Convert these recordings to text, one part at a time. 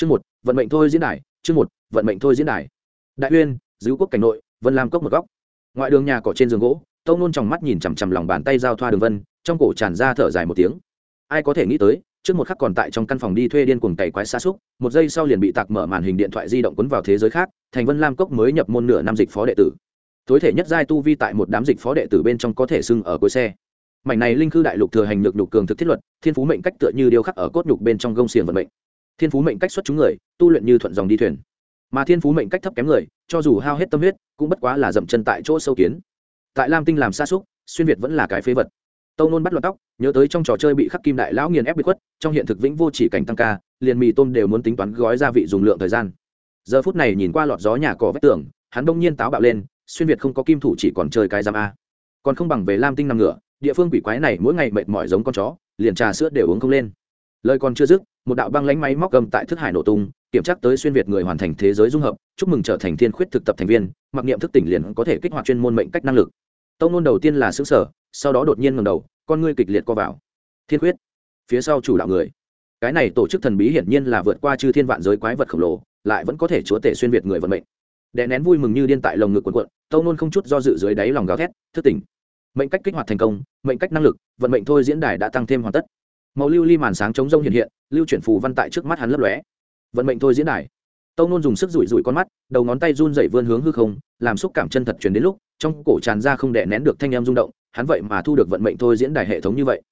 chương một, vận mệnh thôi diễn đài, chương một, vận mệnh thôi diễn đài. Đại uyên giữ quốc cảnh nội, vân lam cốc một góc. Ngoại đường nhà cỏ trên giường gỗ tâu nôn trong mắt nhìn chằm chằm lòng bàn tay giao thoa đường vân, trong cổ tràn ra thở dài một tiếng. Ai có thể nghĩ tới, trước một khắc còn tại trong căn phòng đi thuê điên cuồng cày quái xa xúc, một giây sau liền bị tạc mở màn hình điện thoại di động cuốn vào thế giới khác, thành vân lam cốc mới nhập môn nửa năm dịch phó đệ tử. Tối thể nhất giai tu vi tại một đám dịch phó đệ tử bên trong có thể sưng ở cuối xe. Mảnh này linh khư đại lục thừa hành lực lục cường thực thiết luật, thiên phú mệnh cách tựa như điêu khắc ở cốt nhục bên trong gông xiềng vận mệnh thiên phú mệnh cách xuất chúng người, tu luyện như thuận dòng đi thuyền. Mà thiên phú mệnh cách thấp kém người, cho dù hao hết tâm huyết, cũng bất quá là dậm chân tại chỗ sâu kiến. Tại lam tinh làm xa xúc, xuyên việt vẫn là cái phế vật. Tâu nôn bắt lọt tóc, nhớ tới trong trò chơi bị khắc kim đại lão nghiền ép bị khuất, trong hiện thực vĩnh vô chỉ cảnh tăng ca, liền mì tôm đều muốn tính toán gói gia vị dùng lượng thời gian. Giờ phút này nhìn qua lọt gió nhà cỏ vách tường, hắn đông nhiên táo bạo lên, xuyên việt không có kim thủ chỉ còn chơi cái giam a. Còn không bằng về lam tinh nằm ngửa, địa phương quỷ quái này mỗi ngày mệt mỏi giống con chó, liền trà sữa đều uống không lên. Lời còn chưa dứt một đạo băng lánh máy móc cầm tại thức hải nổ tung, kiểm tra tới xuyên việt người hoàn thành thế giới dung hợp, chúc mừng trở thành thiên khuyết thực tập thành viên, mặc niệm thức tỉnh liền có thể kích hoạt chuyên môn mệnh cách năng lực. Tông nôn đầu tiên là xứ sở, sau đó đột nhiên ngầm đầu, con ngươi kịch liệt co vào. Thiên khuyết, phía sau chủ đạo người. Cái này tổ chức thần bí hiển nhiên là vượt qua chư thiên vạn giới quái vật khổng lồ, lại vẫn có thể chúa tể xuyên việt người vận mệnh. Đè nén vui mừng như điên tại lồng ngực quần quận tâu nôn không chút do dự dưới đáy lòng gào thét, thức tỉnh. Mệnh cách kích hoạt thành công, mệnh cách năng lực, vận mệnh thôi diễn đài đã tăng thêm hoàn tất màu lưu ly màn sáng chống rông hiện hiện, lưu chuyển phù văn tại trước mắt hắn lấp lóe. Vận mệnh thôi diễn đài. Tâu nôn dùng sức rủi rủi con mắt, đầu ngón tay run dậy vươn hướng hư không, làm xúc cảm chân thật chuyển đến lúc, trong cổ tràn ra không đè nén được thanh em rung động, hắn vậy mà thu được vận mệnh thôi diễn đài hệ thống như vậy.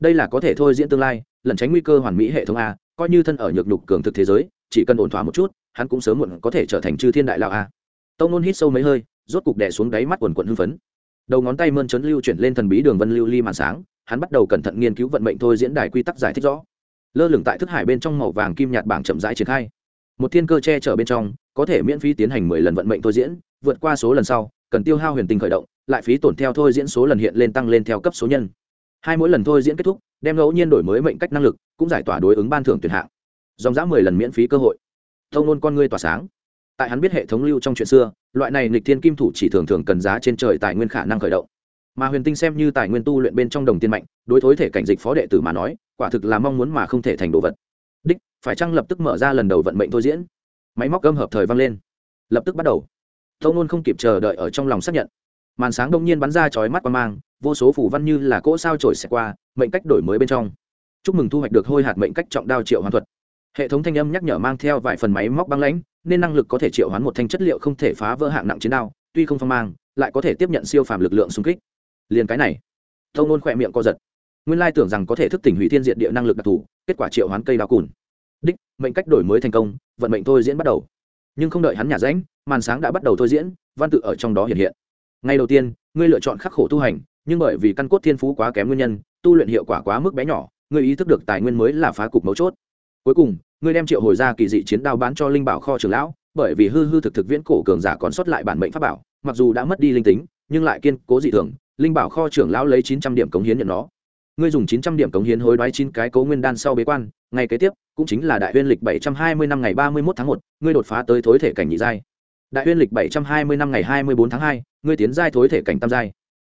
Đây là có thể thôi diễn tương lai, lẩn tránh nguy cơ hoàn mỹ hệ thống a, coi như thân ở nhược nhục cường thực thế giới, chỉ cần ổn thỏa một chút, hắn cũng sớm muộn có thể trở thành chư thiên đại lão a. Tông nôn hít sâu mấy hơi, rốt cục đè xuống đáy mắt quần quần hưng phấn. Đầu ngón tay mơn trấn lưu chuyển lên thần bí đường vân lưu ly màn sáng hắn bắt đầu cẩn thận nghiên cứu vận mệnh thôi diễn đài quy tắc giải thích rõ. Lơ lửng tại thức hải bên trong màu vàng kim nhạt bảng chậm rãi triển khai. Một thiên cơ che chở bên trong, có thể miễn phí tiến hành mười lần vận mệnh thôi diễn, vượt qua số lần sau, cần tiêu hao huyền tinh khởi động, lại phí tổn theo thôi diễn số lần hiện lên tăng lên theo cấp số nhân. Hai mỗi lần thôi diễn kết thúc, đem ngẫu nhiên đổi mới mệnh cách năng lực, cũng giải tỏa đối ứng ban thưởng tuyển hạng. Dòng giã mười lần miễn phí cơ hội. Thông nôn con ngươi tỏa sáng. Tại hắn biết hệ thống lưu trong chuyện xưa, loại này nghịch thiên kim thủ chỉ thường thường cần giá trên trời tài nguyên khả năng khởi động mà huyền tinh xem như tài nguyên tu luyện bên trong đồng tiền mạnh, đối thối thể cảnh dịch phó đệ tử mà nói, quả thực là mong muốn mà không thể thành đồ vật. Đích, phải chăng lập tức mở ra lần đầu vận mệnh thôi diễn? Máy móc gâm hợp thời vang lên. Lập tức bắt đầu. Tâu nôn không kịp chờ đợi ở trong lòng xác nhận. Màn sáng đông nhiên bắn ra chói mắt qua mang, vô số phủ văn như là cỗ sao trổi xẹt qua, mệnh cách đổi mới bên trong. Chúc mừng thu hoạch được hôi hạt mệnh cách trọng đao triệu hoàn thuật. Hệ thống thanh âm nhắc nhở mang theo vài phần máy móc băng lãnh, nên năng lực có thể triệu hoán một thanh chất liệu không thể phá vỡ hạng nặng chiến đao, tuy không phong mang, lại có thể tiếp nhận siêu phàm lực lượng xung kích liền cái này. Thông nôn khỏe miệng co giật. Nguyên lai tưởng rằng có thể thức tỉnh hủy thiên diện địa năng lực đặc thù, kết quả triệu hoán cây đào cùn. Đích, mệnh cách đổi mới thành công, vận mệnh thôi diễn bắt đầu. Nhưng không đợi hắn nhả rãnh, màn sáng đã bắt đầu thôi diễn, văn tự ở trong đó hiện hiện. Ngay đầu tiên, ngươi lựa chọn khắc khổ tu hành, nhưng bởi vì căn cốt thiên phú quá kém nguyên nhân, tu luyện hiệu quả quá mức bé nhỏ, ngươi ý thức được tài nguyên mới là phá cục mấu chốt. Cuối cùng, ngươi đem triệu hồi ra kỳ dị chiến đao bán cho linh bảo kho trường lão, bởi vì hư hư thực thực viễn cổ cường giả còn sót lại bản mệnh pháp bảo, mặc dù đã mất đi linh tính, nhưng lại kiên cố dị thường linh bảo kho trưởng lão lấy chín trăm điểm cống hiến nhận nó. Ngươi dùng chín trăm điểm cống hiến hối đoái chín cái cố nguyên đan sau bế quan, ngày kế tiếp, cũng chính là đại huyên lịch bảy trăm hai mươi năm ngày ba mươi một tháng một, ngươi đột phá tới thối thể cảnh nhị giai. Đại huyên lịch bảy trăm hai mươi năm ngày hai mươi bốn tháng hai, ngươi tiến giai thối thể cảnh tam giai.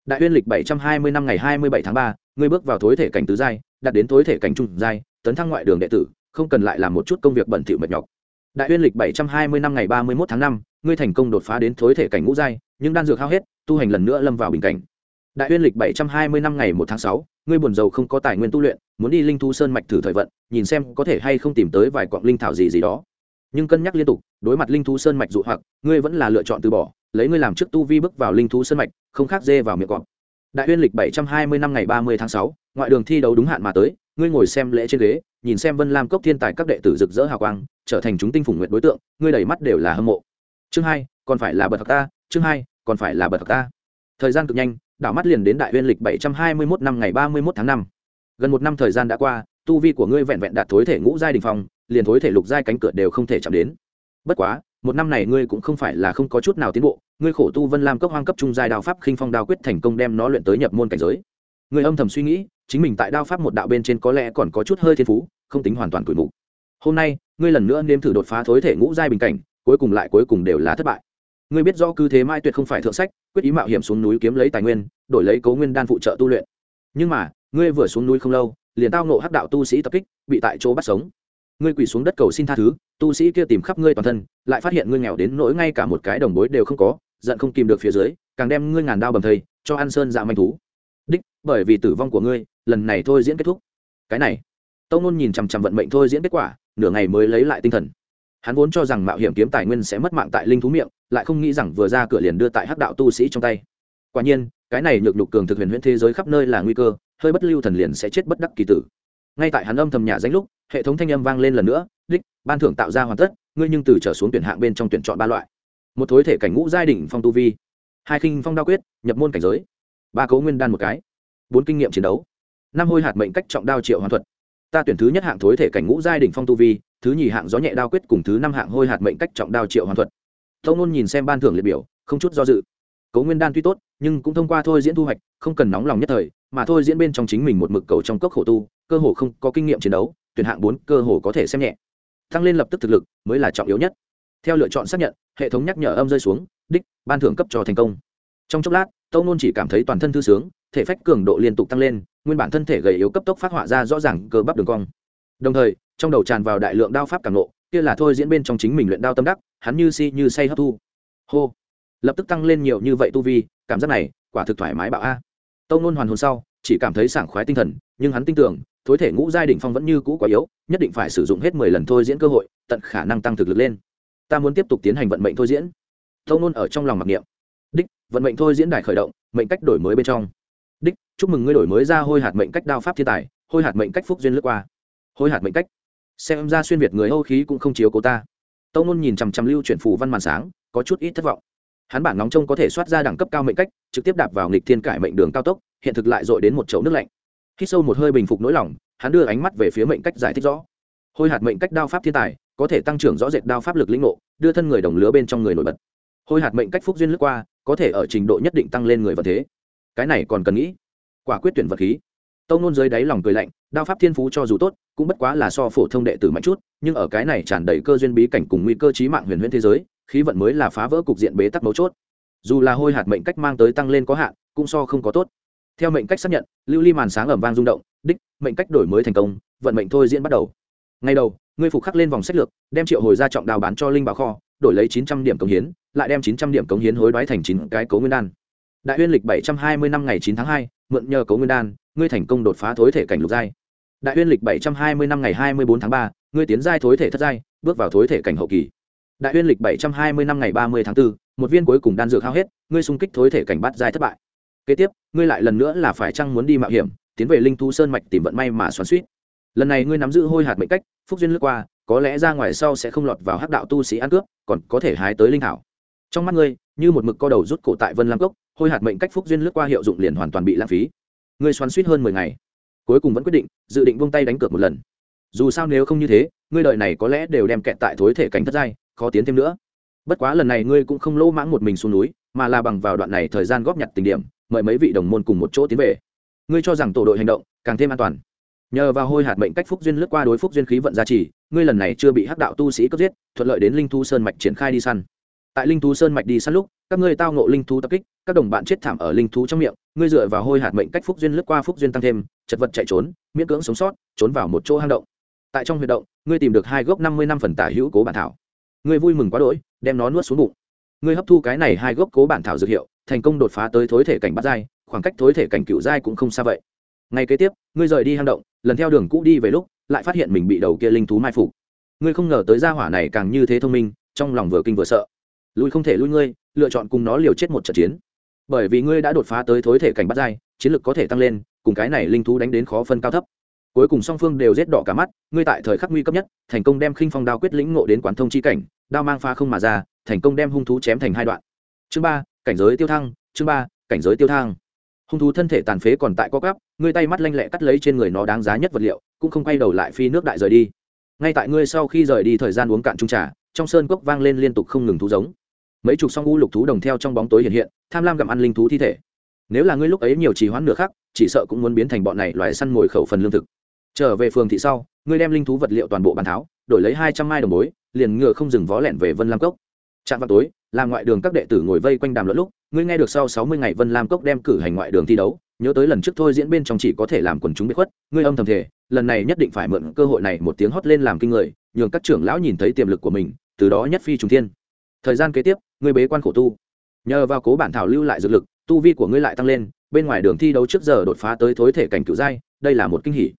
Đại huyên lịch bảy trăm hai mươi năm ngày hai mươi bảy tháng ba, ngươi bước vào thối thể cảnh tứ giai, đạt đến thối thể cảnh trung giai, tấn thăng ngoại đường đệ tử, không cần lại làm một chút công việc bẩn thỉu mệt nhọc. Đại huyên lịch bảy trăm hai mươi năm ngày ba mươi một tháng năm, ngươi thành công đột phá đến thối thể cảnh ngũ giai, nhưng đan dược hao hết, tu hành lần nữa lâm vào bình cảnh đại huyên lịch bảy trăm hai mươi năm ngày một tháng sáu, ngươi buồn giàu không có tài nguyên tu luyện, muốn đi linh thu sơn mạch thử thời vận, nhìn xem có thể hay không tìm tới vài quặng linh thảo gì gì đó. Nhưng cân nhắc liên tục, đối mặt linh thú sơn mạch dụ hoặc, ngươi vẫn là lựa chọn từ bỏ, lấy ngươi làm trước tu vi bước vào linh thú sơn mạch, không khác dê vào miệng cọp. Đại huyên lịch bảy trăm hai mươi năm ngày ba mươi tháng sáu, ngoại đường thi đấu đúng hạn mà tới, ngươi ngồi xem lễ trên ghế, nhìn xem vân lam cốc thiên tài các đệ tử rực rỡ hào quang, trở thành chúng tinh phủng nguyện đối tượng, ngươi đầy mắt đều là hâm mộ. Chương hai, còn phải là bậc ta, chương hai, còn phải là bậc ta. Thời gian cực nhanh đảo mắt liền đến đại huyên lịch bảy trăm hai mươi mốt năm ngày ba mươi mốt tháng năm. Gần một năm thời gian đã qua, tu vi của ngươi vẹn vẹn đạt thối thể ngũ giai đỉnh phong, liền thối thể lục giai cánh cửa đều không thể chạm đến. Bất quá, một năm này ngươi cũng không phải là không có chút nào tiến bộ, ngươi khổ tu vân lam cấp hoang cấp trung giai đao pháp khinh phong đao quyết thành công đem nó luyện tới nhập môn cảnh giới. Ngươi âm thầm suy nghĩ, chính mình tại đao pháp một đạo bên trên có lẽ còn có chút hơi thiên phú, không tính hoàn toàn tuổi mù. hôm nay, ngươi lần nữa nếm thử đột phá thối thể ngũ giai bình cảnh, cuối cùng lại cuối cùng đều là thất bại ngươi biết rõ cứ thế mai tuyệt không phải thượng sách, quyết ý mạo hiểm xuống núi kiếm lấy tài nguyên, đổi lấy cấu nguyên đan phụ trợ tu luyện. Nhưng mà, ngươi vừa xuống núi không lâu, liền tao nộ hắc đạo tu sĩ tập kích, bị tại chỗ bắt sống. Ngươi quỳ xuống đất cầu xin tha thứ, tu sĩ kia tìm khắp ngươi toàn thân, lại phát hiện ngươi nghèo đến nỗi ngay cả một cái đồng bối đều không có, giận không kìm được phía dưới, càng đem ngươi ngàn đao bầm thây cho ăn sơn dạ manh thú. Đích, bởi vì tử vong của ngươi, lần này thôi diễn kết thúc. Cái này tâu nôn nhìn chằm chằm vận mệnh thôi diễn kết quả, nửa ngày mới lấy lại tinh thần. Hắn vốn cho rằng mạo hiểm kiếm tài nguyên sẽ mất mạng tại linh thú miệng lại không nghĩ rằng vừa ra cửa liền đưa tại hắc đạo tu sĩ trong tay. Quả nhiên, cái này nhược nhục cường thực huyền huyễn thế giới khắp nơi là nguy cơ, hơi bất lưu thần liền sẽ chết bất đắc kỳ tử. Ngay tại hắn âm thầm nhà danh lúc, hệ thống thanh âm vang lên lần nữa, đích, ban thưởng tạo ra hoàn tất, ngươi nhưng từ trở xuống tuyển hạng bên trong tuyển chọn ba loại. Một thối thể cảnh ngũ giai đỉnh phong tu vi, hai khinh phong đao quyết, nhập môn cảnh giới, ba cấu nguyên đan một cái, bốn kinh nghiệm chiến đấu, năm hôi hạt mệnh cách trọng đao triệu hoàn thuật. Ta tuyển thứ nhất hạng thối thể cảnh ngũ giai đỉnh phong tu vi, thứ nhì hạng gió nhẹ đao quyết cùng thứ năm hạng hôi hạt mệnh cách trọng đao triệu hoàn thuật tâu nôn nhìn xem ban thưởng liệt biểu, không chút do dự. Cấu nguyên đan tuy tốt, nhưng cũng thông qua thôi diễn thu hoạch, không cần nóng lòng nhất thời, mà thôi diễn bên trong chính mình một mực cầu trong cốc khổ tu, cơ hồ không có kinh nghiệm chiến đấu, tuyển hạng bốn cơ hồ có thể xem nhẹ. Tăng lên lập tức thực lực, mới là trọng yếu nhất. Theo lựa chọn xác nhận, hệ thống nhắc nhở âm rơi xuống, đích, ban thưởng cấp cho thành công. Trong chốc lát tâu nôn chỉ cảm thấy toàn thân thư sướng, thể phách cường độ liên tục tăng lên, nguyên bản thân thể gầy yếu cấp tốc phát họa ra rõ ràng cơ bắp đường cong. Đồng thời, trong đầu tràn vào đại lượng đao pháp càng nộ kia là thôi diễn bên trong chính mình luyện đao tâm đắc, hắn như si như say hấp thu. Hô. Lập tức tăng lên nhiều như vậy tu vi, cảm giác này, quả thực thoải mái bạo a. Tâu nôn hoàn hồn sau, chỉ cảm thấy sảng khoái tinh thần, nhưng hắn tin tưởng, thối thể ngũ giai đ ỉ n h phong vẫn như cũ quá yếu, nhất định phải sử dụng hết mười lần thôi diễn cơ hội, tận khả năng tăng thực lực lên. Ta muốn tiếp tục tiến hành vận mệnh thôi diễn. Tâu nôn ở trong lòng mặc niệm. Đích, vận mệnh thôi diễn đài khởi động, mệnh cách đổi mới bên trong. Đích, chúc mừng ngươi đổi mới ra hôi hạt mệnh cách đao pháp thiên tài, hôi hạt mệnh cách phúc duyên lướt qua. Hôi hạt mệnh cách xem ra xuyên việt người âu khí cũng không chiếu cố ta. Tâu nôn nhìn chằm chằm lưu chuyển phù văn màn sáng, có chút ít thất vọng. Hắn bản nóng trông có thể soát ra đẳng cấp cao mệnh cách, trực tiếp đạp vào nghịch thiên cải mệnh đường cao tốc, hiện thực lại dội đến một chậu nước lạnh. Khi sâu một hơi bình phục nỗi lòng, hắn đưa ánh mắt về phía mệnh cách giải thích rõ. Hôi hạt mệnh cách đao pháp thiên tài, có thể tăng trưởng rõ rệt đao pháp lực lĩnh ngộ, đưa thân người đồng lứa bên trong người nổi bật. Hôi hạt mệnh cách phúc duyên lướt qua, có thể ở trình độ nhất định tăng lên người vật thế. Cái này còn cần nghĩ. Quả quyết tuyển vật khí tâu nôn dưới đáy lòng cười lạnh, đao pháp thiên phú cho dù tốt, cũng bất quá là so phổ thông đệ tử mạnh chút, nhưng ở cái này tràn đầy cơ duyên bí cảnh cùng nguy cơ trí mạng huyền huyễn thế giới, khí vận mới là phá vỡ cục diện bế tắc mấu chốt. Dù là hôi hạt mệnh cách mang tới tăng lên có hạn, cũng so không có tốt. Theo mệnh cách xác nhận, lưu ly màn sáng ẩm vang rung động, đích, mệnh cách đổi mới thành công, vận mệnh thôi diễn bắt đầu. Ngay đầu, ngươi phục khắc lên vòng sách lược, đem triệu hồi ra trọng đào bán cho linh bảo kho, đổi lấy chín trăm điểm cống hiến, lại đem chín trăm điểm cống hiến hối đoái thành chín cái cấu nguyên đan đại uyên lịch bảy trăm hai mươi năm ngày chín tháng hai mượn nhờ cấu nguyên đan ngươi thành công đột phá thối thể cảnh lục giai. Đại uyên lịch bảy trăm hai mươi năm ngày hai mươi bốn tháng ba ngươi tiến giai thối thể thất giai bước vào thối thể cảnh hậu kỳ. Đại uyên lịch bảy trăm hai mươi năm ngày ba mươi tháng 4, một viên cuối cùng đan dược hao hết ngươi xung kích thối thể cảnh bắt giai thất bại. Kế tiếp ngươi lại lần nữa là phải chăng muốn đi mạo hiểm tiến về linh thu sơn mạch tìm vận may mà xoắn suýt lần này ngươi nắm giữ hôi hạt mệnh cách phúc duyên lướt qua có lẽ ra ngoài sau sẽ không lọt vào hắc đạo tu sĩ ăn cướp còn có thể hái tới linh thảo. Trong mắt ngươi như một mực co đầu rút cổ tại vân lam cốc, hôi hạt mệnh cách phúc duyên lướt qua hiệu dụng liền hoàn toàn bị lãng phí. Ngươi xoắn suýt hơn mười ngày. Cuối cùng vẫn quyết định, dự định vung tay đánh cược một lần. Dù sao nếu không như thế, ngươi đợi này có lẽ đều đem kẹt tại thối thể cảnh thất giai, khó tiến thêm nữa. Bất quá lần này ngươi cũng không lỗ mãng một mình xuống núi, mà là bằng vào đoạn này thời gian góp nhặt tình điểm, mời mấy vị đồng môn cùng một chỗ tiến về. Ngươi cho rằng tổ đội hành động càng thêm an toàn. Nhờ vào hôi hạt mệnh cách phúc duyên lướt qua đối phúc duyên khí vận gia trì, ngươi lần này chưa bị hắc đạo tu sĩ cướp giết, thuận lợi đến linh thu sơn mạch triển khai đi săn. Tại linh thu sơn mạch đi săn lúc các ngươi tao ngộ linh thú tập kích, các đồng bạn chết thảm ở linh thú trong miệng, ngươi dựa vào hôi hạt mệnh cách phúc duyên lướt qua phúc duyên tăng thêm, chật vật chạy trốn, miễn cưỡng sống sót, trốn vào một chỗ hang động. Tại trong huyệt động, ngươi tìm được hai gốc năm mươi năm phần tả hữu cố bản thảo. Ngươi vui mừng quá đỗi, đem nó nuốt xuống bụng. Ngươi hấp thu cái này hai gốc cố bản thảo dược hiệu, thành công đột phá tới thối thể cảnh bắt giai, khoảng cách thối thể cảnh cựu giai cũng không xa vậy. Ngay kế tiếp, ngươi rời đi hang động, lần theo đường cũ đi về lúc, lại phát hiện mình bị đầu kia linh thú mai phục. Ngươi không ngờ tới gia hỏa này càng như thế thông minh, trong lòng vừa kinh vừa sợ. Lui không thể lui ngươi lựa chọn cùng nó liều chết một trận chiến. Bởi vì ngươi đã đột phá tới thối thể cảnh bắt giai, chiến lực có thể tăng lên, cùng cái này linh thú đánh đến khó phân cao thấp. Cuối cùng song phương đều rét đỏ cả mắt, ngươi tại thời khắc nguy cấp nhất, thành công đem khinh phong đao quyết lĩnh ngộ đến quán thông chi cảnh, đao mang pha không mà ra, thành công đem hung thú chém thành hai đoạn. Chương ba, cảnh giới tiêu thăng, chương ba, cảnh giới tiêu thăng. Hung thú thân thể tàn phế còn tại co cắp ngươi tay mắt lanh lẹ cắt lấy trên người nó đáng giá nhất vật liệu, cũng không quay đầu lại phi nước đại rời đi. Ngay tại ngươi sau khi rời đi thời gian uống cạn trung trà, trong sơn cốc vang lên liên tục không ngừng thú giống mấy chục song u lục thú đồng theo trong bóng tối hiện hiện, tham lam gặm ăn linh thú thi thể. Nếu là ngươi lúc ấy nhiều trì hoãn nửa khác chỉ sợ cũng muốn biến thành bọn này loài săn mồi khẩu phần lương thực. Trở về phường thị sau, ngươi đem linh thú vật liệu toàn bộ bàn tháo, đổi lấy hai trăm mai đồng bối, liền ngựa không dừng vó lẹn về vân lam cốc. Chạm vào tối làm ngoại đường các đệ tử ngồi vây quanh đàm luận lúc, ngươi nghe được sau sáu mươi ngày vân lam cốc đem cử hành ngoại đường thi đấu, nhớ tới lần trước thôi diễn bên trong chỉ có thể làm quần chúng bị khuất, ngươi âm thầm thể lần này nhất định phải mượn cơ hội này một tiếng hót lên làm kinh người, nhường các trưởng lão nhìn thấy tiềm lực của mình, từ đó nhất phi trùng thiên. Thời gian kế tiếp ngươi bế quan khổ tu. Nhờ vào cố bản thảo lưu lại dược lực, tu vi của ngươi lại tăng lên, bên ngoài đường thi đấu trước giờ đột phá tới thối thể cảnh cựu giai, đây là một kinh hỉ.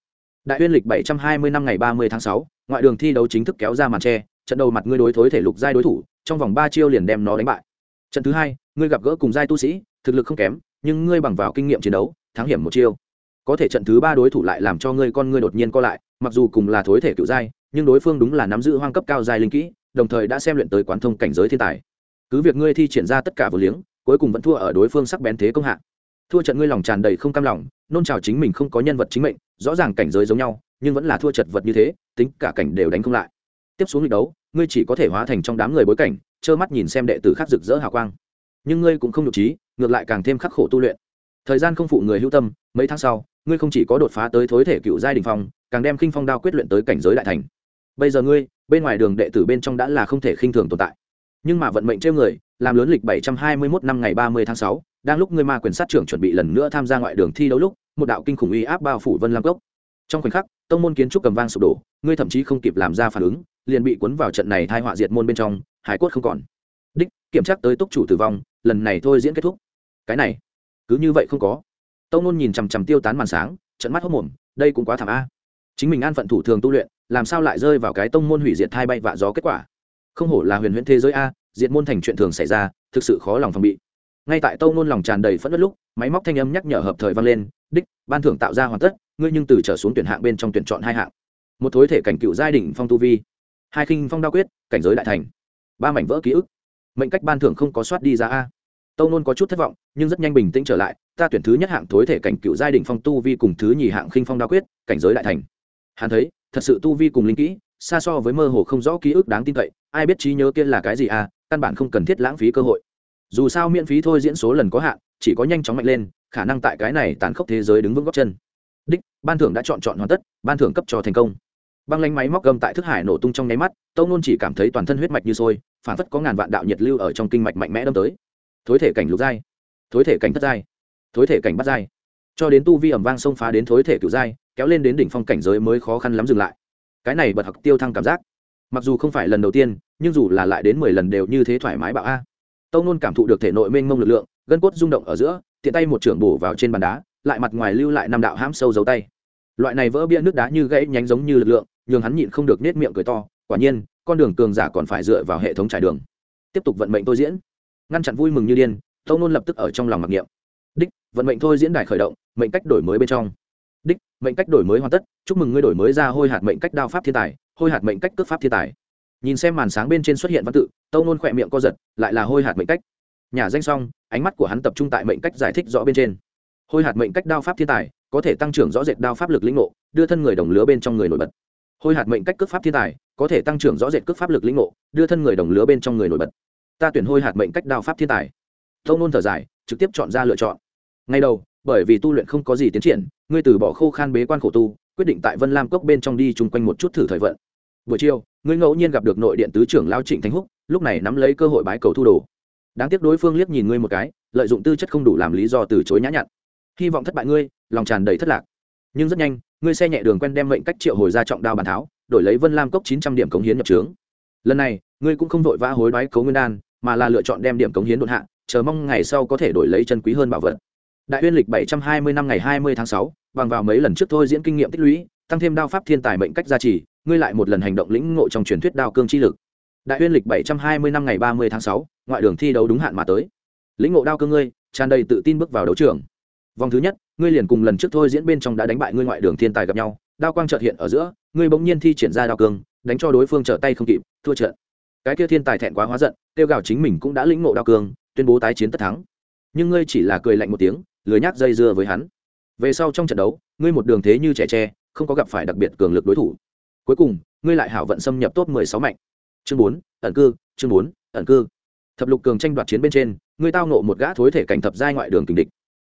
Đại uyên lịch bảy trăm hai mươi năm ngày ba mươi tháng sáu, ngoại đường thi đấu chính thức kéo ra màn tre, trận đầu mặt ngươi đối thối thể lục giai đối thủ, trong vòng ba chiêu liền đem nó đánh bại. Trận thứ hai, ngươi gặp gỡ cùng giai tu sĩ, thực lực không kém, nhưng ngươi bằng vào kinh nghiệm chiến đấu, thắng hiểm một chiêu. Có thể trận thứ ba đối thủ lại làm cho ngươi con ngươi đột nhiên co lại, mặc dù cùng là thối thể cựu giai, nhưng đối phương đúng là nắm giữ hoang cấp cao giai linh kỹ, đồng thời đã xem luyện tới quán thông cảnh giới thiên tài cứ việc ngươi thi triển ra tất cả vừa liếng, cuối cùng vẫn thua ở đối phương sắc bén thế công hạ. Thua trận ngươi lòng tràn đầy không cam lòng, nôn trào chính mình không có nhân vật chính mệnh, rõ ràng cảnh giới giống nhau, nhưng vẫn là thua chật vật như thế, tính cả cảnh đều đánh không lại. Tiếp xuống lịch đấu, ngươi chỉ có thể hóa thành trong đám người bối cảnh, trơ mắt nhìn xem đệ tử khác rực rỡ hào quang. Nhưng ngươi cũng không nhục trí, ngược lại càng thêm khắc khổ tu luyện. Thời gian không phụ người hữu tâm, mấy tháng sau, ngươi không chỉ có đột phá tới thối thể cựu giai đình phong, càng đem khinh phong đao quyết luyện tới cảnh giới đại thành. Bây giờ ngươi, bên ngoài đường đệ tử bên trong đã là không thể khinh thường tồn tại nhưng mà vận mệnh trêu người, làm lớn lịch 721 năm ngày ba mươi tháng 6. đang lúc người ma quyền sát trưởng chuẩn bị lần nữa tham gia ngoại đường thi đấu lúc, một đạo kinh khủng uy áp bao phủ vân lam cốc. Trong khoảnh khắc, tông môn kiến trúc cầm vang sụp đổ, ngươi thậm chí không kịp làm ra phản ứng, liền bị cuốn vào trận này thai họa diệt môn bên trong, hải cốt không còn. Đích, kiểm tra tới túc chủ tử vong, lần này thôi diễn kết thúc. Cái này, cứ như vậy không có. Tông môn nhìn chằm chằm tiêu tán màn sáng, trận mắt hốc mồm, đây cũng quá thảm a. Chính mình an phận thủ thường tu luyện, làm sao lại rơi vào cái tông môn hủy diệt thai bay vạ gió kết quả? Không hổ là huyền huyễn thế giới a, diệt môn thành chuyện thường xảy ra, thực sự khó lòng phòng bị. Ngay tại tâu nôn lòng tràn đầy phẫn nứt lúc, máy móc thanh âm nhắc nhở hợp thời vang lên, đích, ban thưởng tạo ra hoàn tất, ngươi nhưng từ trở xuống tuyển hạng bên trong tuyển chọn hai hạng. Một thối thể cảnh cựu giai đỉnh phong tu vi, hai khinh phong đao quyết, cảnh giới đại thành, ba mảnh vỡ ký ức. Mệnh cách ban thưởng không có soát đi ra a. Tâu nôn có chút thất vọng, nhưng rất nhanh bình tĩnh trở lại, ta tuyển thứ nhất hạng thối thể cảnh cựu giai đỉnh phong tu vi cùng thứ nhì hạng khinh phong đao quyết, cảnh giới đại thành. Hắn thấy, thật sự tu vi cùng linh kỹ, xa so với mơ hồ không rõ ký ức đáng tin cậy ai biết trí nhớ kia là cái gì à căn bản không cần thiết lãng phí cơ hội. Dù sao miễn phí thôi diễn số lần có hạn, chỉ có nhanh chóng mạnh lên, khả năng tại cái này tàn khốc thế giới đứng vững góc chân. Đích, ban thưởng đã chọn chọn hoàn tất, ban thưởng cấp cho thành công. Băng lanh máy móc gầm tại thức hải nổ tung trong nháy mắt tâu nôn chỉ cảm thấy toàn thân huyết mạch như sôi, phản phất có ngàn vạn đạo nhiệt lưu ở trong kinh mạch mạnh mẽ đâm tới. Thối thể cảnh lục giai, thối thể cảnh thất giai, thối thể cảnh bắt giai. Cho đến tu vi ẩm vang xông phá đến thối thể cựu giai, kéo lên đến đỉnh phong cảnh giới mới khó khăn lắm dừng lại. Cái này bật học tiêu thăng cảm giác mặc dù không phải lần đầu tiên, nhưng dù là lại đến mười lần đều như thế thoải mái bạo a. Tâu nôn cảm thụ được thể nội mênh mông lực lượng, gân cốt rung động ở giữa, tiện tay một trưởng bổ vào trên bàn đá, lại mặt ngoài lưu lại năm đạo hãm sâu dấu tay. Loại này vỡ bia nước đá như gãy nhánh giống như lực lượng, nhường hắn nhịn không được nết miệng cười to, quả nhiên, con đường cường giả còn phải dựa vào hệ thống trải đường. Tiếp tục vận mệnh tôi diễn. Ngăn chặn vui mừng như điên, tâu nôn lập tức ở trong lòng mặc niệm. Đích, vận mệnh thôi diễn đài khởi động, mệnh cách đổi mới bên trong đích, mệnh cách đổi mới hoàn tất, chúc mừng ngươi đổi mới ra hôi hạt mệnh cách đao pháp thiên tài, hôi hạt mệnh cách cước pháp thiên tài. Nhìn xem màn sáng bên trên xuất hiện văn tự, tâu nôn khỏe miệng co giật, lại là hôi hạt mệnh cách. Nhà danh xong, ánh mắt của hắn tập trung tại mệnh cách giải thích rõ bên trên. Hôi hạt mệnh cách đao pháp thiên tài, có thể tăng trưởng rõ rệt đao pháp lực lĩnh ngộ, đưa thân người đồng lứa bên trong người nổi bật. Hôi hạt mệnh cách cước pháp thiên tài, có thể tăng trưởng rõ rệt cước pháp lực lĩnh ngộ, đưa thân người đồng lứa bên trong người nổi bật. Ta tuyển hôi hạt mệnh cách đao pháp thiên tài. Tâu nôn thở dài, trực tiếp chọn ra lựa chọn. Ngay đầu bởi vì tu luyện không có gì tiến triển, ngươi từ bỏ khô khan bế quan khổ tu, quyết định tại vân lam cốc bên trong đi chung quanh một chút thử thời vận. Buổi chiều, ngươi ngẫu nhiên gặp được nội điện tứ trưởng lao trịnh thánh húc, lúc này nắm lấy cơ hội bái cầu thu đồ. Đáng tiếc đối phương liếc nhìn ngươi một cái, lợi dụng tư chất không đủ làm lý do từ chối nhã nhặn. Hy vọng thất bại ngươi, lòng tràn đầy thất lạc. Nhưng rất nhanh, ngươi xe nhẹ đường quen đem mệnh cách triệu hồi ra trọng đao bàn tháo, đổi lấy vân lam cốc chín trăm điểm cống hiến nhập trướng. Lần này, ngươi cũng không vội vã hối đoái cấu nguyên đan, mà là lựa chọn đem điểm cống hiến đột hạ, chờ mong ngày sau có thể đổi lấy chân quý hơn bảo vật đại uyên lịch bảy trăm hai mươi năm ngày hai mươi tháng sáu, bằng vào mấy lần trước thôi diễn kinh nghiệm tích lũy, tăng thêm đao pháp thiên tài mệnh cách gia trì, ngươi lại một lần hành động lĩnh ngộ trong truyền thuyết đao cương chi lực. Đại uyên lịch bảy trăm hai mươi năm ngày ba mươi tháng sáu, ngoại đường thi đấu đúng hạn mà tới. Lĩnh ngộ đao cương ngươi, tràn đầy tự tin bước vào đấu trường. Vòng thứ nhất, ngươi liền cùng lần trước thôi diễn bên trong đã đánh bại ngươi ngoại đường thiên tài gặp nhau, đao quang trợt hiện ở giữa, ngươi bỗng nhiên thi triển ra đao cương, đánh cho đối phương trở tay không kịp, thua trận. Cái kia thiên tài thẹn quá hóa giận tiêu gào chính mình cũng đã lĩnh ngộ đao cương, tuyên bố tái chiến tất thắng. Nhưng ngươi chỉ là cười lạnh một tiếng lười nhác dây dưa với hắn. Về sau trong trận đấu, ngươi một đường thế như trẻ tre, không có gặp phải đặc biệt cường lực đối thủ. Cuối cùng, ngươi lại hảo vận xâm nhập top mười sáu mạnh. Chương bốn, ẩn cư, chương bốn, ẩn cư. Thập lục cường tranh đoạt chiến bên trên, ngươi tao nộ một gã thối thể cảnh thập giai ngoại đường kình địch.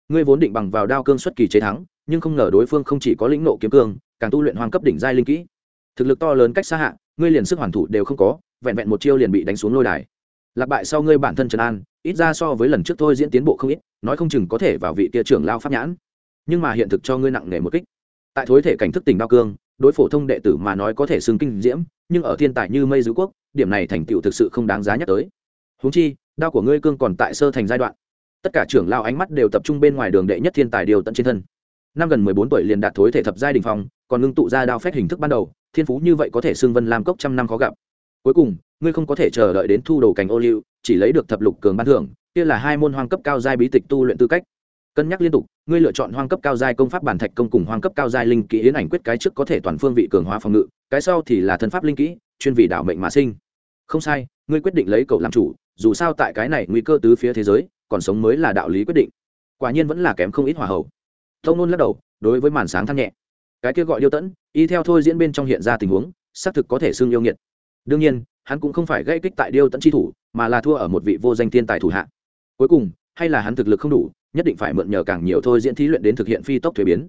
Ngươi vốn định bằng vào đao cương xuất kỳ chế thắng, nhưng không ngờ đối phương không chỉ có lĩnh nộ kiếm cương, càng tu luyện hoàng cấp đỉnh giai linh kỹ. Thực lực to lớn cách xa hạ, ngươi liền sức hoàn thủ đều không có, vẹn vẹn một chiêu liền bị đánh xuống lôi đài lạc bại sau ngươi bản thân trần an, ít ra so với lần trước thôi diễn tiến bộ không ít, nói không chừng có thể vào vị kia trưởng lao pháp nhãn. Nhưng mà hiện thực cho ngươi nặng nề một kích. Tại thối thể cảnh thức tỉnh đao cương, đối phổ thông đệ tử mà nói có thể xưng kinh diễm, nhưng ở thiên tài như mây dữ quốc, điểm này thành tựu thực sự không đáng giá nhắc tới. Húng chi, đao của ngươi cương còn tại sơ thành giai đoạn. Tất cả trưởng lao ánh mắt đều tập trung bên ngoài đường đệ nhất thiên tài điều tận trên thân. Năm gần mười bốn tuổi liền đạt thối thể thập giai đình phong, còn ngưng tụ ra đao phép hình thức ban đầu, thiên phú như vậy có thể xưng vân làm cốc trăm năm khó gặp. Cuối cùng ngươi không có thể chờ đợi đến thu đồ cành ô liu, chỉ lấy được thập lục cường ban thưởng, kia là hai môn hoang cấp cao giai bí tịch tu luyện tư cách. Cân nhắc liên tục, ngươi lựa chọn hoang cấp cao giai công pháp bản thạch công cùng hoang cấp cao giai linh kỹ yến ảnh quyết cái trước có thể toàn phương vị cường hóa phòng ngự, cái sau thì là thân pháp linh kỹ, chuyên vị đạo mệnh mà sinh. Không sai, ngươi quyết định lấy cậu làm chủ, dù sao tại cái này nguy cơ tứ phía thế giới, còn sống mới là đạo lý quyết định. Quả nhiên vẫn là kém không ít hòa hậu thông nôn lắc đầu, đối với màn sáng thăng nhẹ. Cái kia gọi điêu tẫn, y theo thôi diễn bên trong hiện ra tình huống, xác thực có thể xương yêu nghiệt. Đương nhiên hắn cũng không phải gây kích tại điêu tẫn chi thủ, mà là thua ở một vị vô danh thiên tài thủ hạ. Cuối cùng, hay là hắn thực lực không đủ, nhất định phải mượn nhờ càng nhiều thôi diễn thí luyện đến thực hiện phi tốc thuế biến.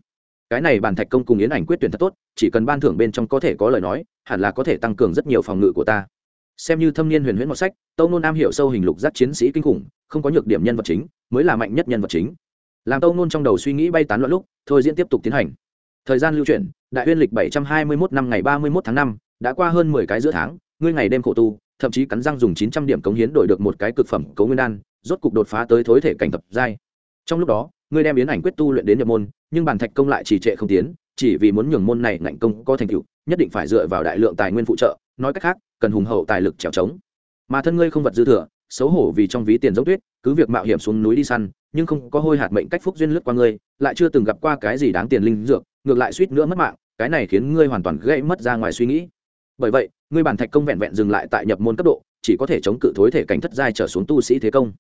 Cái này bàn thạch công cùng yến ảnh quyết tuyển thật tốt, chỉ cần ban thưởng bên trong có thể có lời nói, hẳn là có thể tăng cường rất nhiều phòng ngự của ta. Xem như thâm niên huyền huyễn một sách, tâu nôn am hiểu sâu hình lục giác chiến sĩ kinh khủng, không có nhược điểm nhân vật chính, mới là mạnh nhất nhân vật chính. Làm tâu nôn trong đầu suy nghĩ bay tán loạn lúc, thôi diễn tiếp tục tiến hành. Thời gian lưu chuyển, đại huyên lịch bảy trăm hai mươi mốt năm ngày ba mươi mốt tháng năm, đã qua hơn mười cái giữa tháng ngươi ngày đêm khổ tu, thậm chí cắn răng dùng chín trăm điểm cống hiến đổi được một cái cực phẩm cấu nguyên đan, rốt cục đột phá tới thối thể cảnh thập giai. Trong lúc đó, ngươi đem biến ảnh quyết tu luyện đến nhập môn, nhưng bản thạch công lại trì trệ không tiến, chỉ vì muốn nhường môn này ngạnh công có thành tựu, nhất định phải dựa vào đại lượng tài nguyên phụ trợ, nói cách khác, cần hùng hậu tài lực trèo trống. Mà thân ngươi không vật dư thừa, xấu hổ vì trong ví tiền giống tuyết, cứ việc mạo hiểm xuống núi đi săn, nhưng không có hôi hạt mệnh cách phúc duyên lướt qua ngươi, lại chưa từng gặp qua cái gì đáng tiền linh dược, ngược lại suýt nữa mất mạng, cái này khiến ngươi hoàn toàn gãy mất ra ngoài suy nghĩ. Bởi vậy ngươi bản thạch công vẹn vẹn dừng lại tại nhập môn cấp độ, chỉ có thể chống cự thối thể cảnh thất giai trở xuống tu sĩ thế công.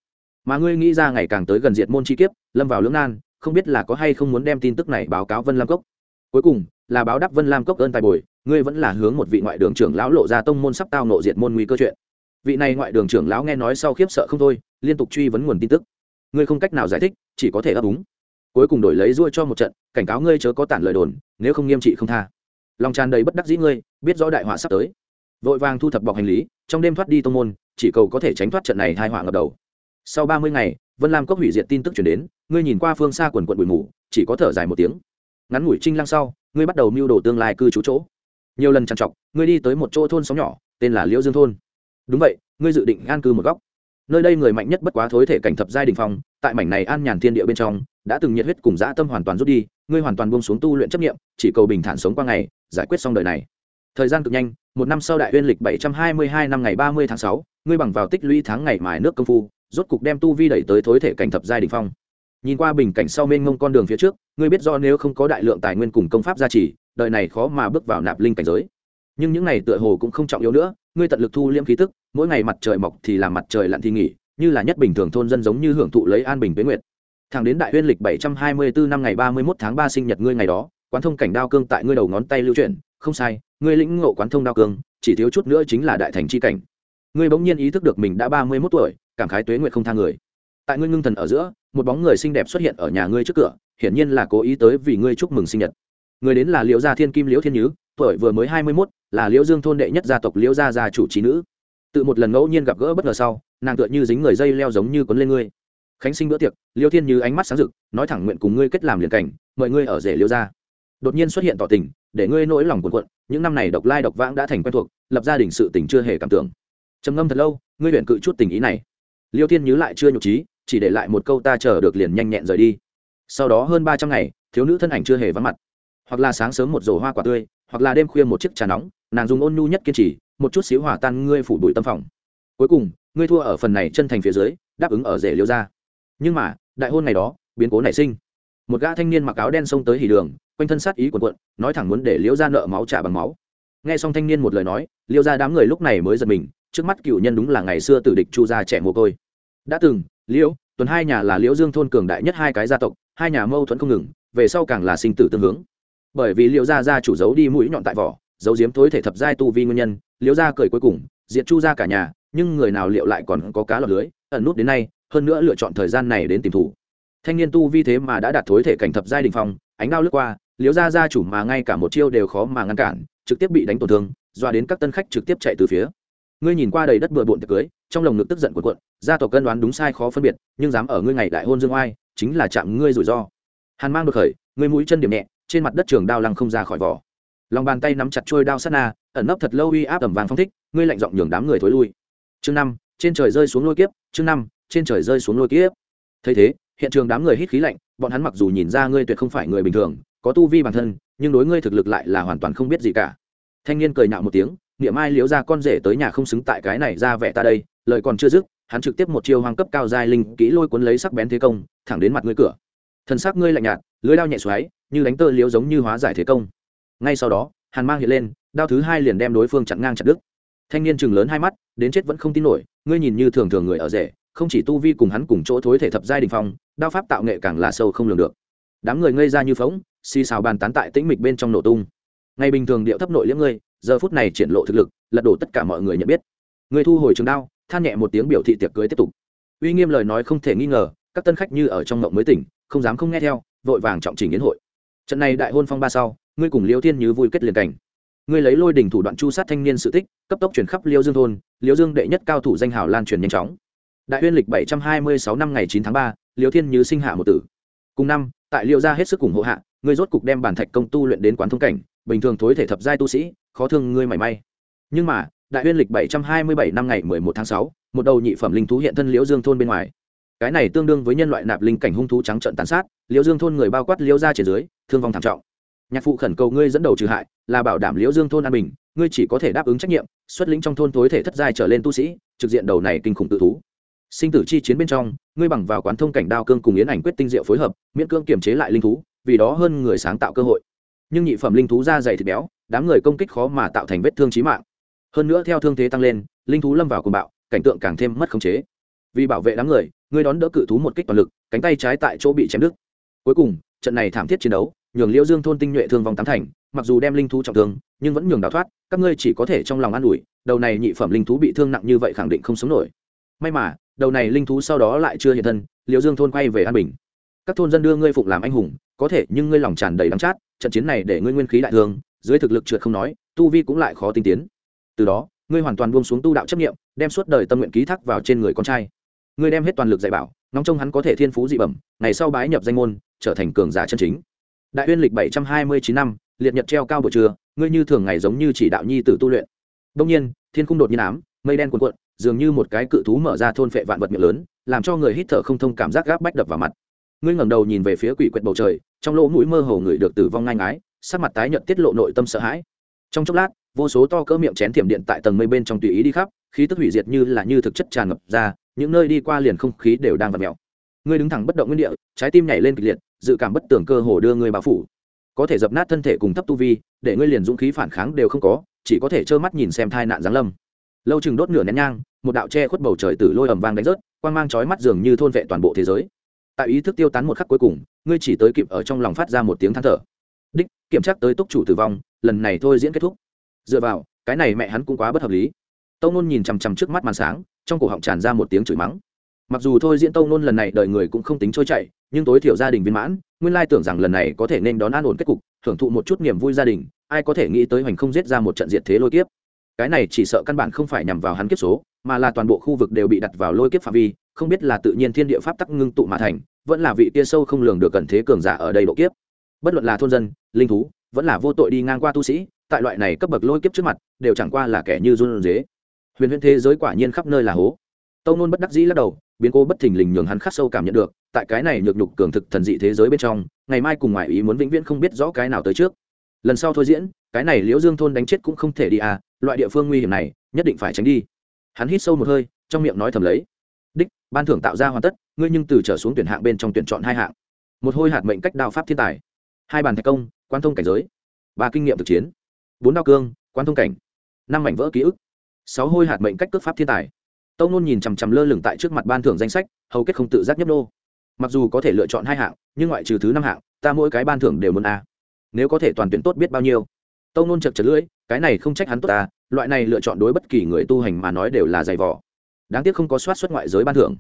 Mà ngươi nghĩ ra ngày càng tới gần diệt môn chi kiếp, lâm vào lưỡng nan, không biết là có hay không muốn đem tin tức này báo cáo vân lam cốc. Cuối cùng, là báo đáp vân lam cốc ơn tài bồi, ngươi vẫn là hướng một vị ngoại đường trưởng lão lộ ra tông môn sắp tao nộ diệt môn nguy cơ chuyện. Vị này ngoại đường trưởng lão nghe nói sau khiếp sợ không thôi, liên tục truy vấn nguồn tin tức. Ngươi không cách nào giải thích, chỉ có thể ấp úng. Cuối cùng đổi lấy ruôi cho một trận, cảnh cáo ngươi chớ có tản lời đồn, nếu không nghiêm trị không tha. Lòng tràn đầy bất đắc dĩ ngươi, biết rõ đại họa sắp tới vội vàng thu thập bọc hành lý, trong đêm thoát đi tông môn, chỉ cầu có thể tránh thoát trận này hai họa ngập đầu. Sau ba mươi ngày, vân lam cốc hủy diệt tin tức chuyển đến, ngươi nhìn qua phương xa quần quận bụi mù, chỉ có thở dài một tiếng. Ngắn ngủi trinh lăng sau, ngươi bắt đầu mưu đồ tương lai cư trú chỗ. Nhiều lần trằn trọc, ngươi đi tới một chỗ thôn xóm nhỏ, tên là liễu dương thôn. Đúng vậy, ngươi dự định an cư một góc. Nơi đây người mạnh nhất bất quá thối thể cảnh thập giai đình phong, tại mảnh này an nhàn thiên địa bên trong, đã từng nhiệt huyết cùng dã tâm hoàn toàn rút đi, ngươi hoàn toàn buông xuống tu luyện chấp nghiệm chỉ cầu bình thản sống qua ngày, giải quyết xong đời này thời gian cực nhanh, một năm sau đại uyên lịch bảy trăm hai mươi hai năm ngày ba mươi tháng sáu, ngươi bằng vào tích lũy tháng ngày mài nước công phu, rốt cục đem tu vi đẩy tới thối thể cảnh thập giai đình phong. Nhìn qua bình cảnh sau mênh mông con đường phía trước, ngươi biết do nếu không có đại lượng tài nguyên cùng công pháp gia trì, đời này khó mà bước vào nạp linh cảnh giới. Nhưng những này tựa hồ cũng không trọng yếu nữa, ngươi tận lực thu liễm khí tức, mỗi ngày mặt trời mọc thì làm mặt trời lặn thì nghỉ, như là nhất bình thường thôn dân giống như hưởng thụ lấy an bình tuyến nguyệt. Thẳng đến đại uyên lịch bảy trăm hai mươi bốn năm ngày ba mươi một tháng ba sinh nhật ngươi ngày đó, quán thông cảnh đao cương tại ngươi đầu ngón tay lưu chuyển không sai, ngươi lĩnh ngộ quán thông đao cương, chỉ thiếu chút nữa chính là đại thành c h i cảnh. Ngươi bỗng nhiên ý thức được mình đã ba mươi mốt tuổi, cảm khái tuế nguyệt không thang người. Tại ngươi ngưng thần ở giữa, một bóng người xinh đẹp xuất hiện ở nhà ngươi trước cửa, hiển nhiên là cố ý tới vì ngươi chúc mừng sinh nhật. Người đến là liễu gia thiên kim liễu thiên nhứ, tuổi vừa mới hai mươi mốt, là liễu dương thôn đệ nhất gia tộc liễu gia gia chủ trí nữ. Tự một lần ngẫu nhiên gặp gỡ bất ngờ sau, nàng tựa như dính người dây leo giống như quấn lên ngươi. Khánh sinh bữa tiệc, liễu thiên như ánh mắt sáng rực, nói thẳng nguyện cùng ngươi kết làm liền cảnh, mời ngươi ở rể liễu gia. Đột nhiên xuất hiện tỏ tình để ngươi nỗi lòng cuộn cuộn, những năm này độc lai độc vãng đã thành quen thuộc, lập gia đình sự tình chưa hề cảm tưởng. Trầm ngâm thật lâu, ngươi luyện cự chút tình ý này. Liêu thiên nhứ lại chưa nhục trí, chỉ để lại một câu ta chờ được liền nhanh nhẹn rời đi. Sau đó hơn ba trăm ngày, thiếu nữ thân ảnh chưa hề vắng mặt. Hoặc là sáng sớm một rổ hoa quả tươi, hoặc là đêm khuya một chiếc trà nóng, nàng dùng ôn nhu nhất kiên trì, một chút xíu hỏa tan ngươi phủ bụi tâm phòng. Cuối cùng, ngươi thua ở phần này chân thành phía dưới, đáp ứng ở rể liêu ra nhưng mà, đại hôn này đó, biến cố nảy sinh. Một gã thanh niên mặc áo đen xông tới hỉ đường quanh thân sát ý quần quận nói thẳng muốn để liễu ra nợ máu trả bằng máu. Nghe xong thanh niên một lời nói, liễu ra đám người lúc này mới giật mình, trước mắt cựu nhân đúng là ngày xưa tử địch chu gia trẻ mồ côi. Đã từng, liễu, tuần hai nhà là liễu dương thôn cường đại nhất hai cái gia tộc, hai nhà mâu thuẫn không ngừng, về sau càng là sinh tử tương hướng. Bởi vì liễu gia gia chủ giấu đi mũi nhọn tại vỏ, giấu giếm thối thể thập giai tu vi nguyên nhân, liễu gia cười cuối cùng, diệt chu gia cả nhà, nhưng người nào liệu lại còn có cá lọt lưới, ẩn nút đến nay, hơn nữa lựa chọn thời gian này đến tìm thủ. Thanh niên tu vi thế mà đã đạt thối thể cảnh thập giai đình phong, ánh đao lướt qua liếu ra gia chủ mà ngay cả một chiêu đều khó mà ngăn cản, trực tiếp bị đánh tổn thương, doa đến các tân khách trực tiếp chạy từ phía. Ngươi nhìn qua đầy đất bừa bộn tiệc cưới, trong lồng ngực tức giận cuộn cuộn, gia tộc cân đoán đúng sai khó phân biệt, nhưng dám ở ngươi ngày đại hôn dương oai, chính là chạm ngươi rủi ro. Hàn mang đột khởi, ngươi mũi chân điểm nhẹ, trên mặt đất trường đao lăng không ra khỏi vỏ. Lòng bàn tay nắm chặt trôi đao sát na, ẩn nấp thật lâu uy áp ẩm vàng phong thích, ngươi lạnh giọng nhường đám người thối lui. Chương năm, trên trời rơi xuống lôi kiếp, chương năm, trên trời rơi xuống lôi kiếp. Thấy thế, hiện trường đám người hít khí lạnh, bọn hắn mặc dù nhìn ra ngươi tuyệt không phải người bình thường có tu vi bản thân, nhưng đối ngươi thực lực lại là hoàn toàn không biết gì cả. Thanh niên cười nhạo một tiếng, niệm ai liếu ra con rể tới nhà không xứng tại cái này ra vẻ ta đây, lời còn chưa dứt, hắn trực tiếp một chiêu hoang cấp cao giai linh kỹ lôi cuốn lấy sắc bén thế công, thẳng đến mặt ngươi cửa. Thần sắc ngươi lạnh nhạt lưới đao nhẹ xoáy, như đánh tơ liếu giống như hóa giải thế công. Ngay sau đó, hàn mang hiện lên, đao thứ hai liền đem đối phương chặn ngang chặt đứt. Thanh niên chừng lớn hai mắt, đến chết vẫn không tin nổi, ngươi nhìn như thường thường người ở rể, không chỉ tu vi cùng hắn cùng chỗ thối thể thập giai đình phong, đao pháp tạo nghệ càng là sâu không lường được đám người ngây ra như phóng xì xào bàn tán tại tĩnh mịch bên trong nổ tung. Ngày bình thường điệu thấp nội liễm ngươi, giờ phút này triển lộ thực lực, lật đổ tất cả mọi người nhận biết. Người thu hồi trường đao, than nhẹ một tiếng biểu thị tiệc cưới tiếp tục. Uy nghiêm lời nói không thể nghi ngờ, các tân khách như ở trong mộng mới tỉnh, không dám không nghe theo, vội vàng trọng trình yến hội. Trận này đại hôn phong ba sau, ngươi cùng liêu thiên như vui kết liền cảnh. Ngươi lấy lôi đỉnh thủ đoạn chu sát thanh niên sự tích, cấp tốc chuyển khắp liêu dương thôn, liêu dương đệ nhất cao thủ danh hào lan truyền nhanh chóng. Đại huyên lịch bảy trăm hai mươi sáu năm ngày chín tháng ba, liêu thiên như sinh hạ một tử. Cùng năm tại liêu gia hết sức ủng hộ hạ, ngươi rốt cục đem bản thạch công tu luyện đến quán thông cảnh, bình thường thối thể thập giai tu sĩ, khó thương ngươi mảy may. Nhưng mà, đại huyên lịch bảy trăm hai mươi bảy năm ngày mười một tháng sáu, một đầu nhị phẩm linh thú hiện thân liễu dương thôn bên ngoài. Cái này tương đương với nhân loại nạp linh cảnh hung thú trắng trận tàn sát, liễu dương thôn người bao quát liễu ra trên dưới, thương vong thảm trọng. Nhạc phụ khẩn cầu ngươi dẫn đầu trừ hại, là bảo đảm liễu dương thôn an bình, ngươi chỉ có thể đáp ứng trách nhiệm, xuất lĩnh trong thôn tối thể thất giai trở lên tu sĩ, trực diện đầu này kinh khủng tự thú sinh tử chi chiến bên trong, ngươi bằng vào quán thông cảnh đao cương cùng yến ảnh quyết tinh diệu phối hợp, miễn cương kiềm chế lại linh thú, vì đó hơn người sáng tạo cơ hội. Nhưng nhị phẩm linh thú da dày thịt béo, đám người công kích khó mà tạo thành vết thương trí mạng. Hơn nữa theo thương thế tăng lên, linh thú lâm vào cùng bạo, cảnh tượng càng thêm mất khống chế. Vì bảo vệ đám người, ngươi đón đỡ cự thú một kích toàn lực, cánh tay trái tại chỗ bị chém đứt. Cuối cùng, trận này thảm thiết chiến đấu, nhường liễu dương thôn tinh nhuệ thương vòng tám thành, mặc dù đem linh thú trọng thương, nhưng vẫn nhường đào thoát, các ngươi chỉ có thể trong lòng an ủi, đầu này nhị phẩm linh thú bị thương nặng như vậy khẳng định không sống nổi may mà, đầu này linh thú sau đó lại chưa hiện thân, liễu dương thôn quay về an bình. Các thôn dân đưa ngươi phục làm anh hùng, có thể nhưng ngươi lòng tràn đầy đắng chát, trận chiến này để ngươi nguyên khí đại thương, dưới thực lực trượt không nói, tu vi cũng lại khó tinh tiến. Từ đó, ngươi hoàn toàn buông xuống tu đạo chấp nghiệm đem suốt đời tâm nguyện ký thác vào trên người con trai. Ngươi đem hết toàn lực dạy bảo nóng trông hắn có thể thiên phú dị bẩm, ngày sau bái nhập danh môn, trở thành cường giả chân chính. Đại uyên lịch bảy trăm hai mươi chín năm, liệt nhật treo cao buổi trưa, ngươi như thường ngày giống như chỉ đạo nhi tử tu luyện. Đông nhiên, thiên cung đột nhiên ám mây đen cuồn cuộn, dường như một cái cự thú mở ra thôn phệ vạn vật miệng lớn, làm cho người hít thở không thông cảm giác gáp bách đập vào mặt. Ngươi ngẩng đầu nhìn về phía quỷ quyệt bầu trời, trong lỗ mũi mơ hồ người được tử vong ngang ái sắc mặt tái nhợt tiết lộ nội tâm sợ hãi. Trong chốc lát, vô số to cỡ miệng chén thiểm điện tại tầng mây bên trong tùy ý đi khắp, khí tức hủy diệt như là như thực chất tràn ngập ra, những nơi đi qua liền không khí đều đang vặn mèo. Ngươi đứng thẳng bất động nguyên địa, trái tim nhảy lên kịch liệt, dự cảm bất tưởng cơ hồ đưa ngươi bao phủ. Có thể dập nát thân thể cùng thấp tu vi, để ngươi liền dũng khí phản kháng đều không có, chỉ có thể trơ mắt nhìn xem thai nạn giáng lâm lâu chừng đốt nửa nén nhang một đạo che khuất bầu trời từ lôi ầm vang đánh rớt quang mang chói mắt dường như thôn vệ toàn bộ thế giới. Tại ý thức tiêu tán một khắc cuối cùng ngươi chỉ tới kịp ở trong lòng phát ra một tiếng than thở. Đích kiểm tra tới túc chủ tử vong lần này thôi diễn kết thúc. Dựa vào cái này mẹ hắn cũng quá bất hợp lý. Tâu nôn nhìn chằm chằm trước mắt màn sáng trong cổ họng tràn ra một tiếng chửi mắng. Mặc dù thôi diễn tâu nôn lần này đời người cũng không tính trôi chạy, nhưng tối thiểu gia đình viên mãn nguyên lai tưởng rằng lần này có thể nên đón an ổn kết cục thưởng thụ một chút niềm vui gia đình ai có thể nghĩ tới hoành không giết ra một trận diệt thế lôi kiếp cái này chỉ sợ căn bản không phải nhằm vào hắn kiếp số, mà là toàn bộ khu vực đều bị đặt vào lôi kiếp phạm vi, không biết là tự nhiên thiên địa pháp tắc ngưng tụ mà thành, vẫn là vị kia sâu không lường được cận thế cường giả ở đây độ kiếp. Bất luận là thôn dân, linh thú, vẫn là vô tội đi ngang qua tu sĩ, tại loại này cấp bậc lôi kiếp trước mặt, đều chẳng qua là kẻ như run dế. Huyền huyền thế giới quả nhiên khắp nơi là hố. Tâu nôn bất đắc dĩ lắc đầu, biến cố bất thình lình nhường hắn khắc sâu cảm nhận được, tại cái này nhược nhục cường thực thần dị thế giới bên trong, ngày mai cùng ngoại ý muốn vĩnh viễn không biết rõ cái nào tới trước. Lần sau thôi diễn, cái này liễu dương thôn đánh chết cũng không thể đi à loại địa phương nguy hiểm này nhất định phải tránh đi. Hắn hít sâu một hơi, trong miệng nói thầm lấy. Đích, ban thưởng tạo ra hoàn tất, ngươi nhưng từ trở xuống tuyển hạng bên trong tuyển chọn hai hạng. Một hôi hạt mệnh cách đao pháp thiên tài. Hai bàn thạch công quan thông cảnh giới. Ba kinh nghiệm thực chiến. Bốn đao cương quan thông cảnh. Năm mảnh vỡ ký ức. Sáu hôi hạt mệnh cách cước pháp thiên tài. Tâu nôn nhìn chằm chằm lơ lửng tại trước mặt ban thưởng danh sách, hầu kết không tự giác nhấp đô mặc dù có thể lựa chọn hai hạng, nhưng ngoại trừ thứ năm hạng, ta mỗi cái ban thưởng đều muốn a. Nếu có thể toàn tuyển tốt biết bao nhiêu. Tâu nôn chật chật lưỡi cái này không trách hắn tốt ta, loại này lựa chọn đối bất kỳ người tu hành mà nói đều là dày vỏ đáng tiếc không có soát xuất ngoại giới ban thưởng.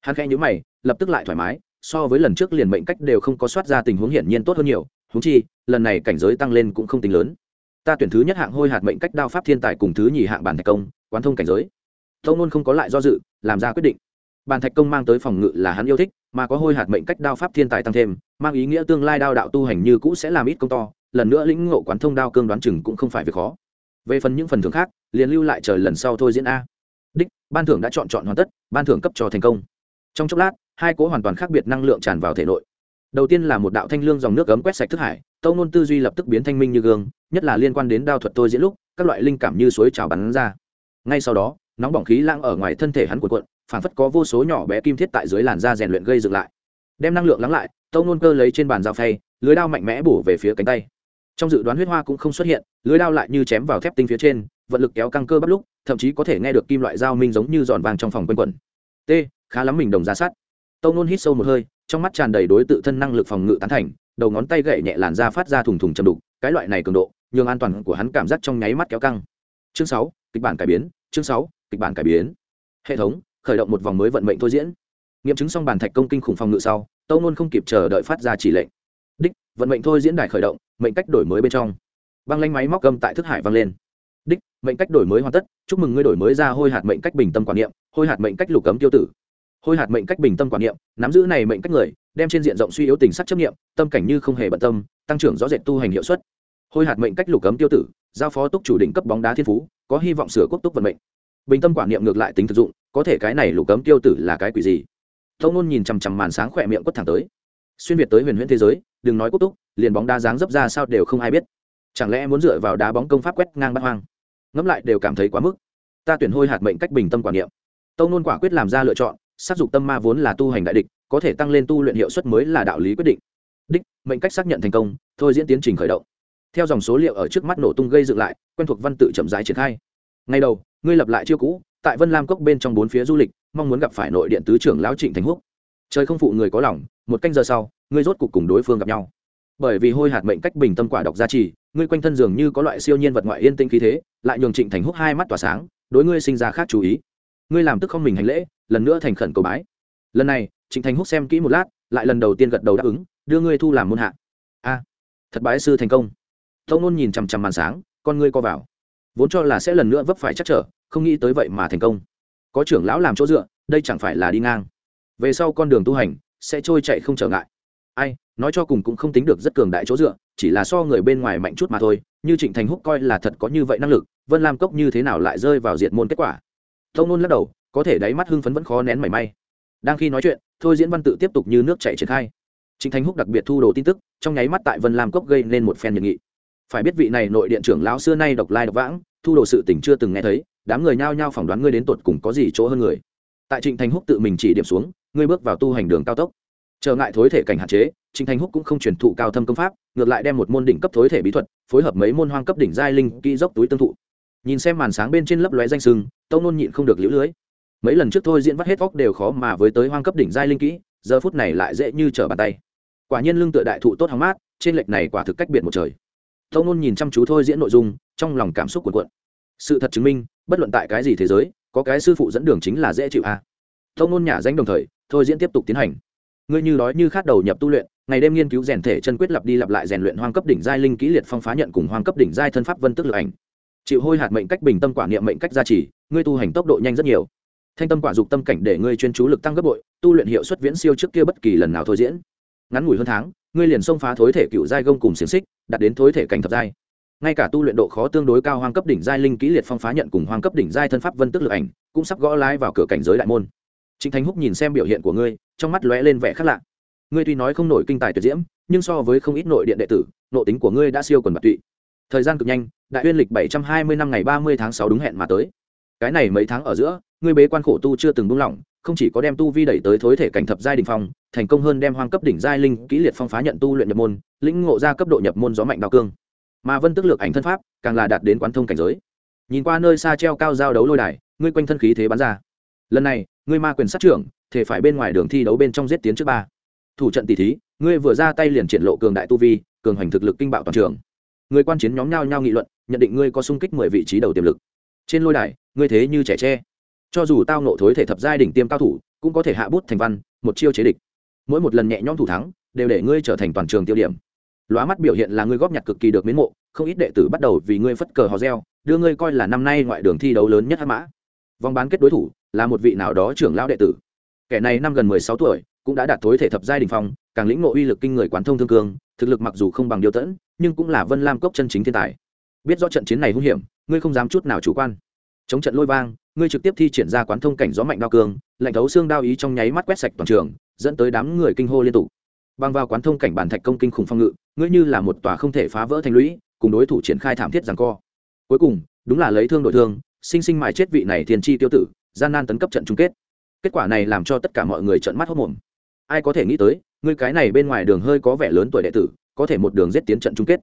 Hắn khẽ nhữ mày, lập tức lại thoải mái, so với lần trước liền mệnh cách đều không có soát ra tình huống hiển nhiên tốt hơn nhiều húng chi, lần này cảnh giới tăng lên cũng không tính lớn. Ta tuyển thứ nhất hạng hôi hạt mệnh cách đao pháp thiên tài cùng thứ nhì hạng bản thạch công, quán thông cảnh giới. Tâu nôn không có lại do dự, làm ra quyết định. Bàn thạch công mang tới phòng ngự là hắn yêu thích, mà có hôi hạt mệnh cách đao pháp thiên tài tăng thêm, mang ý nghĩa tương lai đao đạo tu hành như cũ sẽ làm ít công to lần nữa lĩnh ngộ quán thông đao cương đoán chừng cũng không phải việc khó. Về phần những phần thưởng khác, liền lưu lại chờ lần sau thôi diễn a. Đích, ban thưởng đã chọn chọn hoàn tất, ban thưởng cấp cho thành công. Trong chốc lát, hai cố hoàn toàn khác biệt năng lượng tràn vào thể nội. Đầu tiên là một đạo thanh lương dòng nước cấm quét sạch thức hải tâu nôn tư duy lập tức biến thanh minh như gương, nhất là liên quan đến đao thuật tôi diễn lúc, các loại linh cảm như suối trào bắn ra. Ngay sau đó, nóng bỏng khí lãng ở ngoài thân thể hắn cuộn cuộn, phản phất có vô số nhỏ bé kim thiết tại dưới làn da rèn luyện gây dựng lại. Đem năng lượng lắng lại tâu nôn cơ lấy trên bàn dao phay, lưới đao mạnh mẽ bổ về phía cánh tay trong dự đoán huyết hoa cũng không xuất hiện, lưới đao lại như chém vào thép tinh phía trên, vận lực kéo căng cơ bắp lúc, thậm chí có thể nghe được kim loại dao minh giống như giòn vàng trong phòng quanh quẩn. T, khá lắm mình đồng ra sát. Tâu nôn hít sâu một hơi, trong mắt tràn đầy đối tự thân năng lực phòng ngự tán thành, đầu ngón tay gậy nhẹ làn ra phát ra thùng thùng chầm đục, cái loại này cường độ, nhường an toàn của hắn cảm giác trong nháy mắt kéo căng. Chương sáu, kịch bản cải biến, chương sáu, kịch bản cải biến. Hệ thống, khởi động một vòng mới vận mệnh thôi diễn. Nghiệm chứng xong bàn thạch công kinh khủng phòng ngự sau, tâu nôn không kịp chờ đợi phát ra chỉ lệnh. Đích, vận mệnh thôi diễn đài khởi động mệnh cách đổi mới bên trong. Băng lanh máy móc gâm tại thức hải vang lên. Đích, mệnh cách đổi mới hoàn tất, chúc mừng ngươi đổi mới ra hôi hạt mệnh cách bình tâm quản niệm, hôi hạt mệnh cách lục cấm tiêu tử. Hôi hạt mệnh cách bình tâm quản niệm, nắm giữ này mệnh cách người, đem trên diện rộng suy yếu tình sắc chấp niệm, tâm cảnh như không hề bận tâm, tăng trưởng rõ rệt tu hành hiệu suất. Hôi hạt mệnh cách lục cấm tiêu tử, giao phó túc chủ đỉnh cấp bóng đá thiên phú, có hy vọng sửa quốc túc vận mệnh. Bình tâm quản niệm ngược lại tính thực dụng, có thể cái này lục cấm tiêu tử là cái quỷ gì? Thông nôn nhìn chằm chằm màn sáng khỏe miệng quất thẳng tới. Xuyên việt tới huyền huyễn thế giới đừng nói quốc túc, liền bóng đá dáng dấp ra sao đều không ai biết. Chẳng lẽ muốn dựa vào đá bóng công pháp quét ngang bát hoang? Ngẫm lại đều cảm thấy quá mức. Ta tuyển hôi hạt mệnh cách bình tâm quản niệm. Tâu nôn quả quyết làm ra lựa chọn sát dục tâm ma vốn là tu hành đại địch, có thể tăng lên tu luyện hiệu suất mới là đạo lý quyết định. Đích, mệnh cách xác nhận thành công, thôi diễn tiến trình khởi động. Theo dòng số liệu ở trước mắt nổ tung gây dựng lại, quen thuộc văn tự chậm rãi triển khai. Ngay đầu, ngươi lập lại chiêu cũ, tại vân lam cốc bên trong bốn phía du lịch, mong muốn gặp phải nội điện tứ trưởng lão trịnh thành húc trời không phụ người có lòng, một canh giờ sau, ngươi rốt cục cùng đối phương gặp nhau. Bởi vì hôi hạt mệnh cách bình tâm quả độc gia trì, ngươi quanh thân dường như có loại siêu nhiên vật ngoại yên tĩnh khí thế, lại nhường trịnh thành húc hai mắt tỏa sáng, đối ngươi sinh ra khác chú ý. Ngươi làm tức không mình hành lễ, lần nữa thành khẩn cầu bái. Lần này, trịnh thành húc xem kỹ một lát, lại lần đầu tiên gật đầu đáp ứng, đưa ngươi thu làm môn hạ. A à, thật bái sư thành công. Tông nôn nhìn chằm chằm màn sáng, con ngươi co vào. Vốn cho là sẽ lần nữa vấp phải chắc trở, không nghĩ tới vậy mà thành công. Có trưởng lão làm chỗ dựa, đây chẳng phải là đi ngang về sau con đường tu hành sẽ trôi chạy không trở ngại. Ai, nói cho cùng cũng không tính được rất cường đại chỗ dựa, chỉ là so người bên ngoài mạnh chút mà thôi, như trịnh thành húc coi là thật có như vậy năng lực, vân lam cốc như thế nào lại rơi vào diệt môn kết quả? Thông nôn lắc đầu, có thể đáy mắt hưng phấn vẫn khó nén mảy may. Đang khi nói chuyện, thôi diễn văn tự tiếp tục như nước chảy triển khai. Trịnh thành húc đặc biệt thu đồ tin tức, trong nháy mắt tại vân lam cốc gây nên một phen nhiệt nghị. Phải biết vị này nội điện trưởng lão xưa nay độc lai độc vãng, thu đồ sự tình chưa từng nghe thấy, đám người nhao nhao phỏng đoán ngươi đến tột cùng có gì chỗ hơn người. Tại trịnh thành húc tự mình chỉ điểm xuống ngươi bước vào tu hành đường cao tốc. Trở ngại thối thể cảnh hạn chế trịnh Thanh húc cũng không truyền thụ cao thâm công pháp, ngược lại đem một môn đỉnh cấp thối thể bí thuật, phối hợp mấy môn hoang cấp đỉnh giai linh kỹ dốc túi tương thụ. Nhìn xem màn sáng bên trên lấp lóe danh sừng tâu nôn nhịn không được liễu lưới. Mấy lần trước thôi diễn vắt hết vóc đều khó mà với tới hoang cấp đỉnh giai linh kỹ, giờ phút này lại dễ như trở bàn tay. Quả nhiên lương tựa đại thụ tốt hóng mát, trên lệch này quả thực cách biệt một trời. Tâu nôn nhìn chăm chú thôi diễn nội dung, trong lòng cảm xúc cuộn cuộn. Sự thật chứng minh, bất luận tại cái gì thế giới, có cái sư phụ dẫn đường chính là dễ chịu a. À. tâu nôn nhả danh đồng thời thôi diễn tiếp tục tiến hành. Ngươi như đói như khát đầu nhập tu luyện, ngày đêm nghiên cứu rèn thể chân quyết lặp đi lặp lại rèn luyện hoang cấp đỉnh giai linh kỹ liệt phong phá nhận cùng hoang cấp đỉnh giai thân pháp vân tức lực ảnh. Chịu hôi hạt mệnh cách bình tâm quả niệm mệnh cách gia trì, ngươi tu hành tốc độ nhanh rất nhiều. Thanh tâm quả dục tâm cảnh để ngươi chuyên chú lực tăng gấp bội, tu luyện hiệu suất viễn siêu trước kia bất kỳ lần nào thôi diễn. Ngắn ngủi hơn tháng, ngươi liền xông phá thối thể cựu giai gông cùng xiềng xích, đạt đến thối thể cảnh thập giai. Ngay cả tu luyện độ khó tương đối cao hoang cấp đỉnh giai linh kỹ liệt phong phá nhận cùng hoang cấp đỉnh giai thân pháp vân tức lực ảnh, cũng sắp gõ lái vào cửa cảnh giới đại môn. Trịnh Thành Húc nhìn xem biểu hiện của ngươi, trong mắt lóe lên vẻ khác lạ. Ngươi tuy nói không nổi kinh tài tuyệt diễm, nhưng so với không ít nội điện đệ tử, nội tính của ngươi đã siêu quần bạc tụy. Thời gian cực nhanh, đại uyên lịch bảy trăm hai mươi năm ngày ba mươi tháng sáu đúng hẹn mà tới. Cái này mấy tháng ở giữa, ngươi bế quan khổ tu chưa từng buông lỏng, không chỉ có đem tu vi đẩy tới thối thể cảnh thập giai đỉnh phong, thành công hơn đem hoang cấp đỉnh giai linh kỹ liệt phong phá nhận tu luyện nhập môn, lĩnh ngộ ra cấp độ nhập môn gió mạnh đao cương. Mà Vân Tức Lược ảnh thân pháp, càng là đạt đến quán thông cảnh giới. Nhìn qua nơi xa treo cao giao đấu lôi đài, ngươi quanh thân khí thế bắn ra. Lần này, ngươi ma quyền sát trưởng thể phải bên ngoài đường thi đấu bên trong giết tiến trước ba. Thủ trận tỷ thí ngươi vừa ra tay liền triển lộ cường đại tu vi cường hành thực lực kinh bạo toàn trường. Người quan chiến nhóm nhau nhau nghị luận nhận định ngươi có sung kích mười vị trí đầu tiềm lực. Trên lôi đài ngươi thế như trẻ tre. Cho dù tao nộ thối thể thập giai đỉnh tiêm cao thủ cũng có thể hạ bút thành văn một chiêu chế địch. Mỗi một lần nhẹ nhõm thủ thắng đều để ngươi trở thành toàn trường tiêu điểm. Lóa mắt biểu hiện là ngươi góp nhặt cực kỳ được mến mộ không ít đệ tử bắt đầu vì ngươi phất cờ hò reo đưa ngươi coi là năm nay ngoại đường thi đấu lớn nhất hắc mã vòng bán kết đối thủ là một vị nào đó trưởng lão đệ tử. Kẻ này năm gần mười sáu tuổi, cũng đã đạt tối thể thập giai đình phong, càng lĩnh ngộ uy lực kinh người quán thông thương cương, thực lực mặc dù không bằng điều tẫn, nhưng cũng là vân lam cốc chân chính thiên tài. Biết rõ trận chiến này hung hiểm, ngươi không dám chút nào chủ quan. Chống trận lôi vang, ngươi trực tiếp thi triển ra quán thông cảnh gió mạnh đao cương, lạnh thấu xương đao ý trong nháy mắt quét sạch toàn trường, dẫn tới đám người kinh hô liên tục. Bằng vào quán thông cảnh bản thạch công kinh khủng phong ngự, ngươi như là một tòa không thể phá vỡ thành lũy, cùng đối thủ triển khai thảm thiết rằng co. Cuối cùng, đúng là lấy thương đội thương sinh sinh mài chết vị này thiên tri tiêu tử, gian nan tấn cấp trận chung kết. Kết quả này làm cho tất cả mọi người trợn mắt hốt mồm ai có thể nghĩ tới ngươi cái này bên ngoài đường hơi có vẻ lớn tuổi đệ tử, có thể một đường giết tiến trận chung kết.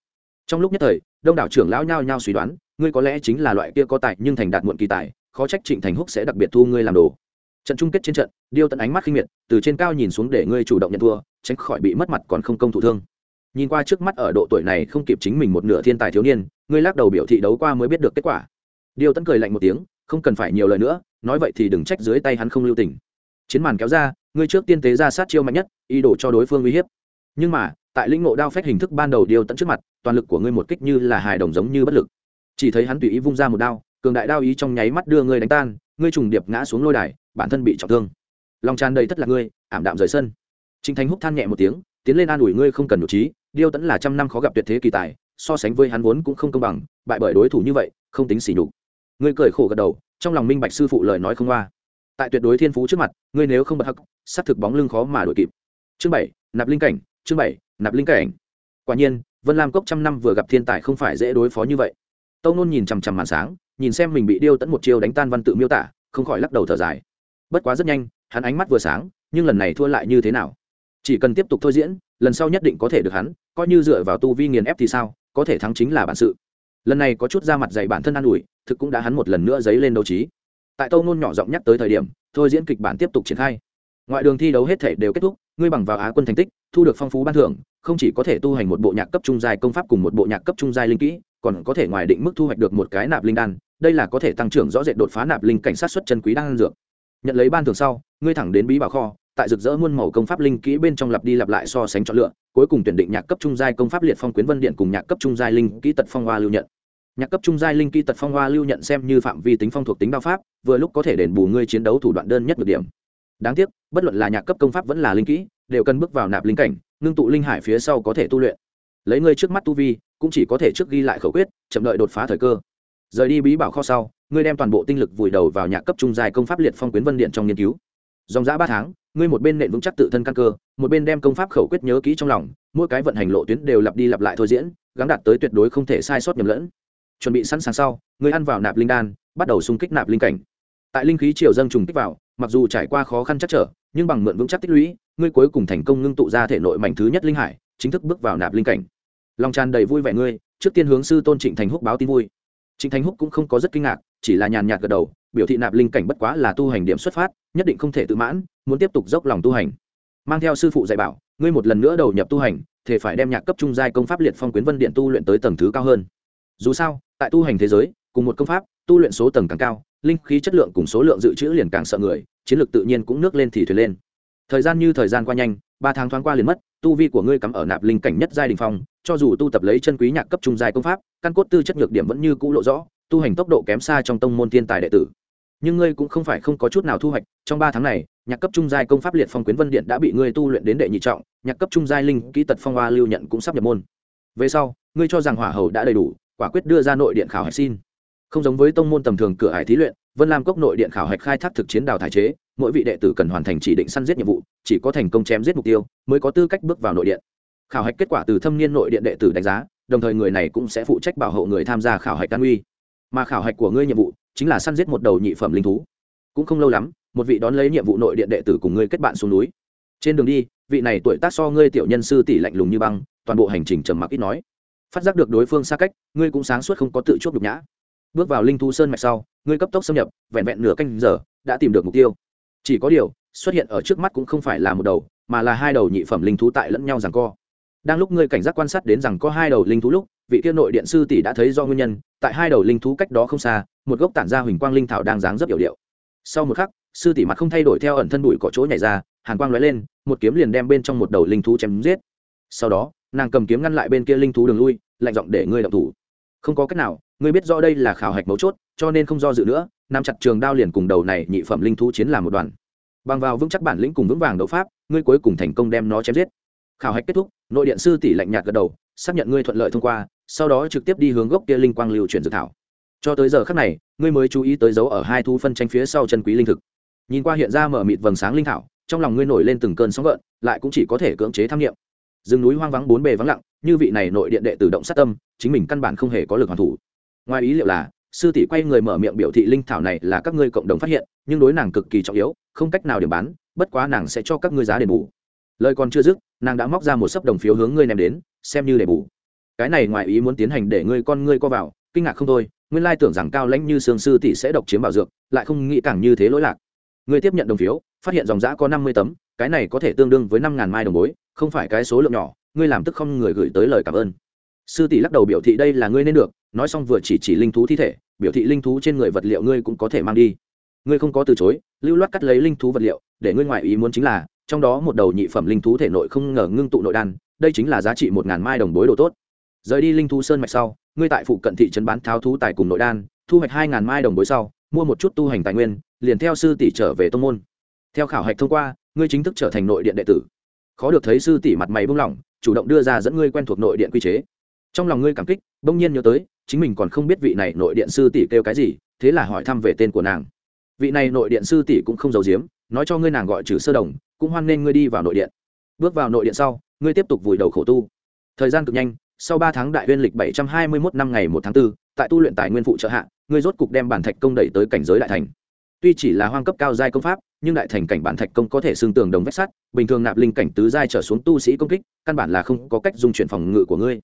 Trong lúc nhất thời, đông đảo trưởng lão nhao nhao suy đoán, ngươi có lẽ chính là loại kia có tài nhưng thành đạt muộn kỳ tài, khó trách trịnh thành húc sẽ đặc biệt thu ngươi làm đồ. Trận chung kết trên trận, điêu tận ánh mắt khinh miệt, từ trên cao nhìn xuống để ngươi chủ động nhận thua, tránh khỏi bị mất mặt còn không công thụ thương. Nhìn qua trước mắt ở độ tuổi này không kịp chính mình một nửa thiên tài thiếu niên, ngươi lắc đầu biểu thị đấu qua mới biết được kết quả điêu tẫn cười lạnh một tiếng, không cần phải nhiều lời nữa, nói vậy thì đừng trách dưới tay hắn không lưu tình. Chiến màn kéo ra, ngươi trước tiên tế ra sát chiêu mạnh nhất, ý đồ cho đối phương uy hiếp. Nhưng mà, tại lĩnh ngộ đao phách hình thức ban đầu điêu tận trước mặt, toàn lực của ngươi một kích như là hài đồng giống như bất lực. Chỉ thấy hắn tùy ý vung ra một đao, cường đại đao ý trong nháy mắt đưa ngươi đánh tan, ngươi trùng điệp ngã xuống lôi đài, bản thân bị trọng thương. Lòng tràn đầy thất là ngươi, ảm đạm rời sân. Trinh thánh húc than nhẹ một tiếng, tiến lên an ủi ngươi không cần nhục trí điêu tẫn là trăm năm khó gặp tuyệt thế kỳ tài, so sánh với hắn vốn cũng không công bằng, bại bởi đối thủ như vậy, không tính xỉ nhục ngươi cười khổ gật đầu, trong lòng minh bạch sư phụ lời nói không qua tại tuyệt đối thiên phú trước mặt, ngươi nếu không bật hắc s thực bóng lưng khó mà đuổi kịp. Chương bảy, nạp linh cảnh, chương bảy, nạp linh cảnh. Quả nhiên, vân lam cốc trăm năm vừa gặp thiên tài không phải dễ đối phó như vậy. Tâu nôn nhìn chằm chằm màn sáng, nhìn xem mình bị điêu tẫn một chiêu đánh tan văn tự miêu tả, không khỏi lắc đầu thở dài. Bất quá rất nhanh, hắn ánh mắt vừa sáng, nhưng lần này thua lại như thế nào? Chỉ cần tiếp tục thôi diễn, lần sau nhất định có thể được hắn, coi như dựa vào tu vi nghiền ép thì sao, có thể thắng chính là bản sự lần này có chút ra mặt dạy bản thân an ủi, thực cũng đã hắn một lần nữa dấy lên đấu trí. Tại tâu nôn nhỏ giọng nhắc tới thời điểm, thôi diễn kịch bản tiếp tục triển khai. Ngoại đường thi đấu hết thể đều kết thúc, ngươi bằng vào á quân thành tích, thu được phong phú ban thưởng, không chỉ có thể tu hành một bộ nhạc cấp trung giai công pháp cùng một bộ nhạc cấp trung giai linh kỹ, còn có thể ngoài định mức thu hoạch được một cái nạp linh đan, đây là có thể tăng trưởng rõ rệt đột phá nạp linh cảnh sát xuất chân quý đan dược. Nhận lấy ban thưởng sau, ngươi thẳng đến bí bảo kho, tại rực rỡ muôn màu công pháp linh kỹ bên trong lặp đi lặp lại so sánh chọn lựa, cuối cùng tuyển định nhạc cấp trung giai công pháp liệt phong quyến vân điện cùng nhạc cấp trung giai linh kỹ tật phong hoa lưu nhận nhạc cấp trung giai linh kỹ tật phong hoa lưu nhận xem như phạm vi tính phong thuộc tính đao pháp, vừa lúc có thể đền bù ngươi chiến đấu thủ đoạn đơn nhất được điểm. Đáng tiếc, bất luận là nhạc cấp công pháp vẫn là linh kỹ, đều cần bước vào nạp linh cảnh, ngưng tụ linh hải phía sau có thể tu luyện. Lấy ngươi trước mắt tu vi, cũng chỉ có thể trước ghi lại khẩu quyết, chậm đợi đột phá thời cơ. Rời đi bí bảo kho sau, ngươi đem toàn bộ tinh lực vùi đầu vào nhạc cấp trung dài công pháp liệt phong quyến vân điện trong nghiên cứu. Dòng giã ba tháng, ngươi một bên nện vững chắc tự thân căn cơ, một bên đem công pháp khẩu quyết nhớ kỹ trong lòng, mỗi cái vận hành lộ tuyến đều lặp đi lặp lại thôi diễn gắn đạt tới tuyệt đối không thể sai sót nhầm lẫn chuẩn bị sẵn sàng sau ngươi ăn vào nạp linh đan, bắt đầu xung kích nạp linh cảnh. Tại linh khí triều dâng trùng kích vào, mặc dù trải qua khó khăn chắc trở, nhưng bằng mượn vững chắc tích lũy, ngươi cuối cùng thành công ngưng tụ ra thể nội mảnh thứ nhất linh hải, chính thức bước vào nạp linh cảnh. Lòng tràn đầy vui vẻ ngươi, trước tiên hướng sư tôn trịnh thành húc báo tin vui. Trịnh thành húc cũng không có rất kinh ngạc, chỉ là nhàn nhạt gật đầu, biểu thị nạp linh cảnh bất quá là tu hành điểm xuất phát, nhất định không thể tự mãn, muốn tiếp tục dốc lòng tu hành. Mang theo sư phụ dạy bảo, ngươi một lần nữa đầu nhập tu hành, thể phải đem nhạc cấp trung giai công pháp liệt phong quyến vân điện tu luyện tới tầng thứ cao hơn dù sao, tại tu hành thế giới, cùng một công pháp, tu luyện số tầng càng cao, linh khí chất lượng cùng số lượng dự trữ liền càng sợ người, chiến lược tự nhiên cũng nước lên thì thuyền lên. Thời gian như thời gian qua nhanh, ba tháng thoáng qua liền mất, tu vi của ngươi cắm ở nạp linh cảnh nhất giai đình phong, cho dù tu tập lấy chân quý nhạc cấp trung giai công pháp, căn cốt tư chất nhược điểm vẫn như cũ lộ rõ, tu hành tốc độ kém xa trong tông môn thiên tài đệ tử. Nhưng ngươi cũng không phải không có chút nào thu hoạch, trong ba tháng này, nhạc cấp trung giai công pháp liệt phong quyến vân điện đã bị ngươi tu luyện đến đệ nhị trọng, nhạc cấp trung giai linh kỹ tật phong hoa lưu nhận cũng sắp nhập môn. Về sau, ngươi cho rằng hỏa hầu đã đầy đủ quả quyết đưa ra nội điện khảo hạch xin. Không giống với tông môn tầm thường cửa hải thí luyện, vân lam cốc nội điện khảo hạch khai thác thực chiến đào thải chế, mỗi vị đệ tử cần hoàn thành chỉ định săn giết nhiệm vụ, chỉ có thành công chém giết mục tiêu mới có tư cách bước vào nội điện. Khảo hạch kết quả từ thâm niên nội điện đệ tử đánh giá, đồng thời người này cũng sẽ phụ trách bảo hộ người tham gia khảo hạch an uy mà khảo hạch của ngươi nhiệm vụ chính là săn giết một đầu nhị phẩm linh thú. Cũng không lâu lắm, một vị đón lấy nhiệm vụ nội điện đệ tử cùng ngươi kết bạn xuống núi. Trên đường đi, vị này tuổi tác so ngươi tiểu nhân sư tỷ lạnh lùng như băng, toàn bộ hành trình trầm mặc ít nói phát giác được đối phương xa cách, ngươi cũng sáng suốt không có tự chuốc nhục nhã. Bước vào linh thú sơn mạch sau, ngươi cấp tốc xâm nhập, vẹn vẹn nửa canh giờ, đã tìm được mục tiêu. Chỉ có điều, xuất hiện ở trước mắt cũng không phải là một đầu, mà là hai đầu nhị phẩm linh thú tại lẫn nhau rằng co. Đang lúc ngươi cảnh giác quan sát đến rằng có hai đầu linh thú lúc, vị tiên nội điện sư tỷ đã thấy do nguyên nhân, tại hai đầu linh thú cách đó không xa, một gốc tản ra huỳnh quang linh thảo đang dáng rất hiểu điệu. Sau một khắc, sư tỷ mặt không thay đổi theo ẩn thân bụi có chỗ nhảy ra, hàn quang lóe lên, một kiếm liền đem bên trong một đầu linh thú chém giết. Sau đó nàng cầm kiếm ngăn lại bên kia linh thú đường lui, lạnh giọng để ngươi động thủ. Không có cách nào, ngươi biết rõ đây là khảo hạch mấu chốt, cho nên không do dự nữa, nắm chặt trường đao liền cùng đầu này nhị phẩm linh thú chiến làm một đoàn. Bằng vào vững chắc bản lĩnh cùng vững vàng đấu pháp, ngươi cuối cùng thành công đem nó chém giết. Khảo hạch kết thúc, nội điện sư tỷ lạnh nhạt gật đầu, xác nhận ngươi thuận lợi thông qua, sau đó trực tiếp đi hướng gốc kia linh quang lưu chuyển dự thảo. Cho tới giờ khác này, ngươi mới chú ý tới dấu ở hai thu phân tranh phía sau chân quý linh thực. Nhìn qua hiện ra mở mịt vầng sáng linh thảo, trong lòng ngươi nổi lên từng cơn sóng gợn, lại cũng chỉ có thể cưỡng chế tham nghiệm rừng núi hoang vắng bốn bề vắng lặng, như vị này nội điện đệ tử động sát tâm, chính mình căn bản không hề có lực hoàn thủ. Ngoài ý liệu là, sư tỷ quay người mở miệng biểu thị linh thảo này là các ngươi cộng đồng phát hiện, nhưng đối nàng cực kỳ trọng yếu, không cách nào điểm bán, bất quá nàng sẽ cho các ngươi giá đền bù. Lời còn chưa dứt, nàng đã móc ra một sấp đồng phiếu hướng ngươi ném đến, xem như đền bù. Cái này ngoài ý muốn tiến hành để ngươi con ngươi co vào, kinh ngạc không thôi, nguyên lai tưởng rằng cao lãnh như sương sư tỷ sẽ độc chiếm bảo dược, lại không nghĩ càng như thế lỗi lạc. Ngươi tiếp nhận đồng phiếu, phát hiện dòng giã có năm mươi tấm, cái này có thể tương đương với năm ngàn mai đồng bối không phải cái số lượng nhỏ, ngươi làm tức không người gửi tới lời cảm ơn. Sư tỷ lắc đầu biểu thị đây là ngươi nên được, nói xong vừa chỉ chỉ linh thú thi thể, biểu thị linh thú trên người vật liệu ngươi cũng có thể mang đi. Ngươi không có từ chối, lưu loát cắt lấy linh thú vật liệu, để ngươi ngoại ý muốn chính là, trong đó một đầu nhị phẩm linh thú thể nội không ngờ ngưng tụ nội đan, đây chính là giá trị một ngàn mai đồng bối đồ tốt. Rời đi linh thú sơn mạch sau, ngươi tại phụ cận thị trấn bán tháo thú tài cùng nội đan, thu hoạch hai ngàn mai đồng bối sau, mua một chút tu hành tài nguyên, liền theo sư tỷ trở về tông môn. Theo khảo hạch thông qua, ngươi chính thức trở thành nội điện đệ tử khó được thấy sư tỷ mặt mày buông lỏng chủ động đưa ra dẫn ngươi quen thuộc nội điện quy chế. Trong lòng ngươi cảm kích bỗng nhiên nhớ tới chính mình còn không biết vị này nội điện sư tỷ kêu cái gì thế là hỏi thăm về tên của nàng. Vị này nội điện sư tỷ cũng không giấu giếm nói cho ngươi nàng gọi trừ sơ đồng cũng hoan nghênh ngươi đi vào nội điện. Bước vào nội điện sau ngươi tiếp tục vùi đầu khổ tu. Thời gian cực nhanh sau ba tháng đại huyên lịch bảy trăm hai mươi 721 năm ngày một tháng 4, tại tu luyện tài nguyên phụ trợ hạ ngươi rốt cục đem bản thạch công đẩy tới cảnh giới đại thành. Tuy chỉ là hoang cấp cao giai công pháp nhưng đại thành cảnh bản thạch công có thể xương tường đồng vách sắt, bình thường nạp linh cảnh tứ giai trở xuống tu sĩ công kích, căn bản là không có cách dung chuyển phòng ngự của ngươi.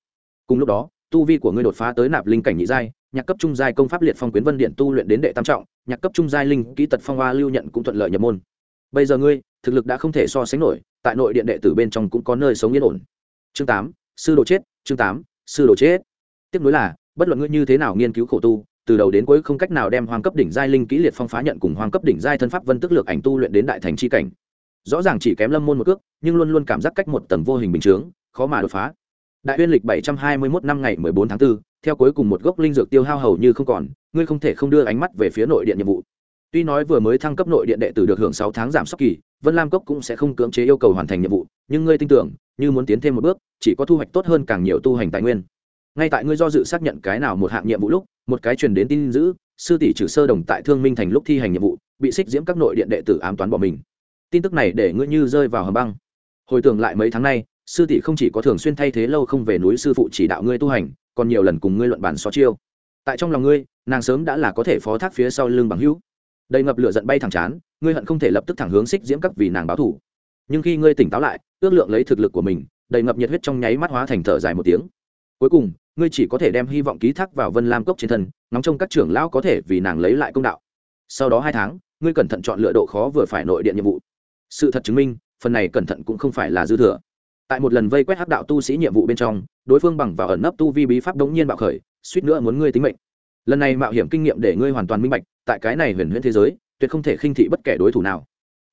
Cùng lúc đó, tu vi của ngươi đột phá tới nạp linh cảnh nhị giai, nhạc cấp trung giai công pháp liệt phong quyến vân điện tu luyện đến đệ tam trọng, nhạc cấp trung giai linh kỹ tật phong hoa lưu nhận cũng thuận lợi nhập môn. Bây giờ ngươi, thực lực đã không thể so sánh nổi, tại nội điện đệ tử bên trong cũng có nơi sống yên ổn. Chương tám, sư đồ chết, chương tám, sư đồ chết. Tiếp nối là, bất luận ngươi như thế nào nghiên cứu khổ tu từ đầu đến cuối không cách nào đem hoàng cấp đỉnh giai linh kỹ liệt phong phá nhận cùng hoàng cấp đỉnh giai thân pháp vân tức lược ảnh tu luyện đến đại thành chi cảnh. Rõ ràng chỉ kém lâm môn một cước nhưng luôn luôn cảm giác cách một tầng vô hình bình chướng khó mà đột phá. Đại uyên lịch bảy trăm hai mươi 721 năm ngày mười bốn tháng 4, theo cuối cùng một gốc linh dược tiêu hao hầu như không còn ngươi không thể không đưa ánh mắt về phía nội điện nhiệm vụ. Tuy nói vừa mới thăng cấp nội điện đệ tử được hưởng sáu tháng giảm sốc kỳ vân lam cốc cũng sẽ không cưỡng chế yêu cầu hoàn thành nhiệm vụ nhưng ngươi tin tưởng như muốn tiến thêm một bước chỉ có thu hoạch tốt hơn càng nhiều tu hành tài nguyên ngay tại ngươi do dự xác nhận cái nào một hạng nhiệm vụ lúc, một cái truyền đến tin giữ sư tỷ trừ sơ đồng tại thương minh thành lúc thi hành nhiệm vụ, bị xích diễm các nội điện đệ tử ám toán bỏ mình. Tin tức này để ngươi như rơi vào hầm băng. Hồi tưởng lại mấy tháng nay, sư tỷ không chỉ có thường xuyên thay thế lâu không về núi sư phụ chỉ đạo ngươi tu hành, còn nhiều lần cùng ngươi luận bàn xó chiêu. Tại trong lòng ngươi, nàng sớm đã là có thể phó thác phía sau lưng bằng hữu. Đầy ngập lửa giận bay thẳng chán, ngươi hận không thể lập tức thẳng hướng xích diễm các vì nàng báo thủ nhưng khi ngươi tỉnh táo lại, ước lượng lấy thực lực của mình, đầy ngập nhiệt huyết trong nháy mắt hóa thành thở dài một tiếng cuối cùng, ngươi chỉ có thể đem hy vọng ký thác vào vân lam cốc trên thân nóng trong các trưởng lão có thể vì nàng lấy lại công đạo. Sau đó hai tháng, ngươi cẩn thận chọn lựa độ khó vừa phải nội điện nhiệm vụ. Sự thật chứng minh, phần này cẩn thận cũng không phải là dư thừa. Tại một lần vây quét hắc đạo tu sĩ nhiệm vụ bên trong, đối phương bằng vào ẩn nấp tu vi bí pháp đống nhiên bạo khởi, suýt nữa muốn ngươi tính mệnh. Lần này mạo hiểm kinh nghiệm để ngươi hoàn toàn minh bạch, tại cái này huyền huyễn thế giới, tuyệt không thể khinh thị bất kể đối thủ nào.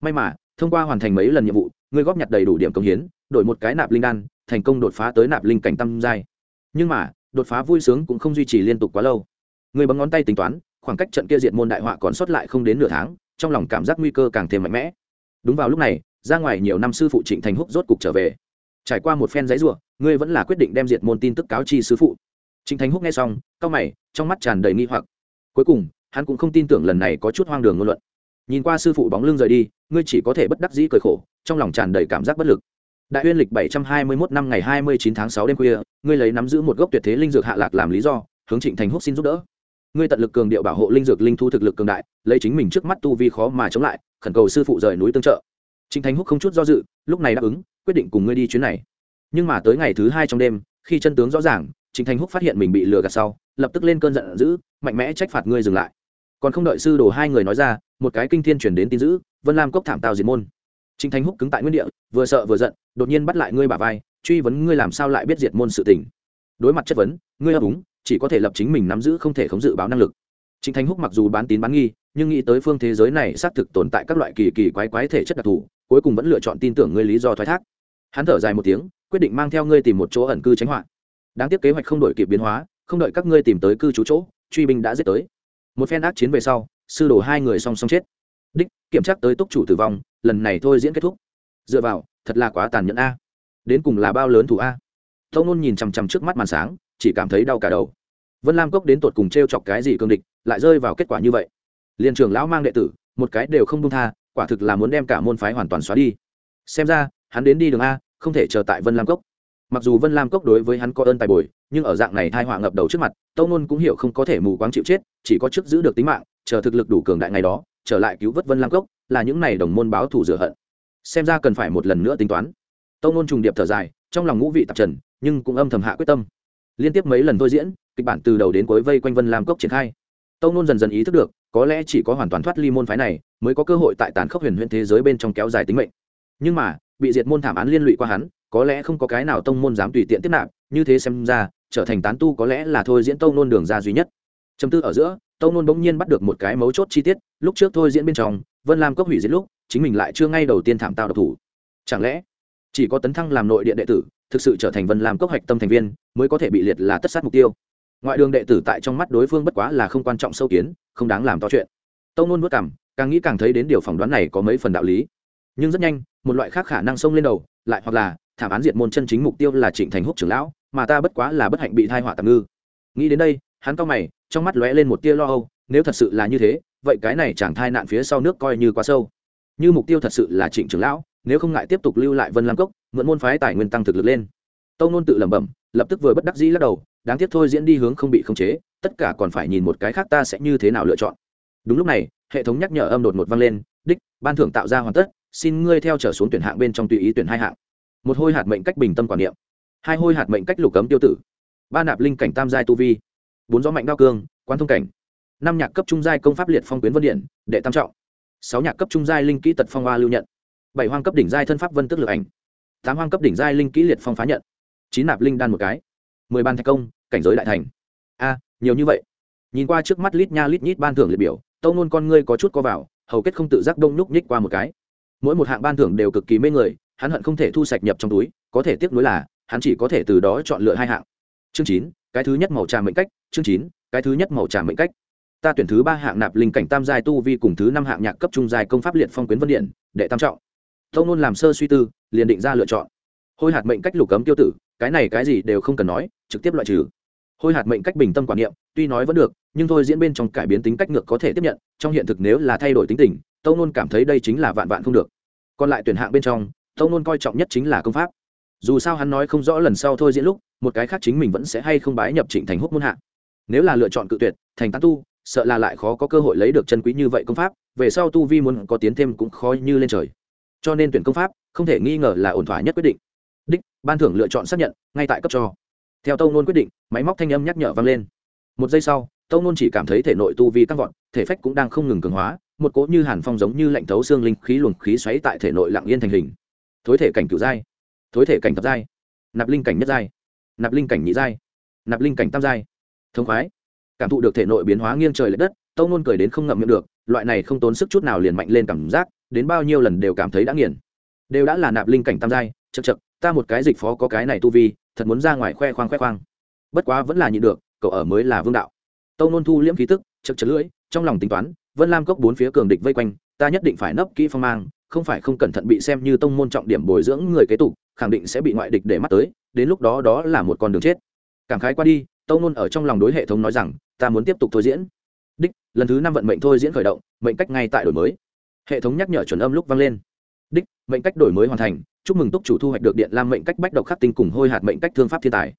May mà, thông qua hoàn thành mấy lần nhiệm vụ, ngươi góp nhặt đầy đủ điểm công hiến, đổi một cái nạp linh đan, thành công đột phá tới nạp linh cảnh tâm giai nhưng mà, đột phá vui sướng cũng không duy trì liên tục quá lâu. Người bấm ngón tay tính toán, khoảng cách trận kia diệt môn đại họa còn sót lại không đến nửa tháng, trong lòng cảm giác nguy cơ càng thêm mạnh mẽ. Đúng vào lúc này, ra ngoài nhiều năm sư phụ trịnh thành húc rốt cục trở về. Trải qua một phen giấy ruộng ngươi vẫn là quyết định đem diệt môn tin tức cáo chi sư phụ. Trịnh thành húc nghe xong, cau mày, trong mắt tràn đầy nghi hoặc. Cuối cùng, hắn cũng không tin tưởng lần này có chút hoang đường ngôn luận. Nhìn qua sư phụ bóng lưng rời đi, ngươi chỉ có thể bất đắc dĩ cười khổ, trong lòng tràn đầy cảm giác bất lực đại uyên lịch bảy trăm hai mươi 721 năm ngày hai mươi chín tháng sáu đêm khuya, ngươi lấy nắm giữ một gốc tuyệt thế linh dược hạ lạc làm lý do, hướng trịnh thành húc xin giúp đỡ. Ngươi tận lực cường điệu bảo hộ linh dược linh thu thực lực cường đại, lấy chính mình trước mắt tu vi khó mà chống lại, khẩn cầu sư phụ rời núi tương trợ. Trịnh thành húc không chút do dự, lúc này đáp ứng, quyết định cùng ngươi đi chuyến này. Nhưng mà tới ngày thứ hai trong đêm, khi chân tướng rõ ràng, trịnh thành húc phát hiện mình bị lừa gạt sau, lập tức lên cơn giận dữ, mạnh mẽ trách phạt ngươi dừng lại. Còn không đợi sư đồ hai người nói ra, một cái kinh thiên truyền đến tin dữ, vân lam cốc thảm tào diệt môn. Trình Thành Húc cứng tại nguyên địa, vừa sợ vừa giận, đột nhiên bắt lại ngươi bả vai, truy vấn ngươi làm sao lại biết diệt môn sự tình. Đối mặt chất vấn, ngươi đúng, chỉ có thể lập chính mình nắm giữ không thể khống dự báo năng lực. Trình Thành Húc mặc dù bán tín bán nghi, nhưng nghĩ tới phương thế giới này xác thực tồn tại các loại kỳ kỳ quái quái thể chất đặc thù, cuối cùng vẫn lựa chọn tin tưởng ngươi lý do thoái thác. Hắn thở dài một tiếng, quyết định mang theo ngươi tìm một chỗ ẩn cư tránh họa. Đáng tiếc kế hoạch không đổi kịp biến hóa, không đợi các ngươi tìm tới cư trú chỗ, truy binh đã giết tới. Một phen ác chiến về sau, sư đồ hai người song song chết. Đích, kiểm tra tới túc chủ tử vong, lần này thôi diễn kết thúc. Dựa vào thật là quá tàn nhẫn a. Đến cùng là bao lớn thủ a. Tâu nôn nhìn chằm chằm trước mắt màn sáng chỉ cảm thấy đau cả đầu. Vân lam cốc đến tột cùng t r e o chọc cái gì cương địch lại rơi vào kết quả như vậy. Liên trường lão mang đệ tử một cái đều không đông tha quả thực là muốn đem cả môn phái hoàn toàn xóa đi. Xem ra hắn đến đi đường a không thể chờ tại vân lam cốc. Mặc dù vân lam cốc đối với hắn có ơn tài bồi nhưng ở dạng này thai họa ngập đầu trước mặt tâu nôn cũng hiểu không có thể mù quáng chịu chết chỉ có chức giữ được tính mạng chờ thực lực đủ cường đại ngày đó trở lại cứu vớt vân lam cốc, là những n à y đồng môn báo thù rửa hận. Xem ra cần phải một lần nữa tính toán. Tông nôn trùng điệp thở dài, trong lòng ngũ vị tạp trần, nhưng cũng âm thầm hạ quyết tâm. Liên tiếp mấy lần thôi diễn, kịch bản từ đầu đến cuối vây quanh vân lam cốc triển khai. Tông nôn dần dần ý thức được, có lẽ chỉ có hoàn toàn thoát ly môn phái này, mới có cơ hội tại tàn khốc huyền huyền thế giới bên trong kéo dài tính mệnh. Nhưng mà, bị diệt môn thảm án liên lụy qua hắn, có lẽ không có cái nào tông môn dám tùy tiện tiếp nạp, như thế xem ra, trở thành tán tu có lẽ là thôi diễn Tông nôn đường ra duy nhất. Chấm tư ở giữa tâu nôn bỗng nhiên bắt được một cái mấu chốt chi tiết, lúc trước thôi diễn bên trong, vân lam cốc hủy diệt lúc, chính mình lại chưa ngay đầu tiên thảm tạo độc thủ. Chẳng lẽ, chỉ có tấn thăng làm nội điện đệ tử, thực sự trở thành vân lam cốc hạch tâm thành viên, mới có thể bị liệt là tất sát mục tiêu? Ngoại đường đệ tử tại trong mắt đối phương bất quá là không quan trọng sâu kiến, không đáng làm to chuyện. Tâu nôn vất cảm, càng nghĩ càng thấy đến điều phỏng đoán này có mấy phần đạo lý. Nhưng rất nhanh, một loại khác khả năng xông lên đầu, lại hoặc là thảm án diệt môn chân chính mục tiêu là trịnh thành húc trưởng lão, mà ta bất quá là bất hạnh bị thai họa tạm ngư. Nghĩ đến đây, hắn cao mày trong mắt lóe lên một tia lo âu, nếu thật sự là như thế, vậy cái này chẳng thai nạn phía sau nước coi như quá sâu. Như mục tiêu thật sự là trịnh trưởng lão, nếu không ngại tiếp tục lưu lại vân lam cốc, mượn môn phái tài nguyên tăng thực lực lên. Tâu nôn tự lẩm bẩm, lập tức vừa bất đắc dĩ lắc đầu, đáng tiếc thôi diễn đi hướng không bị khống chế, tất cả còn phải nhìn một cái khác ta sẽ như thế nào lựa chọn. Đúng lúc này, hệ thống nhắc nhở âm đột một vang lên, đích, ban thưởng tạo ra hoàn tất, xin ngươi theo trở xuống tuyển hạng bên trong tùy ý tuyển hai hạng. Một hôi hạt mệnh cách bình tâm quản niệm. Hai hôi hạt mệnh cách lục cấm tiêu tử. Ba nạp linh cảnh tam giai tu vi bốn gió mạnh đao cương quan thông cảnh. Năm nhạc cấp trung giai công pháp liệt phong quyến vân điện, đệ tam trọng. Sáu nhạc cấp trung giai linh kỹ tật phong hoa lưu nhận. Bảy hoang cấp đỉnh giai thân pháp vân tức lực ảnh. Tám hoang cấp đỉnh giai linh kỹ liệt phong phá nhận. Chín nạp linh đan một cái. Mười ban thành công, cảnh giới đại thành. A, nhiều như vậy. Nhìn qua trước mắt lít nha lít nhít ban thưởng liệt biểu, tâu nôn con ngươi có chút co vào, hầu kết không tự giác đông nhúc nhích qua một cái. Mỗi một hạng ban thưởng đều cực kỳ mê người, hắn hận không thể thu sạch nhập trong túi, có thể tiếc nuối là, hắn chỉ có thể từ đó chọn lựa hai hạng. Chương chín cái thứ nhất màu trà mệnh cách, chương chín, cái thứ nhất màu trà mệnh cách. Ta tuyển thứ ba hạng nạp linh cảnh tam giai tu vi cùng thứ năm hạng nhạc cấp trung giai công pháp liệt phong quyến vân điện, đệ tam trọng. Tâu nôn làm sơ suy tư, liền định ra lựa chọn. Hôi hạt mệnh cách lục cấm tiêu tử, cái này cái gì đều không cần nói, trực tiếp loại trừ. Hôi hạt mệnh cách bình tâm quản niệm, tuy nói vẫn được, nhưng thôi diễn bên trong cải biến tính cách ngược có thể tiếp nhận, trong hiện thực nếu là thay đổi tính tình tâu nôn cảm thấy đây chính là vạn vạn không được. Còn lại tuyển hạng bên trong tâu nôn coi trọng nhất chính là công pháp dù sao hắn nói không rõ lần sau thôi diễn lúc, một cái khác chính mình vẫn sẽ hay không bái nhập trịnh thành húc môn hạ. nếu là lựa chọn cự tuyệt, thành tán tu, sợ là lại khó có cơ hội lấy được chân quý như vậy công pháp, về sau tu vi muốn có tiến thêm cũng khó như lên trời. Cho nên tuyển công pháp, không thể nghi ngờ là ổn thỏa nhất quyết định. Đích, ban thưởng lựa chọn xác nhận, ngay tại cấp cho. Theo tâu nôn quyết định, máy móc thanh âm nhắc nhở vang lên. Một giây sau tâu nôn chỉ cảm thấy thể nội tu vi tăng vọt, thể phách cũng đang không ngừng cường hóa, một cỗ như hàn phong giống như lạnh thấu xương linh khí luồng khí xoáy tại thể nội lặng yên thành hình. Thối thể cảnh cựu giai thối thể cảnh thập giai, nạp linh cảnh nhất giai, nạp linh cảnh nhị giai, nạp linh cảnh tam giai. Thông khoái. Cảm thụ được thể nội biến hóa nghiêng trời l ệ đất, tâu nôn cười đến không ngậm miệng được, loại này không tốn sức chút nào liền mạnh lên cảm giác, đến bao nhiêu lần đều cảm thấy đã nghiền. Đều đã là nạp linh cảnh tam giai chật chật ta một cái dịch phó có cái này tu vi, thật muốn ra ngoài khoe khoang khoe khoang. Bất quá vẫn là nhịn được, cậu ở mới là vương đạo. Tâu nôn thu liễm khí tức chật chật lưỡi, trong lòng tính toán, vân lam cốc bốn phía cường địch vây quanh, ta nhất định phải nấp kỹ phong mang không phải không cẩn thận bị xem như tông môn trọng điểm bồi dưỡng người kế tục, khẳng định sẽ bị ngoại địch để mắt tới, đến lúc đó đó là một con đường chết. Cảm khái qua đi tâu nôn ở trong lòng đối hệ thống nói rằng, ta muốn tiếp tục thôi diễn. Đích, lần thứ năm vận mệnh thôi diễn khởi động, mệnh cách ngay tại đổi mới. Hệ thống nhắc nhở chuẩn âm lúc vang lên. Đích, mệnh cách đổi mới hoàn thành, chúc mừng túc chủ thu hoạch được điện lam mệnh cách bách độc khắc tinh cùng hôi hạt mệnh cách thương pháp thiên tài.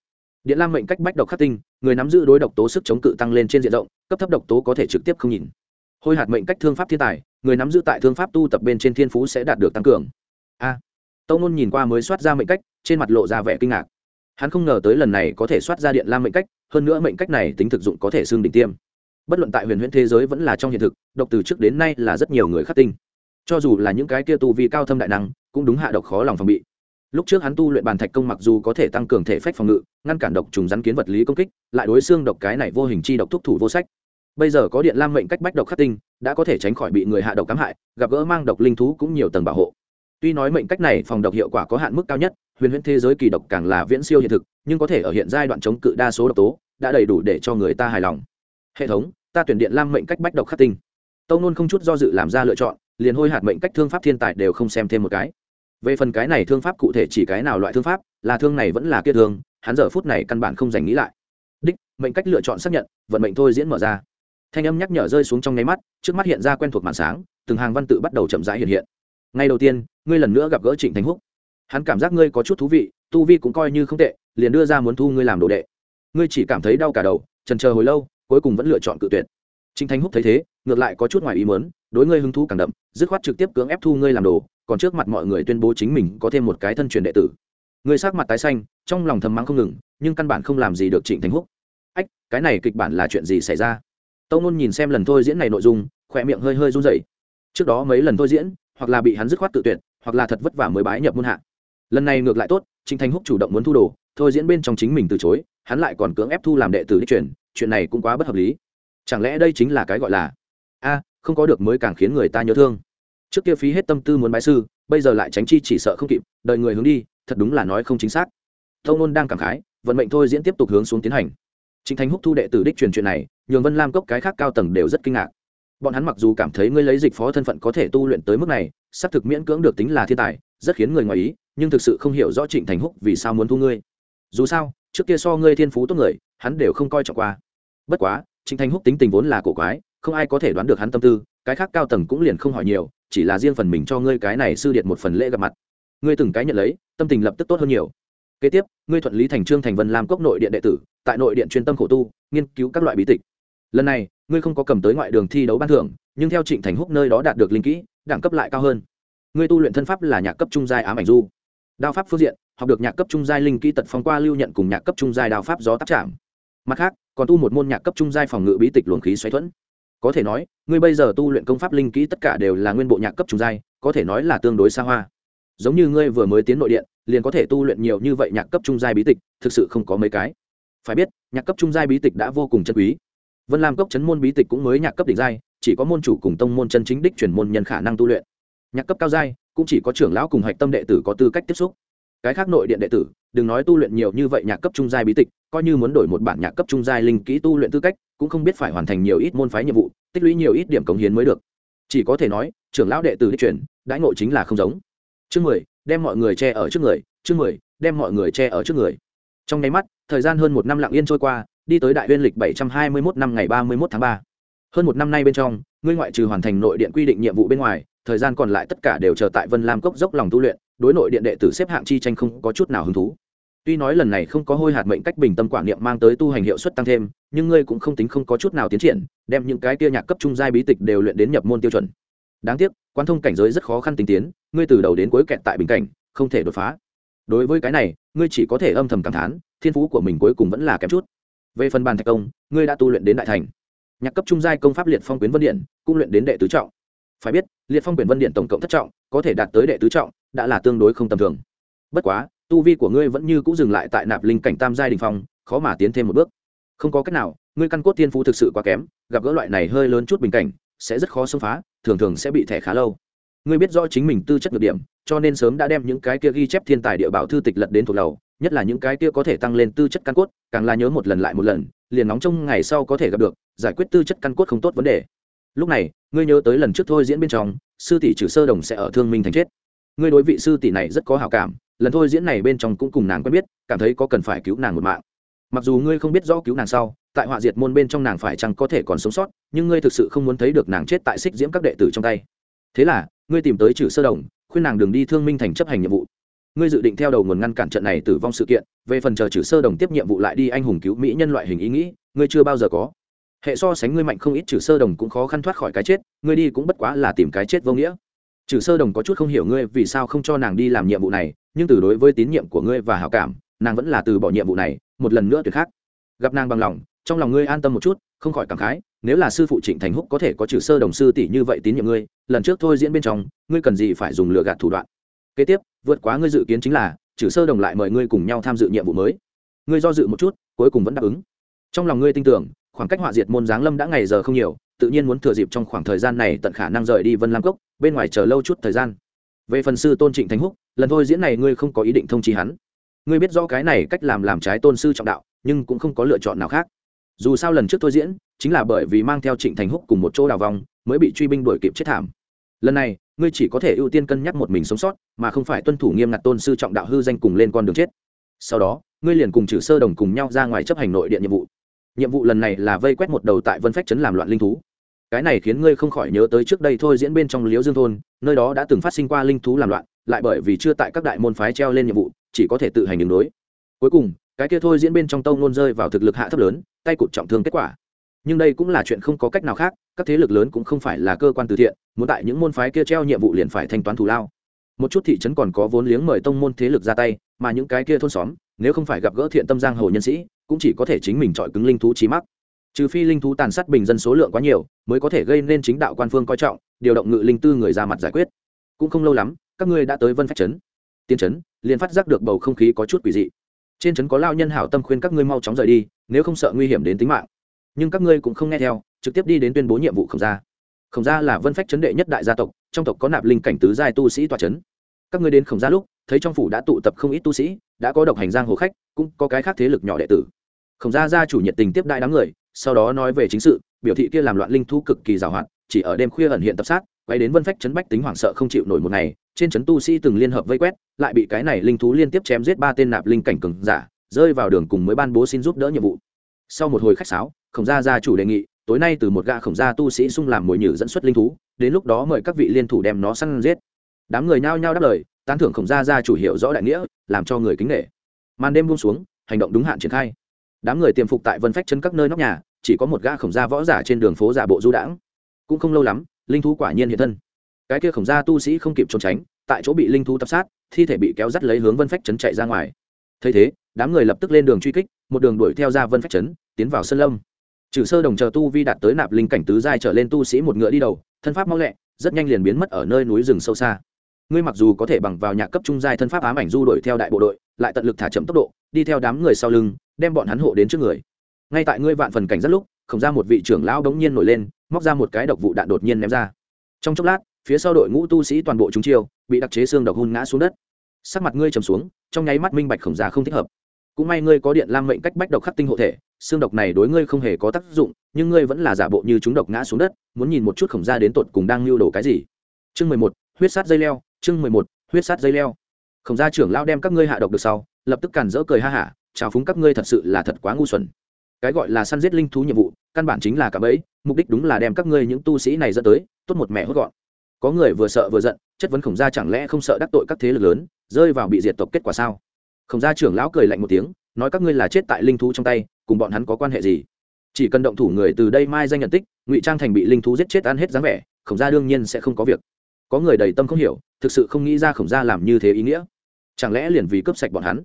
Điện lam mệnh cách bách độc khắc tinh, người nắm giữ đối độc tố sức chống cự tăng lên trên diện rộng, cấp thấp độc tố có thể trực tiếp không nhìn. Hôi hạt mệnh cách thương pháp thiên tài người nắm giữ tại thương pháp tu tập bên trên thiên phú sẽ đạt được tăng cường. A. À, tâu nôn nhìn qua mới soát ra mệnh cách trên mặt lộ ra vẻ kinh ngạc. Hắn không ngờ tới lần này có thể soát ra điện lam mệnh cách hơn nữa mệnh cách này tính thực dụng có thể xương đỉnh tiêm. Bất luận tại huyền huyễn thế giới vẫn là trong hiện thực độc từ trước đến nay là rất nhiều người khắc tinh. Cho dù là những cái kia tu vi cao thâm đại năng cũng đúng hạ độc khó lòng phòng bị. Lúc trước hắn tu luyện bàn thạch công mặc dù có thể tăng cường thể phách phòng ngự ngăn cản độc trùng rắn kiến vật lý công kích lại đối xương độc cái này vô hình chi độc thúc thủ vô sách bây giờ có điện lam mệnh cách bách độc khắc tinh, đã có thể tránh khỏi bị người hạ độc cám hại, gặp gỡ mang độc linh thú cũng nhiều tầng bảo hộ. Tuy nói mệnh cách này phòng độc hiệu quả có hạn mức cao nhất, huyền huyễn thế giới kỳ độc càng là viễn siêu hiện thực, nhưng có thể ở hiện giai đoạn chống cự đa số độc tố, đã đầy đủ để cho người ta hài lòng. Hệ thống, ta tuyển điện lam mệnh cách bách độc khắc tinh. Tâu nôn không chút do dự làm ra lựa chọn, liền hôi hạt mệnh cách thương pháp thiên tài đều không xem thêm một cái. Về phần cái này thương pháp cụ thể chỉ cái nào loại thương pháp, là thương này vẫn là kia thương, hắn giờ phút này căn bản không dành nghĩ lại. Đích, mệnh cách lựa chọn xác nhận, vận mệnh thôi diễn mở ra thanh âm nhắc nhở rơi xuống trong nháy mắt, trước mắt hiện ra quen thuộc màn sáng, từng hàng văn tự bắt đầu chậm rãi hiện hiện. Ngay đầu tiên, ngươi lần nữa gặp gỡ trịnh thành húc. Hắn cảm giác ngươi có chút thú vị, tu vi cũng coi như không tệ, liền đưa ra muốn thu ngươi làm đồ đệ. Ngươi chỉ cảm thấy đau cả đầu, trần chờ hồi lâu, cuối cùng vẫn lựa chọn cự tuyệt. Trịnh thành húc thấy thế, ngược lại có chút ngoài ý muốn, đối ngươi hứng thú càng đậm, dứt khoát trực tiếp cưỡng ép thu ngươi làm đồ, còn trước mặt mọi người tuyên bố chính mình có thêm một cái thân truyền đệ tử. Ngươi sắc mặt tái xanh, trong lòng thầm mắng không ngừng, nhưng căn bản không làm gì được trịnh thành húc. Ách, cái này kịch bản là chuyện gì xảy ra? Tâu nôn nhìn xem lần thôi diễn này nội dung khỏe miệng hơi hơi run rẩy. Trước đó mấy lần thôi diễn hoặc là bị hắn dứt khoát tự tuyệt hoặc là thật vất vả mới bái nhập môn hạ. Lần này ngược lại tốt trịnh thành húc chủ động muốn thu đồ thôi diễn bên trong chính mình từ chối hắn lại còn cưỡng ép thu làm đệ tử đích truyền chuyện này cũng quá bất hợp lý. Chẳng lẽ đây chính là cái gọi là a không có được mới càng khiến người ta nhớ thương. Trước kia phí hết tâm tư muốn bái sư bây giờ lại tránh chi chỉ sợ không kịp đợi người hướng đi thật đúng là nói không chính xác. Tâu nôn đang cảm khái vận mệnh thôi diễn tiếp tục hướng xuống tiến hành. Trịnh Thành Húc thu đệ tử đích truyền chuyện này, nhường Vân Lam cốc cái khác cao tầng đều rất kinh ngạc. Bọn hắn mặc dù cảm thấy ngươi lấy dịch phó thân phận có thể tu luyện tới mức này, sắp thực miễn cưỡng được tính là thiên tài, rất khiến người ngoài ý, nhưng thực sự không hiểu rõ Trịnh Thành Húc vì sao muốn thu ngươi. Dù sao, trước kia so ngươi thiên phú tốt người, hắn đều không coi trọng qua. Bất quá, Trịnh Thành Húc tính tình vốn là cổ quái, không ai có thể đoán được hắn tâm tư, cái khác cao tầng cũng liền không hỏi nhiều, chỉ là riêng phần mình cho ngươi cái này sư điện một phần lễ gặp mặt. Ngươi từng cái nhận lấy, tâm tình lập tức tốt hơn nhiều kế tiếp ngươi thuận lý thành trương thành vân làm cốc nội điện đệ tử tại nội điện chuyên tâm khổ tu nghiên cứu các loại bí tịch lần này, ngươi không có cầm tới ngoại đường thi đấu ban thưởng, nhưng theo trịnh thành húc nơi đó đạt được linh kỹ, đẳng cấp lại cao hơn. Ngươi tu luyện thân pháp là nhạc cấp trung giai ám ảnh du. Đao pháp phương diện, học được nhạc cấp trung giai linh kỹ tật phong qua lưu nhận cùng nhạc cấp trung giai đao pháp gió tác trảm mặt khác, còn tu một môn nhạc cấp trung giai phòng ngự bí tịch luồng khí xoáy thuẫn. Có thể nói, ngươi bây giờ tu luyện công pháp linh kỹ tất cả đều là nguyên bộ nhạc cấp trung giai, có thể nói là tương đối xa hoa. Giống như ngươi vừa mới tiến nội điện, liền có thể tu luyện nhiều như vậy nhạc cấp trung giai bí tịch, thực sự không có mấy cái. Phải biết, nhạc cấp trung giai bí tịch đã vô cùng chân quý vân lam cốc chấn môn bí tịch cũng mới nhạc cấp đỉnh giai, chỉ có môn chủ cùng tông môn chân chính đích chuyển môn nhân khả năng tu luyện. Nhạc cấp cao giai, cũng chỉ có trưởng lão cùng hạch tâm đệ tử có tư cách tiếp xúc. Cái khác nội điện đệ tử, đừng nói tu luyện nhiều như vậy nhạc cấp trung giai bí tịch, coi như muốn đổi một bản nhạc cấp trung giai linh kỹ tu luyện tư cách, cũng không biết phải hoàn thành nhiều ít môn phái nhiệm vụ, tích lũy nhiều ít điểm cống hiến mới được. Chỉ có thể nói, trưởng lão đệ tử đích chuyển đãi ngộ chính là không giống. Chương mười, đem mọi người che ở trước người, chương mười, đem mọi người che ở trước người. Trong nháy mắt, thời gian hơn một năm lặng yên trôi qua đi tới đại huyên lịch bảy trăm hai mươi mốt năm ngày ba mươi mốt tháng 3, hơn một năm nay bên trong ngươi ngoại trừ hoàn thành nội điện quy định nhiệm vụ bên ngoài thời gian còn lại tất cả đều chờ tại vân lam cốc dốc lòng tu luyện đối nội điện đệ tử xếp hạng chi tranh không có chút nào hứng thú. Tuy nói lần này không có hôi hạt mệnh cách bình tâm quả niệm mang tới tu hành hiệu suất tăng thêm nhưng ngươi cũng không tính không có chút nào tiến triển đem những cái kia nhạc cấp trung giai bí tịch đều luyện đến nhập môn tiêu chuẩn. Đáng tiếc quan thông cảnh giới rất khó khăn tính tiến ngươi từ đầu đến cuối kẹt tại bình cảnh không thể đột phá. Đối với cái này ngươi chỉ có thể âm thầm cảm thán thiên phú của mình cuối cùng vẫn là kém chút về phần bàn thạch công, ngươi đã tu luyện đến đại thành. Nhạc cấp trung giai công pháp liệt phong quyến vân điện, cũng luyện đến đệ tứ trọng. Phải biết, liệt phong quyển vân điện tổng cộng thất trọng, có thể đạt tới đệ tứ trọng, đã là tương đối không tầm thường. Bất quá, tu vi của ngươi vẫn như cũng dừng lại tại nạp linh cảnh tam giai đình phong, khó mà tiến thêm một bước. Không có cách nào, ngươi căn cốt tiên phu thực sự quá kém, gặp gỡ loại này hơi lớn chút bình cảnh, sẽ rất khó xâm phá, thường thường sẽ bị thẻ khá lâu. Ngươi biết rõ chính mình tư chất nhược điểm, cho nên sớm đã đem những cái kia ghi chép thiên tài địa bảo thư tịch lật đến thuộc lầu nhất là những cái kia có thể tăng lên tư chất căn cốt, càng là nhớ một lần lại một lần, liền nóng trong ngày sau có thể gặp được, giải quyết tư chất căn cốt không tốt vấn đề. Lúc này, ngươi nhớ tới lần trước thôi diễn bên trong, sư tỷ trừ sơ đồng sẽ ở thương minh thành chết. Ngươi đối vị sư tỷ này rất có hảo cảm, lần thôi diễn này bên trong cũng cùng nàng quen biết, cảm thấy có cần phải cứu nàng một mạng. Mặc dù ngươi không biết rõ cứu nàng sau, tại họa diệt môn bên trong nàng phải chăng có thể còn sống sót, nhưng ngươi thực sự không muốn thấy được nàng chết tại xích diễm các đệ tử trong tay. Thế là, ngươi tìm tới trừ sơ đồng, khuyên nàng đường đi thương minh thành chấp hành nhiệm vụ ngươi dự định theo đầu nguồn ngăn cản trận này tử vong sự kiện, về phần chờ trừ sơ đồng tiếp nhiệm vụ lại đi anh hùng cứu mỹ nhân loại hình ý nghĩ, ngươi chưa bao giờ có. Hệ so sánh ngươi mạnh không ít trừ sơ đồng cũng khó khăn thoát khỏi cái chết, ngươi đi cũng bất quá là tìm cái chết vô nghĩa. Trừ sơ đồng có chút không hiểu ngươi vì sao không cho nàng đi làm nhiệm vụ này, nhưng từ đối với tín nhiệm của ngươi và hảo cảm, nàng vẫn là từ bỏ nhiệm vụ này, một lần nữa tuyệt khác. Gặp nàng bằng lòng, trong lòng ngươi an tâm một chút, không khỏi cảm khái, nếu là sư phụ trịnh thành húc có thể có trừ sơ đồng sư tỷ như vậy tín nhiệm ngươi, lần trước thôi diễn bên trong, ngươi cần gì phải dùng lừa gạt thủ đoạn. Kế tiếp vượt quá ngươi dự kiến chính là, trừ sơ đồng lại mời ngươi cùng nhau tham dự nhiệm vụ mới. Ngươi do dự một chút, cuối cùng vẫn đáp ứng. Trong lòng ngươi tin tưởng, khoảng cách họa diệt môn giáng lâm đã ngày giờ không nhiều, tự nhiên muốn thừa dịp trong khoảng thời gian này tận khả năng rời đi vân lam cốc, bên ngoài chờ lâu chút thời gian. Về phần sư tôn trịnh thánh húc, lần thôi diễn này ngươi không có ý định thông chi hắn. Ngươi biết rõ cái này cách làm làm trái tôn sư trọng đạo, nhưng cũng không có lựa chọn nào khác. Dù sao lần trước thôi diễn, chính là bởi vì mang theo trịnh thành húc cùng một chỗ đào vong, mới bị truy binh đuổi kịp chết thảm. Lần này ngươi chỉ có thể ưu tiên cân nhắc một mình sống sót, mà không phải tuân thủ nghiêm ngặt tôn sư trọng đạo hư danh cùng lên con đường chết. Sau đó, ngươi liền cùng trừ sơ đồng cùng nhau ra ngoài chấp hành nội điện nhiệm vụ. Nhiệm vụ lần này là vây quét một đầu tại vân phách Trấn làm loạn linh thú. Cái này khiến ngươi không khỏi nhớ tới trước đây thôi diễn bên trong liễu dương thôn, nơi đó đã từng phát sinh qua linh thú làm loạn, lại bởi vì chưa tại các đại môn phái treo lên nhiệm vụ, chỉ có thể tự hành đường đối. Cuối cùng, cái kia thôi diễn bên trong tông nôn rơi vào thực lực hạ thấp lớn, tay cụt trọng thương kết quả. Nhưng đây cũng là chuyện không có cách nào khác các thế lực lớn cũng không phải là cơ quan từ thiện, muốn tại những môn phái kia treo nhiệm vụ liền phải thanh toán thù lao. Một chút thị trấn còn có vốn liếng mời tông môn thế lực ra tay, mà những cái kia thôn xóm, nếu không phải gặp gỡ thiện tâm giang hồ nhân sĩ, cũng chỉ có thể chính mình chọi cứng linh thú trí mắc. Trừ phi linh thú tàn sát bình dân số lượng quá nhiều, mới có thể gây nên chính đạo quan phương coi trọng, điều động ngự linh tư người ra mặt giải quyết. Cũng không lâu lắm, các ngươi đã tới vân phách trấn. Tiên trấn, liền phát giác được bầu không khí có chút quỷ dị. Trên trấn có lao nhân hảo tâm khuyên các ngươi mau chóng rời đi, nếu không sợ nguy hiểm đến tính mạng. Nhưng các ngươi cũng không nghe theo trực tiếp đi đến tuyên bố nhiệm vụ khổng gia. Khổng gia là vân phách chấn đệ nhất đại gia tộc, trong tộc có nạp linh cảnh tứ giai tu sĩ tòa chấn. Các ngươi đến khổng gia lúc, thấy trong phủ đã tụ tập không ít tu sĩ, đã có độc hành giang hồ khách, cũng có cái khác thế lực nhỏ đệ tử. Khổng gia gia chủ nhiệt tình tiếp đại đám người, sau đó nói về chính sự, biểu thị kia làm loạn linh thu cực kỳ giàu hoạt, chỉ ở đêm khuya ẩn hiện tập sát, quay đến vân phách chấn bách tính hoảng sợ không chịu nổi một ngày, trên chấn tu sĩ từng liên hợp vây quét, lại bị cái này linh thú liên tiếp chém giết ba tên nạp linh cảnh cường giả, rơi vào đường cùng mới ban bố xin giúp đỡ nhiệm vụ. Sau một hồi khách sáo, khổng gia gia chủ đề nghị tối nay từ một gã khổng gia tu sĩ xung làm mồi nhử dẫn xuất linh thú, đến lúc đó mời các vị liên thủ đem nó săn giết. Đám người nhao nhao đáp lời, tán thưởng khổng gia gia chủ hiệu rõ đại nghĩa, làm cho người kính nghệ màn đêm buông xuống, hành động đúng hạn triển khai. Đám người tiềm phục tại vân phách chân các nơi nóc nhà, chỉ có một gã khổng gia võ giả trên đường phố giả bộ du đãng. Cũng không lâu lắm, linh thú quả nhiên hiện thân. Cái kia khổng gia tu sĩ không kịp trốn tránh, tại chỗ bị linh thú tập sát, thi thể bị kéo dắt lấy hướng vân phách trấn chạy ra ngoài. Thấy thế, đám người lập tức lên đường truy kích, một đường đuổi theo ra vân phách trấn, tiến vào sân lâm trừ sơ đồng chờ tu vi đạt tới nạp linh cảnh tứ giai trở lên tu sĩ một ngựa đi đầu, thân pháp mau lẹ, rất nhanh liền biến mất ở nơi núi rừng sâu xa. Ngươi mặc dù có thể bằng vào nhạc cấp trung giai thân pháp ám ảnh du đuổi theo đại bộ đội, lại tận lực thả chậm tốc độ, đi theo đám người sau lưng, đem bọn hắn hộ đến trước người. Ngay tại ngươi vạn phần cảnh rất lúc, không ra một vị trưởng lão đống nhiên nổi lên, móc ra một cái độc vụ đạn đột nhiên ném ra. Trong chốc lát, phía sau đội ngũ tu sĩ toàn bộ chúng chiêu, bị đặc chế xương độc hun ngã xuống đất. Sắc mặt ngươi trầm xuống, trong nháy mắt minh bạch khổng gia không thích hợp cũng may ngươi có điện lam mệnh cách bách độc khắc tinh hộ thể, xương độc này đối ngươi không hề có tác dụng, nhưng ngươi vẫn là giả bộ như chúng độc ngã xuống đất, muốn nhìn một chút khổng gia đến tột cùng đang lưu đồ cái gì. Chương mười một, huyết sát dây leo, chương mười một, huyết sát dây leo. Khổng gia trưởng lao đem các ngươi hạ độc được sau, lập tức càn rỡ cười ha hả, chào phúng các ngươi thật sự là thật quá ngu xuẩn. Cái gọi là săn giết linh thú nhiệm vụ, căn bản chính là cả bẫy, mục đích đúng là đem các ngươi những tu sĩ này dẫn tới, tốt một mẹ hốt gọn. Có người vừa sợ vừa giận, chất vấn khổng gia chẳng lẽ không sợ đắc tội các thế lực lớn, rơi vào bị diệt tộc kết quả sao? Khổng gia trưởng lão cười lạnh một tiếng, nói các ngươi là chết tại linh thú trong tay, cùng bọn hắn có quan hệ gì? Chỉ cần động thủ người từ đây mai danh nhận tích, ngụy trang thành bị linh thú giết chết ăn hết dáng vẻ, khổng gia đương nhiên sẽ không có việc. Có người đầy tâm không hiểu, thực sự không nghĩ ra khổng gia làm như thế ý nghĩa. Chẳng lẽ liền vì cướp sạch bọn hắn?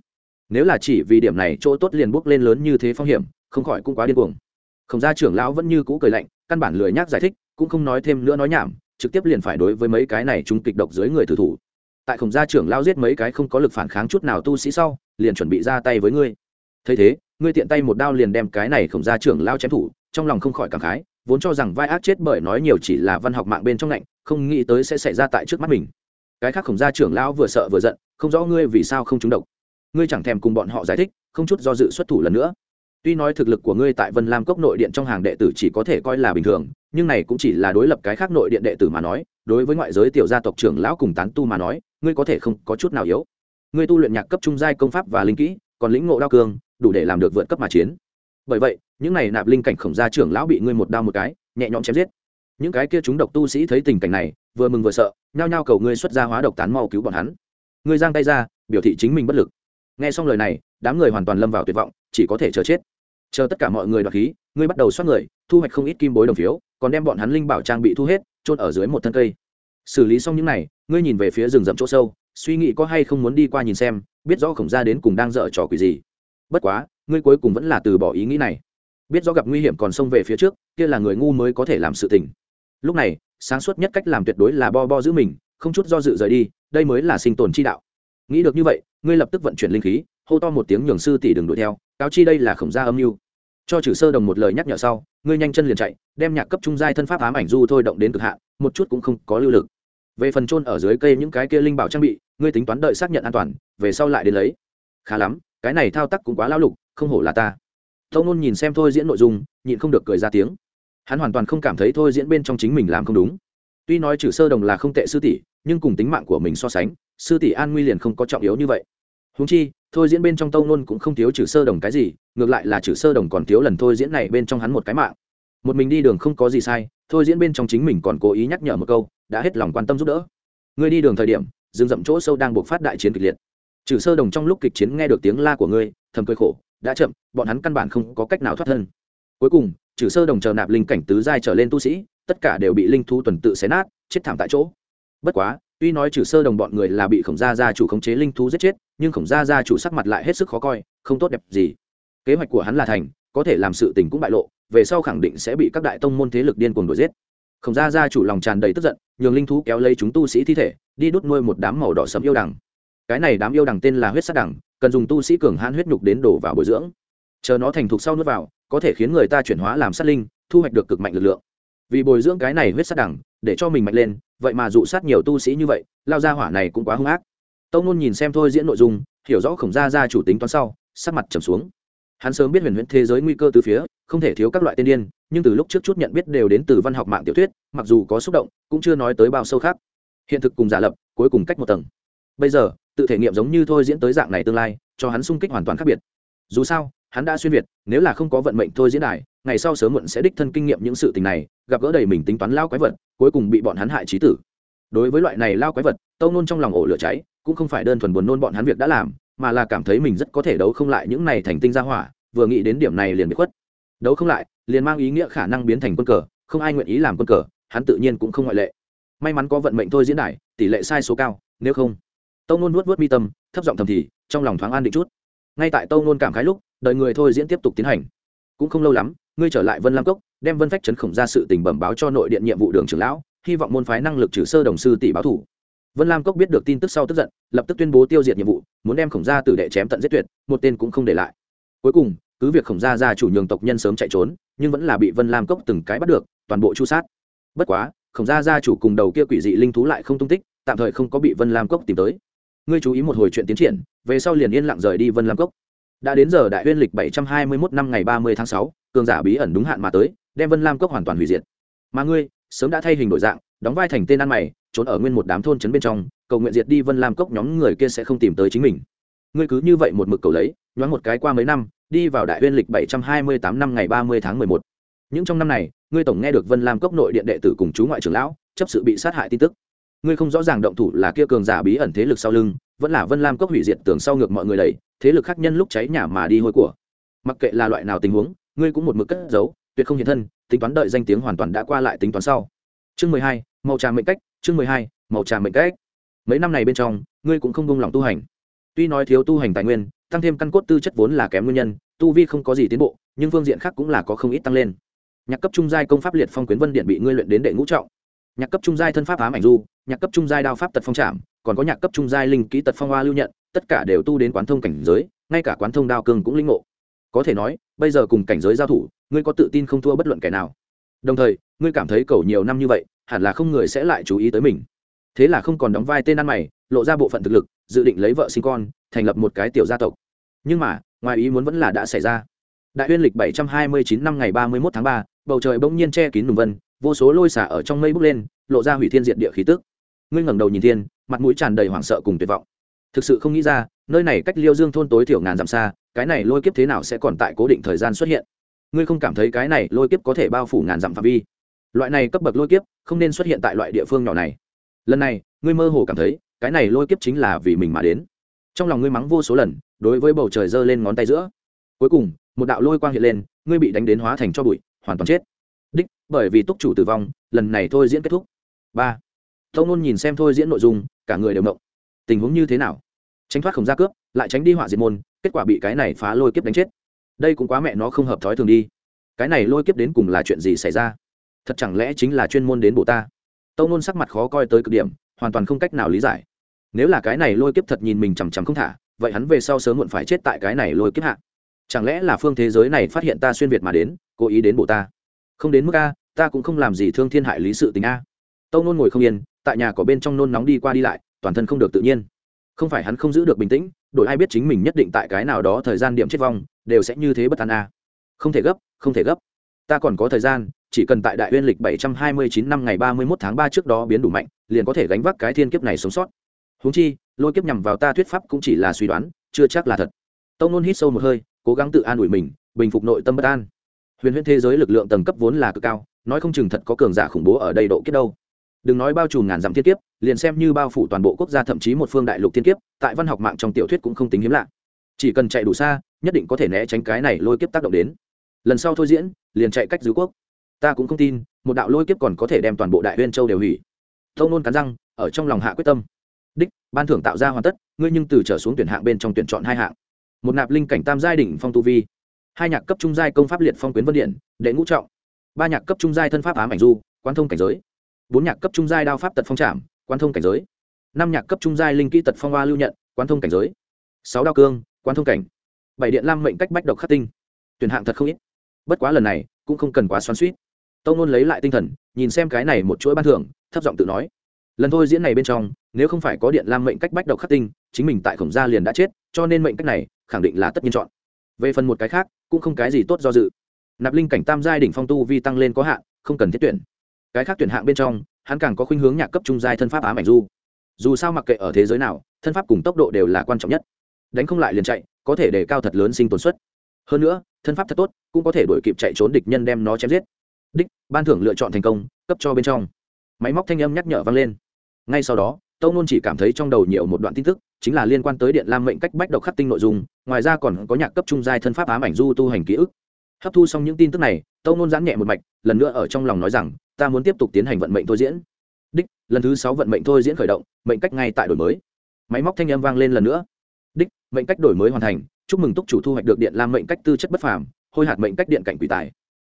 Nếu là chỉ vì điểm này chỗ tốt liền bước lên lớn như thế phong hiểm, không khỏi cũng quá điên cuồng. Khổng gia trưởng lão vẫn như cũ cười lạnh, căn bản lười nhác giải thích, cũng không nói thêm nữa nói nhảm, trực tiếp liền phải đối với mấy cái này chúng kịch độc dưới người tử thủ tại khổng gia trưởng lao giết mấy cái không có lực phản kháng chút nào tu sĩ sau, liền chuẩn bị ra tay với ngươi. Thấy thế, ngươi tiện tay một đao liền đem cái này khổng gia trưởng lao chém thủ, trong lòng không khỏi cảm khái, vốn cho rằng vai ác chết bởi nói nhiều chỉ là văn học mạng bên trong lạnh không nghĩ tới sẽ xảy ra tại trước mắt mình. Cái khác khổng gia trưởng lão vừa sợ vừa giận, không rõ ngươi vì sao không trúng độc. Ngươi chẳng thèm cùng bọn họ giải thích, không chút do dự xuất thủ lần nữa. Tuy nói thực lực của ngươi tại vân lam cốc nội điện trong hàng đệ tử chỉ có thể coi là bình thường, nhưng này cũng chỉ là đối lập cái khác nội điện đệ tử mà nói, đối với ngoại giới tiểu gia tộc trưởng lão cùng tán tu mà nói ngươi có thể không có chút nào yếu. Ngươi tu luyện nhạc cấp trung giai công pháp và linh kỹ, còn lĩnh ngộ đao cương, đủ để làm được vượt cấp mà chiến. Bởi vậy, những này nạp linh cảnh khổng gia trưởng lão bị ngươi một đao một cái, nhẹ nhõm chém giết. Những cái kia chúng độc tu sĩ thấy tình cảnh này, vừa mừng vừa sợ, nhao nhao cầu ngươi xuất ra hóa độc tán mau cứu bọn hắn. Ngươi giang tay ra, biểu thị chính mình bất lực. Nghe xong lời này, đám người hoàn toàn lâm vào tuyệt vọng, chỉ có thể chờ chết. Chờ tất cả mọi người đoạt khí, ngươi bắt đầu xoát người, thu hoạch không ít kim bối đồng phiếu, còn đem bọn hắn linh bảo trang bị thu hết trôn ở dưới một thân cây xử lý xong những này, ngươi nhìn về phía rừng rậm chỗ sâu, suy nghĩ có hay không muốn đi qua nhìn xem, biết rõ khổng gia đến cùng đang dở trò quỷ gì. Bất quá, ngươi cuối cùng vẫn là từ bỏ ý nghĩ này. Biết rõ gặp nguy hiểm còn xông về phía trước, kia là người ngu mới có thể làm sự tình. Lúc này, sáng suốt nhất cách làm tuyệt đối là bo bo giữ mình, không chút do dự rời đi, đây mới là sinh tồn chi đạo. Nghĩ được như vậy, ngươi lập tức vận chuyển linh khí, hô to một tiếng nhường sư tỷ đừng đuổi theo, cáo chi đây là khổng gia âm mưu. Cho trừ sơ đồng một lời nhắc nhở sau, ngươi nhanh chân liền chạy, đem nhạc cấp trung giai thân pháp ám ảnh du thôi động đến cực hạn, một chút cũng không có lưu lực về phần trôn ở dưới cây những cái kia linh bảo trang bị, ngươi tính toán đợi xác nhận an toàn, về sau lại đến lấy. Khá lắm, cái này thao tác cũng quá lao lục, không hổ là ta. Tâu nôn nhìn xem thôi diễn nội dung, nhịn không được cười ra tiếng. Hắn hoàn toàn không cảm thấy thôi diễn bên trong chính mình làm không đúng. Tuy nói trừ sơ đồng là không tệ sư tỷ, nhưng cùng tính mạng của mình so sánh, sư tỷ an nguy liền không có trọng yếu như vậy. Húng chi, thôi diễn bên trong tâu nôn cũng không thiếu trừ sơ đồng cái gì, ngược lại là trừ sơ đồng còn thiếu lần thôi diễn này bên trong hắn một cái mạng. Một mình đi đường không có gì sai, thôi diễn bên trong chính mình còn cố ý nhắc nhở một câu đã hết lòng quan tâm giúp đỡ. Ngươi đi đường thời điểm, rừng rậm chỗ sâu đang buộc phát đại chiến kịch liệt. Trừ sơ đồng trong lúc kịch chiến nghe được tiếng la của ngươi, thầm cười khổ, đã chậm, bọn hắn căn bản không có cách nào thoát thân. Cuối cùng, trừ sơ đồng chờ nạp linh cảnh tứ giai trở lên tu sĩ, tất cả đều bị linh thú tuần tự xé nát, chết thảm tại chỗ. Bất quá, tuy nói trừ sơ đồng bọn người là bị khổng gia gia chủ khống chế linh thú giết chết, nhưng khổng gia gia chủ sắc mặt lại hết sức khó coi, không tốt đẹp gì. Kế hoạch của hắn là thành, có thể làm sự tình cũng bại lộ, về sau khẳng định sẽ bị các đại tông môn thế lực điên cuồng đuổi giết khổng gia gia chủ lòng tràn đầy tức giận, nhường linh thú kéo lấy chúng tu sĩ thi thể, đi đút nuôi một đám màu đỏ sẫm yêu đằng. Cái này đám yêu đằng tên là huyết sát đằng, cần dùng tu sĩ cường hãn huyết nhục đến đổ vào bồi dưỡng. Chờ nó thành thục sau nuốt vào, có thể khiến người ta chuyển hóa làm sát linh, thu hoạch được cực mạnh lực lượng. Vì bồi dưỡng cái này huyết sát đằng, để cho mình mạnh lên, vậy mà dụ sát nhiều tu sĩ như vậy, lao ra hỏa này cũng quá hung ác. Tông nôn nhìn xem thôi diễn nội dung, hiểu rõ khổng gia gia chủ tính toán sau, sắc mặt trầm xuống hắn sớm biết huyền huyễn thế giới nguy cơ từ phía, không thể thiếu các loại tiên điên, nhưng từ lúc trước chút nhận biết đều đến từ văn học mạng tiểu thuyết, mặc dù có xúc động, cũng chưa nói tới bao sâu khác. Hiện thực cùng giả lập, cuối cùng cách một tầng. Bây giờ, tự thể nghiệm giống như thôi diễn tới dạng này tương lai, cho hắn sung kích hoàn toàn khác biệt. Dù sao, hắn đã xuyên việt, nếu là không có vận mệnh thôi diễn đài, ngày sau sớm muộn sẽ đích thân kinh nghiệm những sự tình này, gặp gỡ đầy mình tính toán lao quái vật, cuối cùng bị bọn hắn hại trí tử. Đối với loại này lao quái vật, tâu nôn trong lòng ổ lửa cháy, cũng không phải đơn thuần buồn nôn bọn hắn việc đã làm mà là cảm thấy mình rất có thể đấu không lại những này thành tinh ra hỏa, vừa nghĩ đến điểm này liền bị khuất. Đấu không lại, liền mang ý nghĩa khả năng biến thành quân cờ, không ai nguyện ý làm quân cờ, hắn tự nhiên cũng không ngoại lệ. May mắn có vận mệnh thôi diễn đài, tỷ lệ sai số cao, nếu không. Tâu nôn nuốt vớt mi tâm, thấp giọng thầm thì, trong lòng thoáng an định chút. Ngay tại tâu nôn cảm khái lúc đợi người thôi diễn tiếp tục tiến hành. Cũng không lâu lắm, ngươi trở lại vân lam cốc, đem vân phách chấn khổng ra sự tình bẩm báo cho nội điện nhiệm vụ đường trưởng lão, hy vọng môn phái năng lực trừ sơ đồng sư tỷ báo thủ vân lam cốc biết được tin tức sau tức giận, lập tức tuyên bố tiêu diệt nhiệm vụ, muốn đem khổng gia tử đệ chém tận giết tuyệt, một tên cũng không để lại. Cuối cùng, cứ việc khổng gia gia chủ nhường tộc nhân sớm chạy trốn, nhưng vẫn là bị vân lam cốc từng cái bắt được, toàn bộ chu sát. Bất quá, khổng gia gia chủ cùng đầu kia quỷ dị linh thú lại không tung tích, tạm thời không có bị vân lam cốc tìm tới. Ngươi chú ý một hồi chuyện tiến triển, về sau liền yên lặng rời đi vân lam cốc. Đã đến giờ đại huyên lịch bảy trăm hai mươi 721 năm ngày ba mươi tháng sáu, cường giả bí ẩn đúng hạn mà tới, đem vân lam cốc hoàn toàn hủy diệt. Mà ngươi, sớm đã thay hình đổi dạng, đóng vai thành tên ăn mày trốn ở nguyên một đám thôn trấn bên trong, cầu nguyện diệt đi vân lam cốc nhóm người kia sẽ không tìm tới chính mình. Ngươi cứ như vậy một mực cầu lấy, nhoáng một cái qua mấy năm, đi vào đại huyên lịch bảy trăm hai mươi tám năm ngày ba mươi tháng mười một. Những trong năm này, ngươi tổng nghe được vân lam cốc nội điện đệ tử cùng chú ngoại trưởng lão, chấp sự bị sát hại tin tức. Ngươi không rõ ràng động thủ là kia cường giả bí ẩn thế lực sau lưng, vẫn là vân lam cốc hủy diệt tường sau ngược mọi người đầy thế lực khác nhân lúc cháy nhà mà đi hôi của. Mặc kệ là loại nào tình huống, ngươi cũng một mực cất giấu, tuyệt không hiện thân, tính toán đợi danh tiếng hoàn toàn đã qua lại tính toán sau. Chương mười hai màu trà mệnh cách, chương mười hai, màu trà mệnh cách. Mấy năm này bên trong, ngươi cũng không buông lòng tu hành. Tuy nói thiếu tu hành tài nguyên, tăng thêm căn cốt tư chất vốn là kém nguyên nhân, tu vi không có gì tiến bộ, nhưng phương diện khác cũng là có không ít tăng lên. Nhạc cấp trung giai công pháp liệt phong quyến vân điện bị ngươi luyện đến đệ ngũ trọng. Nhạc cấp trung giai thân pháp ám ảnh du, nhạc cấp trung giai đao pháp tật phong trảm, còn có nhạc cấp trung giai linh kỹ tật phong hoa lưu nhận, tất cả đều tu đến quán thông cảnh giới, ngay cả quán thông đao cương cũng linh ngộ. Có thể nói, bây giờ cùng cảnh giới giao thủ, ngươi có tự tin không thua bất luận kẻ nào. Đồng thời, ngươi cảm thấy cầu nhiều năm như vậy hẳn là không người sẽ lại chú ý tới mình. Thế là không còn đóng vai tên ăn mày, lộ ra bộ phận thực lực, dự định lấy vợ sinh con, thành lập một cái tiểu gia tộc. Nhưng mà, ngoài ý muốn vẫn là đã xảy ra. Đại huyên lịch bảy trăm hai mươi chín năm ngày ba mươi một tháng ba, bầu trời bỗng nhiên che kín nùng vân, vô số lôi xả ở trong mây bốc lên, lộ ra hủy thiên diện địa khí tức. Ngươi ngẩng đầu nhìn thiên, mặt mũi tràn đầy hoảng sợ cùng tuyệt vọng. Thực sự không nghĩ ra, nơi này cách liêu dương thôn tối thiểu ngàn dặm xa, cái này lôi kiếp thế nào sẽ còn tại cố định thời gian xuất hiện? Ngươi không cảm thấy cái này lôi kiếp có thể bao phủ ngàn dặm phạm vi? Loại này cấp bậc lôi kiếp không nên xuất hiện tại loại địa phương nhỏ này. Lần này, ngươi mơ hồ cảm thấy, cái này lôi kiếp chính là vì mình mà đến. Trong lòng ngươi mắng vô số lần, đối với bầu trời giơ lên ngón tay giữa. Cuối cùng, một đạo lôi quang hiện lên, ngươi bị đánh đến hóa thành cho bụi, hoàn toàn chết. Đích, bởi vì túc chủ tử vong, lần này thôi diễn kết thúc. Ba. Tông nôn nhìn xem thôi diễn nội dung, cả người đều động. Tình huống như thế nào? Tránh thoát không ra cướp, lại tránh đi họa diệt môn, kết quả bị cái này phá lôi kiếp đánh chết. Đây cũng quá mẹ nó không hợp thói thường đi. Cái này lôi kiếp đến cùng là chuyện gì xảy ra? Thật chẳng lẽ chính là chuyên môn đến bộ ta? Tâu nôn sắc mặt khó coi tới cực điểm, hoàn toàn không cách nào lý giải. Nếu là cái này lôi kiếp thật nhìn mình chằm chằm không thả, vậy hắn về sau sớm muộn phải chết tại cái này lôi kiếp hạ. Chẳng lẽ là phương thế giới này phát hiện ta xuyên việt mà đến, cố ý đến bộ ta? Không đến mức a, ta cũng không làm gì thương thiên hại lý sự tình a. Tâu nôn ngồi không yên, tại nhà có bên trong nôn nóng đi qua đi lại, toàn thân không được tự nhiên. Không phải hắn không giữ được bình tĩnh đội ai biết chính mình nhất định tại cái nào đó thời gian điểm chết vong, đều sẽ như thế bất an a. Không thể gấp, không thể gấp. Ta còn có thời gian chỉ cần tại đại uyên lịch bảy trăm hai mươi chín năm ngày 31 tháng 3 trước đó biến đủ mạnh, liền có thể gánh vác cái thiên kiếp này sống sót. Huống chi, lôi kiếp nhằm vào ta thuyết pháp cũng chỉ là suy đoán, chưa chắc là thật. Tông nôn hít sâu một hơi, cố gắng tự an ủi mình, bình phục nội tâm bất an. Huyền huyễn thế giới lực lượng tầng cấp vốn là cực cao, nói không chừng thật có cường giả khủng bố ở đây độ kiếp đâu. Đừng nói bao trùm ngàn dặm thiên kiếp, liền xem như bao phủ toàn bộ quốc gia, thậm chí một phương đại lục thiên kiếp, tại văn học mạng trong tiểu thuyết cũng không tính hiếm lạ. Chỉ cần chạy đủ xa, nhất định có thể né tránh cái này lôi kiếp tác động đến. Lần sau thôi diễn, liền chạy cách dư quốc ta cũng không tin, một đạo lôi kiếp còn có thể đem toàn bộ đại huyên châu đều hủy. Thông nôn cắn răng, ở trong lòng hạ quyết tâm. Đích, ban thưởng tạo ra hoàn tất, ngươi nhưng từ trở xuống tuyển hạng bên trong tuyển chọn hai hạng. Một nạp linh cảnh tam giai đỉnh phong tu vi. Hai nhạc cấp trung giai công pháp liệt phong quyến vân điện, đệ ngũ trọng. Ba nhạc cấp trung giai thân pháp ám ảnh du quan thông cảnh giới. Bốn nhạc cấp trung giai đao pháp tật phong trảm quan thông cảnh giới. Năm nhạc cấp trung giai linh kỹ tật phong hoa lưu nhận quan thông cảnh giới. Sáu đao cương quan thông cảnh. Bảy điện lam mệnh cách bách độc khắc tinh. Tuyển hạng thật không ít. Bất quá lần này, cũng không cần quá xoắn suýt tâu nôn lấy lại tinh thần, nhìn xem cái này một chuỗi ban thưởng, thấp giọng tự nói. Lần thôi diễn này bên trong, nếu không phải có điện lam mệnh cách bách độc khắc tinh, chính mình tại khổng gia liền đã chết, cho nên mệnh cách này, khẳng định là tất nhiên chọn. Về phần một cái khác, cũng không cái gì tốt do dự. Nạp linh cảnh tam giai đỉnh phong tu vi tăng lên có hạn, không cần thiết tuyển. Cái khác tuyển hạng bên trong, hắn càng có khuynh hướng nhạc cấp trung giai thân pháp ám ảnh du. Dù sao mặc kệ ở thế giới nào, thân pháp cùng tốc độ đều là quan trọng nhất. Đánh không lại liền chạy, có thể để cao thật lớn sinh tồn suất. Hơn nữa, thân pháp thật tốt, cũng có thể đổi kịp chạy trốn địch nhân đem nó chém giết đích, ban thưởng lựa chọn thành công, cấp cho bên trong. Máy móc thanh âm nhắc nhở vang lên. Ngay sau đó, tâu nôn chỉ cảm thấy trong đầu nhiều một đoạn tin tức, chính là liên quan tới điện lam mệnh cách bách độc khắc tinh nội dung, ngoài ra còn có nhạc cấp trung giai thân pháp ám ảnh du tu hành ký ức. Hấp thu xong những tin tức này, tâu nôn giãn nhẹ một mạch, lần nữa ở trong lòng nói rằng, ta muốn tiếp tục tiến hành vận mệnh thôi diễn. Đích, lần thứ sáu vận mệnh thôi diễn khởi động, mệnh cách ngay tại đổi mới. Máy móc thanh âm vang lên lần nữa. Đích, mệnh cách đổi mới hoàn thành, chúc mừng túc chủ thu hoạch được điện lam mệnh cách tư chất bất phàm, hôi hạt mệnh cách điện cảnh quỷ tài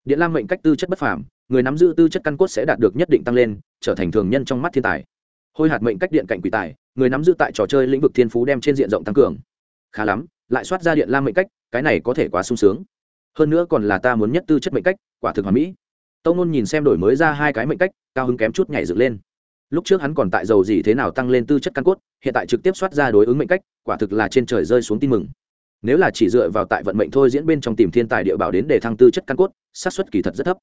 điện lam mệnh cách tư chất bất phàm, người nắm giữ tư chất căn cốt sẽ đạt được nhất định tăng lên, trở thành thường nhân trong mắt thiên tài. Hôi hạt mệnh cách điện cảnh quỷ tài, người nắm giữ tại trò chơi lĩnh vực thiên phú đem trên diện rộng tăng cường. Khá lắm, lại soát ra điện lam mệnh cách, cái này có thể quá sung sướng. Hơn nữa còn là ta muốn nhất tư chất mệnh cách, quả thực hoàn mỹ. Tâu nôn nhìn xem đổi mới ra hai cái mệnh cách, cao hứng kém chút nhảy dựng lên. Lúc trước hắn còn tại dầu gì thế nào tăng lên tư chất căn cốt, hiện tại trực tiếp soát ra đối ứng mệnh cách, quả thực là trên trời rơi xuống tin mừng nếu là chỉ dựa vào tại vận mệnh thôi diễn bên trong tìm thiên tài địa bảo đến để thăng tư chất căn cốt, xác suất kỳ thật rất thấp.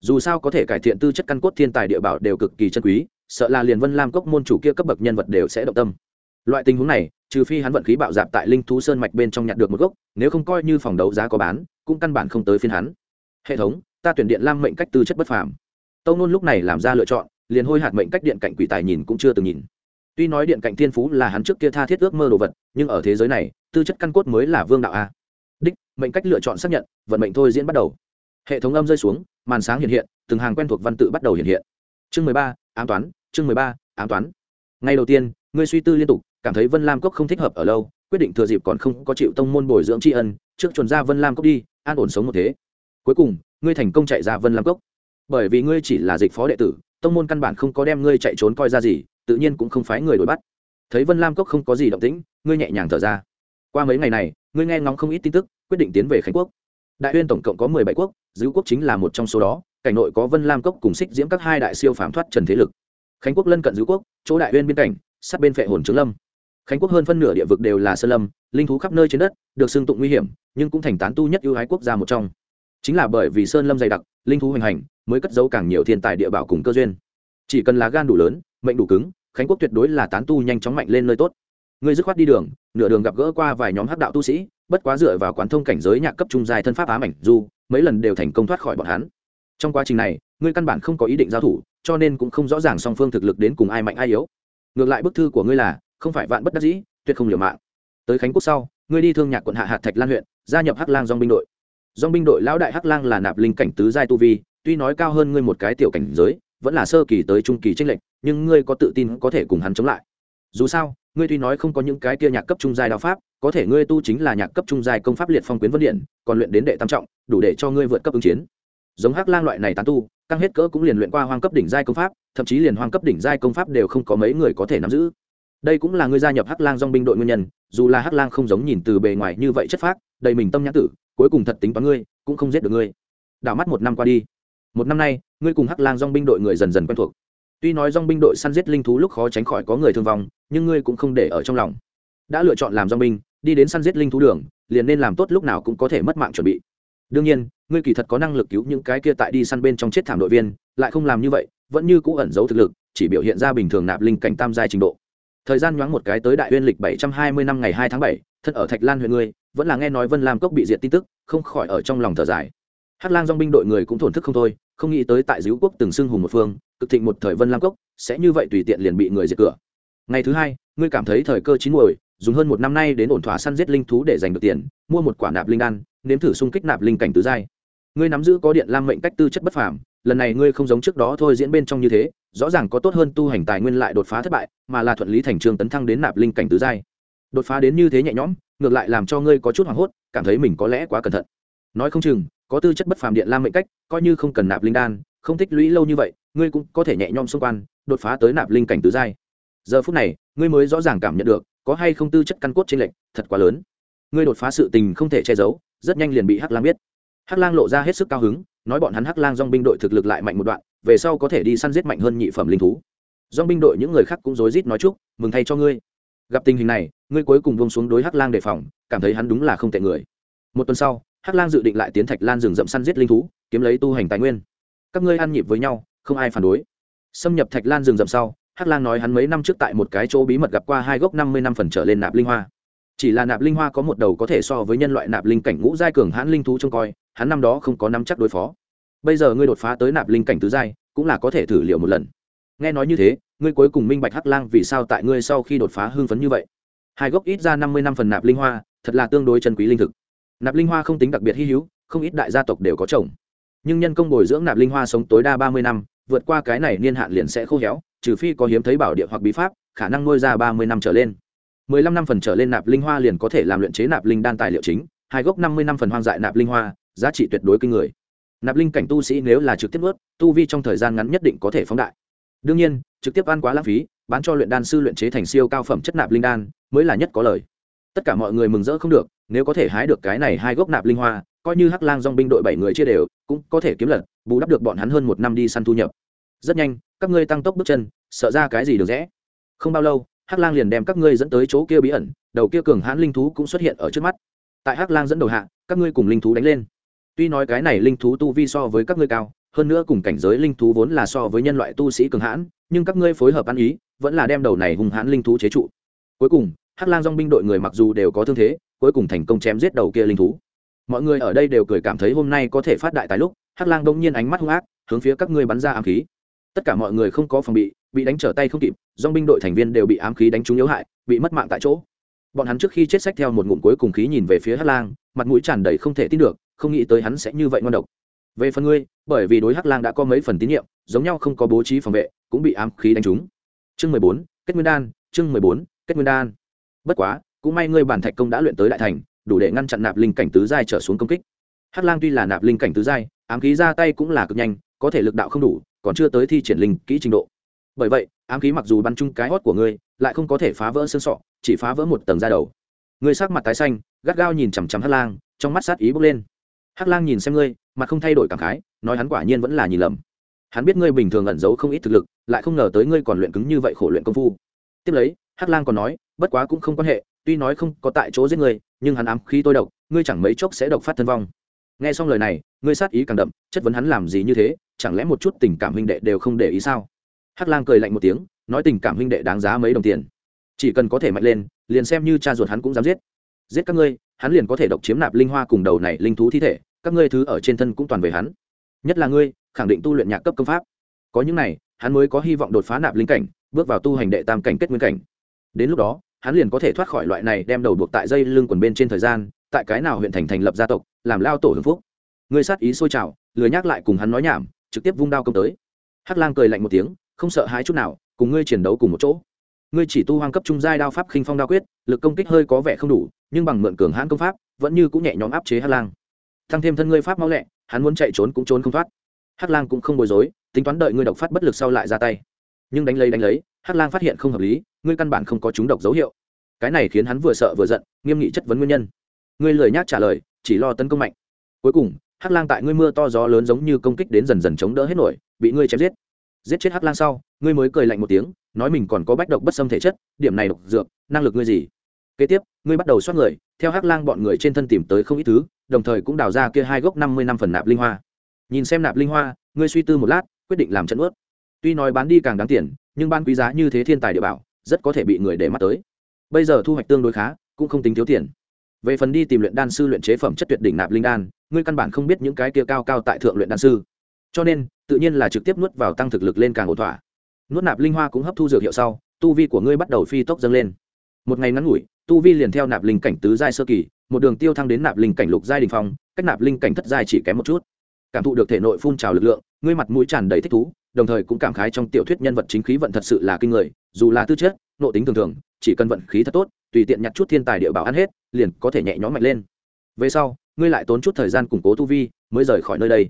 Dù sao có thể cải thiện tư chất căn cốt thiên tài địa bảo đều cực kỳ chân quý, sợ là liền vân lam cốc môn chủ kia cấp bậc nhân vật đều sẽ động tâm. Loại tình huống này, trừ phi hắn vận khí bạo dạp tại linh thú sơn mạch bên trong nhặt được một gốc, nếu không coi như phòng đấu giá có bán, cũng căn bản không tới phiên hắn. Hệ thống, ta tuyển điện lam mệnh cách tư chất bất phàm. Tâu nôn lúc này làm ra lựa chọn, liền hôi hạt mệnh cách điện cạnh quỷ tài nhìn cũng chưa từng nhìn tuy nói điện cạnh thiên phú là hắn trước kia tha thiết ước mơ đồ vật, nhưng ở thế giới này, tư chất căn cốt mới là vương đạo a. Đích, mệnh cách lựa chọn xác nhận, vận mệnh thôi diễn bắt đầu. Hệ thống âm rơi xuống, màn sáng hiện hiện, từng hàng quen thuộc văn tự bắt đầu hiện hiện. Chương mười ba, ám toán, chương mười ba, ám toán. Ngay đầu tiên, ngươi suy tư liên tục, cảm thấy vân lam cốc không thích hợp ở lâu, quyết định thừa dịp còn không có chịu tông môn bồi dưỡng tri ân, trước chuẩn ra vân lam cốc đi, an ổn sống một thế. Cuối cùng, ngươi thành công chạy ra vân lam cốc. Bởi vì ngươi chỉ là dịch phó đệ tử, tông môn căn bản không có đem ngươi chạy trốn coi ra gì tự nhiên cũng không phái người đuổi bắt. Thấy vân lam cốc không có gì động tĩnh, ngươi nhẹ nhàng thở ra. Qua mấy ngày này, ngươi nghe ngóng không ít tin tức, quyết định tiến về khánh quốc. Đại huyên tổng cộng có mười bảy quốc giữ quốc chính là một trong số đó, cảnh nội có vân lam cốc cùng xích diễm các hai đại siêu phàm thoát trần thế lực. Khánh quốc lân cận giữ quốc, chỗ đại huyên biên cảnh, sát bên phệ hồn trướng lâm. Khánh quốc hơn phân nửa địa vực đều là sơn lâm, linh thú khắp nơi trên đất, được xưng tụng nguy hiểm, nhưng cũng thành tán tu nhất ưu ái quốc gia một trong. Chính là bởi vì sơn lâm dày đặc, linh thú hoành hành, mới cất giấu càng nhiều thiên tài địa bảo cùng cơ duyên. Chỉ cần lá gan đủ lớn mệnh đủ cứng, khánh quốc tuyệt đối là tán tu nhanh chóng mạnh lên nơi tốt. Ngươi dứt khoát đi đường, nửa đường gặp gỡ qua vài nhóm hắc đạo tu sĩ, bất quá dựa vào quán thông cảnh giới nhạc cấp trung dài thân pháp ám ảnh du mấy lần đều thành công thoát khỏi bọn hắn. Trong quá trình này, ngươi căn bản không có ý định giao thủ, cho nên cũng không rõ ràng song phương thực lực đến cùng ai mạnh ai yếu. Ngược lại bức thư của ngươi là, không phải vạn bất đắc dĩ, tuyệt không liều mạng. Tới khánh quốc sau, ngươi đi thương nhạc quận hạ hạt thạch lan huyện, gia nhập hắc lang dong binh đội. Dong binh đội lão đại hắc lang là nạp linh cảnh tứ giai tu vi, tuy nói cao hơn ngươi một cái tiểu cảnh giới vẫn là sơ kỳ tới trung kỳ tranh lệch, nhưng ngươi có tự tin có thể cùng hắn chống lại. Dù sao, ngươi tuy nói không có những cái kia nhạc cấp trung giai đạo pháp, có thể ngươi tu chính là nhạc cấp trung giai công pháp liệt phong quyến vân điện, còn luyện đến đệ tam trọng, đủ để cho ngươi vượt cấp ứng chiến. Giống hắc lang loại này tán tu, căng hết cỡ cũng liền luyện qua hoang cấp đỉnh giai công pháp, thậm chí liền hoang cấp đỉnh giai công pháp đều không có mấy người có thể nắm giữ. Đây cũng là ngươi gia nhập hắc lang dong binh đội nguyên nhân, dù là hắc lang không giống nhìn từ bề ngoài như vậy chất phác, đầy mình tâm nhãn tử, cuối cùng thật tính toán ngươi, cũng không giết được ngươi. Đảo mắt một năm qua đi một năm nay, ngươi cùng hắc lang dong binh đội người dần dần quen thuộc. Tuy nói dong binh đội săn giết linh thú lúc khó tránh khỏi có người thương vong, nhưng ngươi cũng không để ở trong lòng. Đã lựa chọn làm dong binh, đi đến săn giết linh thú đường, liền nên làm tốt lúc nào cũng có thể mất mạng chuẩn bị. Đương nhiên, ngươi kỳ thật có năng lực cứu những cái kia tại đi săn bên trong chết thảm đội viên, lại không làm như vậy, vẫn như cũ ẩn giấu thực lực, chỉ biểu hiện ra bình thường nạp linh cảnh tam giai trình độ. Thời gian nhoáng một cái tới đại uyên lịch bảy trăm hai mươi năm ngày hai tháng bảy, thân ở thạch lan huyện ngươi, vẫn là nghe nói vân lam cốc bị diệt tin tức, không khỏi ở trong lòng thở dài hắc lang dong binh đội người cũng thổn thức không thôi, không nghĩ tới tại dữ quốc từng xưng hùng một phương, cực thịnh một thời vân lam cốc, sẽ như vậy tùy tiện liền bị người diệt cửa. Ngày thứ hai, ngươi cảm thấy thời cơ chín muồi, dùng hơn một năm nay đến ổn thỏa săn giết linh thú để giành được tiền, mua một quả nạp linh đan, nếm thử xung kích nạp linh cảnh tứ giai. Ngươi nắm giữ có điện lam mệnh cách tư chất bất phàm, lần này ngươi không giống trước đó thôi diễn bên trong như thế, rõ ràng có tốt hơn tu hành tài nguyên lại đột phá thất bại, mà là thuận lý thành trường tấn thăng đến nạp linh cảnh tứ giai. Đột phá đến như thế nhẹ nhõm, ngược lại làm cho ngươi có chút hoảng hốt, cảm thấy mình có lẽ quá cẩn thận. Nói không chừng có tư chất bất phàm điện lam mệnh cách, coi như không cần nạp linh đan, không tích lũy lâu như vậy, ngươi cũng có thể nhẹ nhõm xung quan đột phá tới nạp linh cảnh tứ giai. Giờ phút này, ngươi mới rõ ràng cảm nhận được, có hay không tư chất căn cốt trên lệnh thật quá lớn. Ngươi đột phá sự tình không thể che giấu, rất nhanh liền bị hắc lang biết. Hắc lang lộ ra hết sức cao hứng, nói bọn hắn hắc lang dong binh đội thực lực lại mạnh một đoạn, về sau có thể đi săn giết mạnh hơn nhị phẩm linh thú. Dong binh đội những người khác cũng rối rít nói chúc, mừng thay cho ngươi. Gặp tình hình này, ngươi cuối cùng buông xuống đối hắc lang đề phòng, cảm thấy hắn đúng là không tệ người. Một tuần sau hắc lang dự định lại tiến thạch lan rừng rậm săn giết linh thú, kiếm lấy tu hành tài nguyên. Các ngươi ăn nhịp với nhau, không ai phản đối. Xâm nhập thạch lan rừng rậm sau, hắc lang nói hắn mấy năm trước tại một cái chỗ bí mật gặp qua hai gốc năm mươi năm phần trở lên nạp linh hoa. Chỉ là nạp linh hoa có một đầu có thể so với nhân loại nạp linh cảnh ngũ giai cường hãn linh thú trông coi, hắn năm đó không có năm chắc đối phó. Bây giờ ngươi đột phá tới nạp linh cảnh tứ giai, cũng là có thể thử liệu một lần. Nghe nói như thế, ngươi cuối cùng minh bạch hắc lang vì sao tại ngươi sau khi đột phá hưng phấn như vậy. Hai gốc ít ra năm mươi năm phần nạp linh hoa, thật là tương đối chân quý linh thực nạp linh hoa không tính đặc biệt hy hữu, không ít đại gia tộc đều có trồng nhưng nhân công bồi dưỡng nạp linh hoa sống tối đa ba mươi năm, vượt qua cái này niên hạn liền sẽ khô héo, trừ phi có hiếm thấy bảo địa hoặc bí pháp, khả năng nuôi ra ba mươi năm trở lên. Mười lăm năm phần trở lên nạp linh hoa liền có thể làm luyện chế nạp linh đan tài liệu chính, hai gốc năm mươi năm phần hoang dại nạp linh hoa, giá trị tuyệt đối kinh người. Nạp linh cảnh tu sĩ nếu là trực tiếp ướt tu vi trong thời gian ngắn nhất định có thể phóng đại. Đương nhiên, trực tiếp ăn quá lãng phí, bán cho luyện đan sư luyện chế thành siêu cao phẩm chất nạp linh đan, mới là nhất có lời. Tất cả mọi người mừng rỡ không được nếu có thể hái được cái này hai gốc nạp linh hoa, coi như hắc lang dong binh đội bảy người chia đều, cũng có thể kiếm lật, bù đắp được bọn hắn hơn một năm đi săn thu nhập. Rất nhanh, các ngươi tăng tốc bước chân, sợ ra cái gì được rẽ. Không bao lâu, hắc lang liền đem các ngươi dẫn tới chỗ kia bí ẩn, đầu kia cường hãn linh thú cũng xuất hiện ở trước mắt. Tại hắc lang dẫn đầu hạ, các ngươi cùng linh thú đánh lên. Tuy nói cái này linh thú tu vi so với các ngươi cao, hơn nữa cùng cảnh giới linh thú vốn là so với nhân loại tu sĩ cường hãn, nhưng các ngươi phối hợp ăn ý, vẫn là đem đầu này hung hãn linh thú chế trụ. Cuối cùng hắc lang dong binh đội người mặc dù đều có thương thế, cuối cùng thành công chém giết đầu kia linh thú. Mọi người ở đây đều cười cảm thấy hôm nay có thể phát đại tài lúc, hắc lang đông nhiên ánh mắt hung ác, hướng phía các ngươi bắn ra ám khí. Tất cả mọi người không có phòng bị bị đánh trở tay không kịp dong binh đội thành viên đều bị ám khí đánh trúng yếu hại, bị mất mạng tại chỗ. Bọn hắn trước khi chết sách theo một ngụm cuối cùng khí nhìn về phía hắc lang, mặt mũi tràn đầy không thể tin được, không nghĩ tới hắn sẽ như vậy ngon độc. Về phần ngươi, bởi vì đối hắc lang đã có mấy phần tín nhiệm, giống nhau không có bố trí phòng vệ, cũng bị ám khí đánh trúng. Chương mười bốn, kết nguyên đan, chương mười bốn, kết nguyên đan bất quá, cũng may ngươi bản thạch công đã luyện tới đại thành, đủ để ngăn chặn nạp linh cảnh tứ giai trở xuống công kích. Hắc lang tuy là nạp linh cảnh tứ giai, ám khí ra tay cũng là cực nhanh, có thể lực đạo không đủ, còn chưa tới thi triển linh kỹ trình độ. Bởi vậy, ám khí mặc dù bắn chung cái hót của ngươi, lại không có thể phá vỡ xương sọ, chỉ phá vỡ một tầng da đầu. Ngươi sắc mặt tái xanh, gắt gao nhìn chằm chằm hắc lang, trong mắt sát ý bốc lên. Hắc lang nhìn xem ngươi, mặt không thay đổi cảm khái, nói hắn quả nhiên vẫn là nhìn lầm. Hắn biết ngươi bình thường ẩn giấu không ít thực lực, lại không ngờ tới ngươi còn luyện cứng như vậy khổ luyện công phu. Tiếp lấy, hắc lang còn nói bất quá cũng không quan hệ tuy nói không có tại chỗ giết người, nhưng hắn ám khí tôi độc ngươi chẳng mấy chốc sẽ độc phát thân vong. Nghe xong lời này ngươi sát ý càng đậm chất vấn hắn làm gì như thế chẳng lẽ một chút tình cảm huynh đệ đều không để ý sao? Hắc lang cười lạnh một tiếng nói tình cảm huynh đệ đáng giá mấy đồng tiền. Chỉ cần có thể mạnh lên liền xem như cha ruột hắn cũng dám giết. Giết các ngươi hắn liền có thể độc chiếm nạp linh hoa cùng đầu này linh thú thi thể các ngươi thứ ở trên thân cũng toàn về hắn. Nhất là ngươi khẳng định tu luyện nhạc cấp công pháp. Có những này hắn mới có hy vọng đột phá nạp linh cảnh bước vào tu hành đệ tam cảnh kết nguyên cảnh. Đến lúc đó hắn liền có thể thoát khỏi loại này đem đầu buộc tại dây lưng quần bên trên thời gian, tại cái nào huyện thành thành lập gia tộc, làm lao tổ hưởng phúc. Ngươi sát ý sôi trào, lười nhắc lại cùng hắn nói nhảm, trực tiếp vung đao công tới. Hắc lang cười lạnh một tiếng, không sợ hãi chút nào, cùng ngươi chiến đấu cùng một chỗ. Ngươi chỉ tu hoang cấp trung giai đao pháp khinh phong đao quyết, lực công kích hơi có vẻ không đủ, nhưng bằng mượn cường hãn công pháp, vẫn như cũng nhẹ nhõm áp chế hắc lang. Thăng thêm thân ngươi pháp mau lẹ, hắn muốn chạy trốn cũng trốn không thoát. Hắc lang cũng không bối rối, tính toán đợi ngươi độc phát bất lực sau lại ra tay. Nhưng đánh lấy đánh lấy hắc lang phát hiện không hợp lý, ngươi căn bản không có chúng độc dấu hiệu. Cái này khiến hắn vừa sợ vừa giận, nghiêm nghị chất vấn nguyên nhân. Ngươi lười nhác trả lời, chỉ lo tấn công mạnh. Cuối cùng, hắc lang tại ngươi mưa to gió lớn giống như công kích đến dần dần chống đỡ hết nổi, bị ngươi chém giết. Giết chết hắc lang sau, ngươi mới cười lạnh một tiếng, nói mình còn có bách độc bất xâm thể chất, điểm này độc dược, năng lực ngươi gì? Kế tiếp, ngươi bắt đầu xoát người, theo hắc lang bọn người trên thân tìm tới không ít thứ, đồng thời cũng đào ra kia hai gốc năm mươi năm phần nạp linh hoa. Nhìn xem nạp linh hoa, ngươi suy tư một lát, quyết định làm trận ướt. Tuy nói bán đi càng đáng tiền nhưng ban quý giá như thế thiên tài địa bảo, rất có thể bị người để mắt tới. Bây giờ thu hoạch tương đối khá, cũng không tính thiếu tiền. Về phần đi tìm luyện đan sư luyện chế phẩm chất tuyệt đỉnh nạp linh đan, ngươi căn bản không biết những cái kia cao cao tại thượng luyện đan sư. Cho nên, tự nhiên là trực tiếp nuốt vào tăng thực lực lên càng ổn thỏa. Nuốt nạp linh hoa cũng hấp thu dược hiệu sau, tu vi của ngươi bắt đầu phi tốc dâng lên. Một ngày ngắn ngủi, tu vi liền theo nạp linh cảnh tứ giai sơ kỳ, một đường tiêu thăng đến nạp linh cảnh lục giai đình phong, cách nạp linh cảnh thất giai chỉ kém một chút cảm thụ được thể nội phun trào lực lượng, ngươi mặt mũi tràn đầy thích thú, đồng thời cũng cảm khái trong tiểu thuyết nhân vật chính khí vận thật sự là kinh người, dù là tư chất, nội tính thường thường, chỉ cần vận khí thật tốt, tùy tiện nhặt chút thiên tài địa bảo ăn hết, liền có thể nhẹ nhõm mạnh lên. Về sau, ngươi lại tốn chút thời gian củng cố tu vi, mới rời khỏi nơi đây.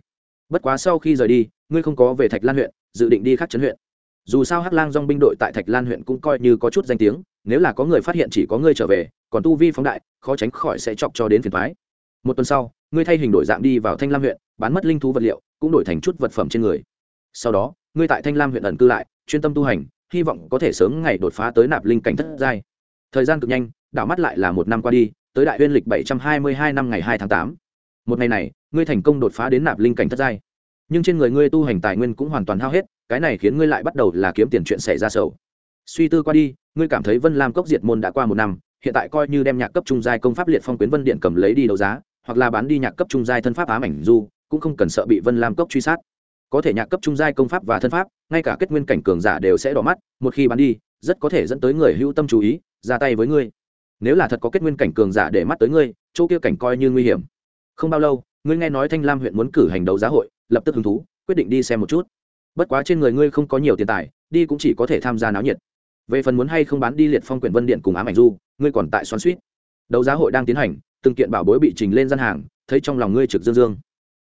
Bất quá sau khi rời đi, ngươi không có về thạch lan huyện, dự định đi khắc chấn huyện. Dù sao hắc lang dong binh đội tại thạch lan huyện cũng coi như có chút danh tiếng, nếu là có người phát hiện chỉ có ngươi trở về, còn tu vi phóng đại, khó tránh khỏi sẽ chọc cho đến phiền thoái một tuần sau, ngươi thay hình đổi dạng đi vào thanh lam huyện bán mất linh thú vật liệu, cũng đổi thành chút vật phẩm trên người. Sau đó, ngươi tại thanh lam huyện ẩn cư lại, chuyên tâm tu hành, hy vọng có thể sớm ngày đột phá tới nạp linh cảnh thất giai. Thời gian cực nhanh, đảo mắt lại là một năm qua đi, tới đại nguyên lịch bảy trăm hai mươi hai năm ngày hai tháng tám. Một ngày này, ngươi thành công đột phá đến nạp linh cảnh thất giai. Nhưng trên người ngươi tu hành tài nguyên cũng hoàn toàn hao hết, cái này khiến ngươi lại bắt đầu là kiếm tiền chuyện xảy ra sầu. Suy tư qua đi, ngươi cảm thấy vân lam cốc diệt môn đã qua một năm, hiện tại coi như đem nhạc cấp trung giai công pháp liệt phong quyến vân điện cầm lấy đi đấu giá, hoặc là bán đi nhạc cấp trung giai thân pháp ám ảnh du cũng không cần sợ bị vân lam cốc truy sát. Có thể nhạc cấp trung giai công pháp và thân pháp, ngay cả kết nguyên cảnh cường giả đều sẽ đỏ mắt, một khi bán đi, rất có thể dẫn tới người hữu tâm chú ý, ra tay với ngươi. Nếu là thật có kết nguyên cảnh cường giả để mắt tới ngươi, chỗ kia cảnh coi như nguy hiểm. Không bao lâu, ngươi nghe nói thanh lam huyện muốn cử hành đấu giá hội, lập tức hứng thú, quyết định đi xem một chút. Bất quá trên người ngươi không có nhiều tiền tài, đi cũng chỉ có thể tham gia náo nhiệt. Về phần muốn hay không bán đi liệt phong quyển vân điện cùng ám ảnh du, ngươi còn tại xoắn suýt. Đấu giá hội đang tiến hành, từng kiện bảo bối bị trình lên gian hàng, thấy trong lòng ngươi trực dương dương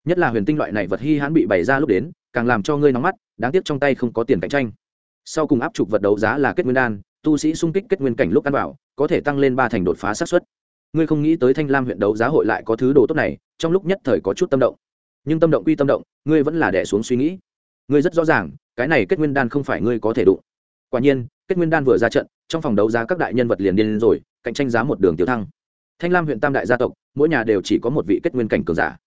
nhất là huyền tinh loại này vật hy hãn bị bày ra lúc đến, càng làm cho ngươi nóng mắt, đáng tiếc trong tay không có tiền cạnh tranh. Sau cùng áp trục vật đấu giá là kết nguyên đan, tu sĩ sung kích kết nguyên cảnh lúc ăn bảo có thể tăng lên ba thành đột phá xác suất. Ngươi không nghĩ tới thanh lam huyện đấu giá hội lại có thứ đồ tốt này, trong lúc nhất thời có chút tâm động. Nhưng tâm động quy tâm động, ngươi vẫn là đẻ xuống suy nghĩ. Ngươi rất rõ ràng, cái này kết nguyên đan không phải ngươi có thể đụng. Quả nhiên, kết nguyên đan vừa ra trận, trong phòng đấu giá các đại nhân vật liền điên rồi, cạnh tranh giá một đường tiêu thăng. Thanh lam huyện tam đại gia tộc, mỗi nhà đều chỉ có một vị kết nguyên cảnh cường giả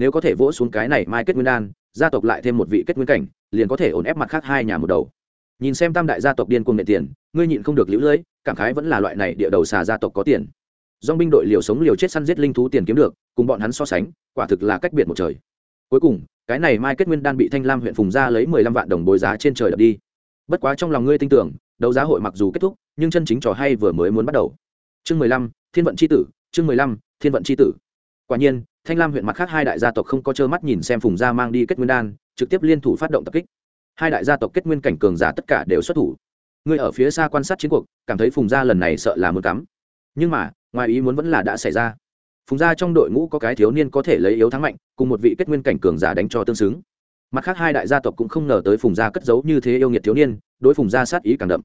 nếu có thể vỗ xuống cái này mai kết nguyên đan, gia tộc lại thêm một vị kết nguyên cảnh, liền có thể ổn ép mặt khác hai nhà một đầu. Nhìn xem tam đại gia tộc điên cuồng nệ tiền, ngươi nhịn không được lũ lưỡi cảm khái vẫn là loại này địa đầu xà gia tộc có tiền. Dong binh đội liều sống liều chết săn giết linh thú tiền kiếm được, cùng bọn hắn so sánh, quả thực là cách biệt một trời. Cuối cùng, cái này mai kết nguyên đan bị thanh lam huyện phùng ra lấy mười lăm vạn đồng bồi giá trên trời đập đi. Bất quá trong lòng ngươi tin tưởng, đấu giá hội mặc dù kết thúc, nhưng chân chính trò hay vừa mới muốn bắt đầu. Chương mười lăm, thiên vận c h i tử, chương mười lăm, thiên vận c h i tử quả nhiên, thanh lam huyện mặt khác hai đại gia tộc không có trơ mắt nhìn xem phùng gia mang đi kết nguyên đan, trực tiếp liên thủ phát động tập kích. Hai đại gia tộc kết nguyên cảnh cường giả tất cả đều xuất thủ. Người ở phía xa quan sát chiến cuộc, cảm thấy phùng gia lần này sợ là muốn cắm. Nhưng mà, ngoài ý muốn vẫn là đã xảy ra. Phùng gia trong đội ngũ có cái thiếu niên có thể lấy yếu thắng mạnh, cùng một vị kết nguyên cảnh cường giả đánh cho tương xứng. Mặt khác hai đại gia tộc cũng không ngờ tới phùng gia cất giấu như thế yêu nghiệt thiếu niên, đối phùng gia sát ý càng đậm.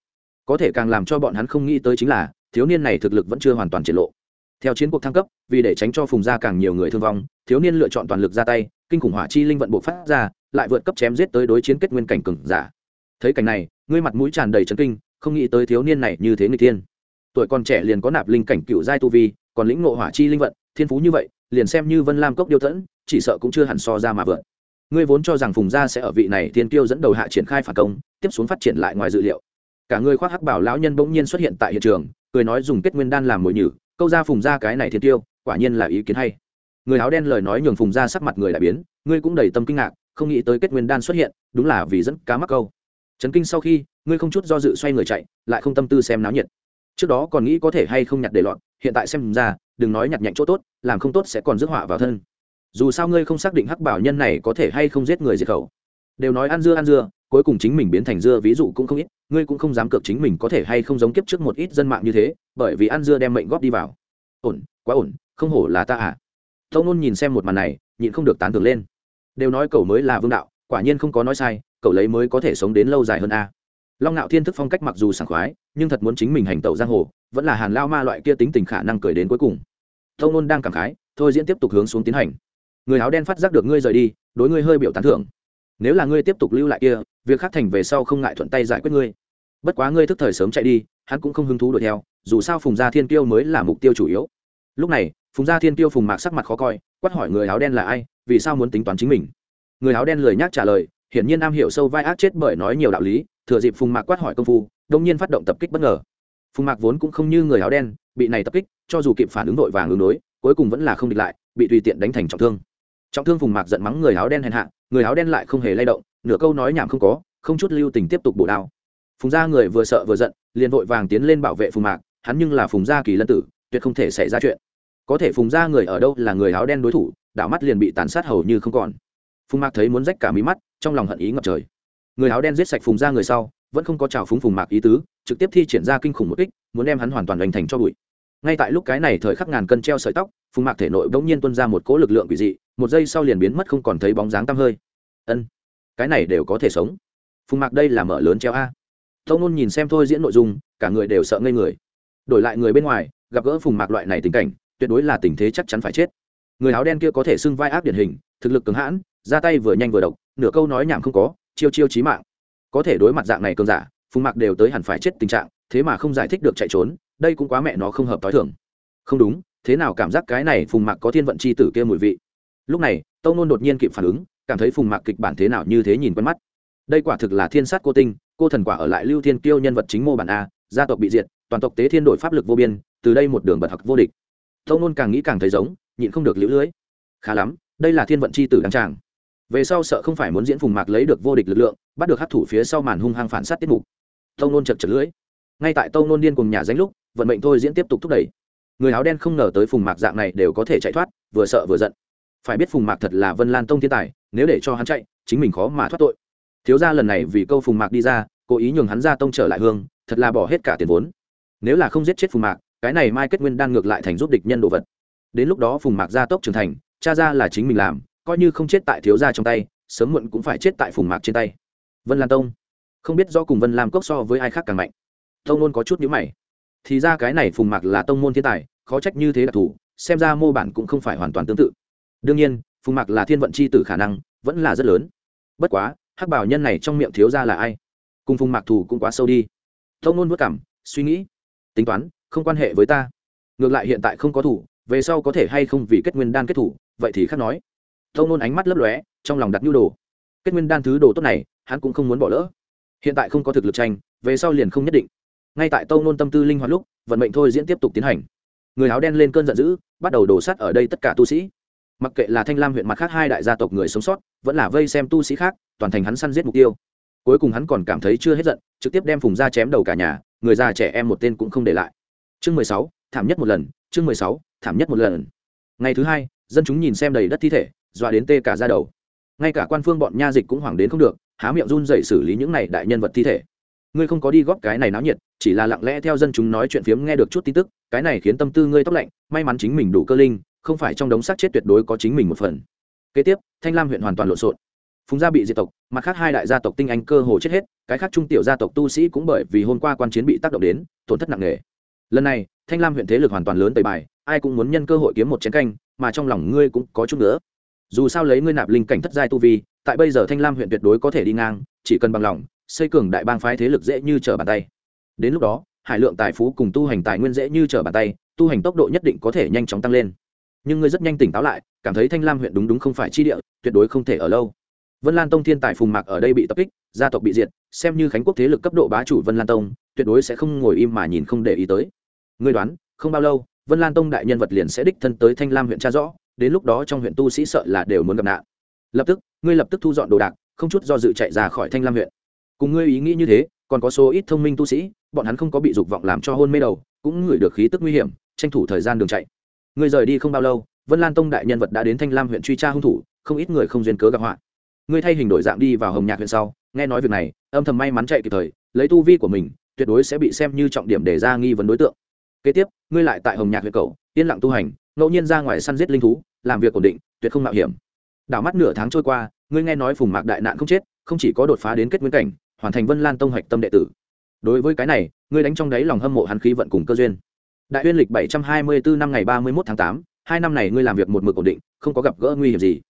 Có thể càng làm cho bọn hắn không nghĩ tới chính là, thiếu niên này thực lực vẫn chưa hoàn toàn triển lộ theo chiến cuộc thăng cấp, vì để tránh cho phùng gia càng nhiều người thương vong, thiếu niên lựa chọn toàn lực ra tay, kinh khủng hỏa chi linh vận bộ phát ra, lại vượt cấp chém giết tới đối chiến kết nguyên cảnh cường giả. Thấy cảnh này, ngươi mặt mũi tràn đầy trấn kinh, không nghĩ tới thiếu niên này như thế người thiên. Tuổi còn trẻ liền có nạp linh cảnh cựu giai tu vi, còn lĩnh ngộ hỏa chi linh vận, thiên phú như vậy, liền xem như vân lam cốc điêu tẫn, chỉ sợ cũng chưa hẳn so ra mà vượt. Ngươi vốn cho rằng phùng gia sẽ ở vị này thiên tiêu dẫn đầu hạ triển khai phản công, tiếp xuống phát triển lại ngoài dự liệu. Cả người khoác hắc bảo lão nhân bỗng nhiên xuất hiện tại hiện trường, cười nói dùng kết nguyên đan làm mồi nhử câu ra phùng Ra cái này thiên tiêu, quả nhiên là ý kiến hay. Người áo đen lời nói nhường phùng Ra sắc mặt người đại biến, ngươi cũng đầy tâm kinh ngạc, không nghĩ tới kết nguyên đan xuất hiện, đúng là vì dẫn cá mắc câu. Trấn kinh sau khi, ngươi không chút do dự xoay người chạy, lại không tâm tư xem náo nhiệt. Trước đó còn nghĩ có thể hay không nhặt để lọt, hiện tại xem ra, đừng nói nhặt nhạnh chỗ tốt, làm không tốt sẽ còn rước họa vào thân. Dù sao ngươi không xác định hắc bảo nhân này có thể hay không giết người diệt khẩu. Đều nói ăn dưa ăn dưa, cuối cùng chính mình biến thành dưa, ví dụ cũng không ít ngươi cũng không dám cược chính mình có thể hay không giống kiếp trước một ít dân mạng như thế, bởi vì ăn dưa đem mệnh góp đi vào. Ổn, quá ổn, không hổ là ta à. Tâu nôn nhìn xem một màn này, nhịn không được tán thưởng lên. Đều nói cậu mới là vương đạo, quả nhiên không có nói sai, cậu lấy mới có thể sống đến lâu dài hơn a long ngạo thiên thức phong cách mặc dù sảng khoái, nhưng thật muốn chính mình hành tẩu giang hồ, vẫn là hàn lao ma loại kia tính tình khả năng cười đến cuối cùng. Tâu nôn đang cảm khái, thôi diễn tiếp tục hướng xuống tiến hành. Người áo đen phát giác được ngươi rời đi, đối ngươi hơi biểu tán thưởng. Nếu là ngươi tiếp tục lưu lại kia việc khác thành về sau không ngại thuận tay giải quyết ngươi. Bất quá ngươi thức thời sớm chạy đi, hắn cũng không hứng thú đuổi theo, dù sao phùng gia thiên tiêu mới là mục tiêu chủ yếu. Lúc này, phùng gia thiên tiêu phùng mạc sắc mặt khó coi, quát hỏi người áo đen là ai, vì sao muốn tính toán chính mình. Người áo đen lười nhác trả lời, hiển nhiên am hiểu sâu vai ác chết bởi nói nhiều đạo lý, thừa dịp phùng mạc quát hỏi công phu đông nhiên phát động tập kích bất ngờ. Phùng mạc vốn cũng không như người áo đen, bị này tập kích, cho dù kịp phản ứng vội vàng ứng đối, cuối cùng vẫn là không địch lại, bị tùy tiện đánh thành trọng thương. Trọng thương phùng mạc giận mắng người áo đen hèn hạ người áo đen lại không hề lay động, nửa câu nói nhảm không có, không chút lưu tình tiếp tục bổ đao. Phùng gia người vừa sợ vừa giận, liền vội vàng tiến lên bảo vệ phùng mạc, hắn nhưng là phùng gia kỳ lân tử, tuyệt không thể xảy ra chuyện. Có thể phùng gia người ở đâu là người áo đen đối thủ, đảo mắt liền bị tàn sát hầu như không còn. Phùng mạc thấy muốn rách cả mí mắt, trong lòng hận ý ngập trời. Người áo đen giết sạch phùng gia người sau, vẫn không có trào phúng phùng mạc ý tứ, trực tiếp thi triển ra kinh khủng một kích, muốn đem hắn hoàn toàn đánh thành cho bụi. Ngay tại lúc cái này thời khắc ngàn cân treo sợi tóc, phùng mạc thể nội bỗng nhiên tuân ra một cỗ lực lượng quỷ dị một giây sau liền biến mất không còn thấy bóng dáng tăm hơi. Ân, cái này đều có thể sống. Phùng mạc đây là mở lớn treo a. Tâu nôn nhìn xem thôi diễn nội dung, cả người đều sợ ngây người. Đổi lại người bên ngoài, gặp gỡ phùng mạc loại này tình cảnh, tuyệt đối là tình thế chắc chắn phải chết. Người áo đen kia có thể xưng vai ác điển hình, thực lực cứng hãn, ra tay vừa nhanh vừa độc, nửa câu nói nhảm không có, chiêu chiêu chí mạng. Có thể đối mặt dạng này cơn giả, phùng mạc đều tới hẳn phải chết tình trạng, thế mà không giải thích được chạy trốn, đây cũng quá mẹ nó không hợp t h i thường. Không đúng, thế nào cảm giác cái này phùng mạc có thiên vận c h i tử kia mùi vị? Lúc này, tâu nôn đột nhiên kịp phản ứng, cảm thấy phùng mạc kịch bản thế nào như thế nhìn quen mắt. Đây quả thực là thiên sát cô tinh, cô thần quả ở lại lưu thiên kiêu nhân vật chính mô bản a, gia tộc bị diệt, toàn tộc tế thiên đổi pháp lực vô biên, từ đây một đường bật học vô địch. Tâu nôn càng nghĩ càng thấy giống, nhịn không được lũ lưới. Khá lắm, đây là thiên vận c h i tử đăng tràng về sau sợ không phải muốn diễn phùng mạc lấy được vô địch lực lượng, bắt được hát thủ phía sau màn hung hăng phản sát tiết mục. Tâu nôn chật chật lưỡi. Ngay tại tâu nôn điên cùng nhà danh lúc, vận mệnh thôi diễn tiếp tục thúc đẩy. Người áo đen không ngờ tới phùng mạc dạng này đều có thể chạy thoát, vừa sợ vừa giận phải biết phùng mạc thật là vân lan tông thiên tài, nếu để cho hắn chạy, chính mình khó mà thoát tội. Thiếu gia lần này vì câu phùng mạc đi ra, cố ý nhường hắn ra tông trở lại hương, thật là bỏ hết cả tiền vốn. Nếu là không giết chết phùng mạc, cái này mai kết nguyên đang ngược lại thành giúp địch nhân đồ vật. Đến lúc đó phùng mạc ra tốc trưởng thành, cha ra là chính mình làm, coi như không chết tại thiếu gia trong tay, sớm muộn cũng phải chết tại phùng mạc trên tay. Vân lan tông. Không biết do cùng vân làm cốc so với ai khác càng mạnh. Tông luôn có chút nhữ mày. Thì ra cái này phùng mạc là tông môn thiên tài, khó trách như thế đặc thù xem ra mô bản cũng không phải hoàn toàn tương tự đương nhiên, phùng mạc là thiên vận c h i tử khả năng, vẫn là rất lớn. Bất quá, hắc bảo nhân này trong miệng thiếu ra là ai? Cùng phùng mạc thù cũng quá sâu đi. Thông nôn vất cảm, suy nghĩ. Tính toán, không quan hệ với ta. Ngược lại hiện tại không có thủ về sau có thể hay không vì kết nguyên đan kết thủ vậy thì khác nói. Thông nôn ánh mắt lấp lóe, trong lòng đặt nhu đồ. Kết nguyên đan thứ đồ tốt này, hắn cũng không muốn bỏ lỡ. Hiện tại không có thực lực tranh, về sau liền không nhất định. Ngay tại tâu nôn tâm tư linh hoạt lúc, vận mệnh thôi diễn tiếp tục tiến hành. Người áo đen lên cơn giận dữ, bắt đầu đổ sắt ở đây tất cả tu sĩ mặc kệ là thanh lam huyện mặt khác hai đại gia tộc người sống sót, vẫn là vây xem tu sĩ khác, toàn thành hắn săn giết mục tiêu. Cuối cùng hắn còn cảm thấy chưa hết giận, trực tiếp đem phùng ra chém đầu cả nhà, người già trẻ em một tên cũng không để lại. Chương mười sáu, thảm nhất một lần, chương mười sáu, thảm nhất một lần. Ngày thứ hai, dân chúng nhìn xem đầy đất thi thể, dọa đến tê cả ra đầu. Ngay cả quan phương bọn nha dịch cũng hoảng đến không được, há miệng run dậy xử lý những này đại nhân vật thi thể. Ngươi không có đi góp cái này náo nhiệt, chỉ là lặng lẽ theo dân chúng nói chuyện phiếm nghe được chút tin tức, cái này khiến tâm tư ngươi tóc lạnh, may mắn chính mình đủ cơ linh không phải trong đống xác chết tuyệt đối có chính mình một phần. Kế tiếp, thanh lam huyện hoàn toàn lộn xộn. Phùng gia bị diệt tộc, mặt khác hai đại gia tộc tinh anh cơ hồ chết hết, cái khác trung tiểu gia tộc tu sĩ cũng bởi vì hôm qua quan chiến bị tác động đến, tổn thất nặng nề. Lần này, thanh lam huyện thế lực hoàn toàn lớn tới bài, ai cũng muốn nhân cơ hội kiếm một chén canh, mà trong lòng ngươi cũng có chút nữa. Dù sao lấy ngươi nạp linh cảnh thất giai tu vi, tại bây giờ thanh lam huyện tuyệt đối có thể đi ngang, chỉ cần bằng lòng, xây cường đại bang phái thế lực dễ như trở bàn tay. Đến lúc đó, hải lượng tài phú cùng tu hành tài nguyên dễ như trở bàn tay, tu hành tốc độ nhất định có thể nhanh chóng tăng lên nhưng ngươi rất nhanh tỉnh táo lại, cảm thấy thanh lam huyện đúng đúng không phải chi địa, tuyệt đối không thể ở lâu. Vân lan tông thiên tài phùng mạc ở đây bị tập kích, gia tộc bị diệt, xem như khánh quốc thế lực cấp độ bá chủ vân lan tông, tuyệt đối sẽ không ngồi im mà nhìn không để ý tới. Ngươi đoán, không bao lâu, vân lan tông đại nhân vật liền sẽ đích thân tới thanh lam huyện tra rõ, đến lúc đó trong huyện tu sĩ sợ là đều muốn gặp nạn. Lập tức, ngươi lập tức thu dọn đồ đạc, không chút do dự chạy ra khỏi thanh lam huyện. Cùng ngươi ý nghĩ như thế, còn có số ít thông minh tu sĩ, bọn hắn không có bị dục vọng làm cho hôn mê đầu, cũng ngửi được khí tức nguy hiểm, tranh thủ thời gian đường chạy ngươi rời đi không bao lâu, vân lan tông đại nhân vật đã đến thanh lam huyện truy tra hung thủ, không ít người không duyên cớ gặp họa. Ngươi thay hình đổi dạng đi vào hồng nhạc huyện sau, nghe nói việc này, âm thầm may mắn chạy kịp thời, lấy tu vi của mình, tuyệt đối sẽ bị xem như trọng điểm để ra nghi vấn đối tượng. Kế tiếp, ngươi lại tại hồng nhạc huyện cầu yên lặng tu hành, ngẫu nhiên ra ngoài săn giết linh thú, làm việc ổn định, tuyệt không mạo hiểm. Đảo mắt nửa tháng trôi qua, ngươi nghe nói phùng mạc đại nạn không chết, không chỉ có đột phá đến kết nguyên cảnh, hoàn thành vân lan tông hạch tâm đệ tử. Đối với cái này, ngươi đánh trong đáy lòng hâm mộ hắn khí vận cùng cơ duyên đại Huyên lịch bảy trăm hai mươi bốn năm ngày ba mươi một tháng tám, hai năm này ngươi làm việc một mực ổn định, không có gặp gỡ nguy hiểm gì.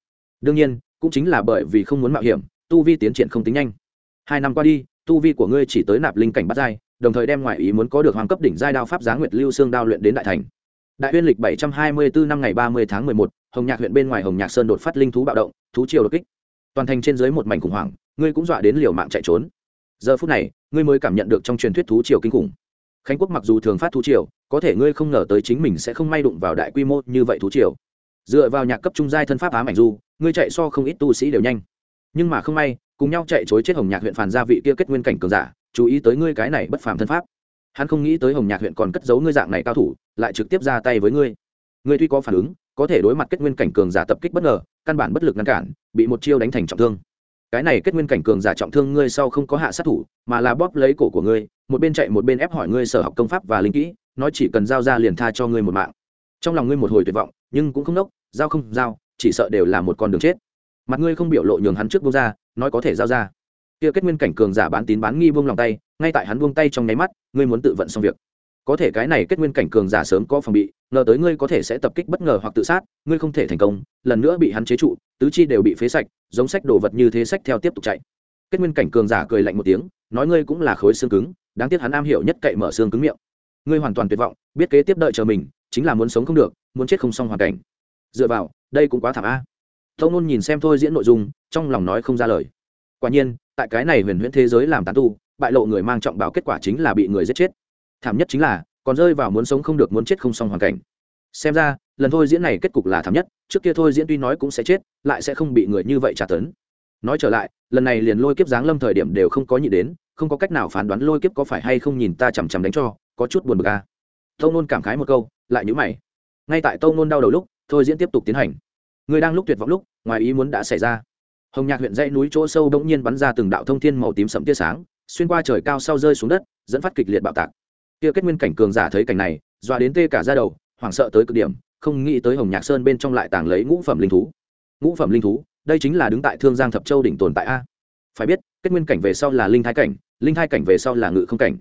Đương nhiên, cũng chính là bởi vì không muốn mạo hiểm, tu vi tiến triển không tính nhanh. Hai năm qua đi, tu vi của ngươi chỉ tới nạp linh cảnh bắt giai, đồng thời đem ngoại ý muốn có được hoàng cấp đỉnh giai đao pháp giá nguyệt lưu xương đao luyện đến đại thành. Đại huyên lịch bảy trăm hai mươi bốn năm ngày ba mươi tháng mười một, hồng nhạc huyện bên ngoài hồng nhạc sơn đột phát linh thú bạo động, thú triều đột kích. Toàn thành trên dưới một mảnh khủng hoảng, ngươi cũng dọa đến liều mạng chạy trốn. Giờ phút này, ngươi mới cảm nhận được trong truyền thuyết thú triều kinh khủng khánh quốc mặc dù thường phát thú triều, có thể ngươi không ngờ tới chính mình sẽ không may đụng vào đại quy mô như vậy thú triều. Dựa vào nhạc cấp trung giai thân pháp ám ảnh du, ngươi chạy so không ít tu sĩ đều nhanh. Nhưng mà không may, cùng nhau chạy chối chết hồng nhạc huyện phản gia vị kia kết nguyên cảnh cường giả, chú ý tới ngươi cái này bất phàm thân pháp. Hắn không nghĩ tới hồng nhạc huyện còn cất giấu ngươi dạng này cao thủ, lại trực tiếp ra tay với ngươi. Ngươi tuy có phản ứng, có thể đối mặt kết nguyên cảnh cường giả tập kích bất ngờ, căn bản bất lực ngăn cản, bị một chiêu đánh thành trọng thương. Cái này kết nguyên cảnh cường giả trọng thương ngươi sau không có hạ sát thủ, mà là bóp lấy cổ của ngươi một bên chạy một bên ép hỏi ngươi sở học công pháp và linh kỹ, nói chỉ cần giao ra liền tha cho ngươi một mạng. Trong lòng ngươi một hồi tuyệt vọng, nhưng cũng không nốc, giao không giao, chỉ sợ đều là một con đường chết. Mặt ngươi không biểu lộ nhường hắn trước buông ra, nói có thể giao ra. Kia kết nguyên cảnh cường giả bán tín bán nghi buông lòng tay, ngay tại hắn buông tay trong nháy mắt, ngươi muốn tự vận xong việc. Có thể cái này kết nguyên cảnh cường giả sớm có phòng bị, ngờ tới ngươi có thể sẽ tập kích bất ngờ hoặc tự sát, ngươi không thể thành công, lần nữa bị hắn chế trụ, tứ chi đều bị phế sạch, giống sách đồ vật như thế sách theo tiếp tục chạy. Kết nguyên cảnh cường giả cười lạnh một tiếng, nói ngươi cũng là khối xương cứng đáng tiếc hắn am hiểu nhất cậy mở xương cứng miệng. Ngươi hoàn toàn tuyệt vọng, biết kế tiếp đợi chờ mình, chính là muốn sống không được, muốn chết không xong hoàn cảnh. Dựa vào, đây cũng quá thảm a. Tâu nôn nhìn xem thôi diễn nội dung, trong lòng nói không ra lời. Quả nhiên, tại cái này huyền huyễn thế giới làm tán tu, bại lộ người mang trọng bảo kết quả chính là bị người giết chết. Thảm nhất chính là, còn rơi vào muốn sống không được, muốn chết không xong hoàn cảnh. Xem ra, lần thôi diễn này kết cục là thảm nhất, trước kia thôi diễn tuy nói cũng sẽ chết, lại sẽ không bị người như vậy trả tấn. Nói trở lại, lần này liền lôi kiếp giáng lâm thời điểm đều không có nhị đến không có cách nào phán đoán lôi kiếp có phải hay không nhìn ta chằm chằm đánh cho, có chút buồn bực a à. tâu nôn cảm khái một câu, lại nhữ mày. Ngay tại tâu nôn đau đầu lúc, thôi diễn tiếp tục tiến hành. Người đang lúc tuyệt vọng lúc, ngoài ý muốn đã xảy ra. Hồng nhạc huyện dãy núi chỗ sâu bỗng nhiên bắn ra từng đạo thông thiên màu tím sẫm tia sáng, xuyên qua trời cao sau rơi xuống đất, dẫn phát kịch liệt bạo tạc. Kia kết nguyên cảnh cường giả thấy cảnh này, dọa đến tê cả ra đầu, hoảng sợ tới cực điểm, không nghĩ tới hồng nhạc sơn bên trong lại tàng lấy ngũ phẩm linh thú. Ngũ phẩm linh thú, đây chính là đứng tại thương giang thập châu đỉnh tồn tại a. Phải biết, kết nguyên cảnh về sau là linh thái cảnh linh thai cảnh về sau là ngự không cảnh.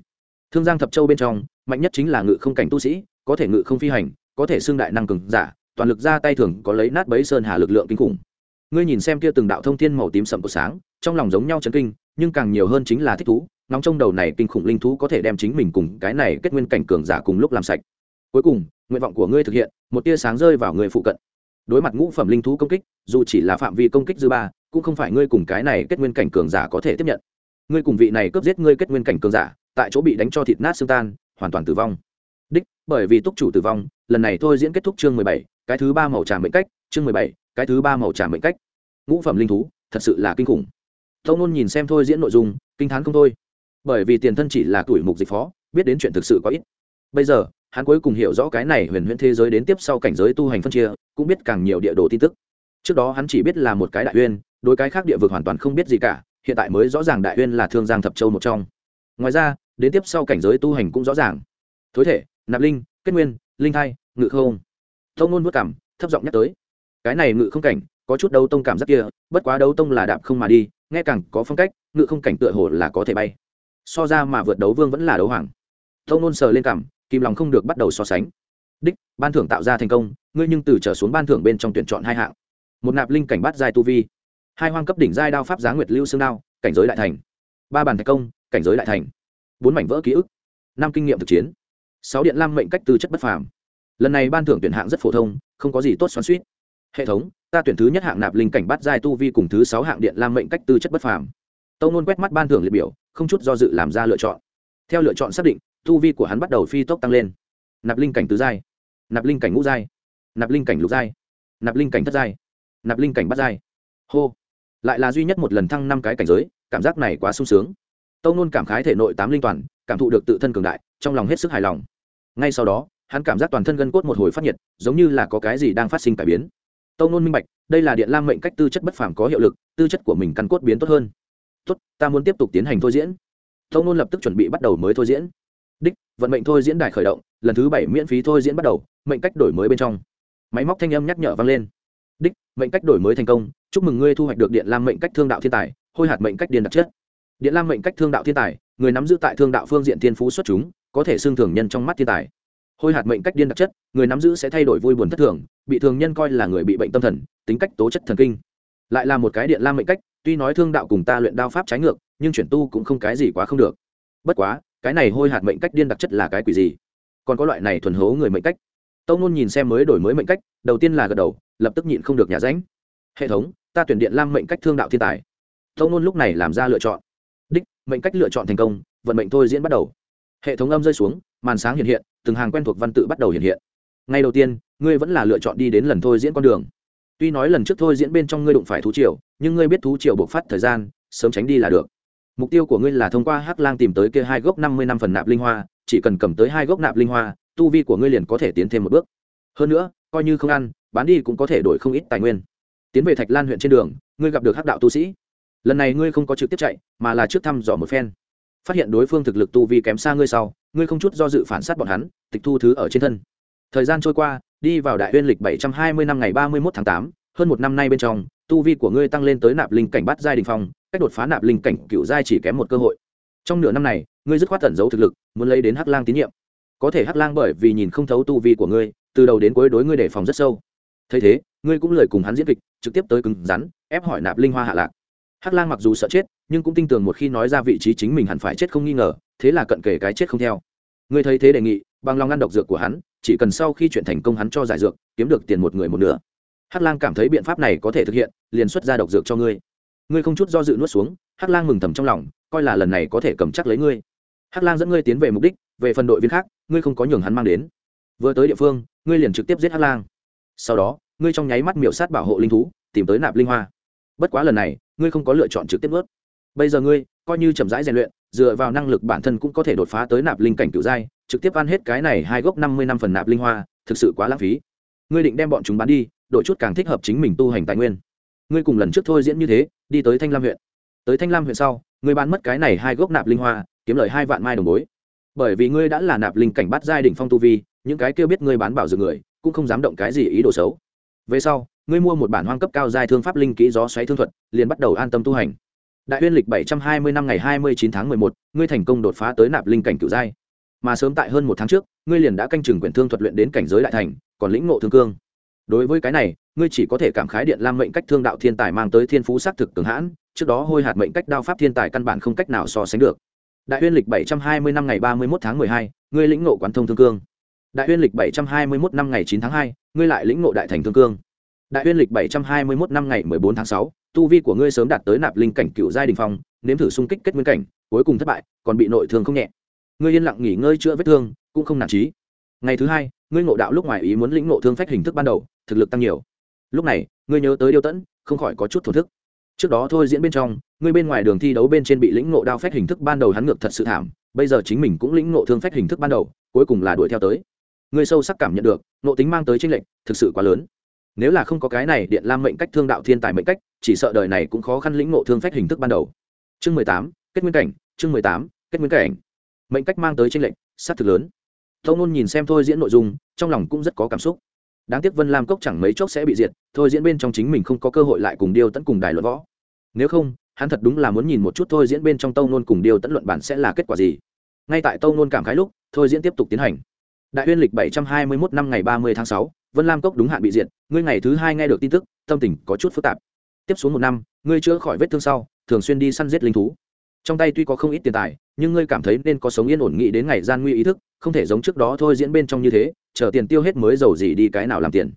Thương giang thập châu bên trong, mạnh nhất chính là ngự không cảnh tu sĩ, có thể ngự không phi hành, có thể xưng đại năng cường giả, toàn lực ra tay thường có lấy nát bấy sơn hà lực lượng kinh khủng. Ngươi nhìn xem kia từng đạo thông thiên màu tím sậm của sáng, trong lòng giống nhau chấn kinh, nhưng càng nhiều hơn chính là thích thú nóng trong đầu này kinh khủng linh thú có thể đem chính mình cùng cái này kết nguyên cảnh cường giả cùng lúc làm sạch. Cuối cùng, nguyện vọng của ngươi thực hiện, một tia sáng rơi vào người phụ cận. Đối mặt ngũ phẩm linh thú công kích, dù chỉ là phạm vi công kích dư ba, cũng không phải ngươi cùng cái này kết nguyên cảnh cường giả có thể tiếp nhận ngươi cùng vị này cướp giết ngươi kết nguyên cảnh cường giả, tại chỗ bị đánh cho thịt nát xương tan, hoàn toàn tử vong. Đích, bởi vì túc chủ tử vong, lần này thôi diễn kết thúc chương mười bảy, cái thứ ba màu trà mệnh cách, chương mười bảy, cái thứ ba màu trà mệnh cách. Ngũ phẩm linh thú, thật sự là kinh khủng. Tâu nôn nhìn xem thôi diễn nội dung, kinh t h á n không thôi. Bởi vì tiền thân chỉ là tuổi mục dịch phó, biết đến chuyện thực sự có ít. Bây giờ, hắn cuối cùng hiểu rõ cái này huyền huyễn thế giới đến tiếp sau cảnh giới tu hành phân chia, cũng biết càng nhiều địa đồ tin tức. Trước đó hắn chỉ biết là một cái đại uyên, đối cái khác địa vực hoàn toàn không biết gì cả hiện tại mới rõ ràng đại uyên là thương giang thập châu một trong. Ngoài ra, đến tiếp sau cảnh giới tu hành cũng rõ ràng. Thối thể, nạp linh, kết nguyên, linh thai, ngự không. Thông ngôn vất cảm, thấp giọng nhắc tới. Cái này ngự không cảnh, có chút đấu tông cảm giác kia, bất quá đấu tông là đạp không mà đi, nghe càng có phong cách, ngự không cảnh tựa hồ là có thể bay. So ra mà vượt đấu vương vẫn là đấu hoàng. Tông nôn sờ lên cảm, kìm lòng không được bắt đầu so sánh. Đích, ban thưởng tạo ra thành công, ngươi nhưng từ trở xuống ban thưởng bên trong tuyển chọn hai hạng. Một nạp linh cảnh bắt giai tu vi hai hoang cấp đỉnh giai đao pháp giá nguyệt lưu xương đao, cảnh giới đại thành. Ba bàn thành công, cảnh giới đại thành. Bốn mảnh vỡ ký ức. Năm kinh nghiệm thực chiến. Sáu điện lam mệnh cách tư chất bất phàm. Lần này ban thưởng tuyển hạng rất phổ thông, không có gì tốt xoắn suýt hệ thống, ta tuyển thứ nhất hạng nạp linh cảnh bắt giai tu vi cùng thứ sáu hạng điện lam mệnh cách tư chất bất phàm. Tâu nôn quét mắt ban thưởng liệt biểu, không chút do dự làm ra lựa chọn. Theo lựa chọn xác định, tu vi của hắn bắt đầu phi tốc tăng lên. Nạp linh cảnh tứ giai, nạp linh cảnh ngũ giai, nạp linh cảnh lục giai, nạp linh cảnh thất giai, nạp linh cảnh bắt giai. Hô lại là duy nhất một lần thăng năm cái cảnh giới, cảm giác này quá sung sướng. Tâu nôn cảm khái thể nội tám linh toàn, cảm thụ được tự thân cường đại, trong lòng hết sức hài lòng. Ngay sau đó, hắn cảm giác toàn thân gân cốt một hồi phát nhiệt, giống như là có cái gì đang phát sinh cải biến. Tâu nôn minh bạch, đây là điện lam mệnh cách tư chất bất phàm có hiệu lực, tư chất của mình căn cốt biến tốt hơn. Tốt, ta muốn tiếp tục tiến hành thôi diễn. Tâu nôn lập tức chuẩn bị bắt đầu mới thôi diễn. Đích, vận mệnh thôi diễn đài khởi động, lần thứ bảy miễn phí thôi diễn bắt đầu, mệnh cách đổi mới bên trong. Máy móc thanh âm nhắc nhở vang lên mệnh cách đổi mới thành công, chúc mừng ngươi thu hoạch được điện lam mệnh cách thương đạo thiên tài, hôi hạt mệnh cách điền đặc chất. Điện lam mệnh cách thương đạo thiên tài, người nắm giữ tại thương đạo phương diện thiên phú xuất chúng, có thể xương thường nhân trong mắt thiên tài. Hôi hạt mệnh cách điên đặc chất, người nắm giữ sẽ thay đổi vui buồn thất thường, bị thường nhân coi là người bị bệnh tâm thần, tính cách tố chất thần kinh. Lại là một cái điện lam mệnh cách, tuy nói thương đạo cùng ta luyện đao pháp trái ngược, nhưng chuyển tu cũng không cái gì quá không được. Bất quá, cái này hôi hạt mệnh cách điên đặc chất là cái quỷ gì? Còn có loại này thuần hố người mệnh cách. Tâu nôn nhìn xem mới đổi mới mệnh cách, đầu tiên là gật đầu lập tức nhịn không được nhà ránh hệ thống, ta tuyển điện lam mệnh cách thương đạo thiên tài. Tông nôn lúc này làm ra lựa chọn. Đích, mệnh cách lựa chọn thành công, vận mệnh thôi diễn bắt đầu. Hệ thống âm rơi xuống, màn sáng hiện hiện, từng hàng quen thuộc văn tự bắt đầu hiện hiện. Ngay đầu tiên, ngươi vẫn là lựa chọn đi đến lần thôi diễn con đường. Tuy nói lần trước thôi diễn bên trong ngươi đụng phải thú triều, nhưng ngươi biết thú triều buộc phát thời gian, sớm tránh đi là được. Mục tiêu của ngươi là thông qua hắc lang tìm tới kia hai gốc năm mươi năm phần nạp linh hoa, chỉ cần cầm tới hai gốc nạp linh hoa, tu vi của ngươi liền có thể tiến thêm một bước. Hơn nữa, coi như không ăn bán đi cũng có thể đổi không ít tài nguyên. Tiến về thạch lan huyện trên đường, ngươi gặp được hắc đạo tu sĩ. Lần này ngươi không có trực tiếp chạy, mà là trước thăm dò một phen. Phát hiện đối phương thực lực tu vi kém xa ngươi sau, ngươi không chút do dự phản sát bọn hắn, tịch thu thứ ở trên thân. Thời gian trôi qua, đi vào đại huyên lịch bảy trăm hai mươi năm ngày ba mươi một tháng tám, hơn một năm nay bên trong, tu vi của ngươi tăng lên tới nạp linh cảnh bắt giai đình phong, cách đột phá nạp linh cảnh cựu giai chỉ kém một cơ hội. Trong nửa năm này, ngươi dứt khoát tẩn giấu thực lực, muốn lấy đến hắc lang tín nhiệm. Có thể hắc lang bởi vì nhìn không thấu tu vi của ngươi, từ đầu đến cuối đối ngươi đề phòng rất sâu thấy thế, ngươi cũng lời cùng hắn diễn kịch, trực tiếp tới cứng rắn, ép hỏi nạp linh hoa hạ lạc. Hắc lang mặc dù sợ chết, nhưng cũng tin tưởng một khi nói ra vị trí chính mình hẳn phải chết không nghi ngờ, thế là cận kể cái chết không theo. Ngươi thấy thế đề nghị, bằng lòng ngăn độc dược của hắn, chỉ cần sau khi chuyện thành công hắn cho giải dược, kiếm được tiền một người một nửa. Hắc lang cảm thấy biện pháp này có thể thực hiện, liền xuất ra độc dược cho ngươi. Ngươi không chút do dự nuốt xuống, hắc lang mừng thầm trong lòng, coi là lần này có thể cầm chắc lấy ngươi. Hắc lang dẫn ngươi tiến về mục đích, về phần đội viên khác, ngươi không có nhường hắn mang đến. Vừa tới địa phương, ngươi liền trực tiếp giết hắc lang. Sau đó ngươi trong nháy mắt miểu sát bảo hộ linh thú, tìm tới nạp linh hoa. Bất quá lần này, ngươi không có lựa chọn trực tiếp ướt bây giờ ngươi, coi như chậm rãi rèn luyện, dựa vào năng lực bản thân cũng có thể đột phá tới nạp linh cảnh cựu giai, trực tiếp ăn hết cái này hai gốc năm mươi năm phần nạp linh hoa, thực sự quá lãng phí. Ngươi định đem bọn chúng bán đi, đổi chút càng thích hợp chính mình tu hành tài nguyên. Ngươi cùng lần trước thôi diễn như thế, đi tới thanh lam huyện. Tới thanh lam huyện sau, ngươi bán mất cái này hai gốc nạp linh hoa, kiếm lời hai vạn mai đồng bối. Bởi vì ngươi đã là nạp linh cảnh bắt giai đỉnh phong tu vi, những cái kêu biết ngươi bán bảo dược người, cũng không dám động cái gì ý đồ xấu về sau, ngươi mua một bản hoang cấp cao giai thương pháp linh kỹ gió xoáy thương thuật, liền bắt đầu an tâm tu hành. Đại uyên lịch bảy trăm hai mươi năm ngày hai mươi chín tháng mười một, ngươi thành công đột phá tới nạp linh cảnh cựu giai. Mà sớm tại hơn một tháng trước, ngươi liền đã canh chừng quyển thương thuật luyện đến cảnh giới đại thành, còn lĩnh ngộ thương cương. Đối với cái này, ngươi chỉ có thể cảm khái điện lam mệnh cách thương đạo thiên tài mang tới thiên phú xác thực cường hãn, trước đó hôi hạt mệnh cách đao pháp thiên tài căn bản không cách nào so sánh được. Đại uyên lịch bảy trăm hai mươi năm ngày ba mươi một tháng mười hai, ngươi lĩnh ngộ quán thông thương cương đại uyên lịch bảy trăm hai mươi một năm ngày chín tháng hai, ngươi lại lĩnh ngộ đại thành thương cương. Đại uyên lịch bảy trăm hai mươi một năm ngày mười bốn tháng sáu, tu vi của ngươi sớm đạt tới nạp linh cảnh cựu giai đình phong, nếm thử xung kích kết nguyên cảnh, cuối cùng thất bại, còn bị nội thương không nhẹ. Ngươi yên lặng nghỉ ngơi chữa vết thương, cũng không nản trí. Ngày thứ hai, ngươi ngộ đạo lúc ngoài ý muốn lĩnh ngộ thương phách hình thức ban đầu, thực lực tăng nhiều. Lúc này, ngươi nhớ tới điêu tẫn, không khỏi có chút thổ thức. Trước đó thôi diễn bên trong, ngươi bên ngoài đường thi đấu bên trên bị lĩnh ngộ đao phách hình thức ban đầu hắn ngược thật sự thảm, bây giờ chính mình cũng lĩnh ngộ thương phách hình thức ban đầu, cuối cùng là đuổi theo tới ngươi sâu sắc cảm nhận được nộ tính mang tới tranh lệch thực sự quá lớn. Nếu là không có cái này điện lam mệnh cách thương đạo thiên tài mệnh cách, chỉ sợ đời này cũng khó khăn lĩnh ngộ thương phách hình thức ban đầu. Chương mười tám, kết nguyên cảnh, chương mười tám, kết nguyên cảnh. Mệnh cách mang tới tranh lệch, sát thực lớn. Tâu nôn nhìn xem thôi diễn nội dung, trong lòng cũng rất có cảm xúc. Đáng tiếc vân lam cốc chẳng mấy chốc sẽ bị diệt, thôi diễn bên trong chính mình không có cơ hội lại cùng điêu tẫn cùng đài luận võ. Nếu không, hắn thật đúng là muốn nhìn một chút thôi diễn bên trong tâu nôn cùng điêu tẫn luận bản sẽ là kết quả gì. Ngay tại tâu nôn cảm khái lúc, thôi diễn tiếp tục tiến hành đại uyên lịch bảy trăm hai mươi mốt năm ngày ba mươi tháng sáu, vân lam cốc đúng hạn bị diệt, ngươi ngày thứ hai nghe được tin tức, tâm tình có chút phức tạp. Tiếp xuống một năm, ngươi chữa khỏi vết thương sau, thường xuyên đi săn giết linh thú. Trong tay tuy có không ít tiền tài, nhưng ngươi cảm thấy nên có sống yên ổn nghĩ đến ngày gian nguy ý thức, không thể giống trước đó thôi diễn bên trong như thế, chờ tiền tiêu hết mới giàu gì đi cái nào làm tiền.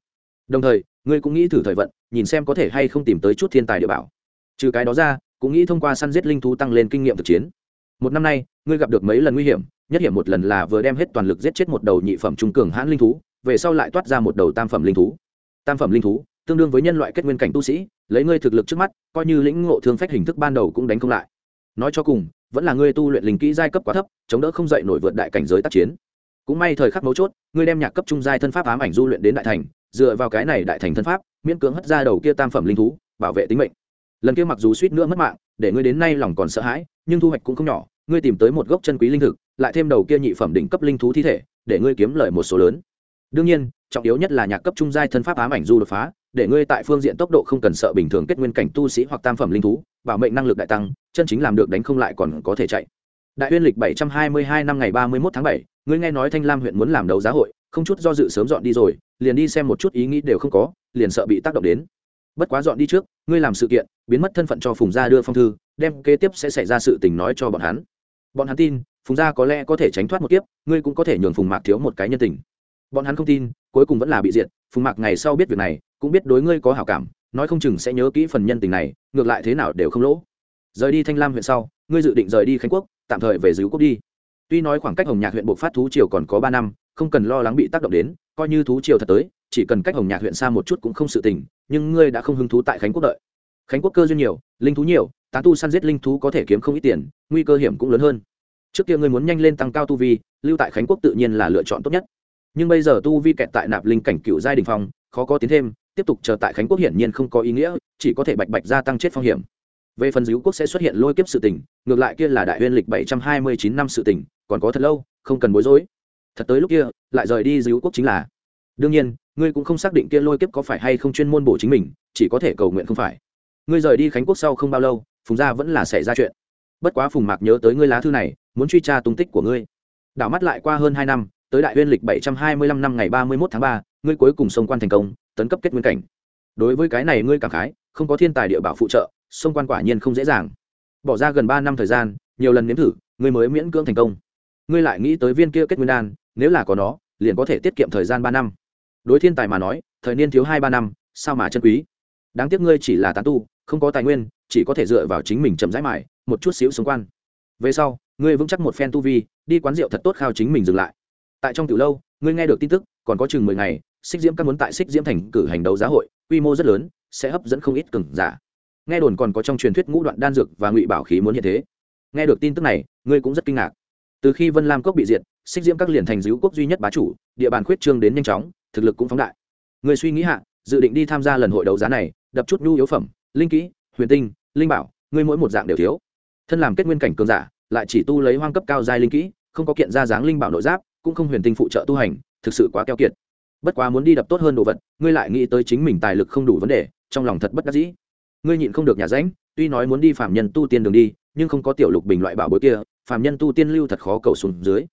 Đồng thời, ngươi cũng nghĩ thử thời vận, nhìn xem có thể hay không tìm tới chút thiên tài địa bảo. Trừ cái đó ra, cũng nghĩ thông qua săn giết linh thú tăng lên kinh nghiệm thực chiến. Một năm nay, ngươi gặp được mấy lần nguy hiểm nhất hiểm một lần là vừa đem hết toàn lực giết chết một đầu nhị phẩm trung cường hãn linh thú, về sau lại toát ra một đầu tam phẩm linh thú. Tam phẩm linh thú, tương đương với nhân loại kết nguyên cảnh tu sĩ, lấy ngươi thực lực trước mắt, coi như lĩnh ngộ thương phách hình thức ban đầu cũng đánh không lại. Nói cho cùng, vẫn là ngươi tu luyện linh kỹ giai cấp quá thấp, chống đỡ không dậy nổi vượt đại cảnh giới tác chiến. Cũng may thời khắc mấu chốt, ngươi đem nhạc cấp trung giai thân pháp ám ảnh du luyện đến đại thành, dựa vào cái này đại thành thân pháp, miễn cưỡng hất ra đầu kia tam phẩm linh thú, bảo vệ tính mệnh. Lần kia mặc dù suýt nữa mất mạng, để ngươi đến nay lòng còn sợ hãi, nhưng thu hoạch cũng không nhỏ, ngươi tìm tới một gốc chân quý linh thực lại thêm đầu kia nhị phẩm đỉnh cấp linh thú thi thể, để ngươi kiếm lời một số lớn. Đương nhiên, trọng yếu nhất là nhạc cấp trung giai thân pháp ám ảnh du đột phá, để ngươi tại phương diện tốc độ không cần sợ bình thường kết nguyên cảnh tu sĩ hoặc tam phẩm linh thú, bảo mệnh năng lực đại tăng, chân chính làm được đánh không lại còn có thể chạy. Đại uyên lịch bảy trăm hai mươi hai năm ngày ba mươi một tháng bảy, ngươi nghe nói thanh lam huyện muốn làm đấu giá hội, không chút do dự sớm dọn đi rồi, liền đi xem một chút ý nghĩ đều không có, liền sợ bị tác động đến. Bất quá dọn đi trước, ngươi làm sự kiện, biến mất thân phận cho phùng gia đưa phong thư, đem kế tiếp sẽ xảy ra sự tình nói cho bọn hắn. Bọn hắn tin phùng gia có lẽ có thể tránh thoát một kiếp, ngươi cũng có thể nhường phùng mạc thiếu một cái nhân tình. Bọn hắn không tin, cuối cùng vẫn là bị diệt, phùng mạc ngày sau biết việc này, cũng biết đối ngươi có hảo cảm, nói không chừng sẽ nhớ kỹ phần nhân tình này, ngược lại thế nào đều không lỗ. Rời đi thanh lam huyện sau, ngươi dự định rời đi khánh quốc, tạm thời về dữ quốc đi. Tuy nói khoảng cách hồng nhạc huyện buộc phát thú triều còn có ba năm, không cần lo lắng bị tác động đến, coi như thú triều thật tới, chỉ cần cách hồng nhạc huyện xa một chút cũng không sự tình, nhưng ngươi đã không hứng thú tại khánh quốc đợi. Khánh quốc cơ duyên nhiều, linh thú nhiều, tán tu săn giết linh thú có thể kiếm không ít tiền, nguy cơ hiểm cũng lớn hơn trước kia ngươi muốn nhanh lên tăng cao tu vi, lưu tại khánh quốc tự nhiên là lựa chọn tốt nhất. Nhưng bây giờ tu vi kẹt tại nạp linh cảnh cựu giai đình phong, khó có tiến thêm, tiếp tục chờ tại khánh quốc hiển nhiên không có ý nghĩa, chỉ có thể bạch bạch gia tăng chết phong hiểm. Về phần dữ quốc sẽ xuất hiện lôi kiếp sự tình, ngược lại kia là đại huyên lịch bảy trăm hai mươi chín năm sự tình, còn có thật lâu, không cần bối rối. Thật tới lúc kia, lại rời đi dữ quốc chính là. Đương nhiên, ngươi cũng không xác định kia lôi kiếp có phải hay không chuyên môn bổ chính mình, chỉ có thể cầu nguyện không phải. Ngươi rời đi khánh quốc sau không bao lâu, phùng gia vẫn là xảy ra chuyện bất quá phùng mạc nhớ tới ngươi lá thư này, muốn truy tra tung tích của ngươi. Đảo mắt lại qua hơn hai năm, tới đại huyên lịch bảy trăm hai mươi lăm năm ngày ba mươi mốt tháng ba, ngươi cuối cùng xông quan thành công, tấn cấp kết nguyên cảnh. Đối với cái này ngươi cảm khái, không có thiên tài địa bảo phụ trợ xông quan quả nhiên không dễ dàng. Bỏ ra gần ba năm thời gian, nhiều lần nếm thử, ngươi mới miễn cưỡng thành công. Ngươi lại nghĩ tới viên kia kết nguyên đan, nếu là có nó, liền có thể tiết kiệm thời gian ba năm. Đối thiên tài mà nói, thời niên thiếu hai ba năm, sao mà chân quý? Đáng tiếc ngươi chỉ là tán tu, không có tài nguyên chỉ có thể dựa vào chính mình chậm rãi mải một chút xíu xung quan về sau, ngươi vững chắc một phen tu vi, đi quán rượu thật tốt khao chính mình dừng lại. Tại trong tiểu lâu, ngươi nghe được tin tức, còn có chừng mười ngày, xích diễm các muốn tại xích diễm thành cử hành đấu giá hội, quy mô rất lớn, sẽ hấp dẫn không ít cừng giả. Nghe đồn còn có trong truyền thuyết ngũ đoạn đan dược và ngụy bảo khí muốn hiện thế. Nghe được tin tức này, ngươi cũng rất kinh ngạc. Từ khi vân lam cốc bị diệt, xích diễm các liền thành dữ quốc duy nhất bá chủ, địa bàn khuyết trương đến nhanh chóng, thực lực cũng phóng đại. Người suy nghĩ hạ, dự định đi tham gia lần hội đấu giá này, đập chút nhu yếu phẩm, linh kỹ huyền tinh, linh bảo, ngươi mỗi một dạng đều thiếu. Thân làm kết nguyên cảnh cường giả, lại chỉ tu lấy hoang cấp cao giai linh kỹ, không có kiện ra dáng linh bảo nội giáp, cũng không huyền tinh phụ trợ tu hành, thực sự quá keo kiệt. Bất quá muốn đi đập tốt hơn đồ vật, ngươi lại nghĩ tới chính mình tài lực không đủ vấn đề, trong lòng thật bất đắc dĩ. Ngươi nhịn không được nhà ránh, tuy nói muốn đi phạm nhân tu tiên đường đi, nhưng không có tiểu lục bình loại bảo bối kia phạm nhân tu tiên lưu thật khó cầu xuống dưới.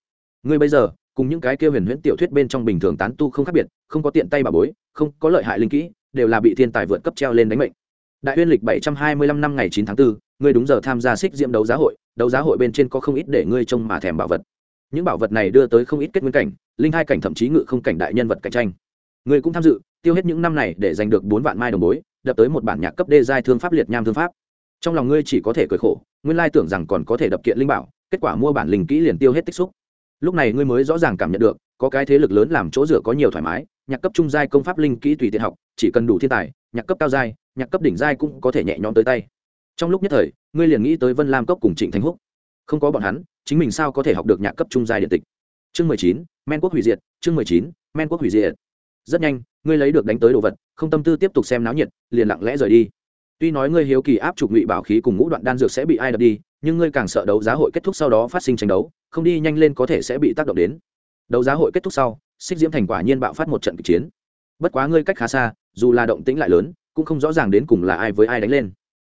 Ngươi bây giờ, cùng những cái kia huyền huyễn tiểu thuyết bên trong bình thường tán tu không khác biệt, không có tiện tay bảo bối, không có lợi hại linh kỹ, đều là bị thiên tài vượt cấp treo lên đánh mệnh đại huyên lịch bảy trăm hai mươi lăm năm ngày chín tháng 4, ngươi đúng giờ tham gia xích diễm đấu giá hội đấu giá hội bên trên có không ít để ngươi trông mà thèm bảo vật. Những bảo vật này đưa tới không ít kết nguyên cảnh linh hai cảnh thậm chí ngự không cảnh đại nhân vật cạnh tranh. Ngươi cũng tham dự tiêu hết những năm này để giành được bốn vạn mai đồng bối đập tới một bản nhạc cấp đê giai thương pháp liệt nham thương pháp. Trong lòng ngươi chỉ có thể cười khổ nguyên lai tưởng rằng còn có thể đập kiện linh bảo kết quả mua bản linh kỹ liền tiêu hết tích xúc. Lúc này ngươi mới rõ ràng cảm nhận được có cái thế lực lớn làm chỗ dựa có nhiều thoải mái nhạc cấp trung giai công pháp linh kỹ tùy tiện học chỉ cần đủ thiên tài nhạc cấp cao giai nhạc cấp đỉnh giai cũng có thể nhẹ nhõm tới tay. Trong lúc nhất thời, ngươi liền nghĩ tới vân lam cốc cùng trịnh thanh húc. Không có bọn hắn, chính mình sao có thể học được nhạc cấp trung giai điện tịch? Chương mười chín, men quốc hủy diệt, chương mười chín, men quốc hủy diệt. Rất nhanh, ngươi lấy được đánh tới đồ vật, không tâm tư tiếp tục xem náo nhiệt, liền lặng lẽ rời đi. Tuy nói ngươi hiếu kỳ áp trục ngụy bảo khí cùng ngũ đoạn đan dược sẽ bị ai đập đi, nhưng ngươi càng sợ đấu giá hội kết thúc sau đó phát sinh tranh đấu, không đi nhanh lên có thể sẽ bị tác động đến. Đấu giá hội kết thúc sau, xích diễm thành quả nhiên bạo phát một trận kịch chiến. Bất quá ngươi cách khá xa, dù là động tĩnh lại lớn cũng không rõ ràng đến cùng là ai với ai đánh lên.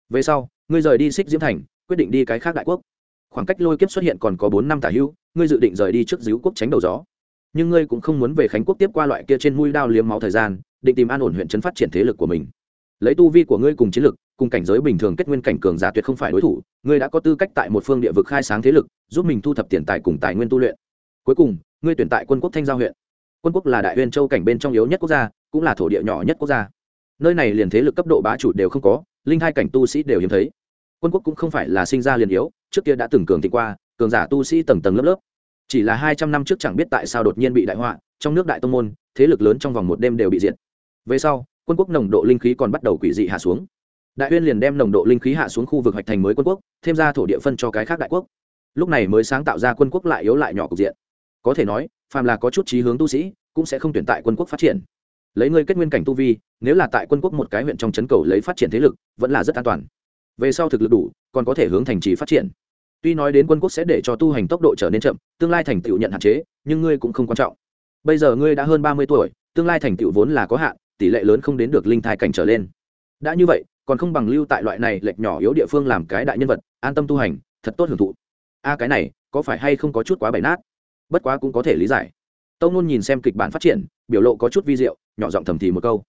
Về sau, ngươi rời đi xích diễm thành, quyết định đi cái khác đại quốc. Khoảng cách lôi kiếp xuất hiện còn có bốn năm tả hữu ngươi dự định rời đi trước díu quốc tránh đầu gió. Nhưng ngươi cũng không muốn về khánh quốc tiếp qua loại kia trên mũi đao liếm máu thời gian, định tìm an ổn huyện Trấn phát triển thế lực của mình. Lấy tu vi của ngươi cùng chiến lực, cùng cảnh giới bình thường kết nguyên cảnh cường giả tuyệt không phải đối thủ, ngươi đã có tư cách tại một phương địa vực khai sáng thế lực, giúp mình thu thập tiền tài cùng tài nguyên tu luyện. Cuối cùng, ngươi tuyển tại quân quốc thanh giao huyện. Quân quốc là đại huyền châu cảnh bên trong yếu nhất quốc gia, cũng là thổ địa nhỏ nhất quốc gia nơi này liền thế lực cấp độ bá chủ đều không có, linh hai cảnh tu sĩ đều hiếm thấy. Quân quốc cũng không phải là sinh ra liền yếu, trước kia đã từng cường thịnh qua, cường giả tu sĩ tầng tầng lớp lớp. Chỉ là hai trăm năm trước chẳng biết tại sao đột nhiên bị đại họa, trong nước đại tông môn, thế lực lớn trong vòng một đêm đều bị diệt. Về sau, quân quốc nồng độ linh khí còn bắt đầu quỷ dị hạ xuống. Đại huyên liền đem nồng độ linh khí hạ xuống khu vực hoạch thành mới quân quốc, thêm ra thổ địa phân cho cái khác đại quốc. Lúc này mới sáng tạo ra quân quốc lại yếu lại nhỏ cục diện. Có thể nói, phàm là có chút trí hướng tu sĩ, cũng sẽ không tuyển tại quân quốc phát triển lấy ngươi kết nguyên cảnh tu vi, nếu là tại quân quốc một cái huyện trong chấn cầu lấy phát triển thế lực, vẫn là rất an toàn. Về sau thực lực đủ, còn có thể hướng thành trì phát triển. Tuy nói đến quân quốc sẽ để cho tu hành tốc độ trở nên chậm, tương lai thành tựu nhận hạn chế, nhưng ngươi cũng không quan trọng. Bây giờ ngươi đã hơn ba mươi tuổi, tương lai thành tựu vốn là có hạn, tỷ lệ lớn không đến được linh thai cảnh trở lên. Đã như vậy, còn không bằng lưu tại loại này lệch nhỏ yếu địa phương làm cái đại nhân vật, an tâm tu hành, thật tốt hưởng thụ. A, cái này, có phải hay không có chút quá bày nát? Bất quá cũng có thể lý giải. Tâu nôn nhìn xem kịch bản phát triển biểu lộ có chút vi diệu, nhỏ giọng thầm thì một câu.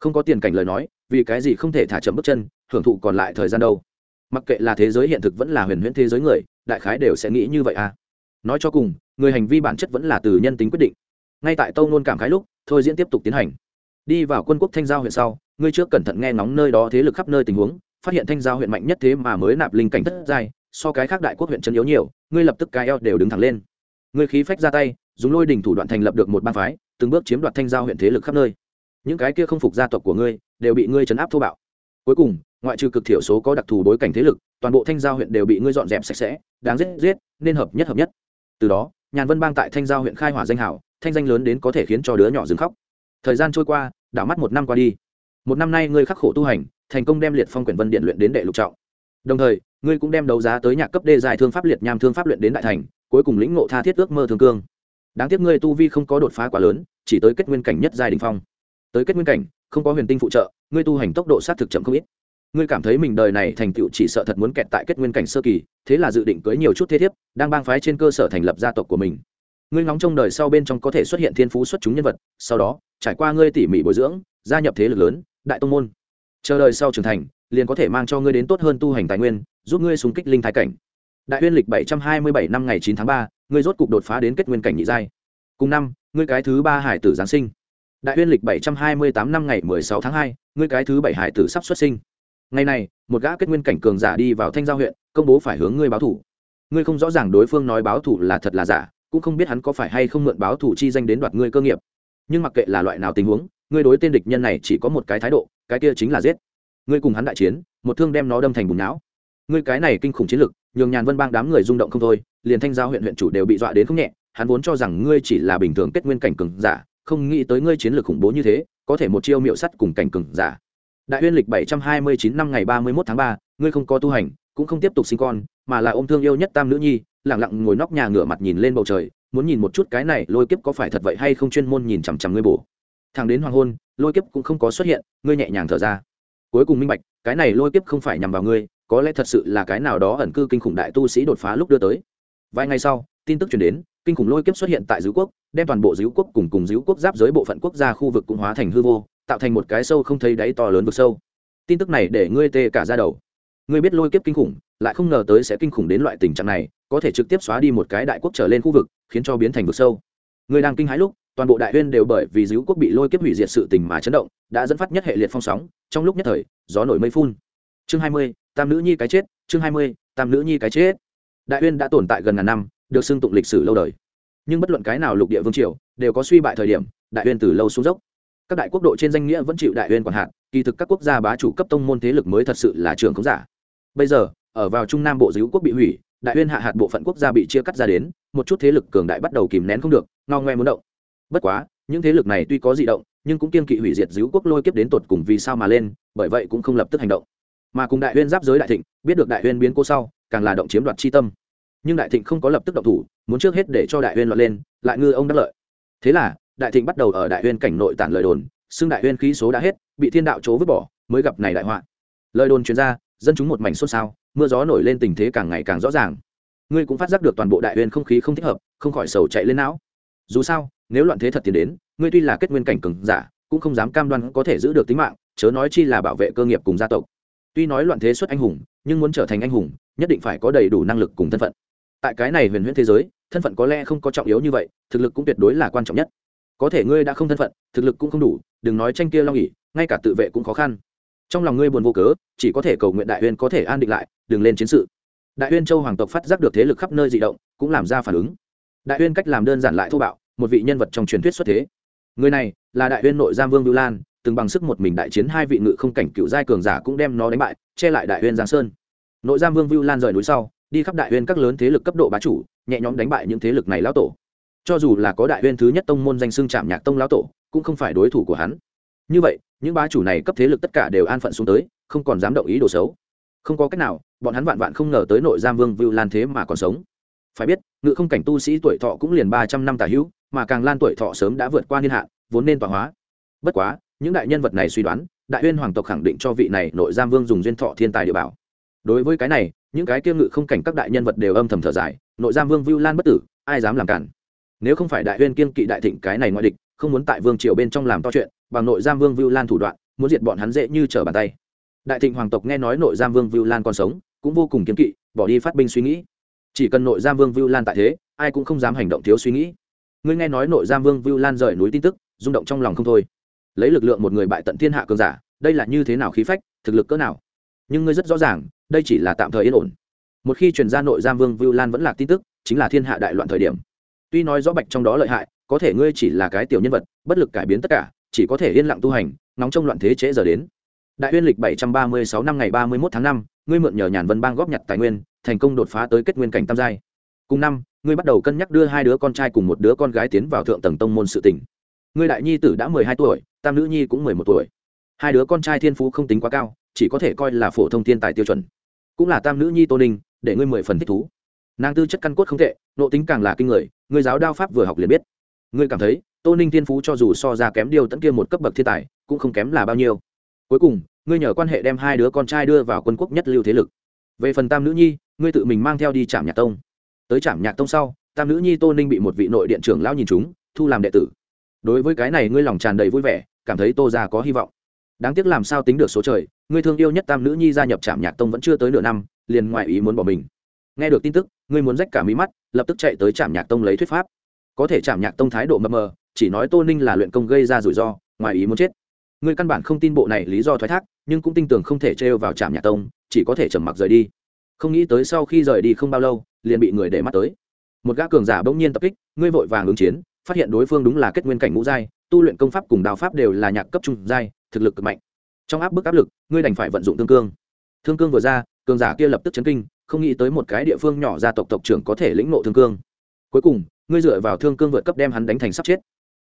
Không có tiền cảnh lời nói, vì cái gì không thể thả chậm bước chân, hưởng thụ còn lại thời gian đâu. Mặc kệ là thế giới hiện thực vẫn là huyền huyễn thế giới người, đại khái đều sẽ nghĩ như vậy à. Nói cho cùng, người hành vi bản chất vẫn là từ nhân tính quyết định. Ngay tại tâu nôn cảm khái lúc, thôi diễn tiếp tục tiến hành. Đi vào quân quốc thanh giao huyện sau, ngươi trước cẩn thận nghe ngóng nơi đó thế lực khắp nơi tình huống, phát hiện thanh giao huyện mạnh nhất thế mà mới nạp linh cảnh thất giai, so cái khác đại quốc huyện chân yếu nhiều, ngươi lập tức cái eo đều đứng thẳng lên. Ngươi khí phách ra tay, dùng lôi đỉnh thủ đoạn thành lập được một bang phái từng bước chiếm đoạt thanh giao huyện thế lực khắp nơi. Những cái kia không phục gia tộc của ngươi, đều bị ngươi chấn áp thô bạo. Cuối cùng, ngoại trừ cực thiểu số có đặc thù bối cảnh thế lực, toàn bộ thanh giao huyện đều bị ngươi dọn dẹp sạch sẽ, đáng giết giết, nên hợp nhất hợp nhất. Từ đó, nhàn vân bang tại thanh giao huyện khai hỏa danh hảo, thanh danh lớn đến có thể khiến cho đứa nhỏ dừng khóc. Thời gian trôi qua, đảo mắt một năm qua đi. Một năm nay ngươi khắc khổ tu hành, thành công đem liệt phong quyển vân điện luyện đến đệ lục trọng. Đồng thời, ngươi cũng đem đấu giá tới nhạc cấp đê dài thương pháp liệt nham thương pháp luyện đến đại thành, cuối cùng lĩnh ngộ tha thiết ước mơ thương cương đáng tiếc ngươi tu vi không có đột phá quá lớn, chỉ tới kết nguyên cảnh nhất giai đình phong. Tới kết nguyên cảnh, không có huyền tinh phụ trợ, ngươi tu hành tốc độ sát thực chậm không ít. Ngươi cảm thấy mình đời này thành tựu chỉ sợ thật muốn kẹt tại kết nguyên cảnh sơ kỳ, thế là dự định cưới nhiều chút thế thiếp, đang bang phái trên cơ sở thành lập gia tộc của mình. Ngươi ngóng trong đời sau bên trong có thể xuất hiện thiên phú xuất chúng nhân vật, sau đó, trải qua ngươi tỉ mỉ bồi dưỡng, gia nhập thế lực lớn, đại tông môn. Chờ đời sau trưởng thành, liền có thể mang cho ngươi đến tốt hơn tu hành tài nguyên, giúp ngươi súng kích linh thái cảnh. Đại uyên lịch bảy trăm hai mươi bảy năm ngày chín tháng ba ngươi rốt cục đột phá đến kết nguyên cảnh nhị giai. Cùng năm, ngươi cái thứ ba hải tử giáng sinh. Đại uyên lịch bảy trăm hai mươi tám năm ngày mười sáu tháng hai, ngươi cái thứ bảy hải tử sắp xuất sinh. Ngày này, một gã kết nguyên cảnh cường giả đi vào thanh giao huyện, công bố phải hướng ngươi báo thủ. Ngươi không rõ ràng đối phương nói báo thủ là thật là giả, cũng không biết hắn có phải hay không mượn báo thủ chi danh đến đoạt ngươi cơ nghiệp. Nhưng mặc kệ là loại nào tình huống, ngươi đối tên địch nhân này chỉ có một cái thái độ, cái kia chính là giết. Ngươi cùng hắn đại chiến, một thương đem nó đâm thành bùn não ngươi cái này kinh khủng chiến lực, nhường nhàn vân bang đám người rung động không thôi liền thanh giao huyện huyện chủ đều bị dọa đến không nhẹ, hắn vốn cho rằng ngươi chỉ là bình thường kết nguyên cảnh cường giả, không nghĩ tới ngươi chiến lược khủng bố như thế, có thể một chiêu miệu sắt cùng cảnh cường giả. Đại uyên lịch bảy trăm hai mươi chín năm ngày ba mươi một tháng ba, ngươi không có tu hành, cũng không tiếp tục sinh con, mà là ôm thương yêu nhất tam nữ nhi lẳng lặng ngồi nóc nhà ngửa mặt nhìn lên bầu trời, muốn nhìn một chút cái này lôi kiếp có phải thật vậy hay không chuyên môn nhìn chằm chằm ngươi bổ. Thằng đến hoàng hôn, lôi kiếp cũng không có xuất hiện, ngươi nhẹ nhàng thở ra. Cuối cùng minh bạch, cái này lôi kiếp không phải nhằm vào ngươi, có lẽ thật sự là cái nào đó ẩn cư kinh khủng đại tu sĩ đột phá lúc đưa tới vài ngày sau, tin tức chuyển đến, kinh khủng lôi kiếp xuất hiện tại dữ quốc, đem toàn bộ dữ quốc cùng cùng dữ quốc giáp giới bộ phận quốc gia khu vực cũng hóa thành hư vô, tạo thành một cái sâu không thấy đáy to lớn vực sâu. Tin tức này để ngươi tê cả ra đầu. Ngươi biết lôi kiếp kinh khủng, lại không ngờ tới sẽ kinh khủng đến loại tình trạng này, có thể trực tiếp xóa đi một cái đại quốc trở lên khu vực, khiến cho biến thành vực sâu. Ngươi đang kinh hãi lúc, toàn bộ đại huyên đều bởi vì dữ quốc bị lôi kiếp hủy diệt sự tình mà chấn động, đã dẫn phát nhất hệ liệt phong sóng, trong lúc nhất thời, gió nổi mây phun. Chương hai mươi, tam nữ nhi cái chết, chương hai mươi, tam nữ nhi cái chết đại uyên đã tồn tại gần ngàn năm, được xưng tụng lịch sử lâu đời. Nhưng bất luận cái nào lục địa vương triều, đều có suy bại thời điểm, đại uyên từ lâu xuống dốc. Các đại quốc độ trên danh nghĩa vẫn chịu đại uyên quản hạt. kỳ thực các quốc gia bá chủ cấp tông môn thế lực mới thật sự là trường không giả. Bây giờ, ở vào trung nam bộ dữ quốc bị hủy, đại uyên hạ hạt bộ phận quốc gia bị chia cắt ra đến, một chút thế lực cường đại bắt đầu kìm nén không được, ngao ngoe muốn động. Bất quá, những thế lực này tuy có di động, nhưng cũng kiên kỵ hủy diệt dữ quốc lôi kiếp đến tột cùng vì sao mà lên, bởi vậy cũng không lập tức hành động. Mà cùng đại Uyên giáp giới đại thịnh, biết được đại Uyên biến cô sau càng là động chiếm đoạt chi tâm. Nhưng đại thịnh không có lập tức động thủ, muốn trước hết để cho đại huyên loạn lên, lại ngư ông đắc lợi. Thế là, đại thịnh bắt đầu ở đại huyên cảnh nội tản lời đồn, xưng đại huyên khí số đã hết, bị thiên đạo chỗ vứt bỏ, mới gặp này đại họa. Lời đồn chuyên ra, dân chúng một mảnh xôn xao, mưa gió nổi lên tình thế càng ngày càng rõ ràng. Ngươi cũng phát giác được toàn bộ đại huyên không khí không thích hợp, không khỏi sầu chạy lên não. Dù sao, nếu loạn thế thật tiến đến, ngươi tuy là kết nguyên cảnh cường giả, cũng không dám cam đoan có thể giữ được tính mạng, chớ nói chi là bảo vệ cơ nghiệp cùng gia tộc. Tuy nói loạn thế xuất anh hùng, nhưng muốn trở thành anh hùng nhất định phải có đầy đủ năng lực cùng thân phận. Tại cái này huyền huyễn thế giới, thân phận có lẽ không có trọng yếu như vậy, thực lực cũng tuyệt đối là quan trọng nhất. Có thể ngươi đã không thân phận, thực lực cũng không đủ, đừng nói tranh kia lo nghỉ ngay cả tự vệ cũng khó khăn. Trong lòng ngươi buồn vô cớ, chỉ có thể cầu nguyện đại huyên có thể an định lại, đừng lên chiến sự. Đại huyên châu hoàng tộc phát giác được thế lực khắp nơi di động, cũng làm ra phản ứng. Đại huyên cách làm đơn giản lại thô bạo, một vị nhân vật trong truyền thuyết xuất thế. Người này là đại huyên nội giam vương vưu lan, từng bằng sức một mình đại chiến hai vị ngự không cảnh cựu giai cường giả cũng đem nó đánh bại, che lại đại huyên giang sơn nội giam vương vưu lan rời núi sau, đi khắp đại huyên các lớn thế lực cấp độ bá chủ, nhẹ nhõm đánh bại những thế lực này lão tổ. Cho dù là có đại huyên thứ nhất tông môn danh xưng trạm nhạc tông lão tổ, cũng không phải đối thủ của hắn. Như vậy, những bá chủ này cấp thế lực tất cả đều an phận xuống tới, không còn dám động ý đồ xấu. Không có cách nào, bọn hắn vạn vạn không ngờ tới nội giam vương vưu lan thế mà còn sống. Phải biết, ngự không cảnh tu sĩ tuổi thọ cũng liền ba trăm năm tả hữu, mà càng lan tuổi thọ sớm đã vượt qua niên hạn, vốn nên tọa hóa. Bất quá, những đại nhân vật này suy đoán, đại uyên hoàng tộc khẳng định cho vị này nội giam vương dùng duyên thọ thiên tài địa bảo đối với cái này, những cái kiêm ngự không cảnh các đại nhân vật đều âm thầm thở dài, nội giam vương vưu lan bất tử, ai dám làm cản? Nếu không phải đại uyên kiên kỵ đại thịnh cái này ngoại địch, không muốn tại vương triều bên trong làm to chuyện, bằng nội giam vương vưu lan thủ đoạn, muốn diệt bọn hắn dễ như trở bàn tay. Đại thịnh hoàng tộc nghe nói nội giam vương vưu lan còn sống, cũng vô cùng kiên kỵ, bỏ đi phát binh suy nghĩ. Chỉ cần nội giam vương vưu lan tại thế, ai cũng không dám hành động thiếu suy nghĩ. Ngươi nghe nói nội giam vương vu lan rời núi tin tức, rung động trong lòng không thôi. Lấy lực lượng một người bại tận thiên hạ cường giả, đây là như thế nào khí phách, thực lực cỡ nào? Nhưng ngươi rất rõ ràng, đây chỉ là tạm thời yên ổn. Một khi truyền ra nội giam vương vu lan vẫn là tin tức, chính là thiên hạ đại loạn thời điểm. Tuy nói rõ bạch trong đó lợi hại, có thể ngươi chỉ là cái tiểu nhân vật, bất lực cải biến tất cả, chỉ có thể yên lặng tu hành, nóng trong loạn thế trễ giờ đến. Đại uyên lịch bảy trăm ba mươi sáu năm ngày ba mươi một tháng năm, ngươi mượn nhờ nhàn vân bang góp nhặt tài nguyên, thành công đột phá tới kết nguyên cảnh tam giai. Cùng năm, ngươi bắt đầu cân nhắc đưa hai đứa con trai cùng một đứa con gái tiến vào thượng tầng tông môn sự tỉnh ngươi đại nhi tử đã mười hai tuổi, tam nữ nhi cũng mười một tuổi. Hai đứa con trai thiên phú không tính quá cao chỉ có thể coi là phổ thông thiên tài tiêu chuẩn. Cũng là tam nữ nhi tô ninh, để ngươi mười phần thích thú. Nàng tư chất căn cốt không tệ, nộ tính càng là kinh người người giáo đao pháp vừa học liền biết. Ngươi cảm thấy, tô ninh thiên phú cho dù so ra kém điều tận kia một cấp bậc thiên tài, cũng không kém là bao nhiêu. Cuối cùng, ngươi nhờ quan hệ đem hai đứa con trai đưa vào quân quốc nhất lưu thế lực. Về phần tam nữ nhi, ngươi tự mình mang theo đi trạm nhạc tông. Tới trạm nhạc tông sau, tam nữ nhi tô ninh bị một vị nội điện trưởng lão nhìn chúng thu làm đệ tử. Đối với cái này ngươi lòng tràn đầy vui vẻ, cảm thấy tô ra có hy vọng đáng tiếc làm sao tính được số trời, ngươi thương yêu nhất tam nữ nhi gia nhập trạm nhạc tông vẫn chưa tới nửa năm, liền ngoại ý muốn bỏ mình. Nghe được tin tức, ngươi muốn rách cả mí mắt, lập tức chạy tới trạm nhạc tông lấy thuyết pháp. Có thể trạm nhạc tông thái độ mập mờ, chỉ nói tô ninh là luyện công gây ra rủi ro ngoài ý muốn chết. Ngươi căn bản không tin bộ này lý do thoái thác, nhưng cũng tin tưởng không thể trêu vào trạm nhạc tông, chỉ có thể trầm mặc rời đi. Không nghĩ tới sau khi rời đi không bao lâu, liền bị người để mắt tới. Một gã cường giả bỗng nhiên tập kích, ngươi vội vàng ứng chiến, phát hiện đối phương đúng là kết nguyên cảnh ngũ giai tu luyện công pháp cùng đào pháp đều là nhạc cấp trung giai, thực lực cực mạnh. Trong áp bức áp lực, ngươi đành phải vận dụng thương cương. Thương cương vừa ra, cường giả kia lập tức chấn kinh, không nghĩ tới một cái địa phương nhỏ gia tộc tộc trưởng có thể lĩnh nộ thương cương. Cuối cùng, ngươi dựa vào thương cương vượt cấp đem hắn đánh thành sắp chết.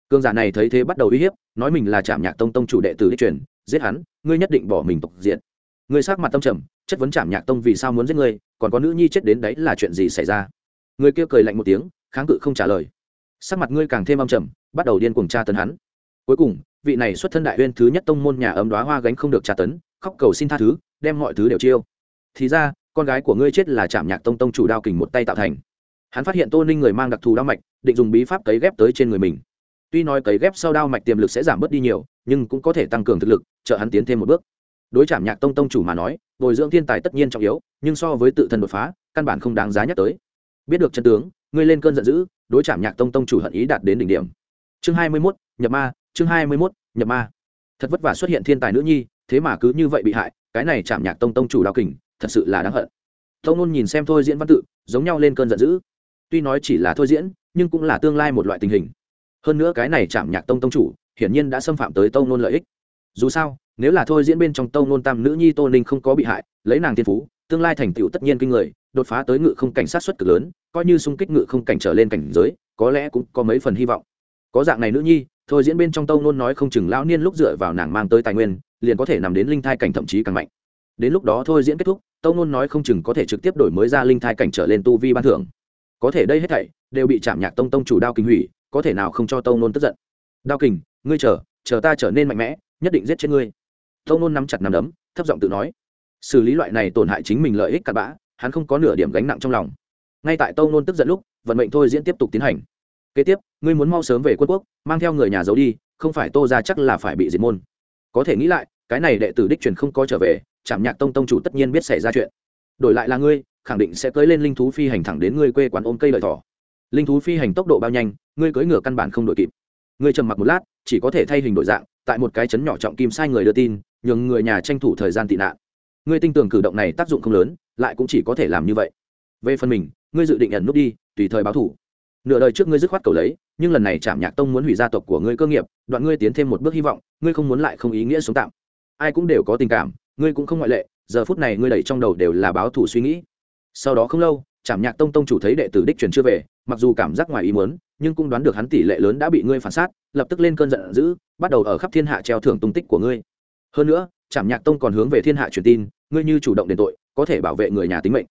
Cường giả này thấy thế bắt đầu uy hiếp, nói mình là trạm nhạc tông tông chủ đệ tử đi truyền, giết hắn, ngươi nhất định bỏ mình tộc diện ngươi sát mặt tâm trầm, chất vấn trạm nhạc tông vì sao muốn giết ngươi, còn có nữ nhi chết đến đấy là chuyện gì xảy ra? Người kia cười lạnh một tiếng, kháng cự không trả lời sắc mặt ngươi càng thêm âm trầm, bắt đầu điên cuồng tra tấn hắn. Cuối cùng, vị này xuất thân đại uyên thứ nhất tông môn nhà ấm đoá hoa gánh không được tra tấn, khóc cầu xin tha thứ, đem mọi thứ đều chiêu. Thì ra, con gái của ngươi chết là trạm nhạc tông tông chủ đao kình một tay tạo thành. Hắn phát hiện tô ninh người mang đặc thù đao mạch, định dùng bí pháp cấy ghép tới trên người mình. Tuy nói cấy ghép sau đao mạch tiềm lực sẽ giảm bớt đi nhiều, nhưng cũng có thể tăng cường thực lực, trợ hắn tiến thêm một bước. Đối trạm nhạc tông tông chủ mà nói, bồi dưỡng thiên tài tất nhiên trọng yếu, nhưng so với tự thân đột phá, căn bản không đáng giá nhắc tới. Biết được chân tướng ngươi lên cơn giận dữ, đối chạm nhạc tông tông chủ hận ý đạt đến đỉnh điểm. Chương hai mươi mốt, nhập ma, chương hai mươi mốt, nhập ma. Thật vất vả xuất hiện thiên tài nữ nhi, thế mà cứ như vậy bị hại, cái này chạm nhạc tông tông chủ đào kình, thật sự là đáng hận. Tông nôn nhìn xem thôi diễn văn tự, giống nhau lên cơn giận dữ. Tuy nói chỉ là thôi diễn, nhưng cũng là tương lai một loại tình hình. Hơn nữa cái này chạm nhạc tông tông chủ, hiển nhiên đã xâm phạm tới tông nôn lợi ích. Dù sao, nếu là thôi diễn bên trong tông nôn tam nữ nhi tô ninh không có bị hại, lấy nàng thiên phú, tương lai thành tựu tất nhiên kinh người đột phá tới ngự không cảnh sát xuất cực lớn, coi như xung kích ngự không cảnh trở lên cảnh giới, có lẽ cũng có mấy phần hy vọng. Có dạng này nữ nhi, thôi diễn bên trong tâu nôn nói không chừng lão niên lúc dựa vào nàng mang tới tài nguyên, liền có thể nằm đến linh thai cảnh thậm chí càng mạnh. Đến lúc đó thôi diễn kết thúc tâu nôn nói không chừng có thể trực tiếp đổi mới ra linh thai cảnh trở lên tu vi ban thưởng. Có thể đây hết thảy đều bị chạm nhạc tông tông chủ đao kinh hủy, có thể nào không cho tâu nôn tức giận? Đao kình, ngươi chờ chờ ta trở nên mạnh mẽ, nhất định giết chết ngươi. Tâu nôn nắm chặt nắm đấm, thấp giọng tự nói. Xử lý loại này tổn hại chính mình lợi ích cặn bã hắn không có nửa điểm gánh nặng trong lòng. Ngay tại tâu nôn tức giận lúc, vận mệnh thôi diễn tiếp tục tiến hành. Kế tiếp, ngươi muốn mau sớm về quân quốc, mang theo người nhà giấu đi, không phải tô ra chắc là phải bị diệt môn. Có thể nghĩ lại, cái này đệ tử đích truyền không có trở về trạm nhạc tông tông chủ tất nhiên biết xảy ra chuyện. Đổi lại là ngươi, khẳng định sẽ cưới lên linh thú phi hành thẳng đến ngươi quê quán ôm cây lợi thỏ. Linh thú phi hành tốc độ bao nhanh, ngươi cưỡi ngựa căn bản không đội kịp. Ngươi trầm mặc một lát, chỉ có thể thay hình đổi dạng, tại một cái chấn nhỏ trọng kim sai người đưa tin, nhường người nhà tranh thủ thời gian tị nạn ngươi tin tưởng cử động này tác dụng không lớn, lại cũng chỉ có thể làm như vậy. Về phần mình, ngươi dự định ẩn nút đi, tùy thời báo thủ. Nửa đời trước ngươi dứt khoát cầu lấy, nhưng lần này trạm nhạc tông muốn hủy gia tộc của ngươi cơ nghiệp, đoạn ngươi tiến thêm một bước hy vọng, ngươi không muốn lại không ý nghĩa sống tạm. Ai cũng đều có tình cảm, ngươi cũng không ngoại lệ, giờ phút này ngươi đẩy trong đầu đều là báo thủ suy nghĩ. Sau đó không lâu trạm nhạc tông tông chủ thấy đệ tử đích truyền chưa về, mặc dù cảm giác ngoài ý muốn, nhưng cũng đoán được hắn tỷ lệ lớn đã bị ngươi phản sát, lập tức lên cơn giận dữ, bắt đầu ở khắp thiên hạ treo thưởng tung tích của ngươi. Hơn nữa trạm nhạc tông còn hướng về thiên hạ truyền tin ngươi như chủ động đền tội, có thể bảo vệ người nhà tính mệnh.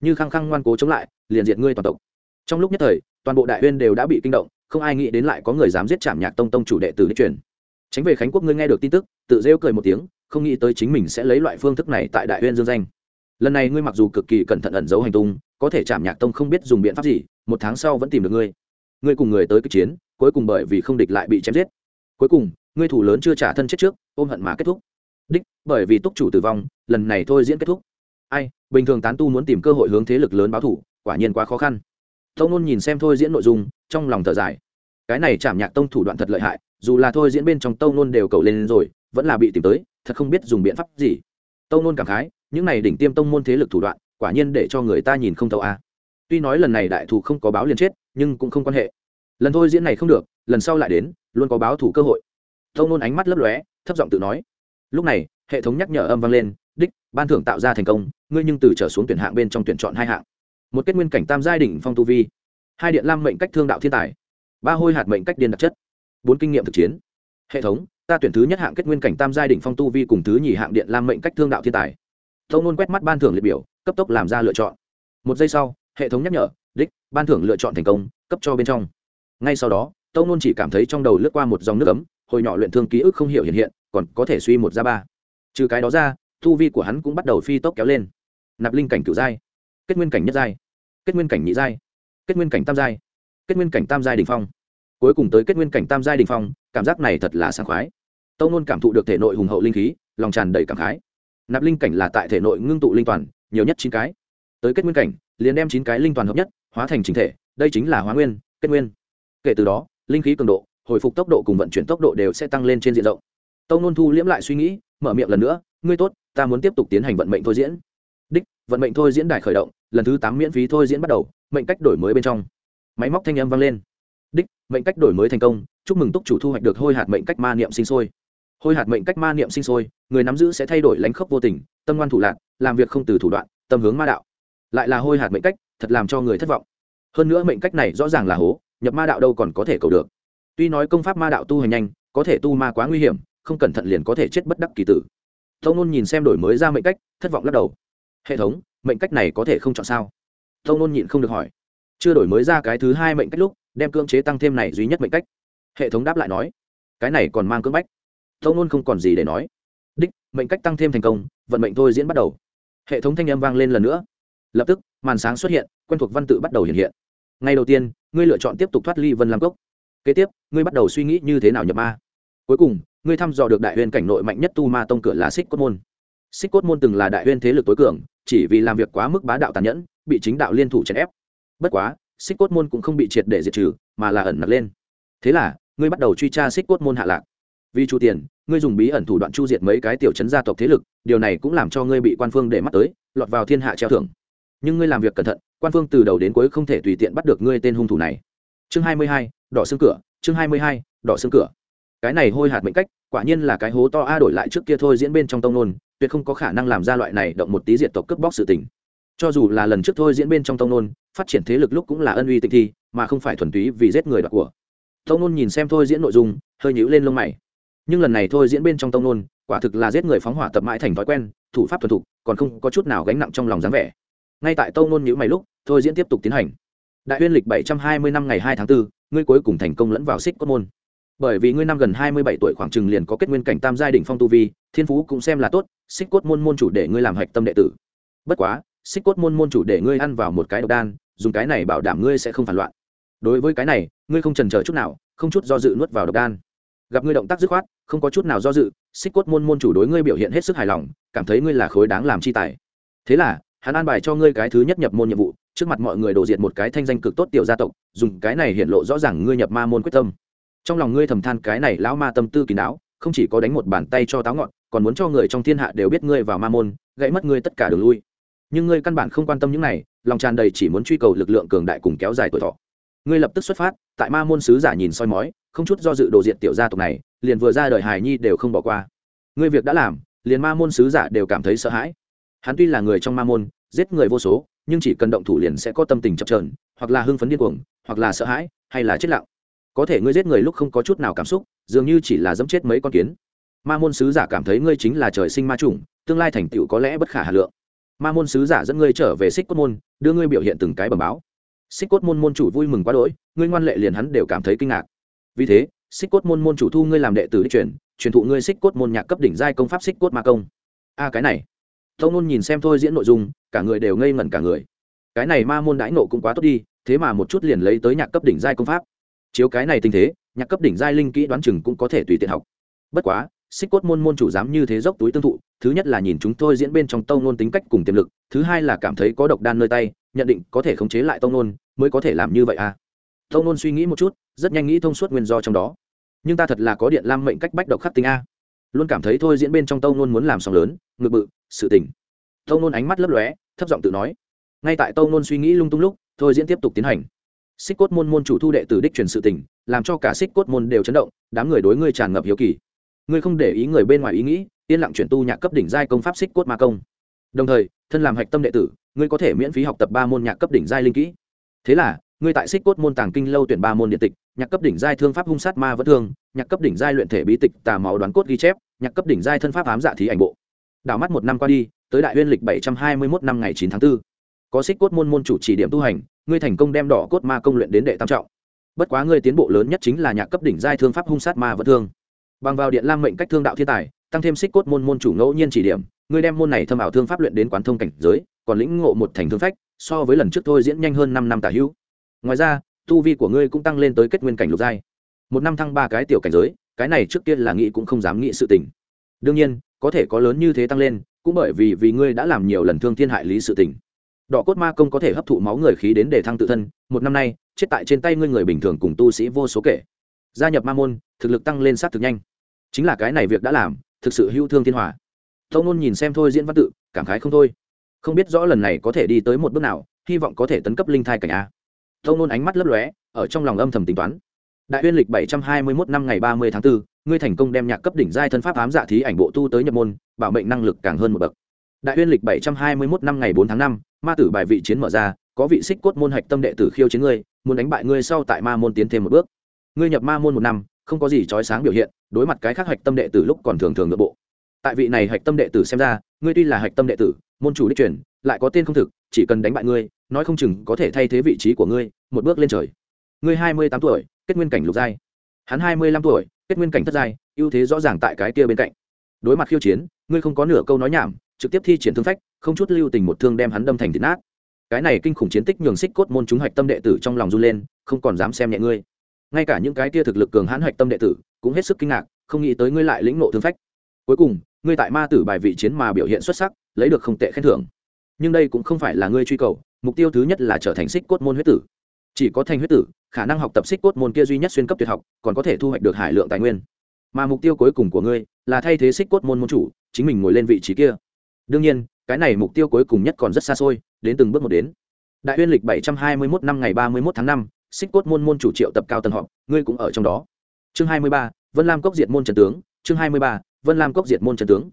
Như khăng khăng ngoan cố chống lại, liền diệt ngươi toàn tộc. Trong lúc nhất thời, toàn bộ đại uyên đều đã bị kinh động, không ai nghĩ đến lại có người dám giết chạm nhạc tông tông chủ đệ tử đích truyền. Tránh về khánh quốc ngươi nghe được tin tức, tự rêu cười một tiếng, không nghĩ tới chính mình sẽ lấy loại phương thức này tại đại uyên dương danh. Lần này ngươi mặc dù cực kỳ cẩn thận ẩn giấu hành tung, có thể chạm nhạc tông không biết dùng biện pháp gì, một tháng sau vẫn tìm được ngươi. Ngươi cùng người tới kích chiến, cuối cùng bởi vì không địch lại bị chém giết. Cuối cùng, ngươi thủ lớn chưa trả thân chết trước, ôm hận mà kết thúc đích, bởi vì túc chủ tử vong, lần này thôi diễn kết thúc. Ai, bình thường tán tu muốn tìm cơ hội hướng thế lực lớn báo thủ, quả nhiên quá khó khăn. Tông nôn nhìn xem thôi diễn nội dung, trong lòng thở dài. Cái này chạm nhạc tông thủ đoạn thật lợi hại, dù là thôi diễn bên trong tông nôn đều cầu lên rồi, vẫn là bị tìm tới, thật không biết dùng biện pháp gì. Tông nôn cảm khái, những này đỉnh tiêm tông môn thế lực thủ đoạn, quả nhiên để cho người ta nhìn không thấu a. À. Tuy nói lần này đại thủ không có báo liền chết, nhưng cũng không quan hệ. Lần thôi diễn này không được, lần sau lại đến, luôn có báo thủ cơ hội. Tông nôn ánh mắt lấp lóe, thấp giọng tự nói lúc này, hệ thống nhắc nhở âm vang lên, đích, ban thưởng tạo ra thành công, ngươi nhưng từ trở xuống tuyển hạng bên trong tuyển chọn hai hạng. Một kết nguyên cảnh tam giai đỉnh phong tu vi, hai điện lam mệnh cách thương đạo thiên tài, ba hôi hạt mệnh cách điên đặc chất, bốn kinh nghiệm thực chiến. Hệ thống, ta tuyển thứ nhất hạng kết nguyên cảnh tam giai đỉnh phong tu vi cùng thứ nhì hạng điện lam mệnh cách thương đạo thiên tài. Tông nôn quét mắt ban thưởng liệt biểu, cấp tốc làm ra lựa chọn. Một giây sau, hệ thống nhắc nhở, đích, ban thưởng lựa chọn thành công, cấp cho bên trong. Ngay sau đó, tông nôn chỉ cảm thấy trong đầu lướt qua một dòng nước ấm hồi nhỏ luyện thương ký ức không hiểu hiện hiện, còn có thể suy một ra ba. Trừ cái đó ra thu vi của hắn cũng bắt đầu phi tốc kéo lên. Nạp linh cảnh cửu giai, kết nguyên cảnh nhất giai, kết nguyên cảnh nhị giai, kết nguyên cảnh tam giai, kết nguyên cảnh tam giai đình phong. Cuối cùng tới kết nguyên cảnh tam giai đình phong, cảm giác này thật là sảng khoái. Tâu nôn cảm thụ được thể nội hùng hậu linh khí, lòng tràn đầy cảm khái. Nạp linh cảnh là tại thể nội ngưng tụ linh toàn, nhiều nhất chín cái. Tới kết nguyên cảnh, liền đem chín cái linh toàn hợp nhất, hóa thành chính thể, đây chính là hóa nguyên, kết nguyên. Kể từ đó, linh khí cường độ hồi phục tốc độ cùng vận chuyển tốc độ đều sẽ tăng lên trên diện rộng. Tâu nôn thu liễm lại suy nghĩ, mở miệng lần nữa, ngươi tốt, ta muốn tiếp tục tiến hành vận mệnh thôi diễn. Đích, vận mệnh thôi diễn đài khởi động, lần thứ tám miễn phí thôi diễn bắt đầu, mệnh cách đổi mới bên trong. Máy móc thanh âm vang lên. Đích, mệnh cách đổi mới thành công, chúc mừng túc chủ thu hoạch được hôi hạt mệnh cách ma niệm sinh sôi. Hôi hạt mệnh cách ma niệm sinh sôi, người nắm giữ sẽ thay đổi lãnh khốc vô tình, tâm ngoan thủ lạc, làm việc không từ thủ đoạn, tâm hướng ma đạo. Lại là hôi hạt mệnh cách, thật làm cho người thất vọng. Hơn nữa mệnh cách này rõ ràng là hố, nhập ma đạo đâu còn có thể cầu được tuy nói công pháp ma đạo tu hành nhanh, có thể tu ma quá nguy hiểm, không cẩn thận liền có thể chết bất đắc kỳ tử. Tông nôn nhìn xem đổi mới ra mệnh cách, thất vọng lắc đầu. Hệ thống, mệnh cách này có thể không chọn sao? Tông nôn nhịn không được hỏi. Chưa đổi mới ra cái thứ hai mệnh cách lúc, đem cưỡng chế tăng thêm này duy nhất mệnh cách. Hệ thống đáp lại nói. Cái này còn mang cưỡng bách. Tông nôn không còn gì để nói. Đích, mệnh cách tăng thêm thành công, vận mệnh thôi diễn bắt đầu. Hệ thống thanh âm vang lên lần nữa. Lập tức, màn sáng xuất hiện, quen thuộc văn tự bắt đầu hiện hiện. Ngay đầu tiên, ngươi lựa chọn tiếp tục thoát ly vân lam cốc kế tiếp, ngươi bắt đầu suy nghĩ như thế nào nhập ma? Cuối cùng, ngươi thăm dò được đại huyên cảnh nội mạnh nhất tu ma tông cửa là xích cốt môn. Xích cốt môn từng là đại huyên thế lực tối cường, chỉ vì làm việc quá mức bá đạo tàn nhẫn, bị chính đạo liên thủ chèn ép. Bất quá, xích cốt môn cũng không bị triệt để diệt trừ, mà là ẩn nặc lên. Thế là, ngươi bắt đầu truy tra xích cốt môn hạ lạc. Vì chu tiền, ngươi dùng bí ẩn thủ đoạn chu diệt mấy cái tiểu chấn gia tộc thế lực, điều này cũng làm cho ngươi bị quan phương để mắt tới, lọt vào thiên hạ treo thưởng. Nhưng ngươi làm việc cẩn thận, quan phương từ đầu đến cuối không thể tùy tiện bắt được ngươi tên hung thủ này chương hai mươi hai, đỏ xương cửa, chương hai mươi hai, đỏ xương cửa. Cái này hôi hạt mệnh cách, quả nhiên là cái hố to a đổi lại trước kia thôi diễn bên trong tông nôn, tuyệt không có khả năng làm ra loại này động một tí diệt tộc cướp bóc sự tình. Cho dù là lần trước thôi diễn bên trong tông nôn, phát triển thế lực lúc cũng là ân uy tịch thi, mà không phải thuần túy vì giết người đoạt của. Tông nôn nhìn xem thôi diễn nội dung, hơi nhíu lên lông mày. Nhưng lần này thôi diễn bên trong tông nôn, quả thực là giết người phóng hỏa tập mãi thành thói quen, thủ pháp thuần thục, còn không có chút nào gánh nặng trong lòng dáng vẻ. Ngay tại tông nôn nhíu mày lúc, thôi diễn tiếp tục tiến hành đại Huyên lịch bảy trăm hai mươi năm ngày hai tháng 4, ngươi cuối cùng thành công lẫn vào xích cốt môn. Bởi vì ngươi năm gần hai mươi bảy tuổi khoảng chừng liền có kết nguyên cảnh tam giai đỉnh phong tu vi thiên phú cũng xem là tốt xích cốt môn môn chủ để ngươi làm hạch tâm đệ tử. Bất quá xích cốt môn môn chủ để ngươi ăn vào một cái độc đan dùng cái này bảo đảm ngươi sẽ không phản loạn. Đối với cái này ngươi không trần chờ chút nào không chút do dự nuốt vào độc đan. Gặp ngươi động tác dứt khoát không có chút nào do dự xích cốt môn môn chủ đối ngươi biểu hiện hết sức hài lòng cảm thấy ngươi là khối đáng làm chi tài. Thế là hắn an bài cho ngươi cái thứ nhất nhập môn nhiệm vụ trước mặt mọi người đổ diện một cái thanh danh cực tốt tiểu gia tộc, dùng cái này hiện lộ rõ ràng ngươi nhập ma môn quyết tâm. Trong lòng ngươi thầm than cái này lão ma tâm tư kỳ não, không chỉ có đánh một bàn tay cho táo ngọn, còn muốn cho người trong thiên hạ đều biết ngươi vào ma môn, gãy mất ngươi tất cả đường lui. Nhưng ngươi căn bản không quan tâm những này, lòng tràn đầy chỉ muốn truy cầu lực lượng cường đại cùng kéo dài tuổi thọ. Ngươi lập tức xuất phát, tại ma môn sứ giả nhìn soi mói, không chút do dự đồ diện tiểu gia tộc này, liền vừa ra đời hài nhi đều không bỏ qua. Ngươi việc đã làm, liền ma môn sứ giả đều cảm thấy sợ hãi. Hắn tuy là người trong ma môn giết người vô số, nhưng chỉ cần động thủ liền sẽ có tâm tình chập trờn hoặc là hưng phấn điên cuồng, hoặc là sợ hãi, hay là chết lặng. Có thể ngươi giết người lúc không có chút nào cảm xúc, dường như chỉ là dẫm chết mấy con kiến. Ma môn sứ giả cảm thấy ngươi chính là trời sinh ma chủng, tương lai thành tựu có lẽ bất khả hà lượng. Ma môn sứ giả dẫn ngươi trở về xích cốt môn, đưa ngươi biểu hiện từng cái bẩm báo. Xích cốt môn môn chủ vui mừng quá đỗi, ngươi ngoan lệ liền hắn đều cảm thấy kinh ngạc. Vì thế, xích cốt môn môn chủ thu ngươi làm đệ tử đi truyền truyền thụ ngươi xích cốt môn nhạc cấp đỉnh giai công pháp xích cốt ma công. A, cái này tâu nôn nhìn xem thôi diễn nội dung, cả người đều ngây ngẩn cả người. Cái này ma môn đãi nộ cũng quá tốt đi, thế mà một chút liền lấy tới nhạc cấp đỉnh giai công pháp. Chiếu cái này tình thế, nhạc cấp đỉnh giai linh kỹ đoán chừng cũng có thể tùy tiện học. Bất quá, xích cốt môn môn chủ dám như thế dốc túi tương thụ, thứ nhất là nhìn chúng tôi diễn bên trong tâu nôn tính cách cùng tiềm lực, thứ hai là cảm thấy có độc đan nơi tay, nhận định có thể khống chế lại tâu nôn, mới có thể làm như vậy à. Tâu nôn suy nghĩ một chút, rất nhanh nghĩ thông suốt nguyên do trong đó. Nhưng ta thật là có điện lam mệnh cách bách độc khắc tính a. Luôn cảm thấy thôi diễn bên trong tâu nôn muốn làm sóng lớn ngự bự sự tỉnh tâu nôn ánh mắt lấp lóe, thấp giọng tự nói. Ngay tại tâu nôn suy nghĩ lung tung lúc, thôi diễn tiếp tục tiến hành. Xích cốt môn môn chủ thu đệ tử đích truyền sự tỉnh làm cho cả xích cốt môn đều chấn động, đám người đối ngươi tràn ngập hiếu kỳ. Ngươi không để ý người bên ngoài ý nghĩ, yên lặng chuyển tu nhạc cấp đỉnh giai công pháp xích cốt ma công. Đồng thời, thân làm hạch tâm đệ tử, ngươi có thể miễn phí học tập ba môn nhạc cấp đỉnh giai linh kỹ. Thế là, ngươi tại xích cốt môn tàng kinh lâu tuyển ba môn điện tịch, nhạc cấp đỉnh giai thương pháp hung sát ma vẫn thương, nhạc cấp đỉnh giai luyện thể bí tịch tà máu đoán cốt ghi chép, nhạc cấp đỉnh giai thân pháp ám dạ thí ảnh bộ đảo mắt một năm qua đi, tới đại uyên lịch bảy trăm hai mươi mốt năm ngày chín tháng 4. có xích cốt môn môn chủ chỉ điểm tu hành, ngươi thành công đem đỏ cốt ma công luyện đến đệ tam trọng. Bất quá ngươi tiến bộ lớn nhất chính là nhạc cấp đỉnh giai thương pháp hung sát ma vẫn thương. Bằng vào điện lam mệnh cách thương đạo thiên tài, tăng thêm xích cốt môn môn chủ ngẫu nhiên chỉ điểm, ngươi đem môn này thâm ảo thương pháp luyện đến quán thông cảnh giới, còn lĩnh ngộ một thành thương phách, so với lần trước thôi diễn nhanh hơn năm năm tả hữu. Ngoài ra, tu vi của ngươi cũng tăng lên tới kết nguyên cảnh lục giai. Một năm thăng ba cái tiểu cảnh giới, cái này trước tiên là nghĩ cũng không dám nghĩ sự tình. Đương nhiên có thể có lớn như thế tăng lên cũng bởi vì vì ngươi đã làm nhiều lần thương thiên hại lý sự tình. Đỏ cốt ma công có thể hấp thụ máu người khí đến để thăng tự thân một năm nay chết tại trên tay ngươi người bình thường cùng tu sĩ vô số kể. Gia nhập ma môn thực lực tăng lên sát thực nhanh. Chính là cái này việc đã làm thực sự hữu thương thiên hòa. Thông nôn nhìn xem thôi diễn văn tự cảm khái không thôi. Không biết rõ lần này có thể đi tới một bước nào hy vọng có thể tấn cấp linh thai cảnh a. Thông nôn ánh mắt lấp lóe ở trong lòng âm thầm tính toán. Đại uyên lịch bảy trăm hai mươi mốt năm ngày ba mươi tháng 4, ngươi thành công đem nhạc cấp đỉnh giai thân pháp ám dạ thí ảnh bộ tu tới nhập môn, bảo mệnh năng lực càng hơn một bậc. Đại uyên lịch bảy trăm hai mươi mốt năm ngày bốn tháng năm, ma tử bài vị chiến mở ra, có vị xích cốt môn hạch tâm đệ tử khiêu chiến ngươi, muốn đánh bại ngươi sau tại ma môn tiến thêm một bước. Ngươi nhập ma môn một năm, không có gì trói sáng biểu hiện, đối mặt cái khác hạch tâm đệ tử lúc còn thường thường nội bộ. Tại vị này hạch tâm đệ tử xem ra, ngươi tuy là hạch tâm đệ tử, môn chủ đích truyền, lại có tên không thực, chỉ cần đánh bại ngươi, nói không chừng có thể thay thế vị trí của ngươi, một bước lên trời. Ngươi hai mươi tám tuổi, kết nguyên cảnh lục giai. Hắn hai mươi lăm tuổi kết nguyên cảnh thất giai, ưu thế rõ ràng tại cái kia bên cạnh. Đối mặt khiêu chiến, ngươi không có nửa câu nói nhảm, trực tiếp thi triển thương phách, không chút lưu tình một thương đem hắn đâm thành thịt nát. Cái này kinh khủng chiến tích nhường xích cốt môn chúng hạch tâm đệ tử trong lòng run lên, không còn dám xem nhẹ ngươi. Ngay cả những cái tia thực lực cường hãn hạch tâm đệ tử cũng hết sức kinh ngạc, không nghĩ tới ngươi lại lĩnh nộ thương phách. Cuối cùng, ngươi tại ma tử bài vị chiến mà biểu hiện xuất sắc, lấy được không tệ khen thưởng. Nhưng đây cũng không phải là ngươi truy cầu, mục tiêu thứ nhất là trở thành xích cốt môn huyết tử chỉ có thành huyết tử, khả năng học tập xích cốt môn kia duy nhất xuyên cấp tuyệt học, còn có thể thu hoạch được hải lượng tài nguyên. Mà mục tiêu cuối cùng của ngươi là thay thế xích cốt môn môn chủ, chính mình ngồi lên vị trí kia. Đương nhiên, cái này mục tiêu cuối cùng nhất còn rất xa xôi, đến từng bước một đến. Đại huyên lịch bảy trăm hai mươi mốt năm ngày ba mươi mốt tháng năm, xích cốt môn môn chủ triệu tập cao tầng họp, ngươi cũng ở trong đó. Chương hai mươi ba, vân lam cốc diệt môn trần tướng, chương hai mươi ba, vân lam cốc diệt môn trần tướng.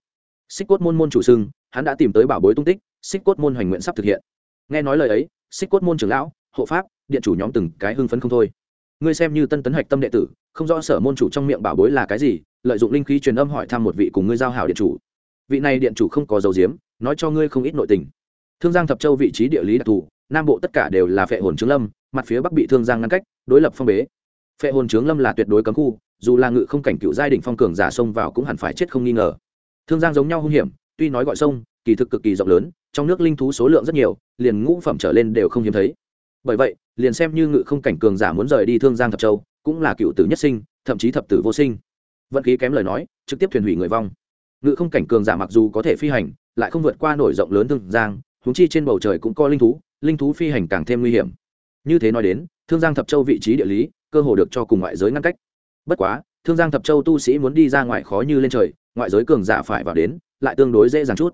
Xích cốt môn môn chủ sưng hắn đã tìm tới bảo bối tung tích, xích cốt môn hoành nguyện sắp thực hiện. Nghe nói lời ấy, xích cốt môn trưởng lão, hộ pháp điện chủ nhóm từng cái hưng phấn không thôi. Ngươi xem như tân tấn hạch tâm đệ tử, không rõ sở môn chủ trong miệng bảo bối là cái gì, lợi dụng linh khí truyền âm hỏi thăm một vị cùng ngươi giao hảo điện chủ. Vị này điện chủ không có dấu diếm nói cho ngươi không ít nội tình. Thương giang thập châu vị trí địa lý đặc thù, nam bộ tất cả đều là phệ hồn trướng lâm, mặt phía bắc bị thương giang ngăn cách, đối lập phong bế. Phệ hồn trướng lâm là tuyệt đối cấm khu, dù là ngự không cảnh cựu giai đình phong cường giả sông vào cũng hẳn phải chết không nghi ngờ. Thương giang giống nhau hung hiểm, tuy nói gọi sông, kỳ thực cực kỳ rộng lớn, trong nước linh thú số lượng rất nhiều, liền ngũ phẩm trở lên đều không hiếm thấy bởi vậy, liền xem như ngự không cảnh cường giả muốn rời đi thương giang thập châu, cũng là cựu tử nhất sinh, thậm chí thập tử vô sinh. Vận khí kém lời nói, trực tiếp thuyền hủy người vong. Ngự không cảnh cường giả mặc dù có thể phi hành, lại không vượt qua nổi rộng lớn thương giang húng chi trên bầu trời cũng có linh thú linh thú phi hành càng thêm nguy hiểm. Như thế nói đến, thương giang thập châu vị trí địa lý, cơ hồ được cho cùng ngoại giới ngăn cách. Bất quá, thương giang thập châu tu sĩ muốn đi ra ngoài khó như lên trời, ngoại giới cường giả phải vào đến, lại tương đối dễ dàng chút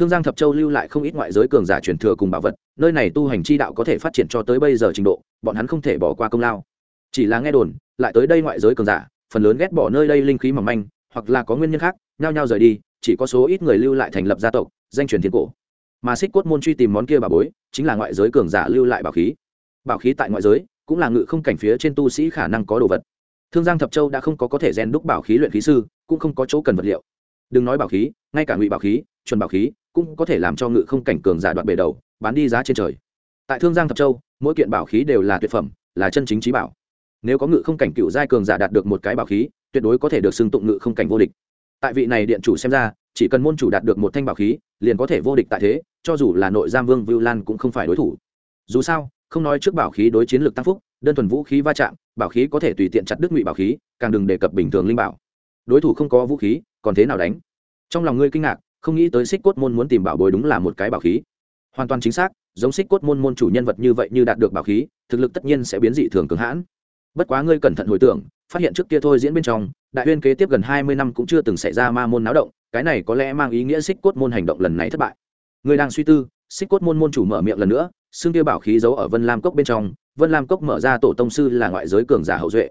thương giang thập châu lưu lại không ít ngoại giới cường giả truyền thừa cùng bảo vật, nơi này tu hành chi đạo có thể phát triển cho tới bây giờ trình độ, bọn hắn không thể bỏ qua công lao. Chỉ là nghe đồn, lại tới đây ngoại giới cường giả, phần lớn ghét bỏ nơi đây linh khí mỏng manh, hoặc là có nguyên nhân khác, nhao nhao rời đi, chỉ có số ít người lưu lại thành lập gia tộc, danh truyền thiên cổ. Mà xích cốt môn truy tìm món kia bà bối, chính là ngoại giới cường giả lưu lại bảo khí. Bảo khí tại ngoại giới, cũng là ngự không cảnh phía trên tu sĩ khả năng có đồ vật. Thương giang thập châu đã không có có thể rèn đúc bảo khí luyện khí sư, cũng không có chỗ cần vật liệu. Đừng nói bảo khí, ngay cả ngụy bảo khí, chuẩn bảo khí cũng có thể làm cho ngự không cảnh cường giả đoạn bề đầu, bán đi giá trên trời. Tại thương giang thập châu, mỗi kiện bảo khí đều là tuyệt phẩm, là chân chính trí bảo. Nếu có ngự không cảnh cựu giai cường giả đạt được một cái bảo khí, tuyệt đối có thể được xưng tụng ngự không cảnh vô địch. Tại vị này điện chủ xem ra, chỉ cần môn chủ đạt được một thanh bảo khí, liền có thể vô địch tại thế, cho dù là nội giam vương vưu lan cũng không phải đối thủ. Dù sao, không nói trước bảo khí đối chiến lược tăng phúc, đơn thuần vũ khí va chạm, bảo khí có thể tùy tiện chặt đứt ngụy bảo khí, càng đừng đề cập bình thường linh bảo. Đối thủ không có vũ khí, còn thế nào đánh? Trong lòng ngươi kinh ngạc không nghĩ tới xích cốt môn muốn tìm bảo bối đúng là một cái bảo khí. Hoàn toàn chính xác, giống xích cốt môn môn chủ nhân vật như vậy như đạt được bảo khí, thực lực tất nhiên sẽ biến dị thường cường hãn. Bất quá ngươi cẩn thận hồi tưởng, phát hiện trước kia thôi diễn bên trong, đại uyên kế tiếp gần hai mươi năm cũng chưa từng xảy ra ma môn náo động, cái này có lẽ mang ý nghĩa xích cốt môn hành động lần này thất bại. Ngươi đang suy tư, xích cốt môn môn chủ mở miệng lần nữa, xương kia bảo khí giấu ở vân lam cốc bên trong, vân lam cốc mở ra tổ tông sư là ngoại giới cường giả hậu duệ.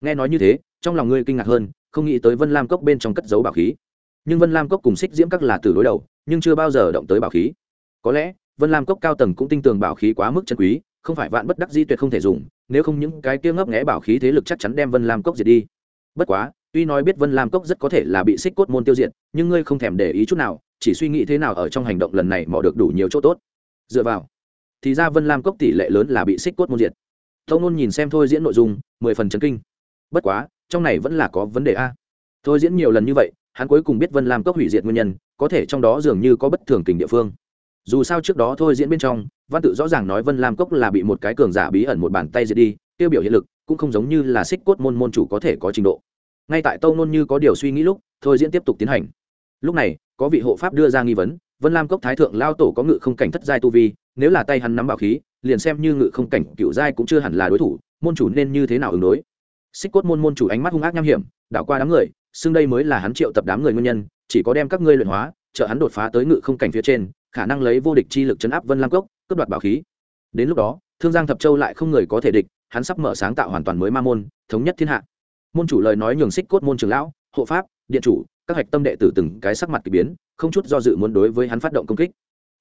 Nghe nói như thế, trong lòng ngươi kinh ngạc hơn, không nghĩ tới vân lam cốc bên trong cất giấu bảo khí nhưng vân lam cốc cùng xích diễm các là từ đối đầu, nhưng chưa bao giờ động tới bảo khí. Có lẽ, vân lam cốc cao tầng cũng tin tưởng bảo khí quá mức chân quý, không phải vạn bất đắc di tuyệt không thể dùng, nếu không những cái kia ngấp nghẽ bảo khí thế lực chắc chắn đem vân lam cốc diệt đi. Bất quá, tuy nói biết vân lam cốc rất có thể là bị xích cốt môn tiêu diệt, nhưng ngươi không thèm để ý chút nào, chỉ suy nghĩ thế nào ở trong hành động lần này mò được đủ nhiều chỗ tốt. Dựa vào, thì ra vân lam cốc tỷ lệ lớn là bị xích cốt môn diệt. Tâu nôn nhìn xem thôi diễn nội dung, mười phần chấn kinh. Bất quá, trong này vẫn là có vấn đề a. Thôi diễn nhiều lần như vậy hắn cuối cùng biết vân lam cốc hủy diệt nguyên nhân, có thể trong đó dường như có bất thường tình địa phương. Dù sao trước đó thôi diễn bên trong, văn tự rõ ràng nói vân lam cốc là bị một cái cường giả bí ẩn một bàn tay diệt đi, tiêu biểu hiện lực cũng không giống như là xích cốt môn môn chủ có thể có trình độ. Ngay tại tâu nôn như có điều suy nghĩ lúc, thôi diễn tiếp tục tiến hành. Lúc này, có vị hộ pháp đưa ra nghi vấn, vân lam cốc thái thượng lao tổ có ngự không cảnh thất giai tu vi, nếu là tay hắn nắm bảo khí, liền xem như ngự không cảnh cựu giai cũng chưa hẳn là đối thủ, môn chủ nên như thế nào ứng đối? Xích cốt môn môn chủ ánh mắt hung ác nham hiểm, đảo qua đám người xưng đây mới là hắn triệu tập đám người nguyên nhân, chỉ có đem các ngươi luyện hóa, trợ hắn đột phá tới ngự không cảnh phía trên, khả năng lấy vô địch chi lực chấn áp vân lam cốc, cướp đoạt bảo khí. Đến lúc đó, thương giang thập châu lại không người có thể địch, hắn sắp mở sáng tạo hoàn toàn mới ma môn, thống nhất thiên hạ. Môn chủ lời nói nhường xích cốt môn trường lão, hộ pháp, điện chủ, các hạch tâm đệ tử từng cái sắc mặt k ỳ biến, không chút do dự muốn đối với hắn phát động công kích.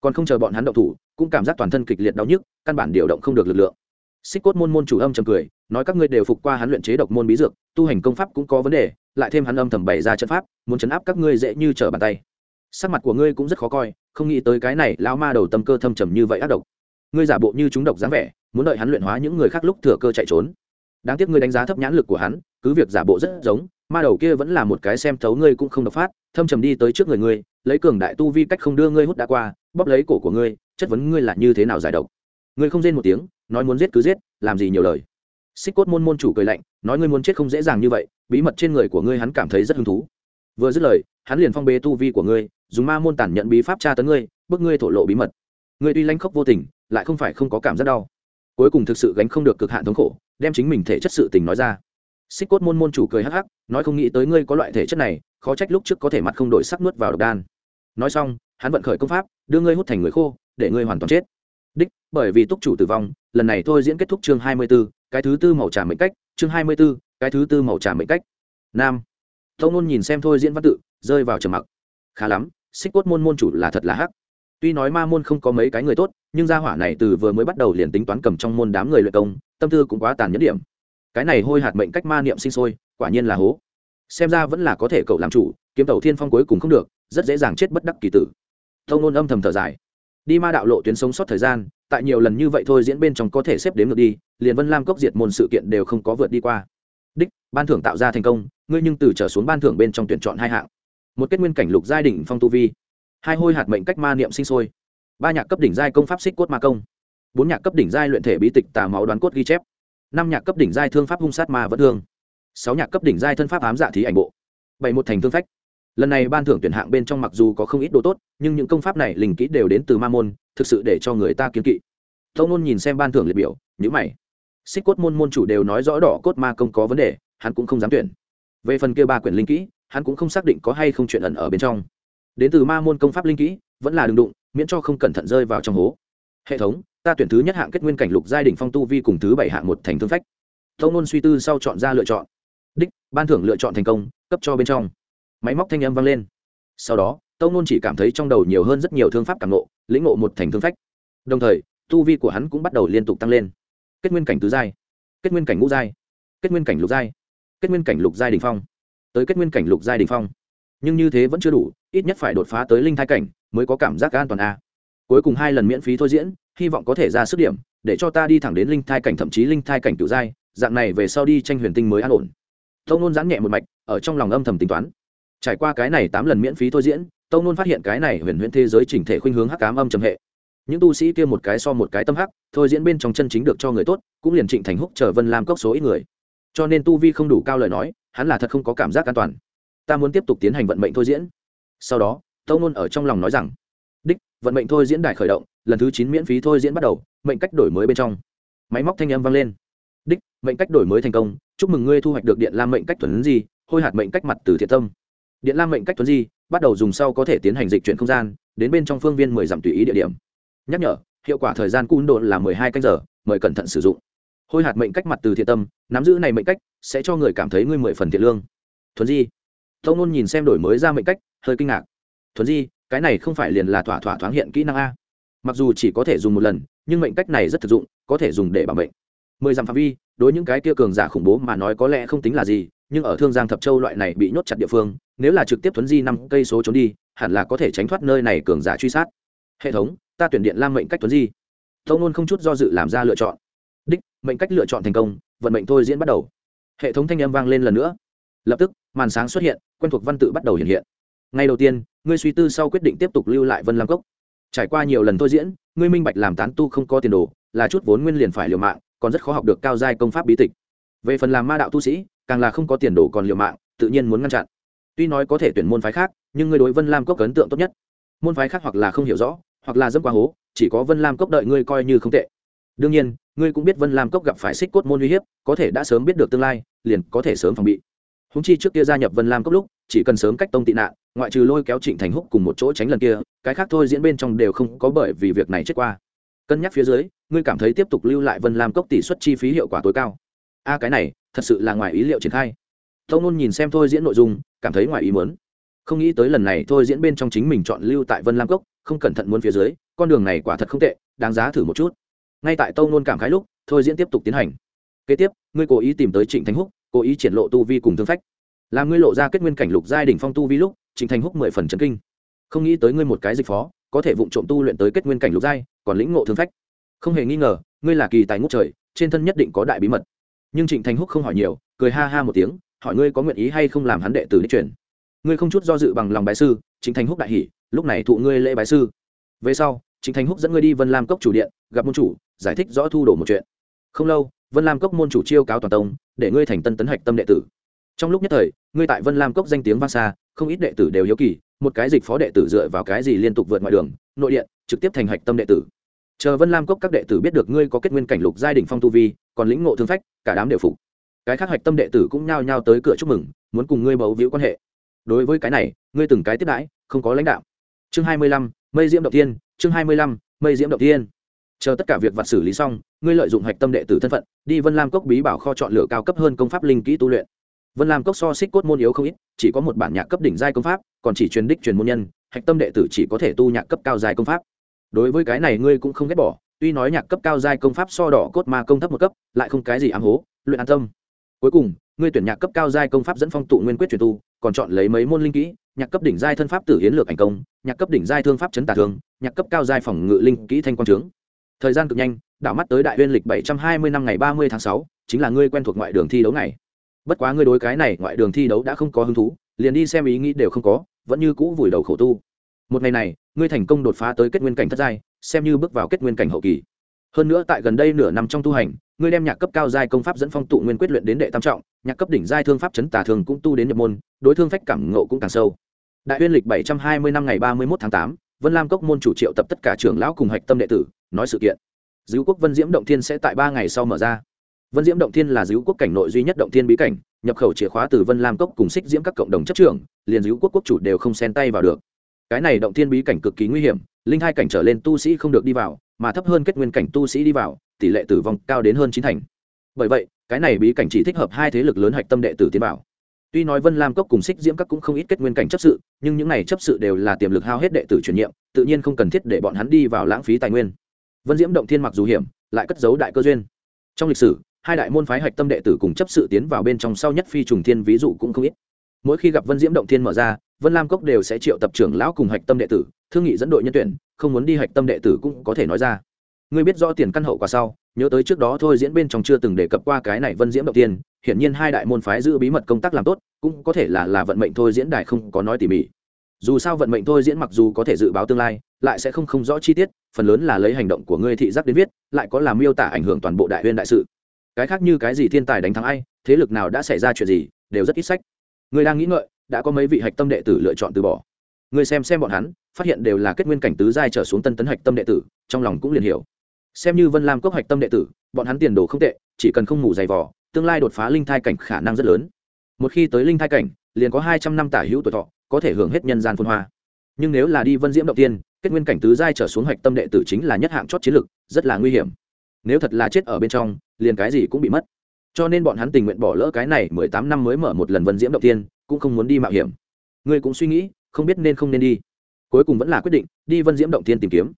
Còn không chờ bọn hắn động thủ, cũng cảm giác toàn thân kịch liệt đau nhức, căn bản điều động không được lực lượng. Xích cốt môn môn chủ âm trầm cười, nói các ngươi đều phục qua hắn luyện chế độc môn bí dược, tu hành công pháp cũng có vấn đề lại thêm hắn âm thầm bày ra trận pháp, muốn chấn áp các ngươi dễ như trở bàn tay. Sắc mặt của ngươi cũng rất khó coi, không nghĩ tới cái này lão ma đầu tâm cơ thâm trầm như vậy ác độc. Ngươi giả bộ như chúng độc dáng vẻ, muốn đợi hắn luyện hóa những người khác lúc thừa cơ chạy trốn. Đáng tiếc ngươi đánh giá thấp nhãn lực của hắn, cứ việc giả bộ rất giống, ma đầu kia vẫn là một cái xem thấu ngươi cũng không độc phát, thâm trầm đi tới trước người ngươi, lấy cường đại tu vi cách không đưa ngươi hút đã qua, bóp lấy cổ của ngươi, chất vấn ngươi là như thế nào giải độc. Ngươi không rên một tiếng, nói muốn giết cứ giết, làm gì nhiều lời xích cốt môn môn chủ cười lạnh nói ngươi muốn chết không dễ dàng như vậy bí mật trên người của ngươi hắn cảm thấy rất hứng thú. Vừa dứt lời hắn liền phong bê tu vi của ngươi dùng ma môn tản nhận bí pháp tra tấn ngươi bức ngươi thổ lộ bí mật. Ngươi tuy lanh khóc vô tình lại không phải không có cảm giác đau. Cuối cùng thực sự gánh không được cực hạn thống khổ đem chính mình thể chất sự tình nói ra. Xích cốt môn môn chủ cười hắc hắc nói không nghĩ tới ngươi có loại thể chất này khó trách lúc trước có thể mặt không đổi sắc nuốt vào độc đan. Nói xong hắn vận khởi công pháp đưa ngươi hút thành người khô để ngươi hoàn toàn chết. Đích bởi vì túc chủ tử vong lần này thôi diễn kết thúc chương hai mươi 24, cái thứ tư màu trà mệnh cách chương hai mươi 24, cái thứ tư màu trà mệnh cách. Nam. Tâu nôn nhìn xem thôi diễn văn tự rơi vào trầm mặc. Khá lắm xích cốt môn môn chủ là thật là hắc. Tuy nói ma môn không có mấy cái người tốt nhưng gia hỏa này từ vừa mới bắt đầu liền tính toán cầm trong môn đám người luyện công tâm tư cũng quá tàn nhẫn điểm. Cái này hôi hạt mệnh cách ma niệm sinh sôi quả nhiên là hố. Xem ra vẫn là có thể cậu làm chủ kiếm tàu thiên phong cuối cùng không được rất dễ dàng chết bất đắc kỳ tử. Tâu nôn âm thầm thở dài. Đi ma đạo lộ tuyến sống sót thời gian tại nhiều lần như vậy thôi diễn bên trong có thể xếp đến ngược đi, liền vân lam cốc diệt môn sự kiện đều không có vượt đi qua. Đích, ban thưởng tạo ra thành công, ngươi nhưng từ trở xuống ban thưởng bên trong tuyển chọn hai hạng. Một kết nguyên cảnh lục giai đỉnh phong tu vi, hai hôi hạt mệnh cách ma niệm sinh sôi, ba nhạc cấp đỉnh giai công pháp xích cốt ma công, bốn nhạc cấp đỉnh giai luyện thể bí tịch tà máu đoán cốt ghi chép, năm nhạc cấp đỉnh giai thương pháp hung sát ma vẫn thương, sáu nhạc cấp đỉnh giai thân pháp ám dạ thí ảnh bộ. Bảy một thành thương phách lần này ban thưởng tuyển hạng bên trong mặc dù có không ít đồ tốt, nhưng những công pháp này linh kỹ đều đến từ ma môn, thực sự để cho người ta kiến kỵ. Tâu nôn nhìn xem ban thưởng liệt biểu nhữ mày. Xích cốt môn môn chủ đều nói rõ đỏ cốt ma công có vấn đề, hắn cũng không dám tuyển. Về phần kia ba quyển linh kỹ, hắn cũng không xác định có hay không chuyện ẩn ở bên trong. Đến từ ma môn công pháp linh kỹ, vẫn là đừng đụng, miễn cho không cẩn thận rơi vào trong hố. Hệ thống, ta tuyển thứ nhất hạng kết nguyên cảnh lục giai đ phong tu vi cùng thứ bảy hạng một thành thương phách. Tâu nôn suy tư sau chọn ra lựa chọn. Đích, ban thưởng lựa chọn thành công, cấp cho bên trong máy móc thanh âm vang lên. Sau đó, tâu nôn chỉ cảm thấy trong đầu nhiều hơn rất nhiều thương pháp càng ngộ, lĩnh ngộ một thành thương phách. Đồng thời, tu vi của hắn cũng bắt đầu liên tục tăng lên. Kết nguyên cảnh tứ giai, kết nguyên cảnh ngũ giai, kết nguyên cảnh lục giai, kết nguyên cảnh lục giai đình phong. Tới kết nguyên cảnh lục giai đình phong. Nhưng như thế vẫn chưa đủ, ít nhất phải đột phá tới linh thai cảnh mới có cảm giác an toàn a. Cuối cùng hai lần miễn phí thôi diễn, hy vọng có thể ra sức điểm, để cho ta đi thẳng đến linh thai cảnh, thậm chí linh thai cảnh cựu giai. Dạng này về sau đi tranh huyền tinh mới an ổn. Tâu nôn giãn nhẹ một mạch, ở trong lòng âm thầm tính toán trải qua cái này tám lần miễn phí thôi diễn, tâu nôn phát hiện cái này huyền huyễn thế giới chỉnh thể khuynh hướng hắc cám âm trầm hệ. Những tu sĩ kia một cái so một cái tâm hắc, thôi diễn bên trong chân chính được cho người tốt, cũng liền trịnh thành húc chờ vân làm cốc số ít người. Cho nên tu vi không đủ cao lời nói, hắn là thật không có cảm giác an toàn. Ta muốn tiếp tục tiến hành vận mệnh thôi diễn. Sau đó, tâu nôn ở trong lòng nói rằng, đích, vận mệnh thôi diễn đài khởi động, lần thứ chín miễn phí thôi diễn bắt đầu, mệnh cách đổi mới bên trong. Máy móc thanh âm vang lên. Đích, mệnh cách đổi mới thành công, chúc mừng ngươi thu hoạch được điện lam mệnh cách thuần gì, hôi hạt mệnh cách mặt từ thiện tâm điện lam mệnh cách tuấn di, bắt đầu dùng sau có thể tiến hành dịch chuyển không gian, đến bên trong phương viên mười dặm tùy ý địa điểm. Nhắc nhở, hiệu quả thời gian cung độ là mười hai canh giờ, mời cẩn thận sử dụng. Hôi hạt mệnh cách mặt từ thiện tâm, nắm giữ này mệnh cách, sẽ cho người cảm thấy ngươi mười phần thiện lương. Thuần di. Tâu nôn nhìn xem đổi mới ra mệnh cách, hơi kinh ngạc. Thuần di, cái này không phải liền là thỏa thỏa thoáng hiện kỹ năng a? Mặc dù chỉ có thể dùng một lần, nhưng mệnh cách này rất thực dụng, có thể dùng để bảo mệnh. Mười dặm phạm vi, đối những cái kia cường giả khủng bố mà nói có lẽ không tính là gì nhưng ở thương giang thập châu loại này bị nhốt chặt địa phương, nếu là trực tiếp thuấn di năm cây số trốn đi, hẳn là có thể tránh thoát nơi này cường giả truy sát. Hệ thống, ta tuyển điện lam mệnh cách thuấn di. Tâu nôn không chút do dự làm ra lựa chọn. Đích, mệnh cách lựa chọn thành công, vận mệnh thôi diễn bắt đầu. Hệ thống thanh âm vang lên lần nữa. Lập tức, màn sáng xuất hiện, quen thuộc văn tự bắt đầu hiện hiện. Ngay đầu tiên, ngươi suy tư sau quyết định tiếp tục lưu lại vân lam cốc. Trải qua nhiều lần thôi diễn, ngươi minh bạch làm tán tu không có tiền đồ, là chút vốn nguyên liền phải liều mạng, còn rất khó học được cao giai công pháp bí tịch. Về phần làm ma đạo tu sĩ càng là không có tiền đồ còn liều mạng, tự nhiên muốn ngăn chặn. Tuy nói có thể tuyển môn phái khác, nhưng ngươi đối vân lam cốc ấn tượng tốt nhất. Môn phái khác hoặc là không hiểu rõ, hoặc là dẫm qua hố, chỉ có vân lam cốc đợi ngươi coi như không tệ. Đương nhiên, ngươi cũng biết vân lam cốc gặp phải xích cốt môn uy hiếp, có thể đã sớm biết được tương lai, liền có thể sớm phòng bị. Húng chi trước kia gia nhập vân lam cốc lúc, chỉ cần sớm cách tông tị nạn, ngoại trừ lôi kéo trịnh thành húc cùng một chỗ tránh lần kia, cái khác thôi diễn bên trong đều không có bởi vì việc này chết qua. Cân nhắc phía dưới, ngươi cảm thấy tiếp tục lưu lại vân lam cốc tỷ suất chi phí hiệu quả tối cao. A, cái này thật sự là ngoài ý liệu triển khai. Tông nôn nhìn xem thôi diễn nội dung, cảm thấy ngoài ý muốn. Không nghĩ tới lần này thôi diễn bên trong chính mình chọn lưu tại vân lam cốc, không cẩn thận muốn phía dưới, con đường này quả thật không tệ, đáng giá thử một chút. Ngay tại tông nôn cảm khái lúc, thôi diễn tiếp tục tiến hành. Kế tiếp, ngươi cố ý tìm tới trịnh thanh húc, cố ý triển lộ tu vi cùng thương phách. Làm ngươi lộ ra kết nguyên cảnh lục giai đỉnh phong tu vi lúc, trịnh thanh húc mười phần trấn kinh. Không nghĩ tới ngươi một cái dịch phó, có thể vụng trộm tu luyện tới kết nguyên cảnh lục giai, còn lĩnh ngộ thương phách. Không hề nghi ngờ, ngươi là kỳ tài ngũ trời, trên thân nhất định có đại bí mật nhưng trịnh Thành húc không hỏi nhiều cười ha ha một tiếng hỏi ngươi có nguyện ý hay không làm hắn đệ tử đi truyền ngươi không chút do dự bằng lòng bái sư trịnh Thành húc đại hỉ lúc này thụ ngươi lễ bái sư về sau trịnh Thành húc dẫn ngươi đi vân lam cốc chủ điện gặp môn chủ giải thích rõ thu đổ một chuyện không lâu vân lam cốc môn chủ chiêu cáo toàn tông để ngươi thành tân tấn hạch tâm đệ tử trong lúc nhất thời ngươi tại vân lam cốc danh tiếng vang xa không ít đệ tử đều hiếu kỳ một cái dịch phó đệ tử dựa vào cái gì liên tục vượt ngoài đường nội điện trực tiếp thành hạch tâm đệ tử chờ vân lam cốc các đệ tử biết được ngươi có kết nguyên cảnh lục giai đình phong tu vi, còn lĩnh ngộ thương phách, cả đám đều phục. Cái khác hạch tâm đệ tử cũng nhao nhao tới cửa chúc mừng, muốn cùng ngươi bấu víu quan hệ. Đối với cái này, ngươi từng cái tiếp đãi, không có lãnh đạo. Chương hai mươi lăm, mây diễm động tiên chương hai mươi lăm, mây diễm động tiên chờ tất cả việc vặt xử lý xong, ngươi lợi dụng hạch tâm đệ tử thân phận, đi vân lam cốc bí bảo kho chọn lựa cao cấp hơn công pháp linh kỹ tu luyện. Vân lam cốc so xích cốt môn yếu không ít, chỉ có một bản nhạc cấp đỉnh giai công pháp, còn chỉ truyền đích truyền môn nhân hạch tâm đệ tử chỉ có thể tu nhạc cấp cao giai công pháp đối với cái này ngươi cũng không ghét bỏ, tuy nói nhạc cấp cao giai công pháp so đỏ cốt ma công thấp một cấp, lại không cái gì ám hố, luyện an tâm. Cuối cùng, ngươi tuyển nhạc cấp cao giai công pháp dẫn phong tụ nguyên quyết truyền tu, còn chọn lấy mấy môn linh kỹ, nhạc cấp đỉnh giai thân pháp tử hiến lược ảnh công, nhạc cấp đỉnh giai thương pháp chấn tà thương, nhạc cấp cao giai phòng ngự linh kỹ thanh quang trướng. Thời gian cực nhanh, đảo mắt tới đại uyên lịch bảy trăm hai mươi năm ngày ba mươi tháng sáu, chính là ngươi quen thuộc ngoại đường thi đấu này bất quá ngươi đối cái này ngoại đường thi đấu đã không có hứng thú, liền đi xem ý nghĩ đều không có, vẫn như cũ vùi đầu khổ tu. Một ngày này ngươi thành công đột phá tới kết nguyên cảnh thất giai, xem như bước vào kết nguyên cảnh hậu kỳ. Hơn nữa tại gần đây nửa năm trong tu hành, ngươi đem nhạc cấp cao giai công pháp dẫn phong tụ nguyên quyết luyện đến đệ tam trọng, nhạc cấp đỉnh giai thương pháp chấn tà thường cũng tu đến nhập môn, đối thương phách cảm ngộ cũng càng sâu. Đại uyên lịch bảy trăm hai mươi năm ngày ba mươi một tháng tám, vân lam cốc môn chủ triệu tập tất cả trưởng lão cùng hạch tâm đệ tử, nói sự kiện. Dữ quốc vân diễm động thiên sẽ tại ba ngày sau mở ra. Vân diễm động thiên là dữ quốc cảnh nội duy nhất động thiên bí cảnh, nhập khẩu chìa khóa từ vân lam cốc cùng xích diễm các cộng đồng chấp trưởng, liền dữ quốc quốc chủ đều không xen tay vào được cái này động thiên bí cảnh cực kỳ nguy hiểm, linh hai cảnh trở lên tu sĩ không được đi vào, mà thấp hơn kết nguyên cảnh tu sĩ đi vào, tỷ lệ tử vong cao đến hơn chín thành. Bởi vậy, cái này bí cảnh chỉ thích hợp hai thế lực lớn hạch tâm đệ tử tiến vào. tuy nói vân lam cốc cùng xích diễm các cũng không ít kết nguyên cảnh chấp sự, nhưng những này chấp sự đều là tiềm lực hao hết đệ tử chuyển nhiệm, tự nhiên không cần thiết để bọn hắn đi vào lãng phí tài nguyên. Vân diễm động thiên mặc dù hiểm, lại cất giấu đại cơ duyên. Trong lịch sử, hai đại môn phái hạch tâm đệ tử cùng chấp sự tiến vào bên trong sau nhất phi trùng thiên ví dụ cũng không ít mỗi khi gặp vân diễm động thiên mở ra, vân lam cốc đều sẽ triệu tập trưởng lão cùng hạch tâm đệ tử, thương nghị dẫn đội nhân tuyển, không muốn đi hạch tâm đệ tử cũng có thể nói ra. Ngươi biết rõ tiền căn hậu quả sau, nhớ tới trước đó thôi diễn bên trong chưa từng đề cập qua cái này vân diễm động tiên hiển nhiên hai đại môn phái giữ bí mật công tác làm tốt, cũng có thể là là vận mệnh thôi diễn đài không có nói tỉ mỉ. Dù sao vận mệnh thôi diễn mặc dù có thể dự báo tương lai, lại sẽ không không rõ chi tiết, phần lớn là lấy hành động của ngươi thị giác đến viết, lại có làm miêu tả ảnh hưởng toàn bộ đại huyên đại sự. Cái khác như cái gì thiên tài đánh thắng ai, thế lực nào đã xảy ra chuyện gì, đều rất ít sách. Người đang nghĩ ngợi, đã có mấy vị hạch tâm đệ tử lựa chọn từ bỏ. Người xem xem bọn hắn, phát hiện đều là kết nguyên cảnh tứ giai trở xuống tân tấn hạch tâm đệ tử, trong lòng cũng liền hiểu. Xem như vân lam cốc hạch tâm đệ tử, bọn hắn tiền đồ không tệ, chỉ cần không ngủ dày vỏ tương lai đột phá linh thai cảnh khả năng rất lớn. Một khi tới linh thai cảnh, liền có hai trăm năm tả hữu tuổi thọ, có thể hưởng hết nhân gian phôn hoa. Nhưng nếu là đi vân diễm động tiên, kết nguyên cảnh tứ giai trở xuống hạch tâm đệ tử chính là nhất hạng chót chiến lực rất là nguy hiểm. Nếu thật là chết ở bên trong, liền cái gì cũng bị mất cho nên bọn hắn tình nguyện bỏ lỡ cái này mười tám năm mới mở một lần vân diễm động tiên cũng không muốn đi mạo hiểm. Ngươi cũng suy nghĩ, không biết nên không nên đi. Cuối cùng vẫn là quyết định, đi vân diễm động tiên tìm kiếm.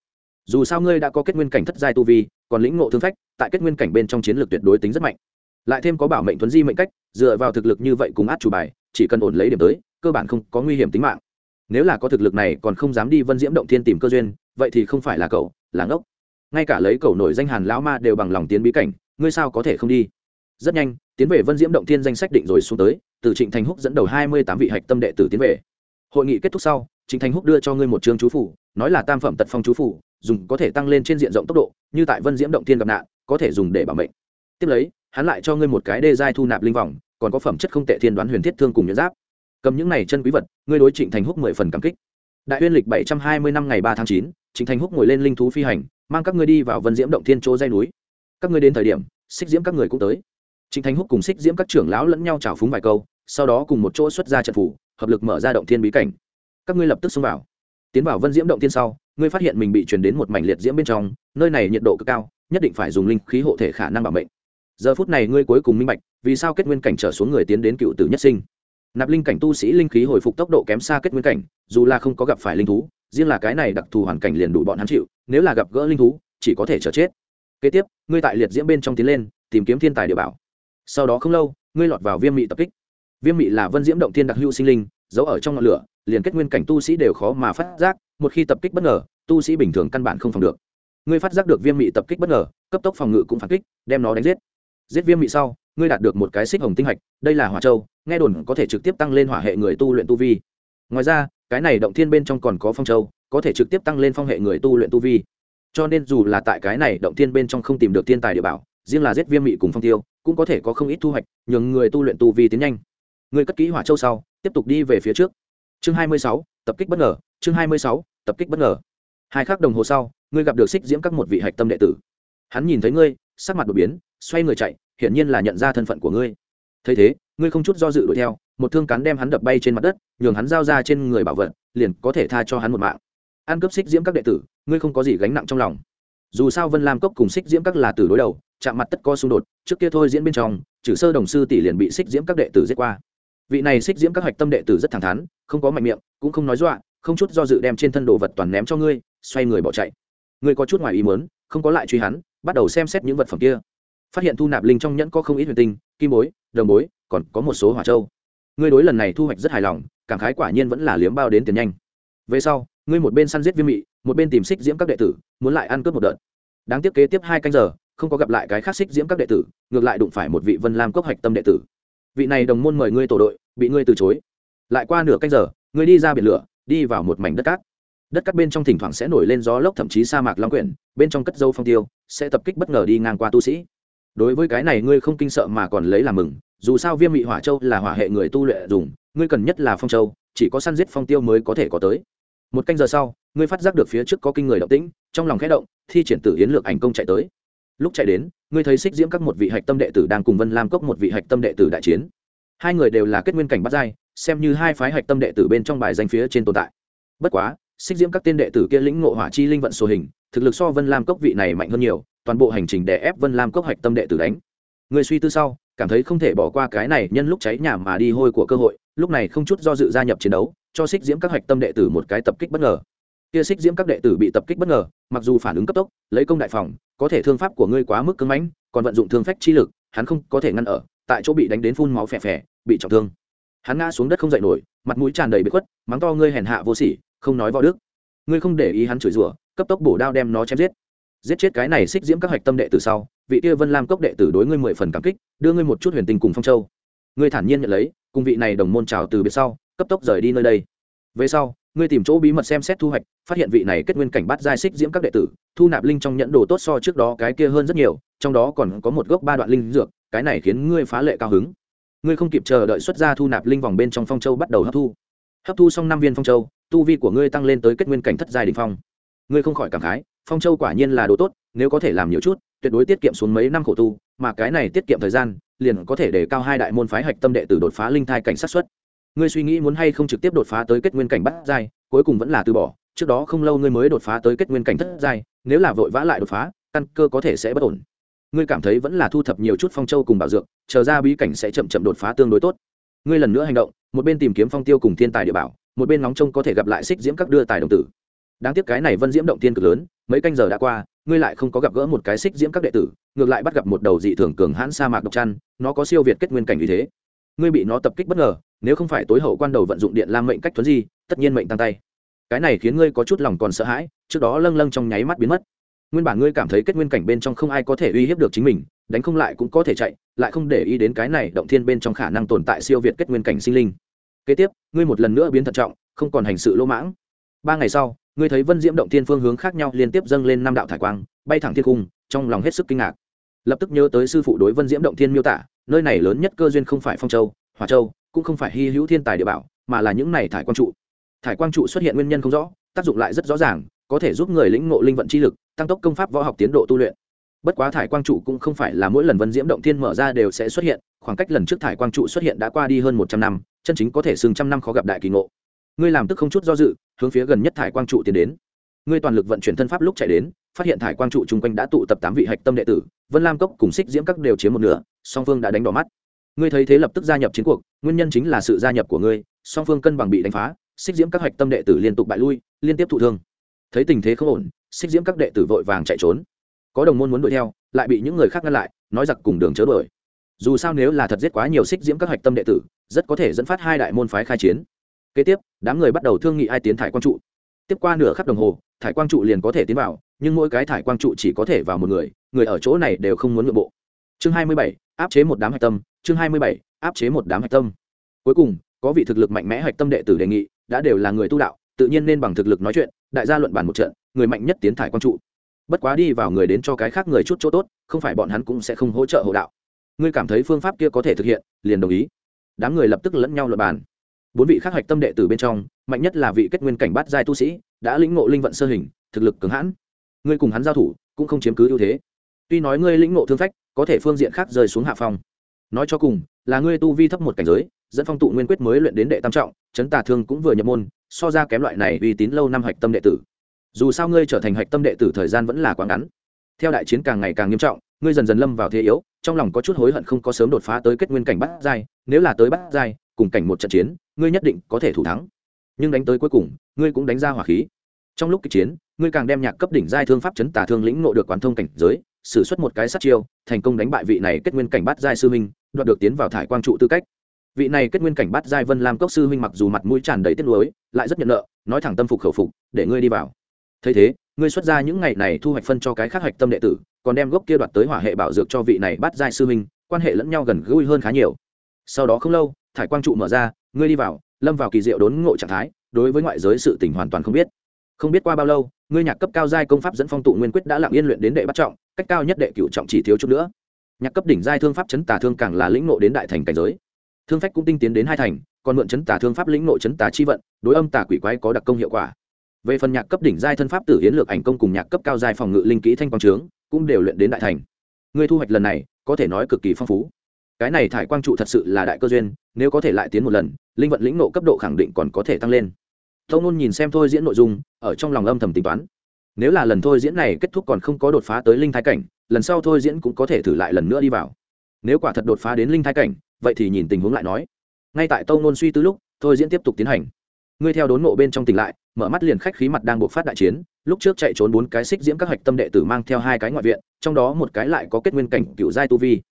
Dù sao ngươi đã có kết nguyên cảnh thất giai tu vi, còn lĩnh ngộ thương phách, tại kết nguyên cảnh bên trong chiến lược tuyệt đối tính rất mạnh. Lại thêm có bảo mệnh thuấn di mệnh cách, dựa vào thực lực như vậy cùng át chủ bài, chỉ cần ổn lấy điểm tới, cơ bản không có nguy hiểm tính mạng. Nếu là có thực lực này còn không dám đi vân diễm động thiên tìm cơ duyên, vậy thì không phải là cậu, là ngốc. Ngay cả lấy cậu nổi danh hàn lão ma đều bằng lòng tiến bí cảnh, ngươi sao có thể không đi? Rất nhanh, tiến về vân diễm động thiên danh sách định rồi xuống tới, từ trịnh thành húc dẫn đầu hai mươi tám vị hạch tâm đệ tử tiến về. Hội nghị kết thúc sau, trịnh thành húc đưa cho ngươi một chương chú phủ, nói là tam phẩm tật phong chú phủ, dùng có thể tăng lên trên diện rộng tốc độ, như tại vân diễm động thiên gặp nạn, có thể dùng để bảo mệnh. Tiếp lấy, hắn lại cho ngươi một cái đê giai thu nạp linh vòng, còn có phẩm chất không tệ thiên đoán huyền thiết thương cùng nhẫn giáp. Cầm những này chân quý vật, ngươi đối trịnh thành húc mười phần cảm kích. Đại uyên lịch bảy trăm hai mươi năm ngày ba tháng chín, trịnh thành húc ngồi lên linh thú phi hành, mang các ngươi đi vào vân diễm động thiên chỗ dây núi. Các ngươi đến thời điểm, xích diễm các người cũng tới trịnh thành húc cùng xích diễm các trưởng lão lẫn nhau chào phúng vài câu, sau đó cùng một chỗ xuất ra trận phủ, hợp lực mở ra động thiên bí cảnh. Các ngươi lập tức xông vào. Tiến vào vân diễm động thiên sau, ngươi phát hiện mình bị truyền đến một mảnh liệt diễm bên trong, nơi này nhiệt độ cực cao, nhất định phải dùng linh khí hộ thể khả năng bảo mệnh. Giờ phút này ngươi cuối cùng minh bạch, vì sao kết nguyên cảnh trở xuống người tiến đến cựu tử nhất sinh. Nạp linh cảnh tu sĩ linh khí hồi phục tốc độ kém xa kết nguyên cảnh, dù là không có gặp phải linh thú, riêng là cái này đặc thù hoàn cảnh liền đủ bọn hắn chịu, nếu là gặp gỡ linh thú, chỉ có thể chờ chết. Kế tiếp, ngươi tại liệt diễm bên trong tiến lên, tìm kiếm thiên tài địa bảo sau đó không lâu, ngươi lọt vào viêm mị tập kích. Viêm mị là vân diễm động thiên đặc hữu sinh linh, giấu ở trong ngọn lửa, liền kết nguyên cảnh tu sĩ đều khó mà phát giác, một khi tập kích bất ngờ, tu sĩ bình thường căn bản không phòng được. Ngươi phát giác được viêm mị tập kích bất ngờ, cấp tốc phòng ngự cũng phản kích, đem nó đánh giết. Giết viêm mị sau, ngươi đạt được một cái xích hồng tinh hạch, đây là hỏa châu, nghe đồn có thể trực tiếp tăng lên hỏa hệ người tu luyện tu vi. Ngoài ra, cái này động thiên bên trong còn có phong châu, có thể trực tiếp tăng lên phong hệ người tu luyện tu vi. Cho nên dù là tại cái này động thiên bên trong không tìm được thiên tài địa bảo, riêng là giết viêm mị cùng phong tiêu cũng có thể có không ít thu hoạch nhường người tu luyện tu vi tiến nhanh. Người cất kỹ hỏa châu sau tiếp tục đi về phía trước. Chương 26, tập kích bất ngờ. Chương 26, tập kích bất ngờ. Hai khắc đồng hồ sau ngươi gặp được xích diễm các một vị hạch tâm đệ tử. Hắn nhìn thấy ngươi sắc mặt đột biến xoay người chạy hiển nhiên là nhận ra thân phận của ngươi. Thấy thế ngươi không chút do dự đuổi theo một thương cắn đem hắn đập bay trên mặt đất nhường hắn giao ra trên người bảo vật liền có thể tha cho hắn một mạng. Ăn cướp xích diễm các đệ tử ngươi không có gì gánh nặng trong lòng. Dù sao vân lam cốc cùng xích diễm các là từ đối đầu chạm mặt tất co xung đột, trước kia thôi diễn bên trong trừ sơ đồng sư tỷ liền bị xích diễm các đệ tử giết qua. Vị này xích diễm các hạch tâm đệ tử rất thẳng thắn, không có mạnh miệng, cũng không nói dọa, không chút do dự đem trên thân đồ vật toàn ném cho ngươi, xoay người bỏ chạy. Ngươi có chút ngoài ý muốn, không có lại truy hắn, bắt đầu xem xét những vật phẩm kia. Phát hiện thu nạp linh trong nhẫn có không ít huyền tinh, kim bối, đồng bối, còn có một số hỏa châu. Ngươi đối lần này thu hoạch rất hài lòng, cảm khái quả nhiên vẫn là liếm bao đến tiền nhanh. Về sau, ngươi một bên săn giết viêm mị, một bên tìm xích diễm các đệ tử, muốn lại ăn cướp một đợt. Đáng tiếc kế tiếp hai canh giờ không có gặp lại cái khác xích diễm các đệ tử, ngược lại đụng phải một vị vân lam cốc hạch tâm đệ tử. Vị này đồng môn mời ngươi tổ đội, bị ngươi từ chối. Lại qua nửa canh giờ, ngươi đi ra biển lửa, đi vào một mảnh đất cát. Đất cát bên trong thỉnh thoảng sẽ nổi lên gió lốc thậm chí sa mạc long quyển, bên trong cất dâu phong tiêu, sẽ tập kích bất ngờ đi ngang qua tu sĩ. Đối với cái này ngươi không kinh sợ mà còn lấy làm mừng, dù sao viêm mị hỏa châu là hỏa hệ người tu luyện dùng, ngươi cần nhất là phong châu, chỉ có săn giết phong tiêu mới có thể có tới. Một canh giờ sau, ngươi phát giác được phía trước có kinh người động tĩnh, trong lòng khẽ động, thi triển tử hiến lược ảnh công chạy tới lúc chạy đến, ngươi thấy xích diễm các một vị hạch tâm đệ tử đang cùng vân lam cốc một vị hạch tâm đệ tử đại chiến. Hai người đều là kết nguyên cảnh bắt giai, xem như hai phái hạch tâm đệ tử bên trong bài danh phía trên tồn tại. Bất quá xích diễm các tên đệ tử kia lĩnh ngộ hỏa chi linh vận sổ hình, thực lực so vân lam cốc vị này mạnh hơn nhiều, toàn bộ hành trình để ép vân lam cốc hạch tâm đệ tử đánh. Người suy tư sau, cảm thấy không thể bỏ qua cái này nhân lúc cháy nhà mà đi hôi của cơ hội, lúc này không chút do dự gia nhập chiến đấu, cho xích diễm các hạch tâm đệ tử một cái tập kích bất ngờ kia xích diễm các đệ tử bị tập kích bất ngờ, mặc dù phản ứng cấp tốc, lấy công đại phòng, có thể thương pháp của ngươi quá mức cứng mãnh, còn vận dụng thương phách chi lực, hắn không có thể ngăn ở, tại chỗ bị đánh đến phun máu phè phè, bị trọng thương. Hắn ngã xuống đất không dậy nổi, mặt mũi tràn đầy bị khuất, mắng to ngươi hèn hạ vô sỉ, không nói võ đức. Ngươi không để ý hắn chửi rủa, cấp tốc bổ đao đem nó chém giết. Giết chết cái này xích diễm các hạch tâm đệ tử sau, vị kia vân lam cốc đệ tử đối ngươi mười phần cảm kích, đưa ngươi một chút huyền tình cùng phong châu. Ngươi thản nhiên nhận lấy, cùng vị này đồng môn trào từ biệt sau, cấp tốc rời đi nơi đây. Về sau ngươi tìm chỗ bí mật xem xét thu hoạch, phát hiện vị này kết nguyên cảnh bắt giai xích diễm các đệ tử, thu nạp linh trong nhẫn đồ tốt so trước đó cái kia hơn rất nhiều, trong đó còn có một gốc ba đoạn linh dược, cái này khiến ngươi phá lệ cao hứng. Ngươi không kịp chờ đợi xuất ra thu nạp linh vòng bên trong phong châu bắt đầu hấp thu. Hấp thu xong năm viên phong châu, tu vi của ngươi tăng lên tới kết nguyên cảnh thất giai đình phong. Ngươi không khỏi cảm khái, phong châu quả nhiên là đồ tốt, nếu có thể làm nhiều chút, tuyệt đối tiết kiệm xuống mấy năm khổ tu, mà cái này tiết kiệm thời gian, liền có thể để cao hai đại môn phái hạch tâm đệ tử đột phá linh thai cảnh sát xuất ngươi suy nghĩ muốn hay không trực tiếp đột phá tới kết nguyên cảnh bắt giai, cuối cùng vẫn là từ bỏ, trước đó không lâu ngươi mới đột phá tới kết nguyên cảnh thất giai, nếu là vội vã lại đột phá, căn cơ có thể sẽ bất ổn. Ngươi cảm thấy vẫn là thu thập nhiều chút phong châu cùng bảo dược, chờ ra bí cảnh sẽ chậm chậm đột phá tương đối tốt. Ngươi lần nữa hành động, một bên tìm kiếm phong tiêu cùng thiên tài địa bảo, một bên nóng trông có thể gặp lại xích diễm các đưa tài đồng tử. Đáng tiếc cái này vân diễm động tiên cực lớn, mấy canh giờ đã qua, ngươi lại không có gặp gỡ một cái xích diễm các đệ tử, ngược lại bắt gặp một đầu dị thường cường hãn sa mạc độc chăn, nó có siêu việt kết nguyên cảnh như thế. Ngươi bị nó tập kích bất ngờ nếu không phải tối hậu quan đầu vận dụng điện lam mệnh cách thuấn di, tất nhiên mệnh tăng tay. Cái này khiến ngươi có chút lòng còn sợ hãi, trước đó lâng lâng trong nháy mắt biến mất. Nguyên bản ngươi cảm thấy kết nguyên cảnh bên trong không ai có thể uy hiếp được chính mình, đánh không lại cũng có thể chạy, lại không để ý đến cái này động thiên bên trong khả năng tồn tại siêu việt kết nguyên cảnh sinh linh. Kế tiếp, ngươi một lần nữa biến thận trọng, không còn hành sự lỗ mãng. Ba ngày sau, ngươi thấy vân diễm động thiên phương hướng khác nhau liên tiếp dâng lên năm đạo thải quang, bay thẳng thiên cung, trong lòng hết sức kinh ngạc. Lập tức nhớ tới sư phụ đối vân diễm động thiên miêu tả, nơi này lớn nhất cơ duyên không phải phong châu hòa châu cũng không phải hy hữu thiên tài địa bảo, mà là những này thải quang trụ. Thải quang trụ xuất hiện nguyên nhân không rõ, tác dụng lại rất rõ ràng, có thể giúp người lĩnh ngộ linh vận chi lực, tăng tốc công pháp võ học tiến độ tu luyện. Bất quá thải quang trụ cũng không phải là mỗi lần vân diễm động thiên mở ra đều sẽ xuất hiện, khoảng cách lần trước thải quang trụ xuất hiện đã qua đi hơn một trăm năm, chân chính có thể xưng trăm năm khó gặp đại kỳ ngộ. Ngươi làm tức không chút do dự, hướng phía gần nhất thải quang trụ tiến đến. Ngươi toàn lực vận chuyển thân pháp lúc chạy đến, phát hiện thải quang trụ chung quanh đã tụ tập tám vị hạch tâm đệ tử, vân lam cốc cùng xích diễm các đều chiếm một nửa, song phương đã đánh đỏ mắt ngươi thấy thế lập tức gia nhập chiến cuộc, nguyên nhân chính là sự gia nhập của ngươi, song phương cân bằng bị đánh phá, xích diễm các hạch tâm đệ tử liên tục bại lui, liên tiếp thụ thương. Thấy tình thế không ổn, xích diễm các đệ tử vội vàng chạy trốn. Có đồng môn muốn đuổi theo, lại bị những người khác ngăn lại, nói giặc cùng đường chớ đuổi. Dù sao nếu là thật giết quá nhiều xích diễm các hạch tâm đệ tử, rất có thể dẫn phát hai đại môn phái khai chiến. Kế tiếp, đám người bắt đầu thương nghị ai tiến thải quang trụ. Tiếp qua nửa khắp đồng hồ, thải quang trụ liền có thể tiến vào, nhưng mỗi cái thải quang trụ chỉ có thể vào một người người ở chỗ này đều không muốn nội bộ. Chương hai mươi bảy, áp chế một đám hạch tâm chương hai mươi bảy, áp chế một đám hạch tâm. Cuối cùng, có vị thực lực mạnh mẽ hạch tâm đệ tử đề nghị, đã đều là người tu đạo, tự nhiên nên bằng thực lực nói chuyện, đại gia luận bàn một trận, người mạnh nhất tiến thải quan trụ. Bất quá đi vào người đến cho cái khác người chút chỗ tốt, không phải bọn hắn cũng sẽ không hỗ trợ hộ đạo. Ngươi cảm thấy phương pháp kia có thể thực hiện, liền đồng ý. Đám người lập tức lẫn nhau luật bàn. Bốn vị khác hạch tâm đệ tử bên trong, mạnh nhất là vị kết nguyên cảnh bát giai tu sĩ, đã lĩnh ngộ linh vận sơ hình, thực lực cứng hãn. Ngươi cùng hắn giao thủ, cũng không chiếm cứ ưu thế. Tuy nói ngươi lĩnh ngộ thương phách, có thể phương diện khác rơi xuống hạ phong nói cho cùng, là ngươi tu vi thấp một cảnh giới, dẫn phong tụ nguyên quyết mới luyện đến đệ tam trọng, chấn tà thương cũng vừa nhập môn, so ra kém loại này uy tín lâu năm hạch tâm đệ tử. Dù sao ngươi trở thành hạch tâm đệ tử thời gian vẫn là quá ngắn. Theo đại chiến càng ngày càng nghiêm trọng, ngươi dần dần lâm vào thế yếu, trong lòng có chút hối hận không có sớm đột phá tới kết nguyên cảnh bắt giai, nếu là tới bắt giai, cùng cảnh một trận chiến, ngươi nhất định có thể thủ thắng. Nhưng đánh tới cuối cùng, ngươi cũng đánh ra hỏa khí. Trong lúc kịch chiến, ngươi càng đem nhạc cấp đỉnh giai thương pháp chấn tà thương lĩnh nộ được quán thông cảnh giới sử xuất một cái sát chiêu, thành công đánh bại vị này kết nguyên cảnh bắt giai sư minh đoạt được tiến vào thải quang trụ tư cách. Vị này kết nguyên cảnh bắt giai vân lam cốc sư huynh mặc dù mặt mũi tràn đầy tiếc nuối, lại rất nhận nợ, nói thẳng tâm phục khẩu phục, để ngươi đi vào. Thấy thế, ngươi xuất ra những ngày này thu hoạch phân cho cái khác hoạch tâm đệ tử, còn đem gốc kia đoạt tới hỏa hệ bảo dược cho vị này bắt giai sư huynh, quan hệ lẫn nhau gần gũi hơn khá nhiều. Sau đó không lâu, thải quang trụ mở ra, ngươi đi vào, lâm vào kỳ diệu đốn ngộ trạng thái, đối với ngoại giới sự tình hoàn toàn không biết không biết qua bao lâu, ngươi nhạc cấp cao giai công pháp dẫn phong tụ nguyên quyết đã lặng yên luyện đến đệ bắt trọng, cách cao nhất đệ cửu trọng chỉ thiếu chút nữa. Nhạc cấp đỉnh giai thương pháp chấn tà thương càng là lĩnh nộ đến đại thành cảnh giới. Thương phách cũng tinh tiến đến hai thành, còn mượn chấn tà thương pháp lĩnh nộ chấn tà chi vận, đối âm tà quỷ quái có đặc công hiệu quả. Về phần nhạc cấp đỉnh giai thân pháp tử hiến lược ảnh công cùng nhạc cấp cao giai phòng ngự linh kỹ thanh quang trướng, cũng đều luyện đến đại thành. Ngươi thu hoạch lần này, có thể nói cực kỳ phong phú. Cái này thải quang trụ thật sự là đại cơ duyên, nếu có thể lại tiến một lần, linh vận lĩnh nộ cấp độ khẳng định còn có thể tăng lên tâu nôn nhìn xem thôi diễn nội dung, ở trong lòng âm thầm tính toán. Nếu là lần thôi diễn này kết thúc còn không có đột phá tới linh thái cảnh, lần sau thôi diễn cũng có thể thử lại lần nữa đi vào. Nếu quả thật đột phá đến linh thái cảnh, vậy thì nhìn tình huống lại nói. Ngay tại tâu nôn suy tư lúc, thôi diễn tiếp tục tiến hành. Ngươi theo đốn nộ bên trong tỉnh lại, mở mắt liền khách khí mặt đang buộc phát đại chiến, lúc trước chạy trốn bốn cái xích diễm các hạch tâm đệ tử mang theo hai cái ngoại viện, trong đó một cái lại có kết nguyên cảnh cựu giai tu vi.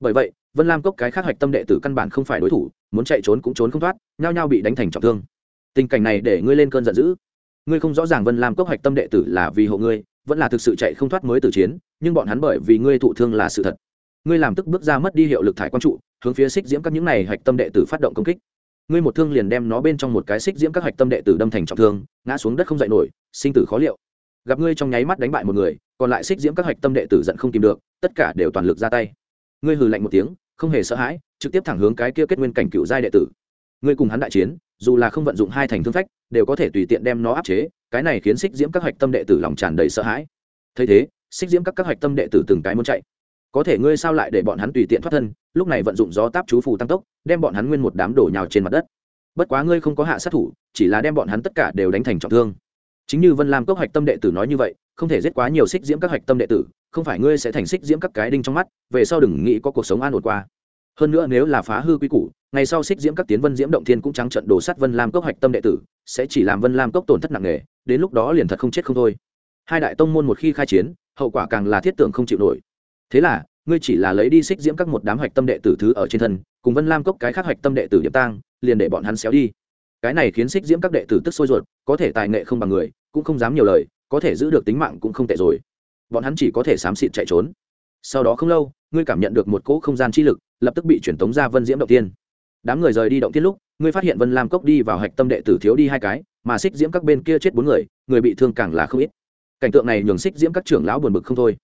Bởi vậy, vân lam cốc cái khác hạch tâm đệ tử căn bản không phải đối thủ, muốn chạy trốn cũng trốn không thoát, nhao nhao bị đánh thành trọng thương tình cảnh này để ngươi lên cơn giận dữ. Ngươi không rõ ràng vân lam cốc hạch tâm đệ tử là vì hộ ngươi, vẫn là thực sự chạy không thoát mới từ chiến, nhưng bọn hắn bởi vì ngươi thụ thương là sự thật. Ngươi làm tức bước ra mất đi hiệu lực thải quan trụ, hướng phía xích diễm các những này hạch tâm đệ tử phát động công kích. Ngươi một thương liền đem nó bên trong một cái xích diễm các hạch tâm đệ tử đâm thành trọng thương, ngã xuống đất không dậy nổi, sinh tử khó liệu. Gặp ngươi trong nháy mắt đánh bại một người, còn lại xích diễm các hạch tâm đệ tử giận không tìm được, tất cả đều toàn lực ra tay. Ngươi hừ lạnh một tiếng, không hề sợ hãi, trực tiếp thẳng hướng cái kia kết nguyên cảnh cựu giai đệ tử. Ngươi cùng hắn đại chiến dù là không vận dụng hai thành thương phách, đều có thể tùy tiện đem nó áp chế, cái này khiến xích diễm các hạch tâm đệ tử lòng tràn đầy sợ hãi. Thấy thế, xích diễm các các hạch tâm đệ tử từng cái muốn chạy. Có thể ngươi sao lại để bọn hắn tùy tiện thoát thân, lúc này vận dụng gió táp chú phù tăng tốc, đem bọn hắn nguyên một đám đổ nhào trên mặt đất. Bất quá ngươi không có hạ sát thủ, chỉ là đem bọn hắn tất cả đều đánh thành trọng thương. Chính như vân lam cốc hạch tâm đệ tử nói như vậy, không thể giết quá nhiều xích diễm các hạch tâm đệ tử, không phải ngươi sẽ thành xích diễm các cái đinh trong mắt, về sau đừng nghĩ có cuộc sống an ổn qua hơn nữa nếu là phá hư quy củ ngày sau xích diễm các tiến vân diễm động thiên cũng trắng trận đổ sắt vân lam cốc hạch tâm đệ tử, sẽ chỉ làm vân lam cốc tổn thất nặng nề, đến lúc đó liền thật không chết không thôi. Hai đại tông môn một khi khai chiến, hậu quả càng là thiết tưởng không chịu nổi. Thế là, ngươi chỉ là lấy đi xích diễm các một đám hạch tâm đệ tử thứ ở trên thân, cùng vân lam cốc cái khác hạch tâm đệ tử điệp tang, liền để bọn hắn xéo đi. Cái này khiến xích diễm các đệ tử tức sôi ruột, có thể tài nghệ không bằng người, cũng không dám nhiều lời, có thể giữ được tính mạng cũng không tệ rồi. Bọn hắn chỉ có thể xám xịt chạy trốn. Sau đó không lâu, ngươi cảm nhận được một cỗ không gian chi lực lập tức bị chuyển tống ra vân diễm động tiên đám người rời đi động tiên lúc ngươi phát hiện vân lam cốc đi vào hạch tâm đệ tử thiếu đi hai cái mà xích diễm các bên kia chết bốn người người bị thương càng là không ít. Cảnh tượng này nhường xích diễm các trưởng lão buồn bực không thôi.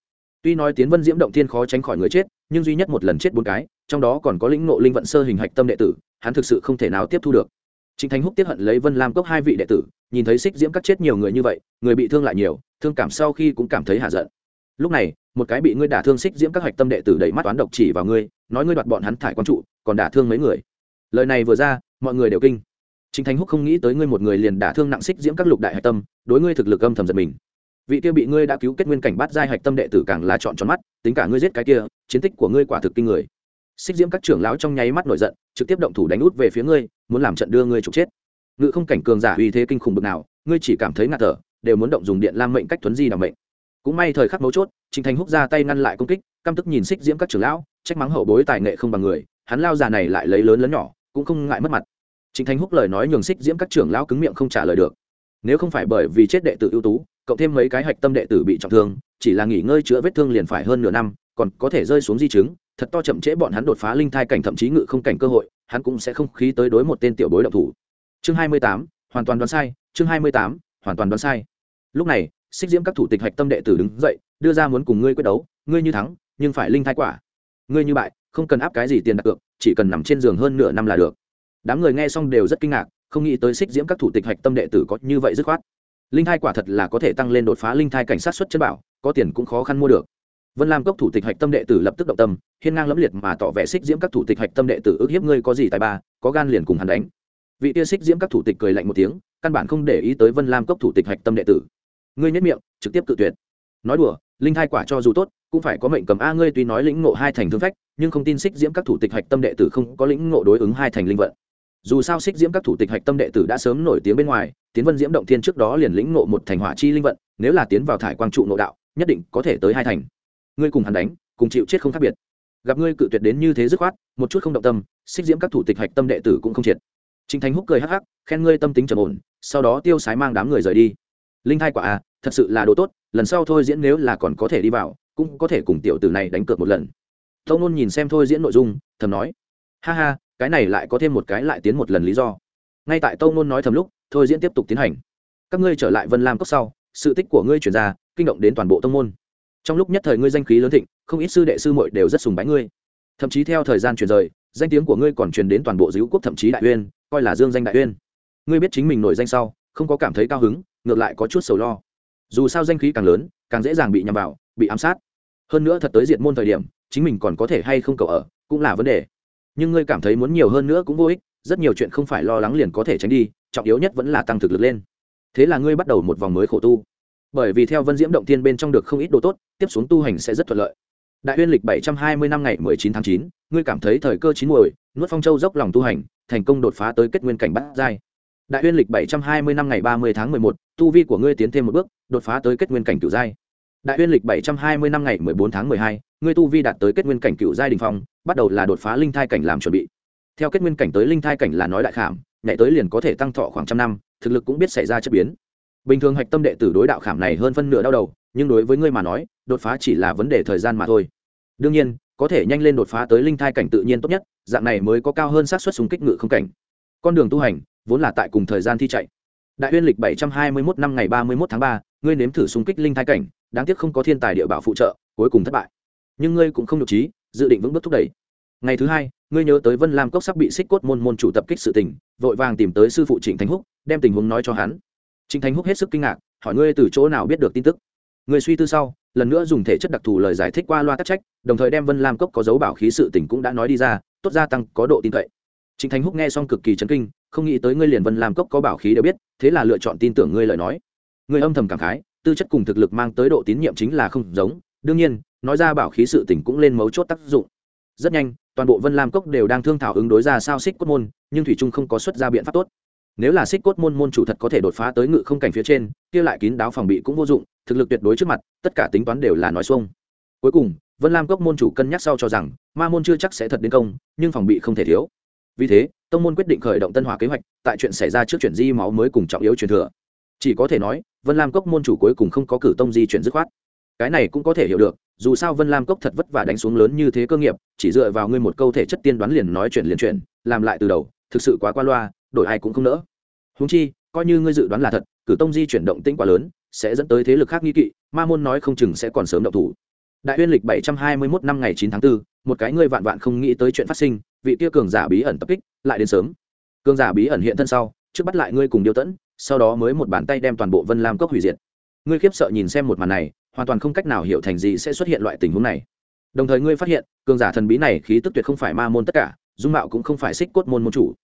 Tuy nói tiến vân diễm động thiên khó tránh khỏi người chết nhưng duy nhất một lần chết bốn cái trong đó còn có lĩnh nộ linh vận sơ hình hạch tâm đệ tử hắn thực sự không thể nào tiếp thu được. Trịnh Thành Húc tiếp hận lấy Vân Lam cốc hai vị đệ tử, nhìn thấy Xích Diễm các chết nhiều người như vậy, người bị thương lại nhiều, thương cảm sau khi cũng cảm thấy hạ giận. Lúc này, một cái bị ngươi đả thương Xích Diễm các hạch tâm đệ tử đẩy mắt toán độc chỉ vào ngươi, nói ngươi đoạt bọn hắn thải quan trụ, còn đả thương mấy người. Lời này vừa ra, mọi người đều kinh. chính thánh Húc không nghĩ tới ngươi một người liền đả thương nặng Xích Diễm các lục đại hạch tâm, đối ngươi thực lực âm thầm giật mình. Vị kia bị ngươi đã cứu kết nguyên cảnh bắt giai hạch tâm đệ tử càng là chọn tròn mắt, tính cả ngươi giết cái kia, chiến tích của ngươi quả thực kinh người. Xích Diễm các trưởng lão trong nháy mắt nổi giận, trực tiếp động thủ đánh út về phía ngươi, muốn làm trận đưa ngươi trục chết ngự không cảnh cường giả uy thế kinh khủng bực nào ngươi chỉ cảm thấy ngạt thở đều muốn động dùng điện lam mệnh cách tuấn di đảm mệnh cũng may thời khắc mấu chốt trịnh thành húc ra tay ngăn lại công kích, căm tức nhìn xích diễm các trưởng lão, trách mắng hậu bối tài nghệ không bằng người, hắn lao già này lại lấy lớn lớn nhỏ, cũng không ngại mất mặt. Trịnh thành húc lời nói nhường xích diễm các trưởng lão cứng miệng không trả lời được. Nếu không phải bởi vì chết đệ tử ưu tú, cộng thêm mấy cái hạch tâm đệ tử bị trọng thương, chỉ là nghỉ ngơi chữa vết thương liền phải hơn nửa năm, còn có thể rơi xuống di chứng, thật to chậm trễ bọn hắn đột phá linh thai cảnh thậm chí ngự không cảnh cơ hội, hắn cũng sẽ không khí tới đối một tên tiểu bối độc thủ. Chương hai mươi tám, hoàn toàn đoán sai, chương hai mươi tám, hoàn toàn đoán sai. Lúc này xích diễm các thủ tịch hạch tâm đệ tử đứng dậy, đưa ra muốn cùng ngươi quyết đấu, ngươi như thắng, nhưng phải linh thái quả. Ngươi như bại, không cần áp cái gì tiền đặt cược, chỉ cần nằm trên giường hơn nửa năm là được. Đám người nghe xong đều rất kinh ngạc, không nghĩ tới xích diễm các thủ tịch hạch tâm đệ tử có như vậy dứt khoát. Linh thai quả thật là có thể tăng lên đột phá linh thai cảnh sát xuất chân bảo, có tiền cũng khó khăn mua được. Vân lam cốc thủ tịch hạch tâm đệ tử lập tức động tâm, hiên ngang lẫm liệt mà tỏ vẻ xích diễm các thủ tịch hạch tâm đệ tử ước hiếp ngươi có gì tài ba, có gan liền cùng hắn đánh. Vị tia xích diễm các thủ tịch cười lạnh một tiếng, căn bản không để ý tới vân lam cốc thủ tịch hạch tâm đệ tử ngươi nhất miệng trực tiếp cự tuyệt. Nói đùa linh hai quả cho dù tốt cũng phải có mệnh cầm a ngươi tuy nói lĩnh ngộ hai thành thương phách nhưng không tin xích diễm các thủ tịch hạch tâm đệ tử không có lĩnh ngộ đối ứng hai thành linh vận. Dù sao xích diễm các thủ tịch hạch tâm đệ tử đã sớm nổi tiếng bên ngoài tiến vân diễm động thiên trước đó liền lĩnh ngộ một thành hỏa chi linh vận nếu là tiến vào thải quang trụ nội đạo nhất định có thể tới hai thành. Ngươi cùng hắn đánh cùng chịu chết không khác biệt. Gặp ngươi cự tuyệt đến như thế dứt khoát một chút không động tâm xích diễm các thủ tịch hạch tâm đệ tử cũng không triệt. Trình Thành Húc cười hắc hắc, khen ngươi tâm tính trầm ổn, sau đó tiêu sái mang đám người rời đi. Linh thai quả à, thật sự là đồ tốt, lần sau thôi diễn nếu là còn có thể đi vào, cũng có thể cùng tiểu tử này đánh cược một lần. Tông Nôn nhìn xem thôi diễn nội dung, thầm nói: "Ha ha, cái này lại có thêm một cái lại tiến một lần lý do." Ngay tại Tông Nôn nói thầm lúc, thôi diễn tiếp tục tiến hành. Các ngươi trở lại Vân Lam cốc sau, sự tích của ngươi truyền ra, kinh động đến toàn bộ tông môn. Trong lúc nhất thời ngươi danh khí lớn thịnh, không ít sư đệ sư muội đều rất sùng bái ngươi. Thậm chí theo thời gian truyền rời, danh tiếng của ngươi còn truyền đến toàn bộ dữ quốc thậm chí đại uyên, coi là dương danh đại uyên ngươi biết chính mình nổi danh sau không có cảm thấy cao hứng ngược lại có chút sầu lo dù sao danh khí càng lớn, càng dễ dàng bị nhầm vào, bị ám sát. Hơn nữa thật tới diệt môn thời điểm, chính mình còn có thể hay không cầu ở, cũng là vấn đề. Nhưng ngươi cảm thấy muốn nhiều hơn nữa cũng vô ích, rất nhiều chuyện không phải lo lắng liền có thể tránh đi, trọng yếu nhất vẫn là tăng thực lực lên. Thế là ngươi bắt đầu một vòng mới khổ tu. Bởi vì theo vân diễm động tiên bên trong được không ít đồ tốt, tiếp xuống tu hành sẽ rất thuận lợi. Đại uyên lịch bảy trăm hai mươi năm ngày mười chín tháng chín, ngươi cảm thấy thời cơ chín muồi, nuốt phong châu dốc lòng tu hành, thành công đột phá tới kết nguyên cảnh bát giai đại uyên lịch bảy trăm hai mươi năm ngày ba mươi tháng mười một, tu vi của ngươi tiến thêm một bước, đột phá tới kết nguyên cảnh cửu giai. Đại uyên lịch bảy trăm hai mươi năm ngày mười bốn tháng mười hai, ngươi tu vi đạt tới kết nguyên cảnh cửu giai đình phong, bắt đầu là đột phá linh thai cảnh làm chuẩn bị. Theo kết nguyên cảnh tới linh thai cảnh là nói đại khảm, nhảy tới liền có thể tăng thọ khoảng trăm năm, thực lực cũng biết xảy ra chất biến. Bình thường hạch tâm đệ tử đối đạo khảm này hơn phân nửa đau đầu, nhưng đối với ngươi mà nói, đột phá chỉ là vấn đề thời gian mà thôi. Đương nhiên, có thể nhanh lên đột phá tới linh thai cảnh tự nhiên tốt nhất, dạng này mới có cao hơn xác suất súng kích ngự không cảnh. Con đường tu hành vốn là tại cùng thời gian thi chạy. Đại uyên lịch bảy trăm hai mươi mốt năm ngày ba mươi mốt tháng ba, ngươi nếm thử xung kích linh thai cảnh, đáng tiếc không có thiên tài địa bảo phụ trợ, cuối cùng thất bại. Nhưng ngươi cũng không nhục trí dự định vững bước thúc đẩy. Ngày thứ hai, ngươi nhớ tới vân lam cốc sắp bị xích cốt môn môn chủ tập kích sự tình, vội vàng tìm tới sư phụ trịnh thánh húc, đem tình huống nói cho hắn. Trịnh thánh húc hết sức kinh ngạc, hỏi ngươi từ chỗ nào biết được tin tức. Người suy tư sau, lần nữa dùng thể chất đặc thù lời giải thích qua loa tắc trách, đồng thời đem vân lam cốc có dấu bảo khí sự tình cũng đã nói đi ra, tốt gia tăng có độ tin cậy trịnh thành húc nghe xong cực kỳ chấn kinh, không nghĩ tới ngươi liền vân lam cốc có bảo khí đều biết, thế là lựa chọn tin tưởng ngươi lời nói. Ngươi âm thầm cảm khái, tư chất cùng thực lực mang tới độ tín nhiệm chính là không giống, đương nhiên, nói ra bảo khí sự tình cũng lên mấu chốt tác dụng. Rất nhanh, toàn bộ vân lam cốc đều đang thương thảo ứng đối ra sao xích cốt môn, nhưng thủy trung không có xuất ra biện pháp tốt. Nếu là xích cốt môn môn chủ thật có thể đột phá tới ngự không cảnh phía trên, kia lại kín đáo phòng bị cũng vô dụng, thực lực tuyệt đối trước mặt, tất cả tính toán đều là nói xuông. Cuối cùng, vân lam cốc môn chủ cân nhắc sau cho rằng, ma môn chưa chắc sẽ thật đến công, nhưng phòng bị không thể thiếu vì thế tông môn quyết định khởi động tân hỏa kế hoạch tại chuyện xảy ra trước chuyển di máu mới cùng trọng yếu truyền thừa. Chỉ có thể nói vân lam cốc môn chủ cuối cùng không có cử tông di chuyển dứt khoát. Cái này cũng có thể hiểu được dù sao vân lam cốc thật vất vả đánh xuống lớn như thế cơ nghiệp chỉ dựa vào ngươi một câu thể chất tiên đoán liền nói chuyện liền chuyển làm lại từ đầu thực sự quá qua loa đổi ai cũng không nỡ. Húng chi coi như ngươi dự đoán là thật cử tông di chuyển động tĩnh quá lớn sẽ dẫn tới thế lực khác nghi kỵ ma môn nói không chừng sẽ còn sớm động thủ. Đại uyên lịch bảy trăm hai mươi 721 năm ngày chín tháng 4, một cái ngươi vạn vạn không nghĩ tới chuyện phát sinh vị kia cường giả bí ẩn tập kích lại đến sớm. Cường giả bí ẩn hiện thân sau, trước bắt lại ngươi cùng điêu tẫn, sau đó mới một bàn tay đem toàn bộ vân lam cốc hủy diệt. Ngươi khiếp sợ nhìn xem một màn này, hoàn toàn không cách nào hiểu thành gì sẽ xuất hiện loại tình huống này. Đồng thời ngươi phát hiện, cường giả thần bí này khí tức tuyệt không phải ma môn tất cả, dung mạo cũng không phải xích cốt môn môn chủ.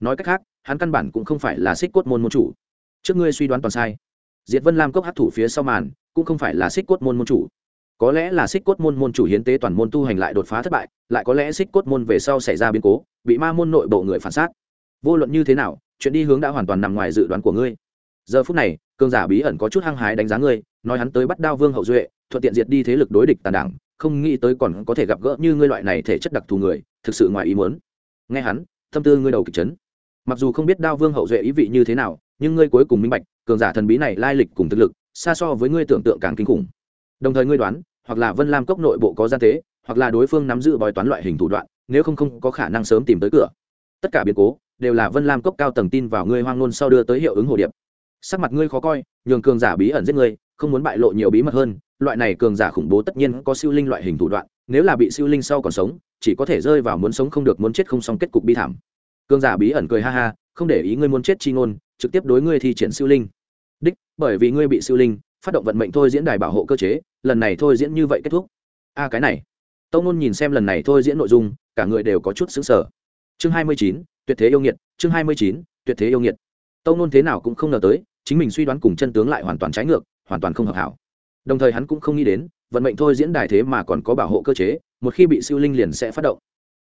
Nói cách khác, hắn căn bản cũng không phải là xích cốt môn môn chủ. Trước ngươi suy đoán toàn sai. Diệt vân lam cốc hát thủ phía sau màn, cũng không phải là xích cốt môn môn chủ có lẽ là xích cốt môn môn chủ hiến tế toàn môn tu hành lại đột phá thất bại, lại có lẽ xích cốt môn về sau xảy ra biến cố, bị ma môn nội bộ người phản xác. Vô luận như thế nào, chuyện đi hướng đã hoàn toàn nằm ngoài dự đoán của ngươi. Giờ phút này, cường giả bí ẩn có chút hăng hái đánh giá ngươi, nói hắn tới bắt đao vương hậu duệ, thuận tiện diệt đi thế lực đối địch tàn đảng, không nghĩ tới còn có thể gặp gỡ như ngươi loại này thể chất đặc thù người, thực sự ngoài ý muốn. Nghe hắn tâm tư ngươi đầu kịch chấn. Mặc dù không biết đao vương hậu duệ ý vị như thế nào, nhưng ngươi cuối cùng minh bạch, cường giả thần bí này lai lịch cùng thực lực, xa so với ngươi tưởng tượng càng kinh khủng đồng thời ngươi đoán, hoặc là vân lam cốc nội bộ có gian tế, hoặc là đối phương nắm giữ bói toán loại hình thủ đoạn, nếu không không có khả năng sớm tìm tới cửa. Tất cả biến cố, đều là vân lam cốc cao tầng tin vào ngươi hoang nôn sau đưa tới hiệu ứng hồ điệp. Sắc mặt ngươi khó coi, nhường cường giả bí ẩn giết ngươi, không muốn bại lộ nhiều bí mật hơn, loại này cường giả khủng bố tất nhiên có siêu linh loại hình thủ đoạn, nếu là bị siêu linh sau còn sống, chỉ có thể rơi vào muốn sống không được, muốn chết không xong kết cục bi thảm. Cường giả bí ẩn cười ha ha, không để ý ngươi muốn chết chi ngôn, trực tiếp đối ngươi thi triển siêu linh. Đích, bởi vì ngươi bị siêu linh phát động vận mệnh thôi diễn đài bảo hộ cơ chế, lần này thôi diễn như vậy kết thúc. A, cái này. Tâu nôn nhìn xem lần này thôi diễn nội dung, cả người đều có chút xứng sở chương hai mươi chín, tuyệt thế yêu nghiệt, chương hai mươi chín, tuyệt thế yêu nghiệt. Tâu nôn thế nào cũng không ngờ tới, chính mình suy đoán cùng chân tướng lại hoàn toàn trái ngược, hoàn toàn không hợp hảo. Đồng thời hắn cũng không nghĩ đến, vận mệnh thôi diễn đài thế mà còn có bảo hộ cơ chế, một khi bị siêu linh liền sẽ phát động.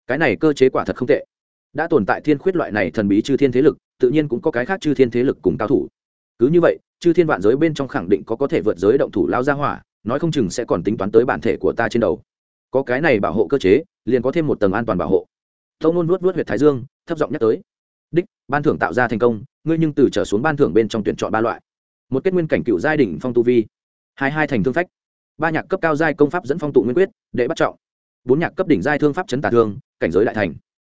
Cái này cơ chế quả thật không tệ. Đã tồn tại thiên khuyết loại này thần bí chư thiên thế lực, tự nhiên cũng có cái khác chư thiên thế lực cùng cao thủ. Cứ như vậy chư thiên vạn giới bên trong khẳng định có có thể vượt giới động thủ lao ra hỏa, nói không chừng sẽ còn tính toán tới bản thể của ta trên đầu. Có cái này bảo hộ cơ chế, liền có thêm một tầng an toàn bảo hộ. Tông nôn nuốt nuốt huyệt thái dương, thấp giọng nhắc tới. Đích, ban thưởng tạo ra thành công, ngươi nhưng từ trở xuống ban thưởng bên trong tuyển chọn ba loại. Một kết nguyên cảnh cựu giai đỉnh phong tu vi. Hai hai thành thương phách. Ba nhạc cấp cao giai công pháp dẫn phong tụ nguyên quyết, đệ bắt trọng. Bốn nhạc cấp đỉnh giai thương pháp chấn tà thương, cảnh giới đại thành.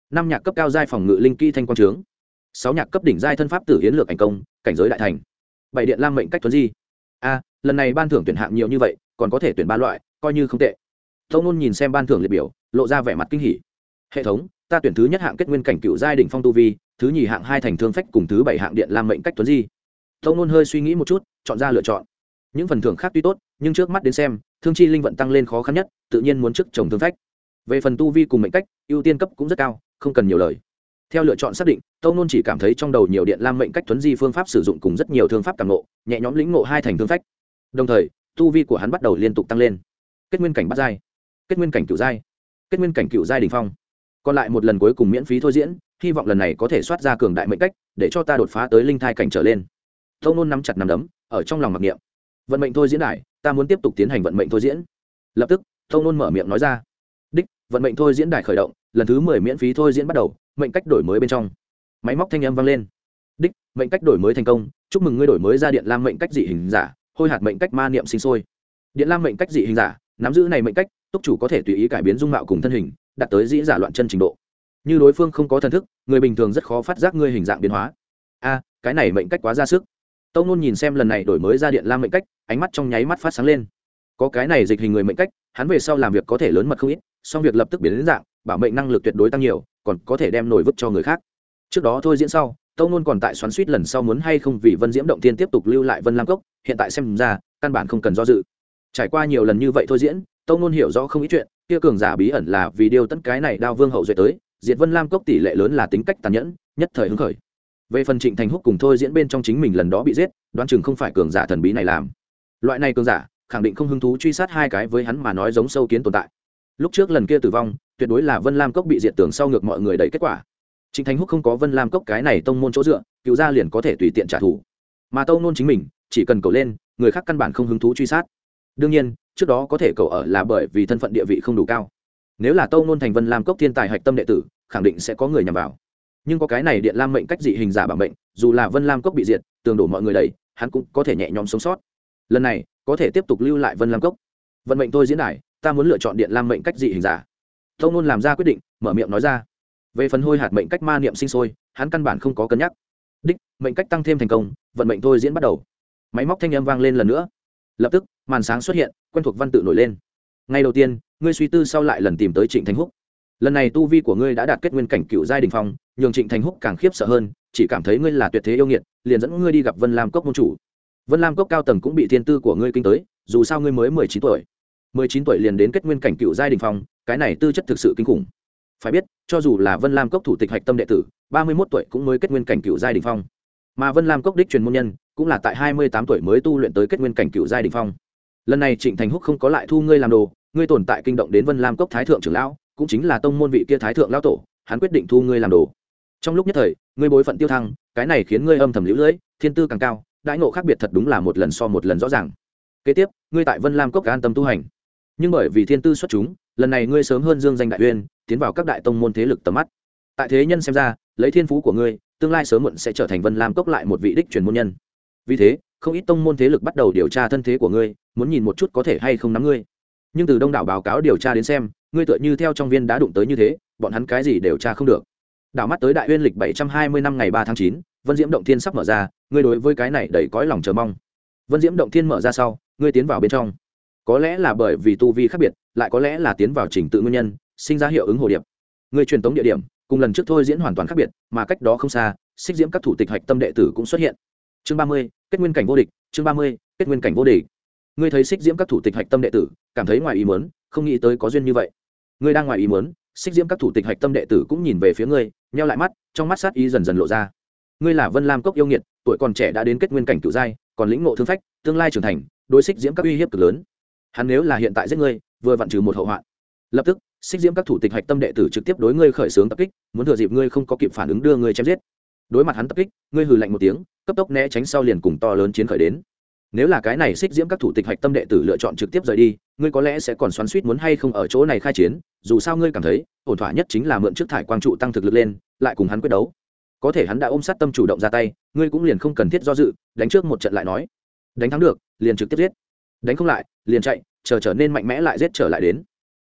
Năm nhạc cấp cao giai phòng ngự linh kỹ thanh quang trướng. Sáu nhạc cấp đỉnh giai thân pháp tử hiến lược thành công, cảnh giới đại thành bảy điện lam mệnh cách tuấn di. A, lần này ban thưởng tuyển hạng nhiều như vậy, còn có thể tuyển ba loại, coi như không tệ. Tông nôn nhìn xem ban thưởng liệt biểu, lộ ra vẻ mặt kinh hỉ. Hệ thống, ta tuyển thứ nhất hạng kết nguyên cảnh cựu giai đỉnh phong tu vi, thứ nhì hạng hai thành thương phách cùng thứ bảy hạng điện lam mệnh cách tuấn di. Tông nôn hơi suy nghĩ một chút, chọn ra lựa chọn. Những phần thưởng khác tuy tốt, nhưng trước mắt đến xem, thương chi linh vận tăng lên khó khăn nhất, tự nhiên muốn trước trồng thương phách. Về phần tu vi cùng mệnh cách, ưu tiên cấp cũng rất cao, không cần nhiều lời theo lựa chọn xác định tâu nôn chỉ cảm thấy trong đầu nhiều điện lam mệnh cách tuấn di phương pháp sử dụng cùng rất nhiều thương pháp càng ngộ, nhẹ nhõm lĩnh ngộ hai thành thương phách. Đồng thời, tu vi của hắn bắt đầu liên tục tăng lên. Kết nguyên cảnh bắt giai, kết nguyên cảnh cựu giai, kết nguyên cảnh cựu giai đình phong. Còn lại một lần cuối cùng miễn phí thôi diễn, hy vọng lần này có thể soát ra cường đại mệnh cách, để cho ta đột phá tới linh thai cảnh trở lên. Tâu nôn nắm chặt nắm đấm, ở trong lòng mặc niệm. Vận mệnh thôi diễn đại ta muốn tiếp tục tiến hành vận mệnh thôi diễn. Lập tức tâu nôn mở miệng nói ra vận mệnh thôi diễn đại khởi động, lần thứ mười miễn phí thôi diễn bắt đầu, mệnh cách đổi mới bên trong. Máy móc thanh âm vang lên. Đích, mệnh cách đổi mới thành công, chúc mừng ngươi đổi mới ra điện lam mệnh cách dị hình giả, hôi hạt mệnh cách ma niệm sinh sôi. Điện lam mệnh cách dị hình giả, nắm giữ này mệnh cách, túc chủ có thể tùy ý cải biến dung mạo cùng thân hình, đạt tới dĩ giả loạn chân trình độ. Như đối phương không có thần thức, người bình thường rất khó phát giác ngươi hình dạng biến hóa. A, cái này mệnh cách quá ra sức. Tâu nôn nhìn xem lần này đổi mới ra điện lam mệnh cách, ánh mắt trong nháy mắt phát sáng lên. Có cái này dịch hình người mệnh cách, hắn về sau làm việc có thể lớn mật không ít xong việc lập tức biến đến dạng, bảo mệnh năng lực tuyệt đối tăng nhiều, còn có thể đem nổi vứt cho người khác. Trước đó thôi diễn sau, tâu nôn còn tại xoắn suýt lần sau muốn hay không vì vân diễm động tiên tiếp tục lưu lại vân lam cốc, hiện tại xem ra, căn bản không cần do dự. Trải qua nhiều lần như vậy thôi diễn, tâu nôn hiểu rõ không ít chuyện, kia cường giả bí ẩn là vì điều tất cái này đao vương hậu duệ tới, diệt vân lam cốc tỷ lệ lớn là tính cách tàn nhẫn, nhất thời hứng khởi. Về phần trịnh thành húc cùng thôi diễn bên trong chính mình lần đó bị giết, đoán chừng không phải cường giả thần bí này làm. Loại này cường giả, khẳng định không hứng thú truy sát hai cái với hắn mà nói giống sâu kiến tồn tại lúc trước lần kia tử vong, tuyệt đối là vân lam cốc bị diệt tưởng sau ngược mọi người đẩy kết quả. Trịnh thánh húc không có vân lam cốc cái này tông môn chỗ dựa cựu gia liền có thể tùy tiện trả thù. Mà tâu nôn chính mình, chỉ cần cầu lên, người khác căn bản không hứng thú truy sát. Đương nhiên, trước đó có thể cầu ở là bởi vì thân phận địa vị không đủ cao. Nếu là tâu nôn thành vân lam cốc thiên tài hạch tâm đệ tử, khẳng định sẽ có người nhằm vào. Nhưng có cái này điện lam mệnh cách dị hình giả bảo mệnh, dù là vân lam cốc bị diệt, tường đổ mọi người đầy hắn cũng có thể nhẹ nhõm sống sót. Lần này, có thể tiếp tục lưu lại vân lam cốc. Vận mệnh tôi diễn đài ta muốn lựa chọn điện lam mệnh cách dị hình giả. Tông nôn làm ra quyết định, mở miệng nói ra. Về phần hôi hạt mệnh cách ma niệm sinh sôi, hắn căn bản không có cân nhắc. Đích, mệnh cách tăng thêm thành công, vận mệnh thôi diễn bắt đầu. Máy móc thanh âm vang lên lần nữa. Lập tức, màn sáng xuất hiện, quen thuộc văn tự nổi lên. Ngay đầu tiên, ngươi suy tư sau lại lần tìm tới trịnh thành húc. Lần này tu vi của ngươi đã đạt kết nguyên cảnh cựu giai đình phong, nhường trịnh thành húc càng khiếp sợ hơn, chỉ cảm thấy ngươi là tuyệt thế yêu nghiệt, liền dẫn ngươi đi gặp vân lam cốc môn chủ. Vân lam cốc cao tầng cũng bị thiên tư của ngươi kinh tới, dù sao ngươi mới mười chín tuổi mười chín tuổi liền đến kết nguyên cảnh cựu giai đình phong, cái này tư chất thực sự kinh khủng. Phải biết, cho dù là vân lam cốc thủ tịch hạch tâm đệ tử, ba mươi mốt tuổi cũng mới kết nguyên cảnh cựu giai đình phong. Mà vân lam cốc đích truyền môn nhân, cũng là tại hai mươi tám tuổi mới tu luyện tới kết nguyên cảnh cựu giai đình phong. Lần này trịnh thành húc không có lại thu ngươi làm đồ, ngươi tồn tại kinh động đến vân lam cốc thái thượng trưởng lão, cũng chính là tông môn vị kia thái thượng lão tổ, hắn quyết định thu ngươi làm đồ. Trong lúc nhất thời, ngươi bối phận tiêu thăng, cái này khiến ngươi âm thầm lũ lưỡi, thiên tư càng cao, đãi ngộ khác biệt thật đúng là một lần so một lần rõ ràng. Kế tiếp, ngươi tại vân lam cốc an tâm tu hành nhưng bởi vì thiên tư xuất chúng, lần này ngươi sớm hơn dương danh đại uyên, tiến vào các đại tông môn thế lực tầm mắt. Tại thế nhân xem ra, lấy thiên phú của ngươi, tương lai sớm muộn sẽ trở thành vân lam cốc lại một vị đích truyền môn nhân. Vì thế, không ít tông môn thế lực bắt đầu điều tra thân thế của ngươi, muốn nhìn một chút có thể hay không nắm ngươi. Nhưng từ đông đảo báo cáo điều tra đến xem, ngươi tựa như theo trong viên đã đụng tới như thế, bọn hắn cái gì điều tra không được. Đảo mắt tới đại uyên lịch bảy trăm hai mươi năm ngày ba tháng chín, vân diễm động thiên sắp mở ra, ngươi đối với cái này đầy cõi lòng chờ mong. Vân diễm động thiên mở ra sau, ngươi tiến vào bên trong có lẽ là bởi vì tu vi khác biệt, lại có lẽ là tiến vào trình tự nguyên nhân, sinh ra hiệu ứng hồ điệp. Ngươi truyền tống địa điểm, cùng lần trước thôi diễn hoàn toàn khác biệt, mà cách đó không xa, xích diễm các thủ tịch hạch tâm đệ tử cũng xuất hiện. Chương ba mươi, kết nguyên cảnh vô địch, chương ba mươi, kết nguyên cảnh vô địch. Ngươi thấy xích diễm các thủ tịch hạch tâm đệ tử, cảm thấy ngoài ý mớn không nghĩ tới có duyên như vậy. Ngươi đang ngoài ý mớn xích diễm các thủ tịch hạch tâm đệ tử cũng nhìn về phía ngươi, nheo lại mắt, trong mắt sát ý dần dần lộ ra. Ngươi là vân lam cốc yêu nghiệt, tuổi còn trẻ đã đến kết nguyên cảnh cựu giai, còn lĩnh ngộ thương phách, tương lai trưởng thành, đối xích diễm các uy hiếp cực lớn hắn nếu là hiện tại giết ngươi, vừa vặn trừ một hậu hoạn. Lập tức, xích diễm các thủ tịch hạch tâm đệ tử trực tiếp đối ngươi khởi xướng tập kích, muốn thừa dịp ngươi không có kịp phản ứng đưa ngươi chém giết. Đối mặt hắn tập kích, ngươi hừ lạnh một tiếng, cấp tốc né tránh sau liền cùng to lớn chiến khởi đến. Nếu là cái này xích diễm các thủ tịch hạch tâm đệ tử lựa chọn trực tiếp rời đi, ngươi có lẽ sẽ còn xoắn suýt muốn hay không ở chỗ này khai chiến, dù sao ngươi cảm thấy, ổn thỏa nhất chính là mượn trước thải quang trụ tăng thực lực lên, lại cùng hắn quyết đấu. Có thể hắn đã ôm sát tâm chủ động ra tay, ngươi cũng liền không cần thiết do dự, đánh trước một trận lại nói. Đánh thắng được, liền trực tiếp giết đánh không lại, liền chạy, chờ trở nên mạnh mẽ lại giết trở lại đến.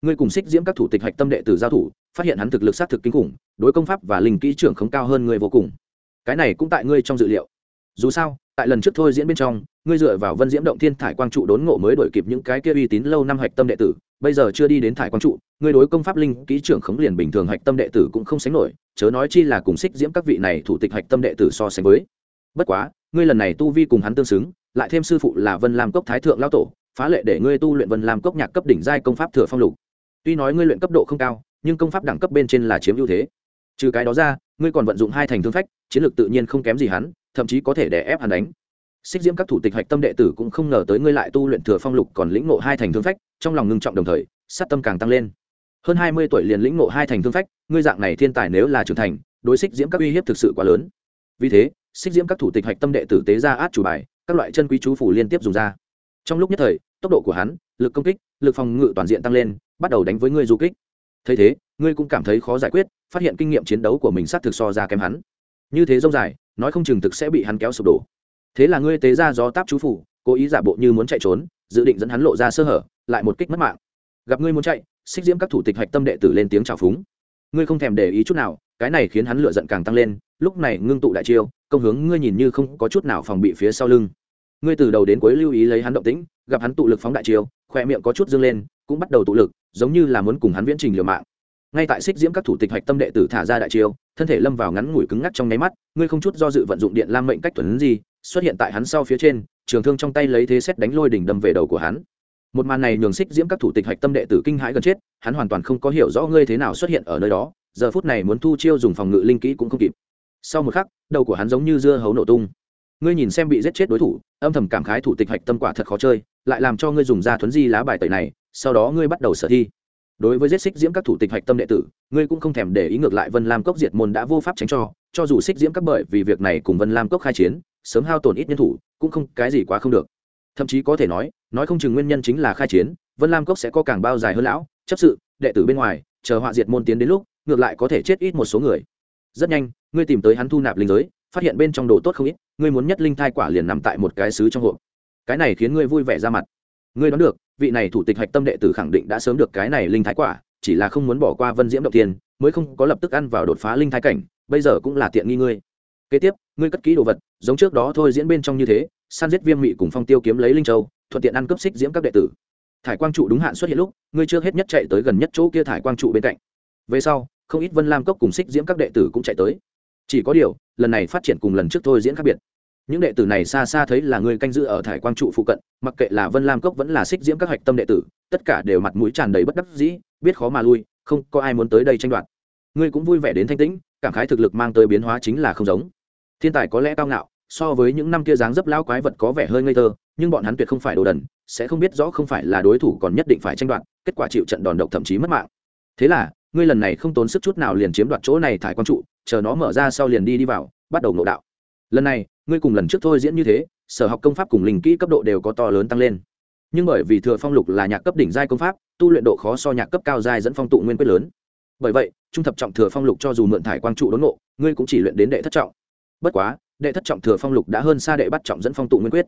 Ngươi cùng xích diễm các thủ tịch hạch tâm đệ tử giao thủ, phát hiện hắn thực lực sát thực kinh khủng, đối công pháp và linh kỹ trưởng không cao hơn ngươi vô cùng. Cái này cũng tại ngươi trong dự liệu. Dù sao, tại lần trước thôi diễn bên trong, ngươi dựa vào vân diễm động thiên thải quang trụ đốn ngộ mới đổi kịp những cái kia uy tín lâu năm hạch tâm đệ tử, bây giờ chưa đi đến thải quang trụ, ngươi đối công pháp linh kỹ trưởng khống liền bình thường hạch tâm đệ tử cũng không sánh nổi, chớ nói chi là cùng xích diễm các vị này thủ tịch hạch tâm đệ tử so sánh với. Bất quá, ngươi lần này tu vi cùng hắn tương xứng lại thêm sư phụ là vân lam cốc thái thượng lao tổ, phá lệ để ngươi tu luyện vân lam cốc nhạc cấp đỉnh giai công pháp thừa phong lục. Tuy nói ngươi luyện cấp độ không cao, nhưng công pháp đẳng cấp bên trên là chiếm ưu thế. Trừ cái đó ra, ngươi còn vận dụng hai thành thương phách, chiến lược tự nhiên không kém gì hắn, thậm chí có thể đè ép hắn đánh. Xích diễm các thủ tịch hạch tâm đệ tử cũng không ngờ tới ngươi lại tu luyện thừa phong lục còn lĩnh ngộ hai thành thương phách, trong lòng ngưng trọng đồng thời, sát tâm càng tăng lên. Hơn hai mươi tuổi liền lĩnh ngộ hai thành thương phách, ngươi dạng này thiên tài nếu là trưởng thành, đối xích diễm các uy hiếp thực sự quá lớn. Vì thế, xích diễm các thủ tịch hạch tâm đệ tử tế ra át chủ bài các loại chân quý chú phủ liên tiếp dùng ra. Trong lúc nhất thời, tốc độ của hắn, lực công kích, lực phòng ngự toàn diện tăng lên, bắt đầu đánh với ngươi du kích. Thấy thế, ngươi cũng cảm thấy khó giải quyết, phát hiện kinh nghiệm chiến đấu của mình sát thực so ra kém hắn. Như thế dông dài, nói không chừng thực sẽ bị hắn kéo sụp đổ. Thế là ngươi tế ra gió táp chú phủ, cố ý giả bộ như muốn chạy trốn, dự định dẫn hắn lộ ra sơ hở, lại một kích mất mạng. Gặp ngươi muốn chạy, xích diễm các thủ tịch hạch tâm đệ tử lên tiếng trào phúng. Ngươi không thèm để ý chút nào, cái này khiến hắn lựa giận càng tăng lên, lúc này ngưng tụ đại chiêu công hướng ngươi nhìn như không có chút nào phòng bị phía sau lưng. Ngươi từ đầu đến cuối lưu ý lấy hắn động tĩnh, gặp hắn tụ lực phóng đại chiêu khoe miệng có chút dâng lên, cũng bắt đầu tụ lực, giống như là muốn cùng hắn viễn trình liều mạng. Ngay tại xích diễm các thủ tịch hạch tâm đệ tử thả ra đại chiêu, thân thể lâm vào ngắn ngủi cứng ngắc trong nháy mắt, ngươi không chút do dự vận dụng điện lam mệnh cách tuấn gì, xuất hiện tại hắn sau phía trên, trường thương trong tay lấy thế xét đánh lôi đỉnh đâm về đầu của hắn. Một màn này nhường xích diễm các thủ tịch hạch tâm đệ tử kinh hãi gần chết, hắn hoàn toàn không có hiểu rõ ngươi thế nào xuất hiện ở nơi đó, giờ phút này muốn thu chiêu dùng phòng ngự linh kỹ cũng không kịp sau một khắc, đầu của hắn giống như dưa hấu nổ tung. Ngươi nhìn xem bị giết chết đối thủ, âm thầm cảm khái thủ tịch hạch tâm quả thật khó chơi, lại làm cho ngươi dùng ra thuấn di lá bài tẩy này, sau đó ngươi bắt đầu sở thi. Đối với giết xích diễm các thủ tịch hạch tâm đệ tử, ngươi cũng không thèm để ý ngược lại vân lam cốc diệt môn đã vô pháp tránh cho cho dù xích diễm các bởi vì việc này cùng vân lam cốc khai chiến, sớm hao tổn ít nhân thủ, cũng không, cái gì quá không được. Thậm chí có thể nói nói không chừng nguyên nhân chính là khai chiến, vân lam cốc sẽ có càng bao dài hơn lão, chấp sự, đệ tử bên ngoài, chờ họa diệt môn tiến đến lúc, ngược lại có thể chết ít một số người rất nhanh, ngươi tìm tới hắn thu nạp linh giới, phát hiện bên trong đồ tốt không ít, ngươi muốn nhất linh thai quả liền nằm tại một cái xứ trong hộp. Cái này khiến ngươi vui vẻ ra mặt. Ngươi đoán được, vị này thủ tịch hạch tâm đệ tử khẳng định đã sớm được cái này linh thái quả, chỉ là không muốn bỏ qua vân diễm động tiên, mới không có lập tức ăn vào đột phá linh thái cảnh, bây giờ cũng là tiện nghi ngươi. Kế tiếp, ngươi cất kỹ đồ vật, giống trước đó thôi diễn bên trong như thế, san giết viêm mị cùng phong tiêu kiếm lấy linh châu, thuận tiện ăn cướp xích diễm các đệ tử. Thải quang trụ đúng hạn xuất hiện lúc, ngươi trước hết nhất chạy tới gần nhất chỗ kia thải quang trụ bên cạnh. Về sau không ít vân lam cốc cùng xích diễm các đệ tử cũng chạy tới. Chỉ có điều, lần này phát triển cùng lần trước thôi diễn khác biệt. Những đệ tử này xa xa thấy là người canh giữ ở thải quang trụ phụ cận, mặc kệ là vân lam cốc vẫn là xích diễm các hạch tâm đệ tử, tất cả đều mặt mũi tràn đầy bất đắc dĩ, biết khó mà lui, không có ai muốn tới đây tranh đoạt. Ngươi cũng vui vẻ đến thanh tĩnh, cảm khái thực lực mang tới biến hóa chính là không giống. Thiên tài có lẽ cao ngạo, so với những năm kia dáng dấp lão quái vật có vẻ hơi ngây thơ, nhưng bọn hắn tuyệt không phải đồ đần, sẽ không biết rõ không phải là đối thủ còn nhất định phải tranh đoạt, kết quả chịu trận đòn độc thậm chí mất mạng. Thế là ngươi lần này không tốn sức chút nào liền chiếm đoạt chỗ này thải quang trụ, chờ nó mở ra sau liền đi đi vào, bắt đầu nộ đạo. Lần này, ngươi cùng lần trước thôi diễn như thế, sở học công pháp cùng linh kỹ cấp độ đều có to lớn tăng lên. Nhưng bởi vì thừa phong lục là nhạc cấp đỉnh giai công pháp, tu luyện độ khó so nhạc cấp cao giai dẫn phong tụ nguyên quyết lớn. Bởi vậy, trung thập trọng thừa phong lục cho dù mượn thải quang trụ đốn ngộ, ngươi cũng chỉ luyện đến đệ thất trọng. Bất quá, đệ thất trọng thừa phong lục đã hơn xa đệ bắt trọng dẫn phong tụ nguyên quyết.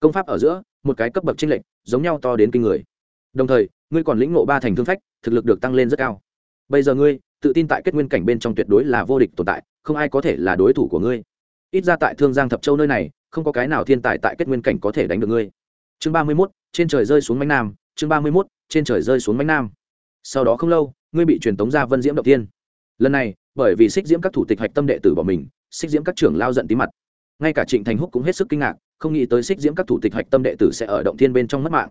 Công pháp ở giữa, một cái cấp bậc tranh lệch, giống nhau to đến kinh người. Đồng thời, ngươi còn lĩnh ngộ ba thành thương phách, thực lực được tăng lên rất cao bây giờ ngươi, tự tin tại kết nguyên cảnh bên trong tuyệt đối là vô địch tồn tại, không ai có thể là đối thủ của ngươi. Ít ra tại thương giang thập châu nơi này, không có cái nào thiên tài tại kết nguyên cảnh có thể đánh được ngươi. Chương ba mươi mốt, trên trời rơi xuống mánh nam, chương ba mươi mốt, trên trời rơi xuống mánh nam. Sau đó không lâu, ngươi bị truyền tống ra vân diễm động tiên lần này, bởi vì xích diễm các thủ tịch hạch tâm đệ tử bỏ mình xích diễm các trưởng lao giận tí mặt. Ngay cả trịnh thành húc cũng hết sức kinh ngạc, không nghĩ tới xích diễm các thủ tịch hạch tâm đệ tử sẽ ở động thiên bên trong mất mạng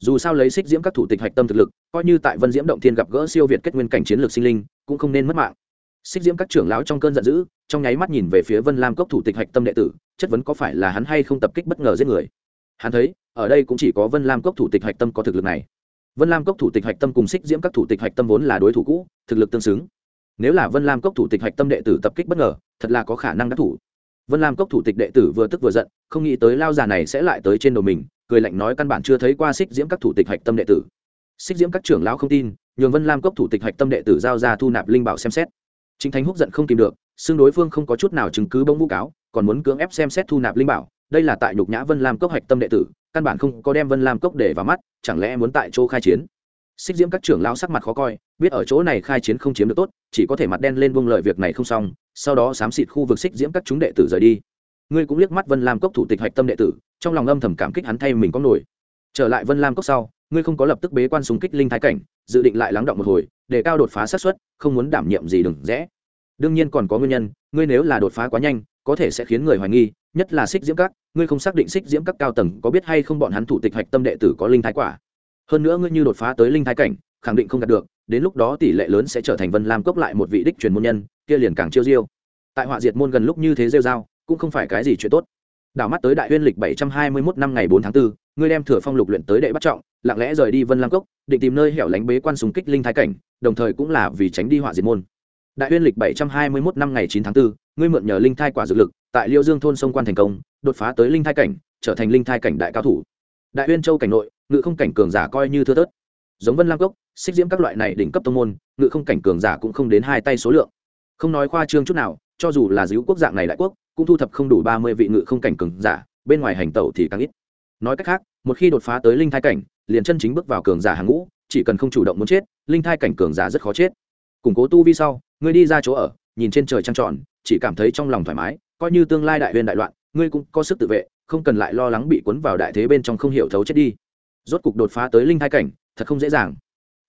dù sao lấy xích diễm các thủ tịch hạch tâm thực lực, coi như tại vân diễm động thiên gặp gỡ siêu việt kết nguyên cảnh chiến lược sinh linh, cũng không nên mất mạng. Xích diễm các trưởng lão trong cơn giận dữ, trong nháy mắt nhìn về phía vân lam cốc thủ tịch hạch tâm đệ tử, chất vấn có phải là hắn hay không tập kích bất ngờ giết người. Hắn thấy, ở đây cũng chỉ có vân lam cốc thủ tịch hạch tâm có thực lực này. Vân lam cốc thủ tịch hạch tâm cùng xích diễm các thủ tịch hạch tâm vốn là đối thủ cũ, thực lực tương xứng. Nếu là vân lam cốc thủ tịch hạch tâm đệ tử tập kích bất ngờ, thật là có khả năng đắc thủ. Vân lam cốc thủ tịch đệ tử vừa tức vừa giận, không nghĩ tới lao già này sẽ lại tới trên đầu mình cười lạnh nói căn bản chưa thấy qua xích diễm các thủ tịch hạch tâm đệ tử. Xích diễm các trưởng lão không tin, nhường vân lam cốc thủ tịch hạch tâm đệ tử giao ra thu nạp linh bảo xem xét. Chính thánh húc giận không tìm được xương đối phương không có chút nào chứng cứ bông vũ cáo, còn muốn cưỡng ép xem xét thu nạp linh bảo, đây là tại nhục nhã vân lam cốc hạch tâm đệ tử, căn bản không có đem vân lam cốc để vào mắt, chẳng lẽ muốn tại chỗ khai chiến? Xích diễm các trưởng lão sắc mặt khó coi, biết ở chỗ này khai chiến không chiếm được tốt, chỉ có thể mặt đen lên buông lợi việc này không xong, sau đó xám xịt khu vực xích diễm các chúng đệ tử rời đi. Ngươi cũng liếc mắt vân lam cốc thủ tịch hạch tâm đệ tử trong lòng âm thầm cảm kích hắn thay mình có nổi. Trở lại vân lam cốc sau, ngươi không có lập tức bế quan súng kích linh thái cảnh, dự định lại lắng động một hồi, để cao đột phá sát xuất không muốn đảm nhiệm gì đừng rẽ. Đương nhiên còn có nguyên nhân, ngươi nếu là đột phá quá nhanh, có thể sẽ khiến người hoài nghi, nhất là xích diễm các, ngươi không xác định xích diễm các cao tầng có biết hay không bọn hắn thủ tịch hạch tâm đệ tử có linh thái quả. Hơn nữa ngươi như đột phá tới linh thái cảnh, khẳng định không đạt được, đến lúc đó tỷ lệ lớn sẽ trở thành vân lam cốc lại một vị đích truyền môn nhân, kia liền càng chiêu diêu. Tại họa diệt môn gần lúc như thế rêu dao cũng không phải cái gì chuyện tốt đảo mắt tới đại huyên lịch bảy trăm hai mươi mốt năm ngày bốn tháng 4, ngươi đem thừa phong lục luyện tới đệ bắt trọng lặng lẽ rời đi vân lam cốc định tìm nơi hẻo lánh bế quan súng kích linh thái cảnh đồng thời cũng là vì tránh đi họa diệt môn. Đại huyên lịch bảy trăm hai mươi mốt năm ngày chín tháng 4, ngươi mượn nhờ linh thai quả dược lực tại liêu dương thôn sông quan thành công đột phá tới linh thai cảnh trở thành linh thai cảnh đại cao thủ. Đại huyên châu cảnh nội ngự không cảnh cường giả coi như thưa tớt giống vân lam cốc xích diễm các loại này đỉnh cấp tông môn ngự không cảnh cường giả cũng không đến hai tay số lượng. Không nói khoa trương chút nào cho dù là giữ quốc dạng này đại quốc cũng thu thập không đủ ba mươi vị ngự không cảnh cường giả, bên ngoài hành tẩu thì càng ít. Nói cách khác, một khi đột phá tới linh thai cảnh, liền chân chính bước vào cường giả hàng ngũ, chỉ cần không chủ động muốn chết, linh thai cảnh cường giả rất khó chết. Củng cố tu vi sau, ngươi đi ra chỗ ở, nhìn trên trời trăng tròn, chỉ cảm thấy trong lòng thoải mái, coi như tương lai đại huyền đại loạn, ngươi cũng có sức tự vệ, không cần lại lo lắng bị cuốn vào đại thế bên trong không hiểu thấu chết đi. Rốt cục đột phá tới linh thai cảnh, thật không dễ dàng.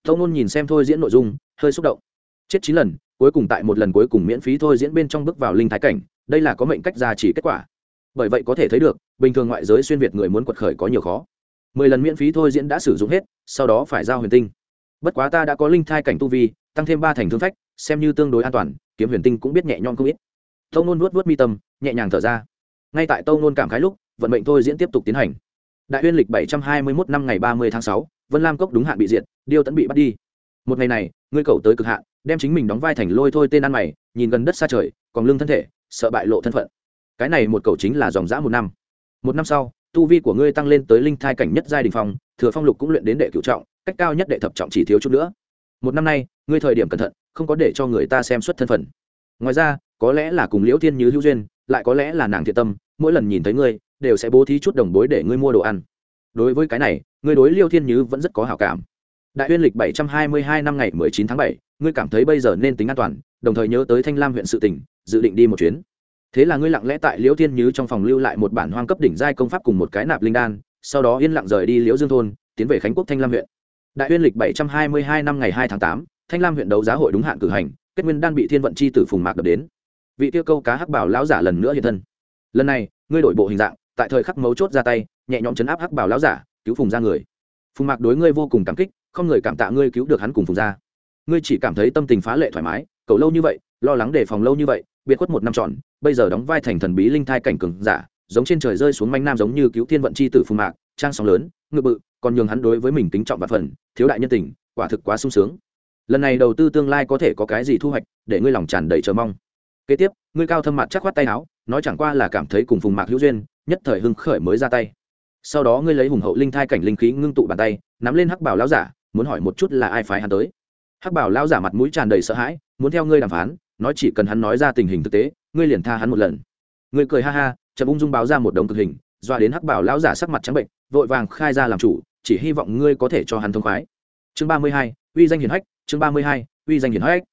Tâu nôn nhìn xem thôi diễn nội dung, hơi xúc động. Chết chín lần, cuối cùng tại một lần cuối cùng miễn phí thôi diễn bên trong bước vào linh thái cảnh đây là có mệnh cách ra chỉ kết quả. Bởi vậy có thể thấy được, bình thường ngoại giới xuyên việt người muốn quật khởi có nhiều khó. Mười lần miễn phí thôi diễn đã sử dụng hết, sau đó phải giao huyền tinh. Bất quá ta đã có linh thai cảnh tu vi, tăng thêm ba thành thương phách, xem như tương đối an toàn, kiếm huyền tinh cũng biết nhẹ nhõm không ít. Tâu nôn nuốt vớt mi tâm, nhẹ nhàng thở ra. Ngay tại tâu nôn cảm khái lúc, vận mệnh thôi diễn tiếp tục tiến hành. Đại uyên lịch bảy trăm hai mươi mốt năm ngày ba mươi tháng sáu, vân lam cốc đúng hạn bị diệt, điêu tẫn bị bắt đi. Một ngày này, ngươi cầu tới cực hạn, đem chính mình đóng vai thành lôi thôi tên ăn mày, nhìn gần đất xa trời, còn lưng thân thể sợ bại lộ thân phận. Cái này một cầu chính là dòng dã một năm. Một năm sau, tu vi của ngươi tăng lên tới linh thai cảnh nhất giai đình phong, thừa phong lục cũng luyện đến đệ cựu trọng, cách cao nhất đệ thập trọng chỉ thiếu chút nữa. Một năm nay, ngươi thời điểm cẩn thận, không có để cho người ta xem xuất thân phận. Ngoài ra, có lẽ là cùng liễu thiên như hữu duyên, lại có lẽ là nàng thiện tâm, mỗi lần nhìn thấy ngươi, đều sẽ bố thí chút đồng bối để ngươi mua đồ ăn. Đối với cái này, ngươi đối liêu thiên như vẫn rất có hảo cảm. Đại uyên lịch bảy trăm hai mươi hai năm ngày mười chín tháng bảy, ngươi cảm thấy bây giờ nên tính an toàn, đồng thời nhớ tới thanh lam huyện sự tỉnh dự định đi một chuyến. Thế là ngươi lặng lẽ tại liễu thiên như trong phòng lưu lại một bản hoang cấp đỉnh giai công pháp cùng một cái nạp linh đan, sau đó yên lặng rời đi liễu dương thôn, tiến về khánh quốc thanh lam huyện. Đại uyên lịch bảy trăm hai mươi hai năm ngày hai tháng tám, thanh lam huyện đấu giá hội đúng hạn cử hành, kết nguyên đan bị thiên vận chi tử phùng mạc đập đến. Vị tiêu câu cá hắc bảo lão giả lần nữa hiện thân. Lần này, ngươi đổi bộ hình dạng, tại thời khắc mấu chốt ra tay, nhẹ nhõm chấn áp hắc bảo lão giả, cứu phùng ra người. Phùng mạc đối ngươi vô cùng cảm kích, không người cảm tạ ngươi cứu được hắn cùng phùng ra ngươi chỉ cảm thấy tâm tình phá lệ thoải mái, cầu lâu như vậy, lo lắng đề phòng lâu như vậy biệt khuất một năm trọn bây giờ đóng vai thành thần bí linh thai cảnh cường giả, giống trên trời rơi xuống manh nam giống như cứu thiên vận chi tử phùng mạc, trang sóng lớn, ngự bự, còn nhường hắn đối với mình tính trọng và phần thiếu đại nhân tình, quả thực quá sung sướng. Lần này đầu tư tương lai có thể có cái gì thu hoạch, để ngươi lòng tràn đầy chờ mong. Kế tiếp, ngươi cao thâm mặt chắc khoát tay áo, nói chẳng qua là cảm thấy cùng phùng mạc hữu duyên, nhất thời hưng khởi mới ra tay. Sau đó ngươi lấy hùng hậu linh thai cảnh linh khí ngưng tụ bàn tay, nắm lên hắc bảo lão giả, muốn hỏi một chút là ai phái hắn tới. Hắc bảo lão giả mặt mũi tràn đầy sợ hãi, muốn theo ngươi đàm phán nói chỉ cần hắn nói ra tình hình thực tế, ngươi liền tha hắn một lần. Ngươi cười ha ha, chậm ung dung báo ra một đống cực hình, doa đến hắc bảo lão giả sắc mặt trắng bệnh, vội vàng khai ra làm chủ, chỉ hy vọng ngươi có thể cho hắn thông khoái. Chương ba mươi hai, uy danh hiển hách, chương ba mươi hai, uy danh hiển hách.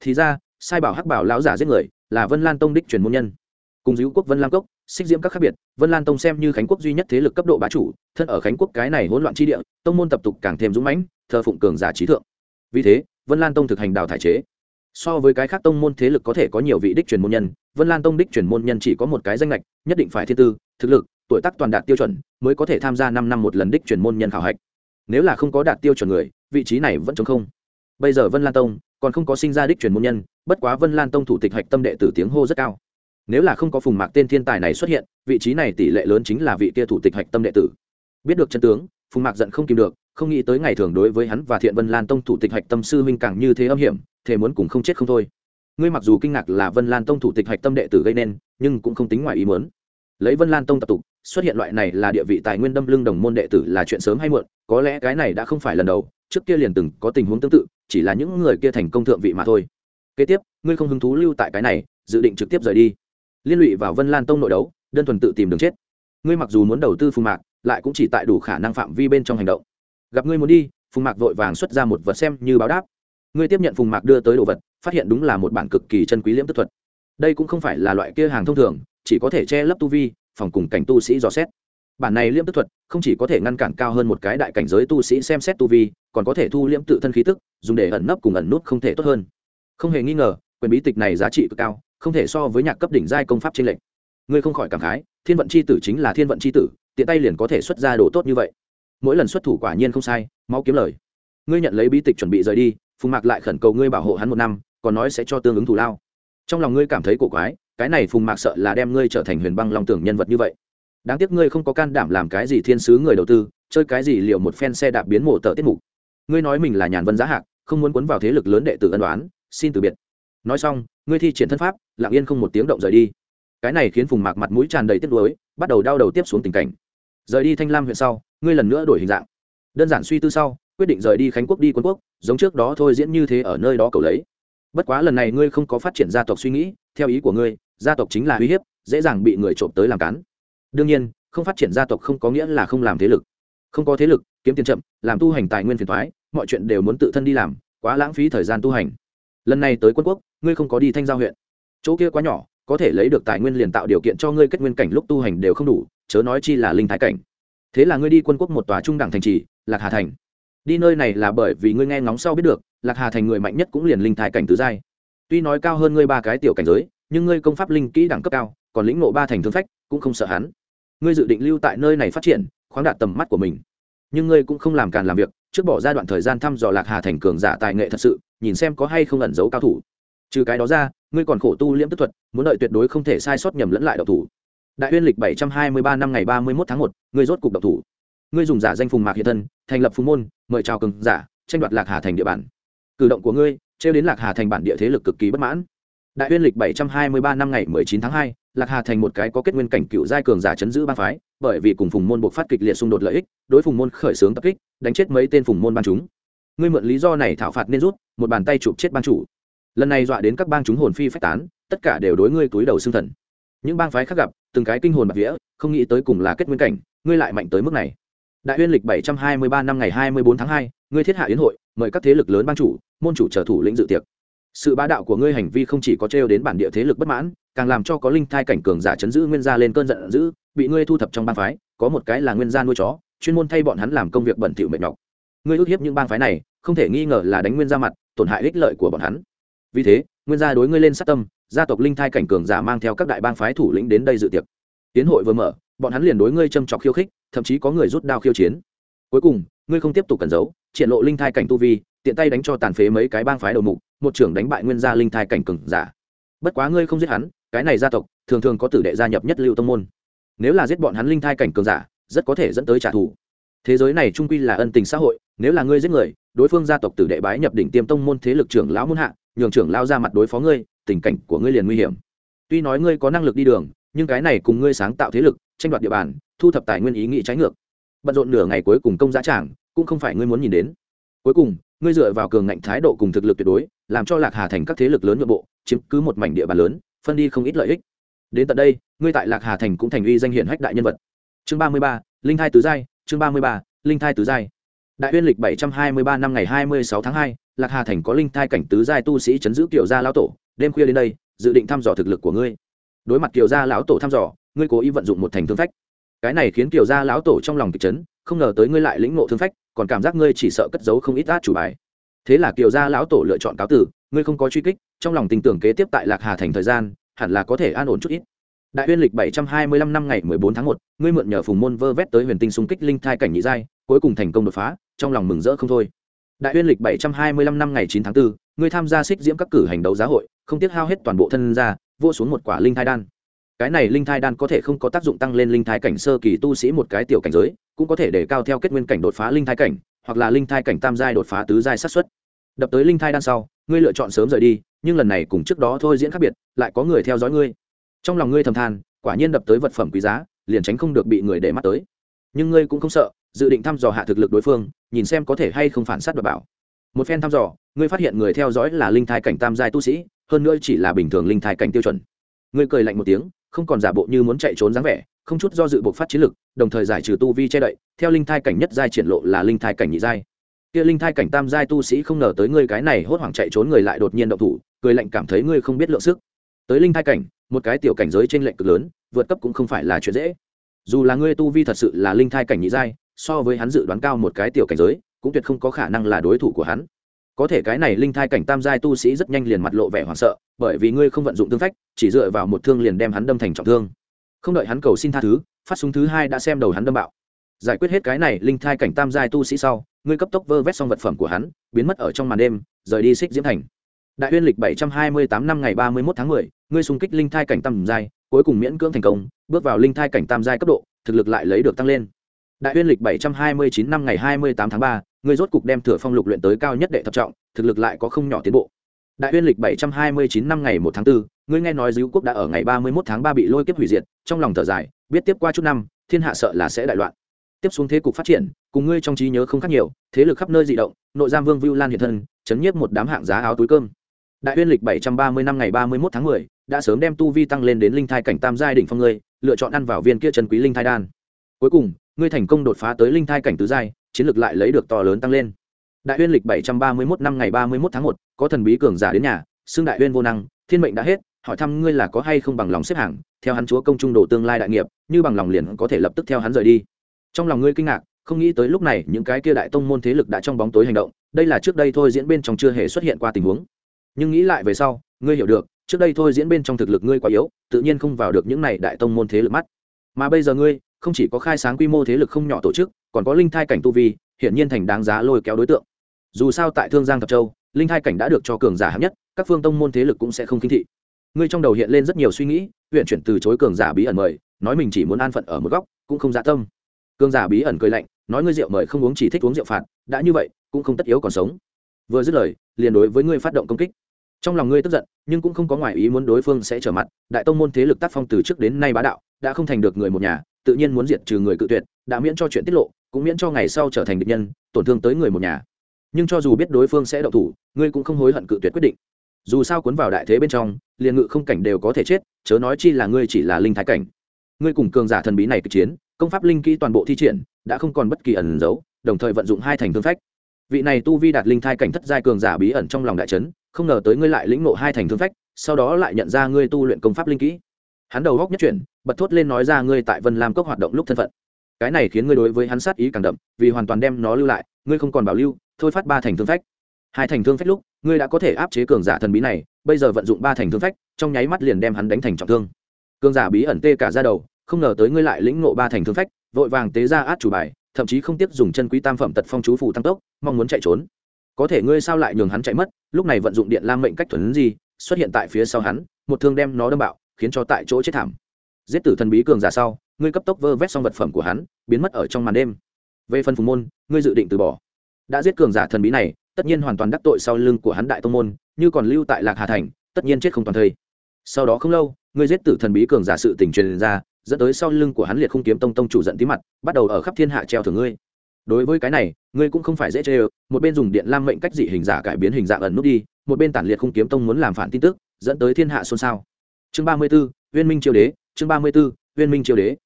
Thì ra, sai bảo hắc bảo lão giả giết người, là vân lan tông đích truyền môn nhân. Cùng dữ quốc vân lam cốc, xích diễm các khác biệt, vân lan tông xem như khánh quốc duy nhất thế lực cấp độ bá chủ, thân ở khánh quốc cái này hỗn loạn tri địa, tông môn tập tục càng thêm dũng mãnh, thờ phụng cường giả trí thượng. Vì thế, vân lan tông thực hành đào thải chế so với cái khác tông môn thế lực có thể có nhiều vị đích truyền môn nhân, vân lan tông đích truyền môn nhân chỉ có một cái danh lệch nhất định phải thiên tư, thực lực, tuổi tác toàn đạt tiêu chuẩn mới có thể tham gia năm năm một lần đích truyền môn nhân khảo hạch. Nếu là không có đạt tiêu chuẩn người, vị trí này vẫn chống không. Bây giờ vân lan tông còn không có sinh ra đích truyền môn nhân, bất quá vân lan tông thủ tịch hạch tâm đệ tử tiếng hô rất cao. Nếu là không có phùng mạc tên thiên tài này xuất hiện, vị trí này tỷ lệ lớn chính là vị kia thủ tịch hạch tâm đệ tử. Biết được chân tướng, phùng mạc giận không kìm được không nghĩ tới ngày thường đối với hắn và thiện vân lan tông thủ tịch hạch tâm sư huynh càng như thế âm hiểm thể muốn cùng không chết không thôi. Ngươi mặc dù kinh ngạc là vân lan tông thủ tịch hạch tâm đệ tử gây nên, nhưng cũng không tính ngoài ý muốn. Lấy vân lan tông tập tục, xuất hiện loại này là địa vị tài nguyên đâm lưng đồng môn đệ tử là chuyện sớm hay muộn, có lẽ cái này đã không phải lần đầu, trước kia liền từng có tình huống tương tự, chỉ là những người kia thành công thượng vị mà thôi. Kế tiếp, ngươi không hứng thú lưu tại cái này, dự định trực tiếp rời đi. Liên lụy vào vân lan tông nội đấu, đơn thuần tự tìm đường chết. Ngươi mặc dù muốn đầu tư phù mạc, lại cũng chỉ tại đủ khả năng phạm vi bên trong hành động gặp ngươi muốn đi, phùng mạc vội vàng xuất ra một vật xem như báo đáp. Ngươi tiếp nhận phùng mạc đưa tới đồ vật, phát hiện đúng là một bản cực kỳ chân quý liễm tức thuật. Đây cũng không phải là loại kia hàng thông thường, chỉ có thể che lấp tu vi, phòng cùng cảnh tu sĩ dò xét. Bản này liễm tức thuật không chỉ có thể ngăn cản cao hơn một cái đại cảnh giới tu sĩ xem xét tu vi, còn có thể thu liễm tự thân khí tức, dùng để ẩn nấp cùng ẩn nút không thể tốt hơn. Không hề nghi ngờ, quyền bí tịch này giá trị cực cao, không thể so với nhạc cấp đỉnh giai công pháp trên lệnh ngươi không khỏi cảm khái, thiên vận c h i tử chính là thiên vận c h i tử, tiện tay liền có thể xuất ra đồ tốt như vậy mỗi lần xuất thủ quả nhiên không sai máu kiếm lời. Ngươi nhận lấy bí tịch chuẩn bị rời đi, phùng mạc lại khẩn cầu ngươi bảo hộ hắn một năm, còn nói sẽ cho tương ứng thủ lao. Trong lòng ngươi cảm thấy cổ quái, cái này phùng mạc sợ là đem ngươi trở thành huyền băng long tưởng nhân vật như vậy. Đáng tiếc ngươi không có can đảm làm cái gì thiên sứ người đầu tư, chơi cái gì liệu một phen xe đạp biến mộ tờ tiết mục. Ngươi nói mình là nhàn vân giá hạc, không muốn quấn vào thế lực lớn đệ tử ân đoán xin từ biệt. Nói xong, ngươi thi triển thân pháp, lặng yên không một tiếng động rời đi. Cái này khiến phùng mạc mặt mũi tràn đầy tiếc nuối, bắt đầu đau đầu tiếp xuống tình cảnh. Rời đi thanh lam huyện sau ngươi lần nữa đổi hình dạng. Đơn giản suy tư sau, quyết định rời đi khánh quốc đi quân quốc, giống trước đó thôi diễn như thế ở nơi đó cầu lấy. Bất quá lần này ngươi không có phát triển gia tộc suy nghĩ, theo ý của ngươi, gia tộc chính là uy hiếp, dễ dàng bị người trộm tới làm cán. Đương nhiên, không phát triển gia tộc không có nghĩa là không làm thế lực. Không có thế lực, kiếm tiền chậm, làm tu hành tài nguyên phiền thoái mọi chuyện đều muốn tự thân đi làm, quá lãng phí thời gian tu hành. Lần này tới quân quốc, ngươi không có đi thanh giao huyện. Chỗ kia quá nhỏ, có thể lấy được tài nguyên liền tạo điều kiện cho ngươi kết nguyên cảnh lúc tu hành đều không đủ, chớ nói chi là linh thái cảnh thế là ngươi đi quân quốc một tòa trung đẳng thành trì, lạc hà thành. Đi nơi này là bởi vì ngươi nghe ngóng sau biết được, lạc hà thành người mạnh nhất cũng liền linh thái cảnh tứ giai. Tuy nói cao hơn ngươi ba cái tiểu cảnh giới, nhưng ngươi công pháp linh kỹ đẳng cấp cao, còn lĩnh ngộ ba thành thương phách, cũng không sợ hắn. Ngươi dự định lưu tại nơi này phát triển, khoáng đạt tầm mắt của mình. Nhưng ngươi cũng không làm càn làm việc, trước bỏ ra đoạn thời gian thăm dò lạc hà thành cường giả tài nghệ thật sự, nhìn xem có hay không ẩn giấu cao thủ. Trừ cái đó ra, ngươi còn khổ tu liễm tức thuật, muốn đợi tuyệt đối không thể sai sót nhầm lẫn lại độc thủ đại Huyên lịch bảy trăm hai mươi ba năm ngày ba mươi một tháng một, ngươi rốt cục độc thủ. Ngươi dùng giả danh phùng mạc hiện thân, thành lập phùng môn, mời chào cường giả, tranh đoạt lạc hà thành địa bàn cử động của ngươi, trêu đến lạc hà thành bản địa thế lực cực kỳ bất mãn. Đại Huyên lịch bảy trăm hai mươi ba năm ngày mười chín tháng hai, lạc hà thành một cái có kết nguyên cảnh cựu giai cường giả chấn giữ ba phái, bởi vì cùng phùng môn buộc phát kịch liệt xung đột lợi ích, đối phùng môn khởi xướng tập kích, đánh chết mấy tên phùng môn ban chúng. Ngươi mượn lý do này thảo phạt nên rút, một bàn tay chụp chết ban chủ. Lần này dọa đến các bang chúng hồn phi phách tán, tất cả đều đối ngươi túi đầu xương thần. Những bang phái khác gặp từng cái kinh hồn bạc vía, không nghĩ tới cùng là kết nguyên cảnh, ngươi lại mạnh tới mức này. Đại uyên lịch bảy trăm hai mươi ba năm ngày hai mươi bốn tháng hai, ngươi thiết hạ yến hội, mời các thế lực lớn ban chủ, môn chủ trở thủ lĩnh dự tiệc. Sự bá đạo của ngươi hành vi không chỉ có trêu đến bản địa thế lực bất mãn, càng làm cho có linh thai cảnh cường giả chấn giữ nguyên gia lên cơn giận dữ, bị ngươi thu thập trong bang phái, có một cái là nguyên gia nuôi chó, chuyên môn thay bọn hắn làm công việc bẩn thỉu mệt nhọc. Ngươi ước hiếp những bang phái này, không thể nghi ngờ là đánh nguyên gia mặt, tổn hại ích lợi của bọn hắn. Vì thế, nguyên gia đối ngươi lên sát tâm gia tộc linh thai cảnh cường giả mang theo các đại bang phái thủ lĩnh đến đây dự tiệc. Tiến hội vừa mở, bọn hắn liền đối ngươi châm trọc khiêu khích, thậm chí có người rút đao khiêu chiến. Cuối cùng, ngươi không tiếp tục cẩn giấu, triển lộ linh thai cảnh tu vi, tiện tay đánh cho tàn phế mấy cái bang phái đầu mục, một trưởng đánh bại nguyên gia linh thai cảnh cường giả. Bất quá ngươi không giết hắn, cái này gia tộc, thường thường có tử đệ gia nhập nhất lưu tông môn. Nếu là giết bọn hắn linh thai cảnh cường giả, rất có thể dẫn tới trả thù. Thế giới này trung quy là ân tình xã hội, nếu là ngươi giết người, đối phương gia tộc tử đệ bái nhập đỉnh tiêm tông môn thế lực trưởng lão môn hạ, nhường trưởng lao ra mặt đối phó ngươi tình cảnh của ngươi liền nguy hiểm. Tuy nói ngươi có năng lực đi đường, nhưng cái này cùng ngươi sáng tạo thế lực, tranh đoạt địa bàn, thu thập tài nguyên ý nghĩ trái ngược. Bận rộn nửa ngày cuối cùng công giá trảng, cũng không phải ngươi muốn nhìn đến. Cuối cùng, ngươi dựa vào cường ngạnh thái độ cùng thực lực tuyệt đối, làm cho lạc hà thành các thế lực lớn nội bộ, chiếm cứ một mảnh địa bàn lớn, phân đi không ít lợi ích. Đến tận đây, ngươi tại lạc hà thành cũng thành uy danh hiển hách đại nhân vật. Chương ba mươi ba, linh thai tứ giai, chương ba mươi ba, linh thai tứ giai. Đại uyên lịch bảy trăm hai mươi ba năm ngày hai mươi sáu tháng hai, lạc hà thành có linh thai cảnh tứ giai tu sĩ chấn giữ kiểu gia lão tổ đêm khuya đến đây dự định thăm dò thực lực của ngươi. Đối mặt kiều gia lão tổ thăm dò ngươi cố ý vận dụng một thành thương phách. Cái này khiến kiều gia lão tổ trong lòng kịch chấn không ngờ tới ngươi lại lĩnh ngộ thương phách còn cảm giác ngươi chỉ sợ cất giấu không ít át chủ bài. Thế là kiều gia lão tổ lựa chọn cáo tử ngươi không có truy kích trong lòng tình tưởng kế tiếp tại lạc hà thành thời gian hẳn là có thể an ổn chút ít. Đại uyên lịch bảy trăm hai mươi lăm năm ngày mười bốn tháng một ngươi mượn nhờ phùng môn vơ vét tới huyền tinh xung kích linh thai cảnh nhị giai cuối cùng thành công đột phá trong lòng mừng rỡ không thôi. Đại uyên lịch bảy trăm hai mươi lăm năm ngày chín tháng 4, ngươi tham gia xích diễm các cử hành đấu giá hội không tiếc hao hết toàn bộ thân ra, vô xuống một quả linh thai đan. Cái này linh thai đan có thể không có tác dụng tăng lên linh thai cảnh sơ kỳ tu sĩ một cái tiểu cảnh giới, cũng có thể để cao theo kết nguyên cảnh đột phá linh thai cảnh, hoặc là linh thai cảnh tam giai đột phá tứ giai sát xuất đập tới linh thai đan sau, ngươi lựa chọn sớm rời đi, nhưng lần này cùng trước đó thôi diễn khác biệt, lại có người theo dõi ngươi. Trong lòng ngươi thầm than, quả nhiên đập tới vật phẩm quý giá, liền tránh không được bị người để mắt tới. Nhưng ngươi cũng không sợ, dự định thăm dò hạ thực lực đối phương, nhìn xem có thể hay không phản s á t và bảo. Một phen thăm dò, ngươi phát hiện người theo dõi là linh thai cảnh tam giai tu sĩ hơn nữa chỉ là bình thường linh thai cảnh tiêu chuẩn. Ngươi cười lạnh một tiếng, không còn giả bộ như muốn chạy trốn dáng vẻ, không chút do dự buộc phát chiến lực, đồng thời giải trừ tu vi che đậy, theo linh thai cảnh nhất giai triển lộ là linh thai cảnh nhị giai. Kia linh thai cảnh tam giai tu sĩ không ngờ tới ngươi cái này hốt hoảng chạy trốn người lại đột nhiên động thủ, cười lạnh cảm thấy ngươi không biết lượng sức. Tới linh thai cảnh, một cái tiểu cảnh giới trên lệnh cực lớn, vượt cấp cũng không phải là chuyện dễ. Dù là ngươi tu vi thật sự là linh thai cảnh nhị giai, so với hắn dự đoán cao một cái tiểu cảnh giới, cũng tuyệt không có khả năng là đối thủ của hắn có thể cái này linh thai cảnh tam giai tu sĩ rất nhanh liền mặt lộ vẻ hoảng sợ, bởi vì ngươi không vận dụng tương phách, chỉ dựa vào một thương liền đem hắn đâm thành trọng thương. Không đợi hắn cầu xin tha thứ, phát súng thứ hai đã xem đầu hắn đâm bạo. Giải quyết hết cái này linh thai cảnh tam giai tu sĩ sau, ngươi cấp tốc vơ vét xong vật phẩm của hắn, biến mất ở trong màn đêm, rời đi xích diễm thành. Đại huyên lịch bảy trăm hai mươi tám năm ngày ba mươi một tháng mười, ngươi xung kích linh thai cảnh tam giai, cuối cùng miễn cưỡng thành công, bước vào linh thai cảnh tam giai cấp độ, thực lực lại lấy được tăng lên. Đại huyên lịch bảy trăm hai mươi chín năm ngày hai mươi tám tháng ba ngươi rốt cục đem thừa phong lục luyện tới cao nhất đệ thập trọng thực lực lại có không nhỏ tiến bộ. Đại uyên lịch bảy trăm hai mươi chín năm ngày một tháng 4, ngươi nghe nói Dữu quốc đã ở ngày ba mươi một tháng ba bị lôi kiếp hủy diệt trong lòng thở dài biết tiếp qua chút năm thiên hạ sợ là sẽ đại loạn. Tiếp xuống thế cục phát triển cùng ngươi trong trí nhớ không khác nhiều thế lực khắp nơi dị động nội giam vương vưu lan hiện thân chấn nhiếp một đám hạng giá áo túi cơm. Đại uyên lịch bảy trăm ba mươi năm ngày ba mươi một tháng mười đã sớm đem tu vi tăng lên đến linh thai cảnh tam giai đỉnh phong ngươi lựa chọn ăn vào viên kia chân quý linh thai đan. Cuối cùng ngươi thành công đột phá tới linh thai cảnh tứ giai chiến lược lại lấy được to lớn tăng lên. Đại uyên lịch bảy trăm ba mươi một năm ngày ba mươi một tháng một, có thần bí cường giả đến nhà xương đại uyên vô năng, thiên mệnh đã hết, hỏi thăm ngươi là có hay không bằng lòng xếp hàng, theo hắn chúa công trung đồ tương lai đại nghiệp, như bằng lòng liền có thể lập tức theo hắn rời đi. Trong lòng ngươi kinh ngạc, không nghĩ tới lúc này những cái kia đại tông môn thế lực đã trong bóng tối hành động, đây là trước đây thôi diễn bên trong chưa hề xuất hiện qua tình huống. Nhưng nghĩ lại về sau, ngươi hiểu được, trước đây thôi diễn bên trong thực lực ngươi quá yếu, tự nhiên không vào được những này đại tông môn thế lực mắt. Mà bây giờ ngươi không chỉ có khai sáng quy mô thế lực không nhỏ tổ chức, còn có linh thai cảnh tu vi, hiển nhiên thành đáng giá lôi kéo đối tượng. Dù sao tại thương giang thập châu, linh thai cảnh đã được cho cường giả hạng nhất, các phương tông môn thế lực cũng sẽ không kinh thị. Ngươi trong đầu hiện lên rất nhiều suy nghĩ, huyện chuyển từ chối cường giả bí ẩn mời, nói mình chỉ muốn an phận ở một góc, cũng không dạ tâm. Cường giả bí ẩn cười lạnh, nói ngươi rượu mời không uống chỉ thích uống rượu phạt, đã như vậy, cũng không tất yếu còn sống. Vừa dứt lời, liền đối với ngươi phát động công kích. Trong lòng ngươi tức giận, nhưng cũng không có ngoại ý muốn đối phương sẽ trở mặt, đại tông môn thế lực tác phong từ trước đến nay bá đạo, đã không thành được người một nhà tự nhiên muốn diệt trừ người cự tuyệt, đã miễn cho chuyện tiết lộ, cũng miễn cho ngày sau trở thành địch nhân, tổn thương tới người một nhà. Nhưng cho dù biết đối phương sẽ động thủ, ngươi cũng không hối hận cự tuyệt quyết định. Dù sao cuốn vào đại thế bên trong, liền ngự không cảnh đều có thể chết, chớ nói chi là ngươi chỉ là linh thái cảnh. Ngươi cùng cường giả thần bí này kịch chiến, công pháp linh kỹ toàn bộ thi triển, đã không còn bất kỳ ẩn giấu đồng thời vận dụng hai thành thương phách. Vị này tu vi đạt linh thai cảnh thất giai cường giả bí ẩn trong lòng đại trấn không ngờ tới ngươi lại lĩnh ngộ hai thành thương phách, sau đó lại nhận ra ngươi tu luyện công pháp linh kỹ. Hắn đầu góc nhất chuyển bật thốt lên nói ra ngươi tại vân lam cốc hoạt động lúc thân phận. Cái này khiến ngươi đối với hắn sát ý càng đậm, vì hoàn toàn đem nó lưu lại, ngươi không còn bảo lưu, thôi phát ba thành thương phách. Hai thành thương phách lúc, ngươi đã có thể áp chế cường giả thần bí này, bây giờ vận dụng ba thành thương phách, trong nháy mắt liền đem hắn đánh thành trọng thương. Cường giả bí ẩn tê cả ra đầu, không ngờ tới ngươi lại lĩnh ngộ ba thành thương phách, vội vàng tế ra át chủ bài, thậm chí không tiếc dùng chân quý tam phẩm tật phong chú phù tăng tốc, mong muốn chạy trốn. Có thể ngươi sao lại nhường hắn chạy mất, lúc này vận dụng điện lam mệnh cách thuần gì, xuất hiện tại phía sau hắn, một thương đem nó đâm bạo, khiến cho tại chỗ chết thảm giết tử thần bí cường giả sau, ngươi cấp tốc vơ vét xong vật phẩm của hắn, biến mất ở trong màn đêm. Về phần phùng môn, ngươi dự định từ bỏ. Đã giết cường giả thần bí này, tất nhiên hoàn toàn đắc tội sau lưng của hắn đại tông môn, như còn lưu tại lạc hà thành, tất nhiên chết không toàn thây. Sau đó không lâu, ngươi giết tử thần bí cường giả sự tình truyền ra, dẫn tới sau lưng của hắn liệt không kiếm tông tông chủ giận tí mặt, bắt đầu ở khắp thiên hạ treo thưởng ngươi. Đối với cái này, ngươi cũng không phải dễ chơi, một bên dùng điện lam mệnh cách dị hình giả cải biến hình dạng ẩn nút đi, một bên tản liệt không kiếm tông muốn làm phản tin tức, dẫn tới thiên hạ xôn xao. Chương ba mươi b ố uyên minh triều đế chương ba mươi b uyên minh triều đế.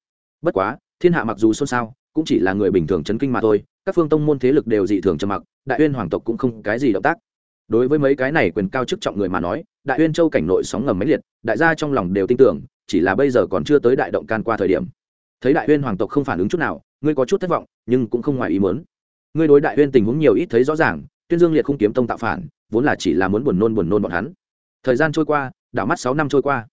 Bất quá, thiên hạ mặc dù xôn xao, cũng chỉ là người bình thường chấn kinh mà thôi, các phương tông môn thế lực đều dị thường trầm mặc, đại uyên hoàng tộc cũng không cái gì động tác. Đối với mấy cái này quyền cao chức trọng người mà nói, đại uyên châu cảnh nội sóng ngầm mấy liệt, đại gia trong lòng đều tin tưởng, chỉ là bây giờ còn chưa tới đại động can qua thời điểm. Thấy đại uyên hoàng tộc không phản ứng chút nào, ngươi có chút thất vọng, nhưng cũng không ngoài ý muốn. Ngươi đối đại uyên tình huống nhiều ít thấy rõ ràng, tuyên dương liệt không kiếm tông tạo phản, vốn là chỉ là muốn buồn nôn buồn nôn bọn hắn. Thời gian trôi qua, đảo mắt sáu năm trôi qua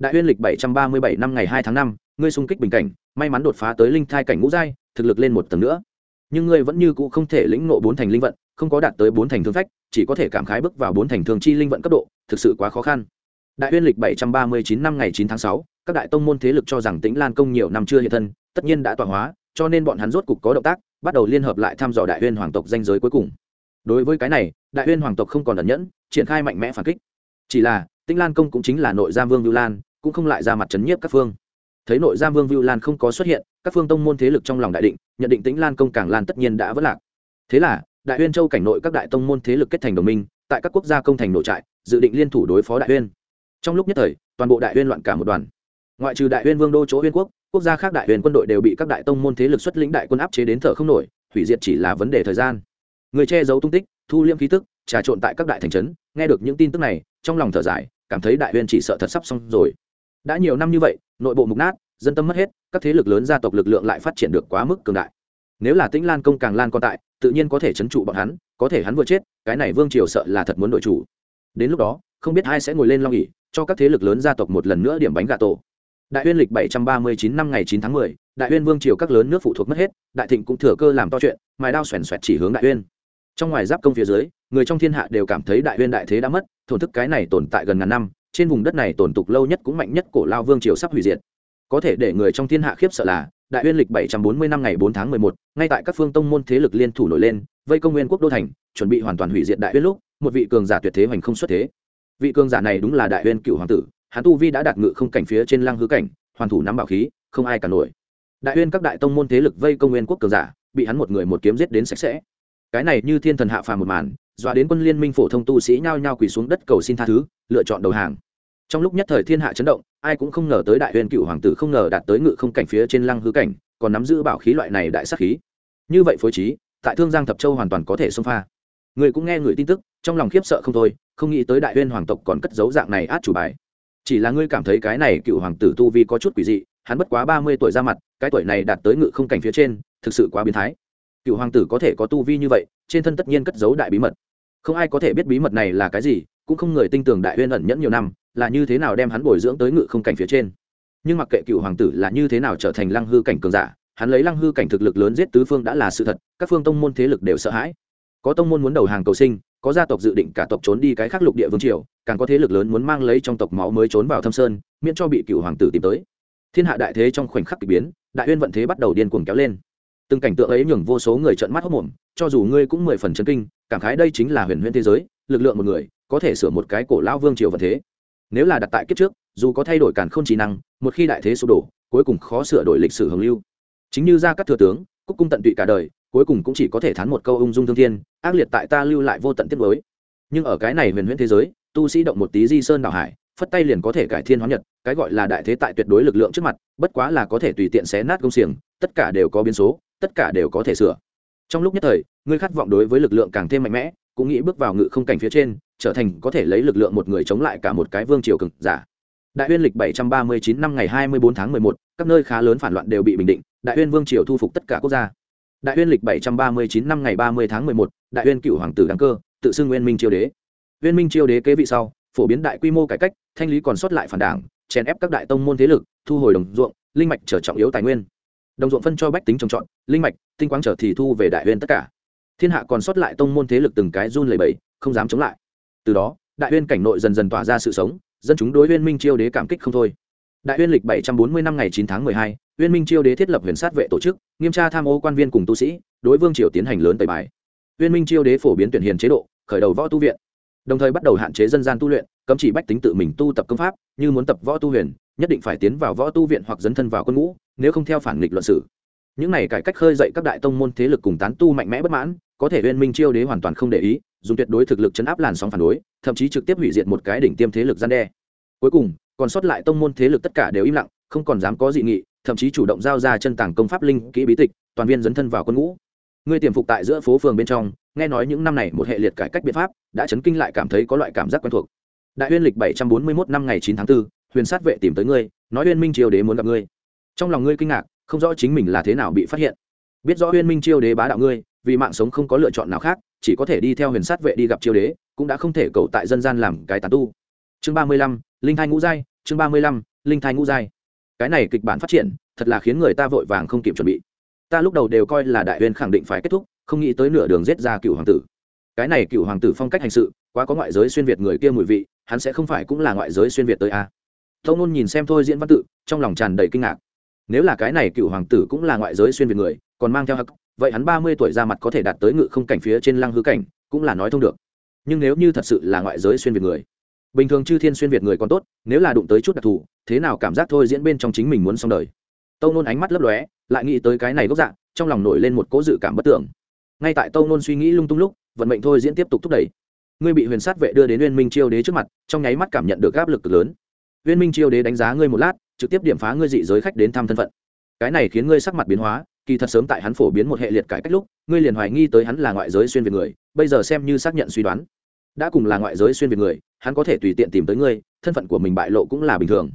đại uyên lịch bảy trăm ba mươi bảy năm ngày hai tháng năm, ngươi xung kích bình cảnh, may mắn đột phá tới linh thai cảnh ngũ giai, thực lực lên một tầng nữa. Nhưng ngươi vẫn như cũ không thể lĩnh nộ bốn thành linh vận, không có đạt tới bốn thành thương phách, chỉ có thể cảm khái bước vào bốn thành thương chi linh vận cấp độ, thực sự quá khó khăn. Đại uyên lịch bảy trăm ba mươi chín năm ngày chín tháng sáu, các đại tông môn thế lực cho rằng tĩnh lan công nhiều năm chưa hiện thân, tất nhiên đã tọa hóa, cho nên bọn hắn rốt cục có động tác, bắt đầu liên hợp lại thăm dò đại uyên hoàng tộc danh giới cuối cùng. Đối với cái này, đại uyên hoàng tộc không còn ẩn nhẫn, triển khai mạnh mẽ phản kích. Chỉ là, tĩnh lan công cũng chính là nội giam vương ngưu lan cũng không lại ra mặt chấn nhiếp các phương. Thấy nội giam vương vưu lan không có xuất hiện, các phương tông môn thế lực trong lòng đại định, nhận định tĩnh lan công càng lan tất nhiên đã vất lạc. Thế là, đại uyên châu cảnh nội các đại tông môn thế lực kết thành đồng minh, tại các quốc gia công thành nội trại, dự định liên thủ đối phó đại uyên trong lúc nhất thời, toàn bộ đại uyên loạn cả một đoàn. Ngoại trừ đại uyên vương đô chỗ uyên quốc quốc gia khác đại uyên quân đội đều bị các đại tông môn thế lực xuất lĩnh đại quân áp chế đến thở không nổi, hủy diệt chỉ là vấn đề thời gian. Người che giấu tung tích, thu liễm khí tức, trà trộn tại các đại thành trấn, nghe được những tin tức này, trong lòng thở dài, cảm thấy đại uyên chỉ sợ thật sắp xong rồi đã nhiều năm như vậy, nội bộ mục nát, dân tâm mất hết, các thế lực lớn gia tộc lực lượng lại phát triển được quá mức cường đại. Nếu là tĩnh lan công càng lan còn tại, tự nhiên có thể chấn trụ bọn hắn, có thể hắn vừa chết, cái này vương triều sợ là thật muốn đội chủ. Đến lúc đó, không biết ai sẽ ngồi lên long ỉ cho các thế lực lớn gia tộc một lần nữa điểm bánh gà tổ. Đại Huyên lịch bảy trăm ba mươi chín năm ngày chín tháng mười, đại Huyên vương triều các lớn nước phụ thuộc mất hết, đại thịnh cũng thừa cơ làm to chuyện mài đao xoèn xoẹt chỉ hướng đại Huyên. trong ngoài giáp công phía dưới, người trong thiên hạ đều cảm thấy đại Huyên đại thế đã mất, thổn thức cái này tồn tại gần ngàn năm trên vùng đất này tồn tục lâu nhất cũng mạnh nhất cổ lao vương triều sắp hủy diệt. Có thể để người trong thiên hạ khiếp sợ là, đại uyên lịch bảy trăm bốn mươi năm ngày bốn tháng mười một, ngay tại các phương tông môn thế lực liên thủ nổi lên, vây công nguyên quốc đô thành, chuẩn bị hoàn toàn hủy diệt đại uyên lúc, một vị cường giả tuyệt thế hoành không xuất thế. Vị cường giả này đúng là đại uyên cựu hoàng tử, hắn tu vi đã đạt ngự không cảnh phía trên lăng hư cảnh, hoàn thủ nắm bảo khí, không ai cả nổi. Đại uyên các đại tông môn thế lực vây công nguyên quốc cường giả, bị hắn một người một kiếm giết đến sạch sẽ. Cái này như thiên thần hạ phàm một màn dọa đến quân liên minh phổ thông tu sĩ nhao nhao quỳ xuống đất cầu xin tha thứ, lựa chọn đầu hàng. Trong lúc nhất thời thiên hạ chấn động, ai cũng không ngờ tới đại uyên cựu hoàng tử không ngờ đạt tới ngự không cảnh phía trên lăng hư cảnh, còn nắm giữ bảo khí loại này đại sắc khí. Như vậy phối trí, tại thương giang thập châu hoàn toàn có thể xông pha. Người cũng nghe người tin tức, trong lòng khiếp sợ không thôi, không nghĩ tới đại uyên hoàng tộc còn cất giấu dạng này át chủ bài. Chỉ là ngươi cảm thấy cái này cựu hoàng tử tu vi có chút quỷ dị, hắn bất quá ba mươi tuổi ra mặt, cái tuổi này đạt tới ngự không cảnh phía trên, thực sự quá biến thái. Cựu hoàng tử có thể có tu vi như vậy, trên thân tất nhiên cất giấu đại bí mật không ai có thể biết bí mật này là cái gì, cũng không người tin tưởng đại huyên ẩn nhẫn nhiều năm, là như thế nào đem hắn bồi dưỡng tới ngự không cảnh phía trên. Nhưng mặc kệ cựu hoàng tử là như thế nào trở thành lăng hư cảnh cường giả, hắn lấy lăng hư cảnh thực lực lớn giết tứ phương đã là sự thật, các phương tông môn thế lực đều sợ hãi. Có tông môn muốn đầu hàng cầu sinh, có gia tộc dự định cả tộc trốn đi cái khác lục địa vương triều, càng có thế lực lớn muốn mang lấy trong tộc máu mới trốn vào thâm sơn, miễn cho bị cựu hoàng tử tìm tới. Thiên hạ đại thế trong khoảnh khắc k ỳ biến, đại Huyên vận thế bắt đầu điên cuồng kéo lên. Từng cảnh tượng ấy nhường vô số người trợn mắt hốc mồm cho dù ngươi cũng mười phần chân kinh cảm khái đây chính là huyền huyễn thế giới, lực lượng một người, có thể sửa một cái cổ lão vương triều vận thế. Nếu là đặt tại kiếp trước, dù có thay đổi càn không trí năng, một khi đại thế sụp đổ, cuối cùng khó sửa đổi lịch sử hồng lưu. Chính như ra các thừa tướng, cúc cung tận tụy cả đời, cuối cùng cũng chỉ có thể thán một câu ung dung thương thiên, ác liệt tại ta lưu lại vô tận tiết mới nhưng ở cái này huyền huyễn thế giới, tu sĩ động một tí di sơn đảo hải, phất tay liền có thể cải thiên hóa nhật, cái gọi là đại thế tại tuyệt đối lực lượng trước mặt, bất quá là có thể tùy tiện xé nát công xiềng, tất cả đều có biến số, tất cả đều có thể sửa trong lúc nhất thời ngươi khát vọng đối với lực lượng càng thêm mạnh mẽ cũng nghĩ bước vào ngự không cảnh phía trên trở thành có thể lấy lực lượng một người chống lại cả một cái vương triều cực giả. Đại uyên lịch 739 năm ngày 24 tháng 11, các nơi khá lớn phản loạn đều bị bình định đại uyên vương triều thu phục tất cả quốc gia. Đại uyên lịch 739 năm ngày 30 tháng 11, đại uyên cựu hoàng tử đăng cơ tự xưng nguyên minh triều đế. Nguyên minh triều đế kế vị sau phổ biến đại quy mô cải cách thanh lý còn sót lại phản đảng chèn ép các đại tông môn thế lực thu hồi đồng ruộng linh mạch trở trọng yếu tài nguyên đồng ruộng phân cho bách tính trồng trọt, linh mạch, tinh quang trở thì thu về đại uyên tất cả. Thiên hạ còn sót lại tông môn thế lực từng cái run lẩy bẩy, không dám chống lại. Từ đó, đại uyên cảnh nội dần dần tỏa ra sự sống, dân chúng đối uyên minh chiêu đế cảm kích không thôi. Đại uyên lịch bảy trăm bốn mươi năm ngày chín tháng mười hai uyên minh chiêu đế thiết lập huyền sát vệ tổ chức, nghiêm tra tham ô quan viên cùng tu sĩ, đối vương triều tiến hành lớn tẩy bài. Uyên minh chiêu đế phổ biến tuyển hiền chế độ, khởi đầu võ tu viện. Đồng thời bắt đầu hạn chế dân gian tu luyện, cấm chỉ bách tính tự mình tu tập công pháp, như muốn tập võ tu huyền, nhất định phải tiến vào võ tu viện hoặc dấn thân vào quân ngũ nếu không theo phản nghịch luận sử. Những này cải cách khơi dậy các đại tông môn thế lực cùng tán tu mạnh mẽ bất mãn có thể uyên minh chiêu đế hoàn toàn không để ý dùng tuyệt đối thực lực chấn áp làn sóng phản đối thậm chí trực tiếp hủy diệt một cái đỉnh tiêm thế lực gian đe. Cuối cùng còn sót lại tông môn thế lực tất cả đều im lặng không còn dám có dị nghị thậm chí chủ động giao ra chân tàng công pháp linh kỹ bí tịch toàn viên dấn thân vào quân ngũ. Ngươi tiềm phục tại giữa phố phường bên trong nghe nói những năm này một hệ liệt cải cách biện pháp đã chấn kinh lại cảm thấy có loại cảm giác quen thuộc. Đại uyên lịch bảy trăm bốn mươi mốt năm ngày chín tháng 4, huyền sát vệ tìm tới ngươi nói uyên minh triều đế muốn gặp ngươi trong lòng ngươi kinh ngạc, không rõ chính mình là thế nào bị phát hiện. Biết rõ uyên minh chiêu đế bá đạo ngươi, vì mạng sống không có lựa chọn nào khác, chỉ có thể đi theo huyền sát vệ đi gặp chiêu đế, cũng đã không thể cầu tại dân gian làm cái tàn tu. Chương ba mươi lăm, linh thai ngũ giai, chương ba mươi lăm, linh thai ngũ giai. Cái này kịch bản phát triển, thật là khiến người ta vội vàng không kịp chuẩn bị. Ta lúc đầu đều coi là đại uyên khẳng định phải kết thúc, không nghĩ tới nửa đường giết ra cựu hoàng tử. Cái này cựu hoàng tử phong cách hành sự, quá có ngoại giới xuyên việt người kia mùi vị, hắn sẽ không phải cũng là ngoại giới xuyên việt tới a. À. tâu nôn nhìn xem thôi diễn văn tự, trong lòng tràn đầy kinh ngạc nếu là cái này cựu hoàng tử cũng là ngoại giới xuyên việt người, còn mang theo hắc, vậy hắn ba mươi tuổi ra mặt có thể đạt tới ngự không cảnh phía trên lăng hư cảnh, cũng là nói thông được. Nhưng nếu như thật sự là ngoại giới xuyên việt người, bình thường chư thiên xuyên việt người còn tốt, nếu là đụng tới chút đặc thù, thế nào cảm giác thôi diễn bên trong chính mình muốn xong đời? Tâu nôn ánh mắt lấp lóe, lại nghĩ tới cái này gốc dạng, trong lòng nổi lên một cố dự cảm bất tưởng ngay tại tâu nôn suy nghĩ lung tung lúc, vận mệnh thôi diễn tiếp tục thúc đẩy. Ngươi bị huyền sát vệ đưa đến uyên minh chiêu đế trước mặt, trong nháy mắt cảm nhận được áp lực lớn uyên minh chiêu đế đánh giá ngươi một lát, trực tiếp điểm phá ngươi dị giới khách đến thăm thân phận. Cái này khiến ngươi sắc mặt biến hóa, kỳ thật sớm tại hắn phổ biến một hệ liệt cải cách lúc, ngươi liền hoài nghi tới hắn là ngoại giới xuyên việt người, bây giờ xem như xác nhận suy đoán. Đã cùng là ngoại giới xuyên việt người, hắn có thể tùy tiện tìm tới ngươi, thân phận của mình bại lộ cũng là bình thường.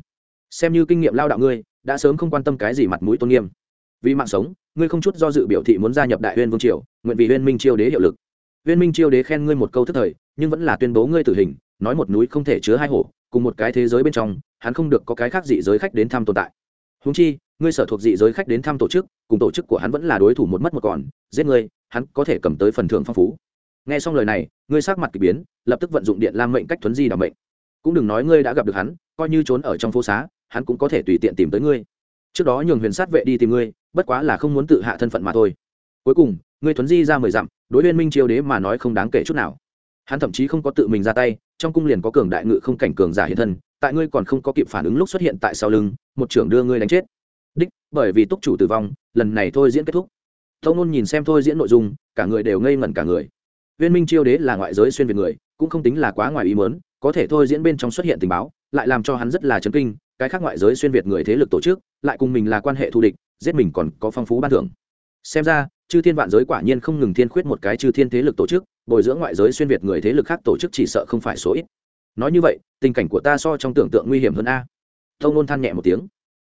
Xem như kinh nghiệm lao đạo ngươi, đã sớm không quan tâm cái gì mặt mũi tôn nghiêm. Vì mạng sống, ngươi không chút do dự biểu thị muốn gia nhập đại huyên vương triều, nguyện vì huyên minh chiêu đế hiệu lực. Huyên minh chiêu đế khen ngươi một câu thức thời, nhưng vẫn là tuyên bố ngươi tử hình, nói một núi không thể chứa hai hổ cùng một cái thế giới bên trong, hắn không được có cái khác dị giới khách đến thăm tồn tại. Húng chi, ngươi sở thuộc dị giới khách đến thăm tổ chức, cùng tổ chức của hắn vẫn là đối thủ một mất một còn, giết ngươi, hắn có thể cầm tới phần thưởng phong phú. Nghe xong lời này, ngươi sắc mặt k ỳ biến, lập tức vận dụng điện lam mệnh cách thuấn di đ ả mệnh. Cũng đừng nói ngươi đã gặp được hắn, coi như trốn ở trong phố xá, hắn cũng có thể tùy tiện tìm tới ngươi. Trước đó nhường huyền sát vệ đi tìm ngươi, bất quá là không muốn tự hạ thân phận mà thôi. Cuối cùng, ngươi thuấn di ra mười dặm, đối liên minh triều đế mà nói không đáng kể chút nào hắn thậm chí không có tự mình ra tay, trong cung liền có cường đại ngự không cảnh cường giả hiện thân, tại ngươi còn không có kịp phản ứng lúc xuất hiện tại sau lưng, một trưởng đưa ngươi đánh chết. Đích, bởi vì túc chủ tử vong, lần này thôi diễn kết thúc. Thông nôn nhìn xem thôi diễn nội dung, cả người đều ngây ngẩn cả người. Viên minh chiêu đế là ngoại giới xuyên việt người, cũng không tính là quá ngoài ý mớn có thể thôi diễn bên trong xuất hiện tình báo, lại làm cho hắn rất là chấn kinh, cái khác ngoại giới xuyên việt người thế lực tổ chức, lại cùng mình là quan hệ thù địch, giết mình còn có phong phú ban thưởng. Xem ra, chư thiên vạn giới quả nhiên không ngừng thiên khuyết một cái chư thiên thế lực tổ chức bồi dưỡng ngoại giới xuyên việt người thế lực khác tổ chức chỉ sợ không phải số ít. Nói như vậy, tình cảnh của ta so trong tưởng tượng nguy hiểm hơn a. Tông nôn than nhẹ một tiếng.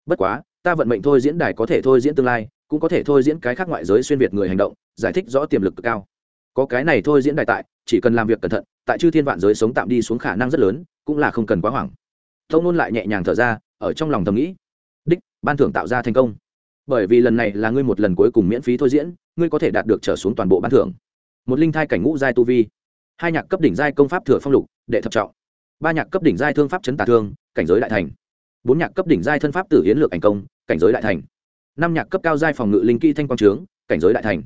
Bất quá, ta vận mệnh thôi diễn đài có thể thôi diễn tương lai, cũng có thể thôi diễn cái khác ngoại giới xuyên việt người hành động, giải thích rõ tiềm lực cực cao. Có cái này thôi diễn đài tại, chỉ cần làm việc cẩn thận, tại chư thiên vạn giới sống tạm đi xuống khả năng rất lớn, cũng là không cần quá hoảng. Tông nôn lại nhẹ nhàng thở ra, ở trong lòng thầm nghĩ. Đích, ban thưởng tạo ra thành công. Bởi vì lần này là ngươi một lần cuối cùng miễn phí thôi diễn, ngươi có thể đạt được trở xuống toàn bộ ban thưởng một linh thai cảnh ngũ giai tu vi, hai nhạc cấp đỉnh giai công pháp thừa phong lục, đệ thập trọng, ba nhạc cấp đỉnh giai thương pháp chấn tả thương, cảnh giới đại thành, bốn nhạc cấp đỉnh giai thân pháp tử hiến lược ảnh công, cảnh giới đại thành, năm nhạc cấp cao giai phòng ngự linh kỹ thanh quang trướng, cảnh giới đại thành,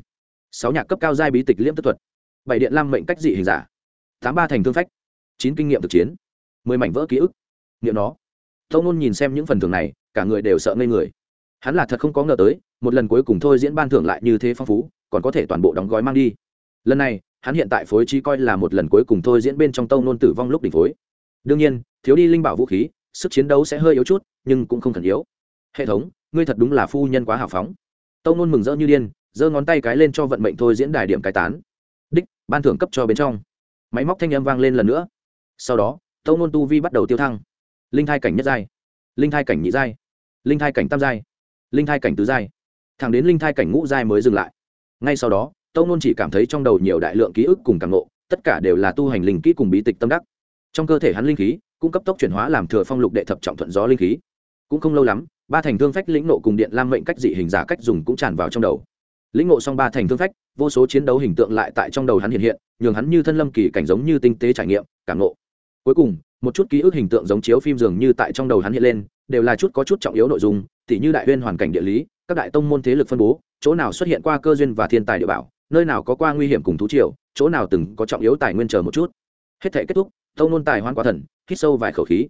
sáu nhạc cấp cao giai bí tịch liễm tức thuật, bảy điện lam mệnh cách dị hình giả, tám ba thành thương phách, chín kinh nghiệm thực chiến, mười mảnh vỡ ký ức nghiệm nó. Tâu nôn nhìn xem những phần thưởng này, cả người đều sợ ngây người. Hắn là thật không có ngờ tới, một lần cuối cùng thôi diễn ban thưởng lại như thế phong phú, còn có thể toàn bộ đóng gói mang đi lần này, hắn hiện tại phối trí coi là một lần cuối cùng thôi diễn bên trong tâu nôn tử vong lúc đỉnh phối. Đương nhiên, thiếu đi linh bảo vũ khí, sức chiến đấu sẽ hơi yếu chút, nhưng cũng không cần yếu. Hệ thống, ngươi thật đúng là phu nhân quá hào phóng. Tâu nôn mừng rỡ như điên, giơ ngón tay cái lên cho vận mệnh thôi diễn đài điểm cai tán. Đích, ban thưởng cấp cho bên trong. Máy móc thanh âm vang lên lần nữa. Sau đó tâu nôn tu vi bắt đầu tiêu thăng. Linh thai cảnh nhất giai. Linh thai cảnh nhị giai. Linh thai cảnh tam giai. Linh thai cảnh tứ giai. Thẳng đến linh thai cảnh ngũ giai mới dừng lại. Ngay sau đó tâu nôn chỉ cảm thấy trong đầu nhiều đại lượng ký ức cùng càng ngộ, tất cả đều là tu hành linh kỹ cùng bí tịch tâm đắc. Trong cơ thể hắn linh khí cũng cấp tốc chuyển hóa làm thừa phong lục đệ thập trọng thuận gió linh khí. Cũng không lâu lắm, ba thành thương phách lĩnh nộ cùng điện lam mệnh cách dị hình giả cách dùng cũng tràn vào trong đầu. Lĩnh ngộ xong ba thành thương phách, vô số chiến đấu hình tượng lại tại trong đầu hắn hiện hiện, nhường hắn như thân lâm kỳ cảnh giống như tinh tế trải nghiệm, cảm ngộ. Cuối cùng, một chút ký ức hình tượng giống chiếu phim dường như tại trong đầu hắn hiện lên, đều là chút có chút trọng yếu nội dung, tỉ như đại huyên hoàn cảnh địa lý, các đại tông môn thế lực phân bố, chỗ nào xuất hiện qua cơ duyên và thiên tài địa bảo nơi nào có qua nguy hiểm cùng thú triều, chỗ nào từng có trọng yếu tài nguyên chờ một chút. Hết thể kết thúc tông Nôn tài hoan quá thần, hít sâu vài khẩu khí.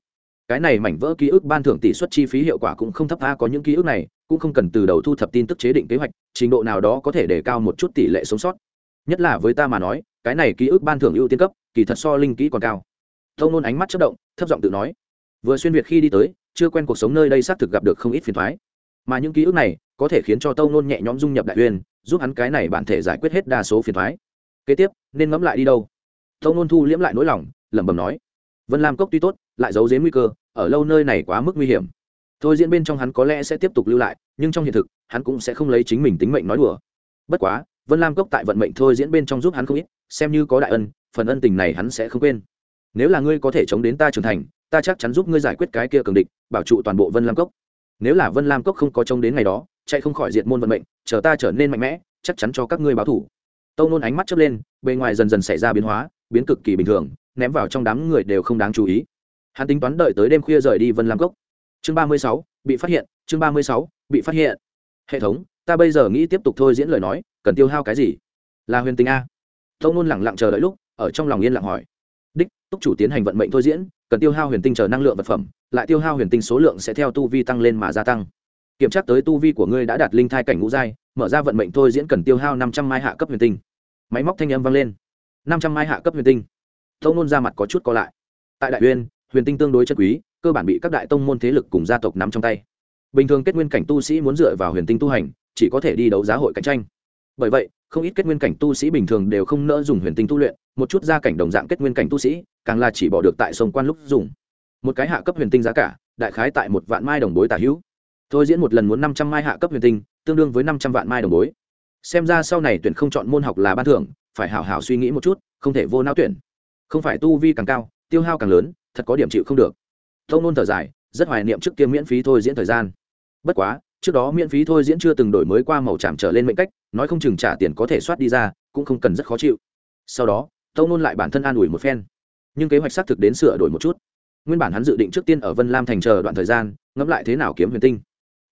Cái này mảnh vỡ ký ức ban thưởng tỷ suất chi phí hiệu quả cũng không thấp a có những ký ức này, cũng không cần từ đầu thu thập tin tức chế định kế hoạch, trình độ nào đó có thể đề cao một chút tỷ lệ sống sót. Nhất là với ta mà nói, cái này ký ức ban thưởng ưu tiên cấp, kỳ thật so linh kỹ còn cao. Tông nôn ánh mắt chất động, thấp giọng tự nói. Vừa xuyên việt khi đi tới, chưa quen cuộc sống nơi đây xác thực gặp được không ít phiền thoái mà những ký ức này có thể khiến cho tông nôn nhẹ nhõm dung nhập đại uyên, giúp hắn cái này bản thể giải quyết hết đa số phiền thoái kế tiếp, nên ngẫm lại đi đâu? Tông nôn thu liễm lại nỗi lòng, lẩm bẩm nói, vân lam cốc tuy tốt, lại giấu dếm nguy cơ, ở lâu nơi này quá mức nguy hiểm. Thôi diễn bên trong hắn có lẽ sẽ tiếp tục lưu lại, nhưng trong hiện thực, hắn cũng sẽ không lấy chính mình tính mệnh nói đùa. Bất quá, vân lam cốc tại vận mệnh thôi diễn bên trong giúp hắn không ít, xem như có đại ân, phần ân tình này hắn sẽ không quên. Nếu là ngươi có thể chống đến ta trưởng thành, ta chắc chắn giúp ngươi giải quyết cái kia cường địch, bảo trụ toàn bộ vân lam cốc. Nếu là vân lam cốc không có chống đến ngày đó chạy không khỏi diện môn vận mệnh, chờ ta trở nên mạnh mẽ, chắc chắn cho các ngươi báo thủ. Tâu nôn ánh mắt chớp lên, bề ngoài dần dần xảy ra biến hóa, biến cực kỳ bình thường, ném vào trong đám người đều không đáng chú ý. Hắn tính toán đợi tới đêm khuya rời đi vân lam cốc. Chương ba mươi sáu, bị phát hiện, chương ba mươi sáu, bị phát hiện. Hệ thống, ta bây giờ nghĩ tiếp tục thôi diễn lời nói, cần tiêu hao cái gì? Là huyền tinh a. Tông nôn lẳng lặng chờ đợi lúc, ở trong lòng yên lặng hỏi. Đích, túc chủ tiến hành vận mệnh thôi diễn, cần tiêu hao huyền tinh chờ năng lượng vật phẩm, lại tiêu hao huyền tinh số lượng sẽ theo tu vi tăng lên mà gia tăng kiểm tra tới tu vi của ngươi đã đạt linh thai cảnh ngũ giai, mở ra vận mệnh thôi diễn cần tiêu hao năm trăm mai hạ cấp huyền tinh. Máy móc thanh âm vang lên. Năm trăm mai hạ cấp huyền tinh. Tông nôn ra mặt có chút co lại. Tại đại uyên, huyền tinh tương đối chất quý, cơ bản bị các đại tông môn thế lực cùng gia tộc nắm trong tay. Bình thường kết nguyên cảnh tu sĩ muốn dựa vào huyền tinh tu hành, chỉ có thể đi đấu giá hội cạnh tranh. Bởi vậy, không ít kết nguyên cảnh tu sĩ bình thường đều không nỡ dùng huyền tinh tu luyện, một chút gia cảnh đồng dạng kết nguyên cảnh tu sĩ, càng là chỉ bỏ được tại sông quan lúc dùng. Một cái hạ cấp huyền tinh giá cả, đại khái tại một vạn mai đồng bối tả hữu thôi diễn một lần muốn năm trăm mai hạ cấp huyền tinh, tương đương với năm trăm vạn mai đồng bối. Xem ra sau này tuyển không chọn môn học là ban thưởng, phải hảo hảo suy nghĩ một chút, không thể vô não tuyển. Không phải tu vi càng cao, tiêu hao càng lớn, thật có điểm chịu không được. Tông nôn thở dài, rất hoài niệm trước kia miễn phí thôi diễn thời gian. Bất quá, trước đó miễn phí thôi diễn chưa từng đổi mới qua màu chạm trở lên mệnh cách, nói không chừng trả tiền có thể soát đi ra, cũng không cần rất khó chịu. Sau đó tông nôn lại bản thân an ủi một phen. Nhưng kế hoạch xác thực đến sửa đổi một chút. Nguyên bản hắn dự định trước tiên ở vân lam thành chờ đoạn thời gian, ngẫm lại thế nào kiếm huyền tinh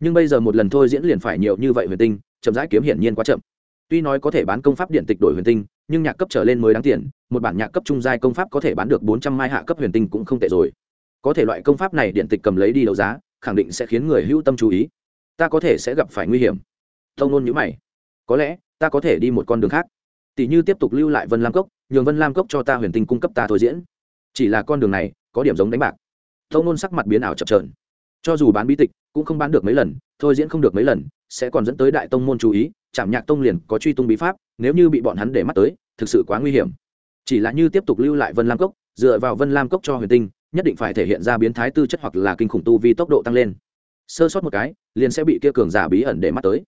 nhưng bây giờ một lần thôi diễn liền phải nhiều như vậy huyền tinh, chậm rãi kiếm hiển nhiên quá chậm. Tuy nói có thể bán công pháp điện tịch đổi huyền tinh, nhưng nhạc cấp trở lên mới đáng tiền, một bản nhạc cấp trung giai công pháp có thể bán được bốn trăm mai hạ cấp huyền tinh cũng không tệ rồi. Có thể loại công pháp này điện tịch cầm lấy đi đấu giá, khẳng định sẽ khiến người hữu tâm chú ý. Ta có thể sẽ gặp phải nguy hiểm. Tông nôn nhữ mày. Có lẽ, ta có thể đi một con đường khác. Tỷ như tiếp tục lưu lại vân lam cốc, nhường vân lam cốc cho ta huyền tinh cung cấp ta thôi diễn. Chỉ là con đường này, có điểm giống đánh bạc. Tông nôn sắc mặt biến ảo chập trờn cho dù bán bí tịch, cũng không bán được mấy lần, thôi diễn không được mấy lần, sẽ còn dẫn tới đại tông môn chú ý chạm nhạc tông liền có truy tung bí pháp, nếu như bị bọn hắn để mắt tới, thực sự quá nguy hiểm. Chỉ là như tiếp tục lưu lại vân lam cốc, dựa vào vân lam cốc cho huyền tinh, nhất định phải thể hiện ra biến thái tư chất hoặc là kinh khủng tu vì tốc độ tăng lên. Sơ sót một cái, liền sẽ bị kia cường giả bí ẩn để mắt tới.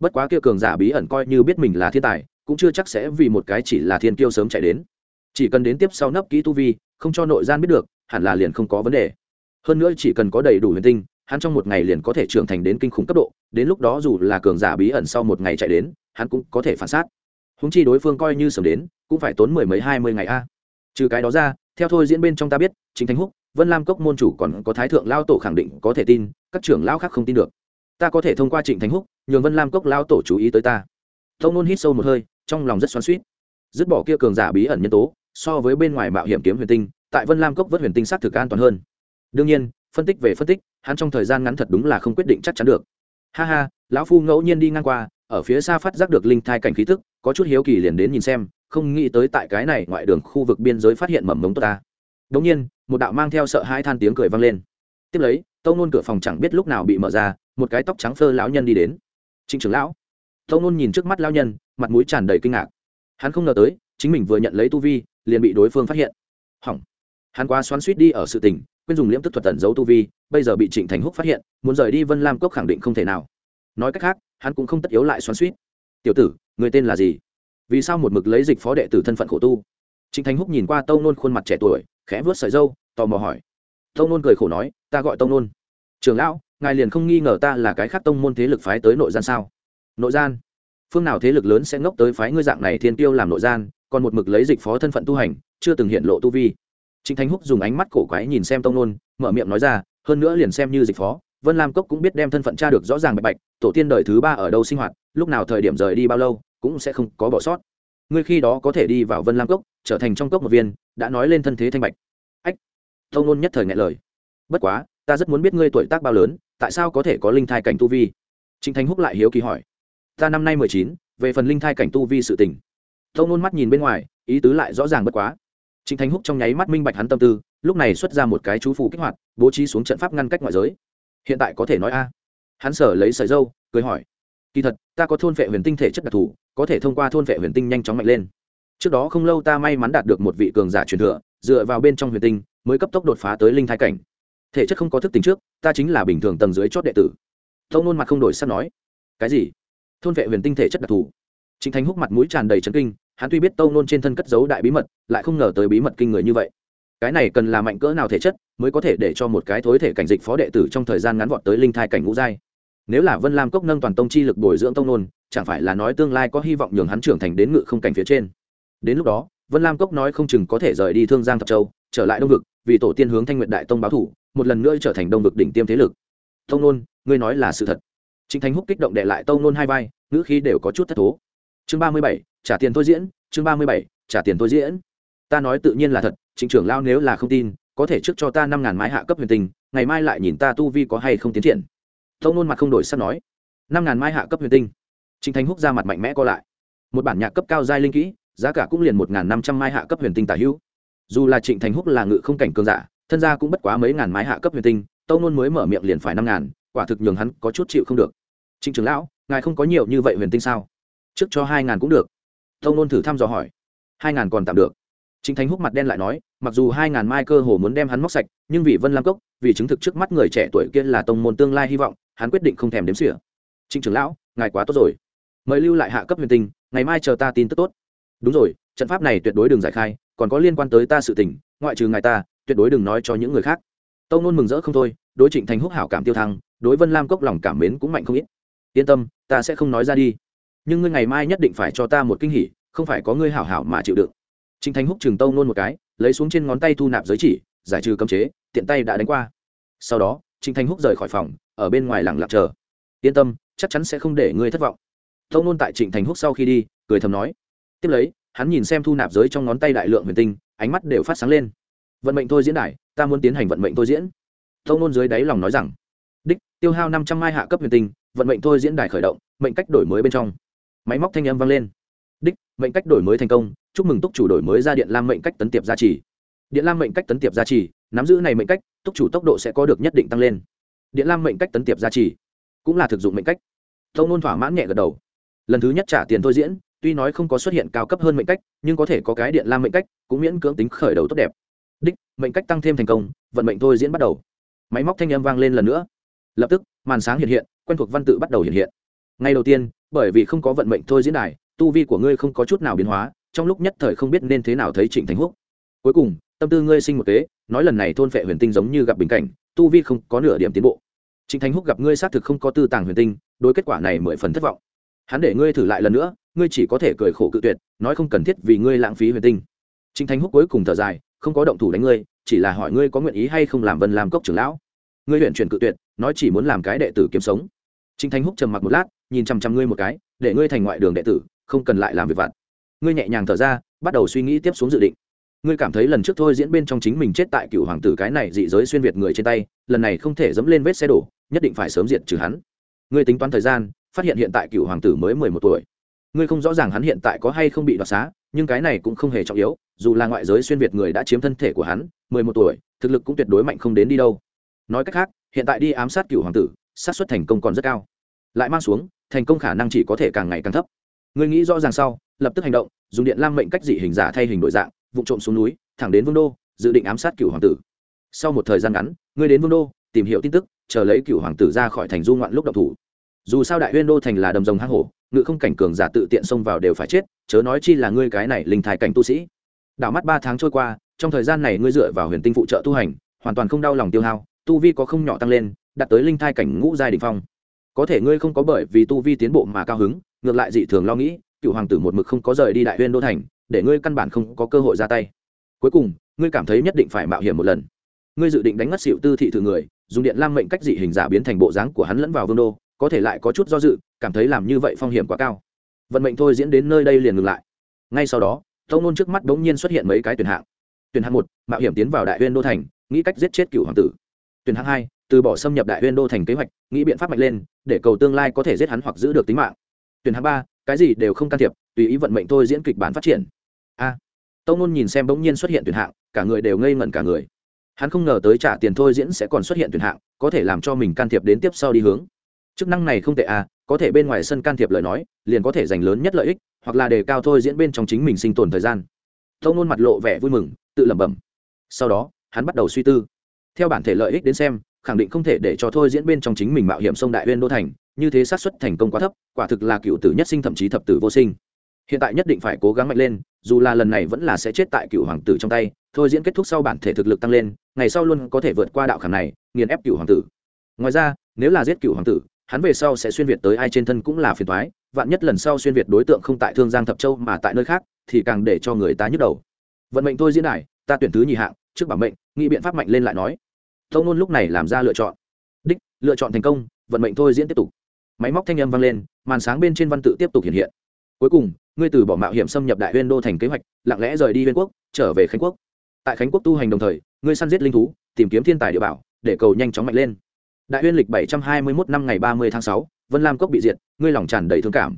Bất quá kia cường giả bí ẩn coi như biết mình là thiên tài, cũng chưa chắc sẽ vì một cái chỉ là thiên kiêu sớm chạy đến. Chỉ cần đến tiếp sau nấp kỹ tu vi, không cho nội gian biết được, hẳn là liền không có vấn đề hơn nữa chỉ cần có đầy đủ huyền tinh, hắn trong một ngày liền có thể trưởng thành đến kinh khủng cấp độ, đến lúc đó dù là cường giả bí ẩn sau một ngày chạy đến, hắn cũng có thể phản xác húng chi đối phương coi như sớm đến, cũng phải tốn mười mấy, hai mươi ngày a. Trừ cái đó ra, theo thôi diễn bên trong ta biết chính thánh húc, vân lam cốc môn chủ còn có thái thượng lao tổ khẳng định có thể tin, các trưởng lao khác không tin được. Ta có thể thông qua trịnh thánh húc, nhường vân lam cốc lao tổ chú ý tới ta. Thông nôn hít sâu một hơi, trong lòng rất xoắn suýt dứt bỏ kia cường giả bí ẩn nhân tố, so với bên ngoài mạo hiểm kiếm huyền tinh, tại vân lam cốc vớt huyền tinh xác thực an toàn hơn đương nhiên, phân tích về phân tích, hắn trong thời gian ngắn thật đúng là không quyết định chắc chắn được. Ha ha, lão phu ngẫu nhiên đi ngang qua, ở phía xa phát giác được linh thai cảnh khí tức, có chút hiếu kỳ liền đến nhìn xem, không nghĩ tới tại cái này ngoại đường khu vực biên giới phát hiện mầm mống tốt ta. Đống nhiên, một đạo mang theo sợ hai than tiếng cười vang lên. Tiếp lấy, tâu nôn cửa phòng chẳng biết lúc nào bị mở ra, một cái tóc trắng phơ lão nhân đi đến. Trịnh trưởng lão. Tâu nôn nhìn trước mắt lão nhân, mặt mũi tràn đầy kinh ngạc. Hắn không ngờ tới, chính mình vừa nhận lấy tu vi, liền bị đối phương phát hiện. Hỏng. Hắn quá xoắn suýt đi ở sự tình quên dùng liễm tức thuật tẩn giấu tu vi, bây giờ bị trịnh thành húc phát hiện, muốn rời đi vân lam cốc khẳng định không thể nào. Nói cách khác, hắn cũng không tất yếu lại xoắn suýt tiểu tử, người tên là gì? Vì sao một mực lấy dịch phó đệ tử thân phận khổ tu? Trịnh thành húc nhìn qua tâu nôn khuôn mặt trẻ tuổi, khẽ vớt sợi dâu tò mò hỏi. Tâu nôn cười khổ nói, ta gọi tâu nôn. Trường lão, ngài liền không nghi ngờ ta là cái khác tông môn thế lực phái tới nội gian sao? Nội gian? Phương nào thế lực lớn sẽ ngốc tới phái ngươi dạng này thiên tiêu làm nội gian, còn một mực lấy dịch phó thân phận tu hành, chưa từng hiện lộ tu vi. Trịnh Thanh Húc dùng ánh mắt cổ quái nhìn xem Tông Nôn, mở miệng nói ra, hơn nữa liền xem như dịch phó, Vân Lam Cốc cũng biết đem thân phận tra được rõ ràng bạch bạch, tổ tiên đời thứ ba ở đâu sinh hoạt, lúc nào thời điểm rời đi bao lâu, cũng sẽ không có bỏ sót. Ngươi khi đó có thể đi vào Vân Lam Cốc, trở thành trong cốc một viên, đã nói lên thân thế thanh bạch. Ách. Tông Nôn nhất thời nghẹn lời. Bất quá, ta rất muốn biết ngươi tuổi tác bao lớn, tại sao có thể có linh thai cảnh tu vi? Trịnh Thanh Húc lại hiếu kỳ hỏi. Ta năm nay mười chín, về phần linh thai cảnh tu vi sự tình. Tông Nôn mắt nhìn bên ngoài, ý tứ lại rõ ràng bất quá Trịnh Thành Húc trong nháy mắt minh bạch hắn tâm tư, lúc này xuất ra một cái chú phù kích hoạt, bố trí xuống trận pháp ngăn cách ngoại giới. Hiện tại có thể nói a. Hắn sở lấy sợi dâu, cười hỏi: "Kỳ thật, ta có thôn vệ huyền tinh thể chất đặc thù, có thể thông qua thôn vệ huyền tinh nhanh chóng mạnh lên. Trước đó không lâu ta may mắn đạt được một vị cường giả truyền thừa, dựa vào bên trong huyền tinh, mới cấp tốc đột phá tới linh thai cảnh. Thể chất không có thức tỉnh trước, ta chính là bình thường tầng dưới chót đệ tử." Tông nôn mặt không đổi sắc nói: "Cái gì? Thôn vệ huyền tinh thể chất đặc thù?" Trịnh Thành Húc mặt mũi tràn đầy chấn kinh, hắn tuy biết Tâu Nôn trên thân cất giấu đại bí mật, lại không ngờ tới bí mật kinh người như vậy. Cái này cần là mạnh cỡ nào thể chất, mới có thể để cho một cái thối thể cảnh dịch phó đệ tử trong thời gian ngắn vọt tới linh thai cảnh ngũ giai. Nếu là Vân Lam cốc nâng toàn tông chi lực bồi dưỡng Tông Nôn, chẳng phải là nói tương lai có hy vọng nhường hắn trưởng thành đến ngự không cảnh phía trên. Đến lúc đó, Vân Lam cốc nói không chừng có thể rời đi Thương Giang Thập Châu, trở lại Đông vực, vì tổ tiên hướng Thanh nguyện Đại Tông báo thủ, một lần nữa trở thành Đông vực đỉnh tiêm thế lực. Tông Nôn, ngươi nói là sự thật. chính thánh Húc kích động đệ lại Tông Nôn hai vai, ngữ khí đều có chút thất thố. Chương ba mươi bảy trả tiền thôi diễn, chương ba mươi bảy, trả tiền thôi diễn. Ta nói tự nhiên là thật, trịnh trưởng lao nếu là không tin, có thể trước cho ta năm ngàn mái hạ cấp huyền tinh ngày mai lại nhìn ta tu vi có hay không tiến triển. Tông nôn mặt không đổi sắp nói, năm ngàn mai hạ cấp huyền tinh. Trịnh thành húc ra mặt mạnh mẽ co lại. Một bản nhạc cấp cao giai linh kỹ, giá cả cũng liền một ngàn năm trăm mai hạ cấp huyền tinh tả hữu. Dù là trịnh thành húc là ngự không cảnh cường giả, thân gia cũng bất quá mấy ngàn mái hạ cấp huyền tinh, tâu nôn mới mở miệng liền phải năm ngàn, quả thực nhường hắn có chút chịu không được. Trịnh trưởng lão, ngài không có nhiều như vậy huyền tinh sao? Trước cho hai ngàn cũng được tông nôn thử thăm dò hỏi. Hai ngàn còn tạm được. Chính thánh húc mặt đen lại nói, mặc dù hai ngàn mai cơ hồ muốn đem hắn móc sạch, nhưng vì vân lam cốc, vì chứng thực trước mắt người trẻ tuổi kia là tông môn tương lai hy vọng, hắn quyết định không thèm đếm xỉa. Trịnh trưởng lão, ngài quá tốt rồi. Mời lưu lại hạ cấp huyền tinh, ngày mai chờ ta tin tức tốt. Đúng rồi, trận pháp này tuyệt đối đừng giải khai, còn có liên quan tới ta sự tình, ngoại trừ ngài ta, tuyệt đối đừng nói cho những người khác. Tông nôn mừng rỡ không thôi, đối trịnh thành húc hảo cảm tiêu thăng, đối vân lam cốc lòng cảm mến cũng mạnh không ít. Yên tâm, ta sẽ không nói ra đi nhưng ngươi ngày mai nhất định phải cho ta một kinh hỉ, không phải có ngươi hảo hảo mà chịu đựng. Trình thanh húc Trường tâu nôn một cái, lấy xuống trên ngón tay thu nạp giới chỉ, giải trừ cấm chế, tiện tay đã đánh qua. Sau đó Trình thanh húc rời khỏi phòng, ở bên ngoài lặng lặng chờ. Yên tâm, chắc chắn sẽ không để ngươi thất vọng. Tâu nôn tại trịnh thành húc sau khi đi, cười thầm nói. Tiếp lấy, hắn nhìn xem thu nạp giới trong ngón tay đại lượng huyền tinh, ánh mắt đều phát sáng lên. Vận mệnh thôi diễn đài, ta muốn tiến hành vận mệnh tôi diễn. Tâu nôn dưới đáy lòng nói rằng, đích, tiêu hao năm trăm mai hạ cấp huyền tinh, vận mệnh thôi diễn đài khởi động, mệnh cách đổi mới bên trong máy móc thanh âm vang lên. Đích, mệnh cách đổi mới thành công, chúc mừng túc chủ đổi mới ra điện lam mệnh cách tấn tiệp gia trì. Điện lam mệnh cách tấn tiệp gia trì, nắm giữ này mệnh cách, túc chủ tốc độ sẽ có được nhất định tăng lên. Điện lam mệnh cách tấn tiệp gia trì, cũng là thực dụng mệnh cách. Tông nôn thỏa mãn nhẹ gật đầu. Lần thứ nhất trả tiền thôi diễn, tuy nói không có xuất hiện cao cấp hơn mệnh cách, nhưng có thể có cái điện lam mệnh cách, cũng miễn cưỡng tính khởi đầu tốt đẹp. Đích, mệnh cách tăng thêm thành công, vận mệnh thôi diễn bắt đầu. Máy móc thanh âm vang lên lần nữa. Lập tức, màn sáng hiện hiện, quen thuộc văn tự bắt đầu hiện hiện. Ngay đầu tiên bởi vì không có vận mệnh thôi diễn đài, tu vi của ngươi không có chút nào biến hóa, trong lúc nhất thời không biết nên thế nào thấy trịnh thành húc. Cuối cùng, tâm tư ngươi sinh một kế, nói lần này thôn phệ huyền tinh giống như gặp bình cảnh, tu vi không có nửa điểm tiến bộ. Trịnh thành húc gặp ngươi xác thực không có tư tàng huyền tinh, đối kết quả này mười phần thất vọng. Hắn để ngươi thử lại lần nữa, ngươi chỉ có thể cười khổ cự tuyệt, nói không cần thiết vì ngươi lãng phí huyền tinh. Trịnh thành húc cuối cùng thở dài, không có động thủ đánh ngươi, chỉ là hỏi ngươi có nguyện ý hay không làm vân làm cốc trưởng lão. Ngươi huyện chuyển cự tuyệt, nói chỉ muốn làm cái đệ tử kiếm sống. Trịnh thành húc trầm mặc một lát nhìn chằm chằm ngươi một cái, để ngươi thành ngoại đường đệ tử, không cần lại làm việc vặt. Ngươi nhẹ nhàng thở ra, bắt đầu suy nghĩ tiếp xuống dự định. Ngươi cảm thấy lần trước thôi diễn bên trong chính mình chết tại cựu hoàng tử cái này dị giới xuyên việt người trên tay, lần này không thể dẫm lên vết xe đổ, nhất định phải sớm diệt trừ hắn. Ngươi tính toán thời gian, phát hiện hiện tại cựu hoàng tử mới mười một tuổi. Ngươi không rõ ràng hắn hiện tại có hay không bị đoạt xá, nhưng cái này cũng không hề trọng yếu, dù là ngoại giới xuyên việt người đã chiếm thân thể của hắn, mười một tuổi, thực lực cũng tuyệt đối mạnh không đến đi đâu. Nói cách khác, hiện tại đi ám sát cựu hoàng tử sát xuất thành công còn rất cao lại mang xuống, thành công khả năng chỉ có thể càng ngày càng thấp. Ngươi nghĩ rõ ràng sau, lập tức hành động, dùng điện lam mệnh cách dị hình giả thay hình đổi dạng vụ trộm xuống núi, thẳng đến vương đô, dự định ám sát cựu hoàng tử. Sau một thời gian ngắn, ngươi đến vương đô, tìm hiểu tin tức, chờ lấy cựu hoàng tử ra khỏi thành du ngoạn lúc độc thủ. Dù sao đại huyên đô thành là đầm rồng hang hổ, ngự không cảnh cường giả tự tiện xông vào đều phải chết, chớ nói chi là ngươi cái này linh thai cảnh tu sĩ. Đảo mắt ba tháng trôi qua, trong thời gian này ngươi dựa vào huyền tinh phụ trợ tu hành, hoàn toàn không đau lòng tiêu hao, tu vi có không nhỏ tăng lên, đạt tới linh thai cảnh ngũ giai đình phong có thể ngươi không có bởi vì tu vi tiến bộ mà cao hứng, ngược lại dị thường lo nghĩ, cựu hoàng tử một mực không có rời đi đại huyên đô thành, để ngươi căn bản không có cơ hội ra tay. Cuối cùng, ngươi cảm thấy nhất định phải mạo hiểm một lần. Ngươi dự định đánh ngất xịu tư thị thử người, dùng điện lam mệnh cách dị hình giả biến thành bộ dáng của hắn lẫn vào vương đô, có thể lại có chút do dự, cảm thấy làm như vậy phong hiểm quá cao. Vận mệnh thôi diễn đến nơi đây liền ngừng lại. Ngay sau đó, tông nôn trước mắt bỗng nhiên xuất hiện mấy cái tuyển hạng. Tuyển hạng một, mạo hiểm tiến vào đại huyên đô thành, nghĩ cách giết chết cựu hoàng tử. Tuyển hạng hai từ bỏ xâm nhập đại huyên đô thành kế hoạch, nghĩ biện pháp mạnh lên, để cầu tương lai có thể giết hắn hoặc giữ được tính mạng. Tuyển hạng ba, cái gì đều không can thiệp, tùy ý vận mệnh thôi diễn kịch bản phát triển. A. Tông nôn nhìn xem bỗng nhiên xuất hiện tuyển hạng, cả người đều ngây ngẩn cả người. Hắn không ngờ tới trả tiền thôi diễn sẽ còn xuất hiện tuyển hạng, có thể làm cho mình can thiệp đến tiếp sau đi hướng. Chức năng này không tệ à có thể bên ngoài sân can thiệp lời nói, liền có thể giành lớn nhất lợi ích, hoặc là đề cao thôi diễn bên trong chính mình sinh tồn thời gian. Tông nôn mặt lộ vẻ vui mừng, tự lẩm bẩm. Sau đó, hắn bắt đầu suy tư. Theo bản thể lợi ích đến xem khẳng định không thể để cho thôi diễn bên trong chính mình mạo hiểm sông đại huyên đô thành, như thế xác suất thành công quá thấp, quả thực là cựu tử nhất sinh thậm chí thập tử vô sinh. Hiện tại nhất định phải cố gắng mạnh lên, dù là lần này vẫn là sẽ chết tại cựu hoàng tử trong tay, thôi diễn kết thúc sau bản thể thực lực tăng lên, ngày sau luôn có thể vượt qua đạo khảm này, nghiền ép cựu hoàng tử. Ngoài ra, nếu là giết cựu hoàng tử, hắn về sau sẽ xuyên việt tới ai trên thân cũng là phiền thoái vạn nhất lần sau xuyên việt đối tượng không tại thương giang thập châu mà tại nơi khác, thì càng để cho người ta nhức đầu. Vận mệnh thôi diễn đại ta tuyển thứ nhì hạng, trước bảo mệnh, nghĩ biện pháp mạnh lên lại nói tông nôn lúc này làm ra lựa chọn. Đích, lựa chọn thành công, vận mệnh thôi diễn tiếp tục. Máy móc thanh âm vang lên, màn sáng bên trên văn tự tiếp tục hiện hiện. Cuối cùng, ngươi từ bỏ mạo hiểm xâm nhập đại huyên đô thành kế hoạch, lặng lẽ rời đi huyên quốc, trở về khánh quốc. Tại khánh quốc tu hành đồng thời, ngươi săn giết linh thú, tìm kiếm thiên tài địa bảo, để cầu nhanh chóng mạnh lên. Đại huyên lịch bảy trăm hai mươi mốt năm ngày ba mươi tháng sáu, vân lam cốc bị diệt, ngươi lòng tràn đầy thương cảm.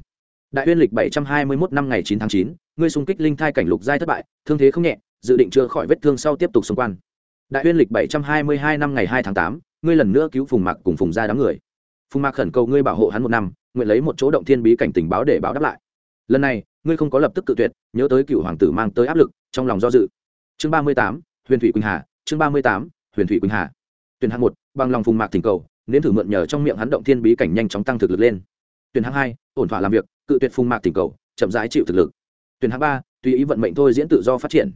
Đại huyên lịch bảy trăm hai mươi mốt năm ngày chín tháng chín, ngươi xung kích linh thai cảnh lục giai thất bại, thương thế không nhẹ, dự định chữa khỏi vết thương sau tiếp tục xung quan đại huyên lịch bảy trăm hai mươi hai năm ngày hai tháng tám, ngươi lần nữa cứu phùng mạc cùng phùng ra đám người. Phùng mạc khẩn cầu ngươi bảo hộ hắn một năm, nguyện lấy một chỗ động thiên bí cảnh tình báo để báo đáp lại. Lần này, ngươi không có lập tức cự tuyệt, nhớ tới cựu hoàng tử mang tới áp lực, trong lòng do dự. Chương ba mươi tám, huyền thủy quỳnh hà, chương ba mươi tám, huyền thủy quỳnh hà. Tuyển hạng một, bằng lòng phùng mạc thỉnh cầu, nếm thử mượn nhờ trong miệng hắn động thiên bí cảnh nhanh chóng tăng thực lực lên. Tuyển hạng hai, ổn thỏa làm việc, cự tuyệt phùng mạc thỉnh cầu, chậm rãi chịu thực lực. Tuyển hạng ba, tùy ý vận mệnh thôi diễn tự do phát triển.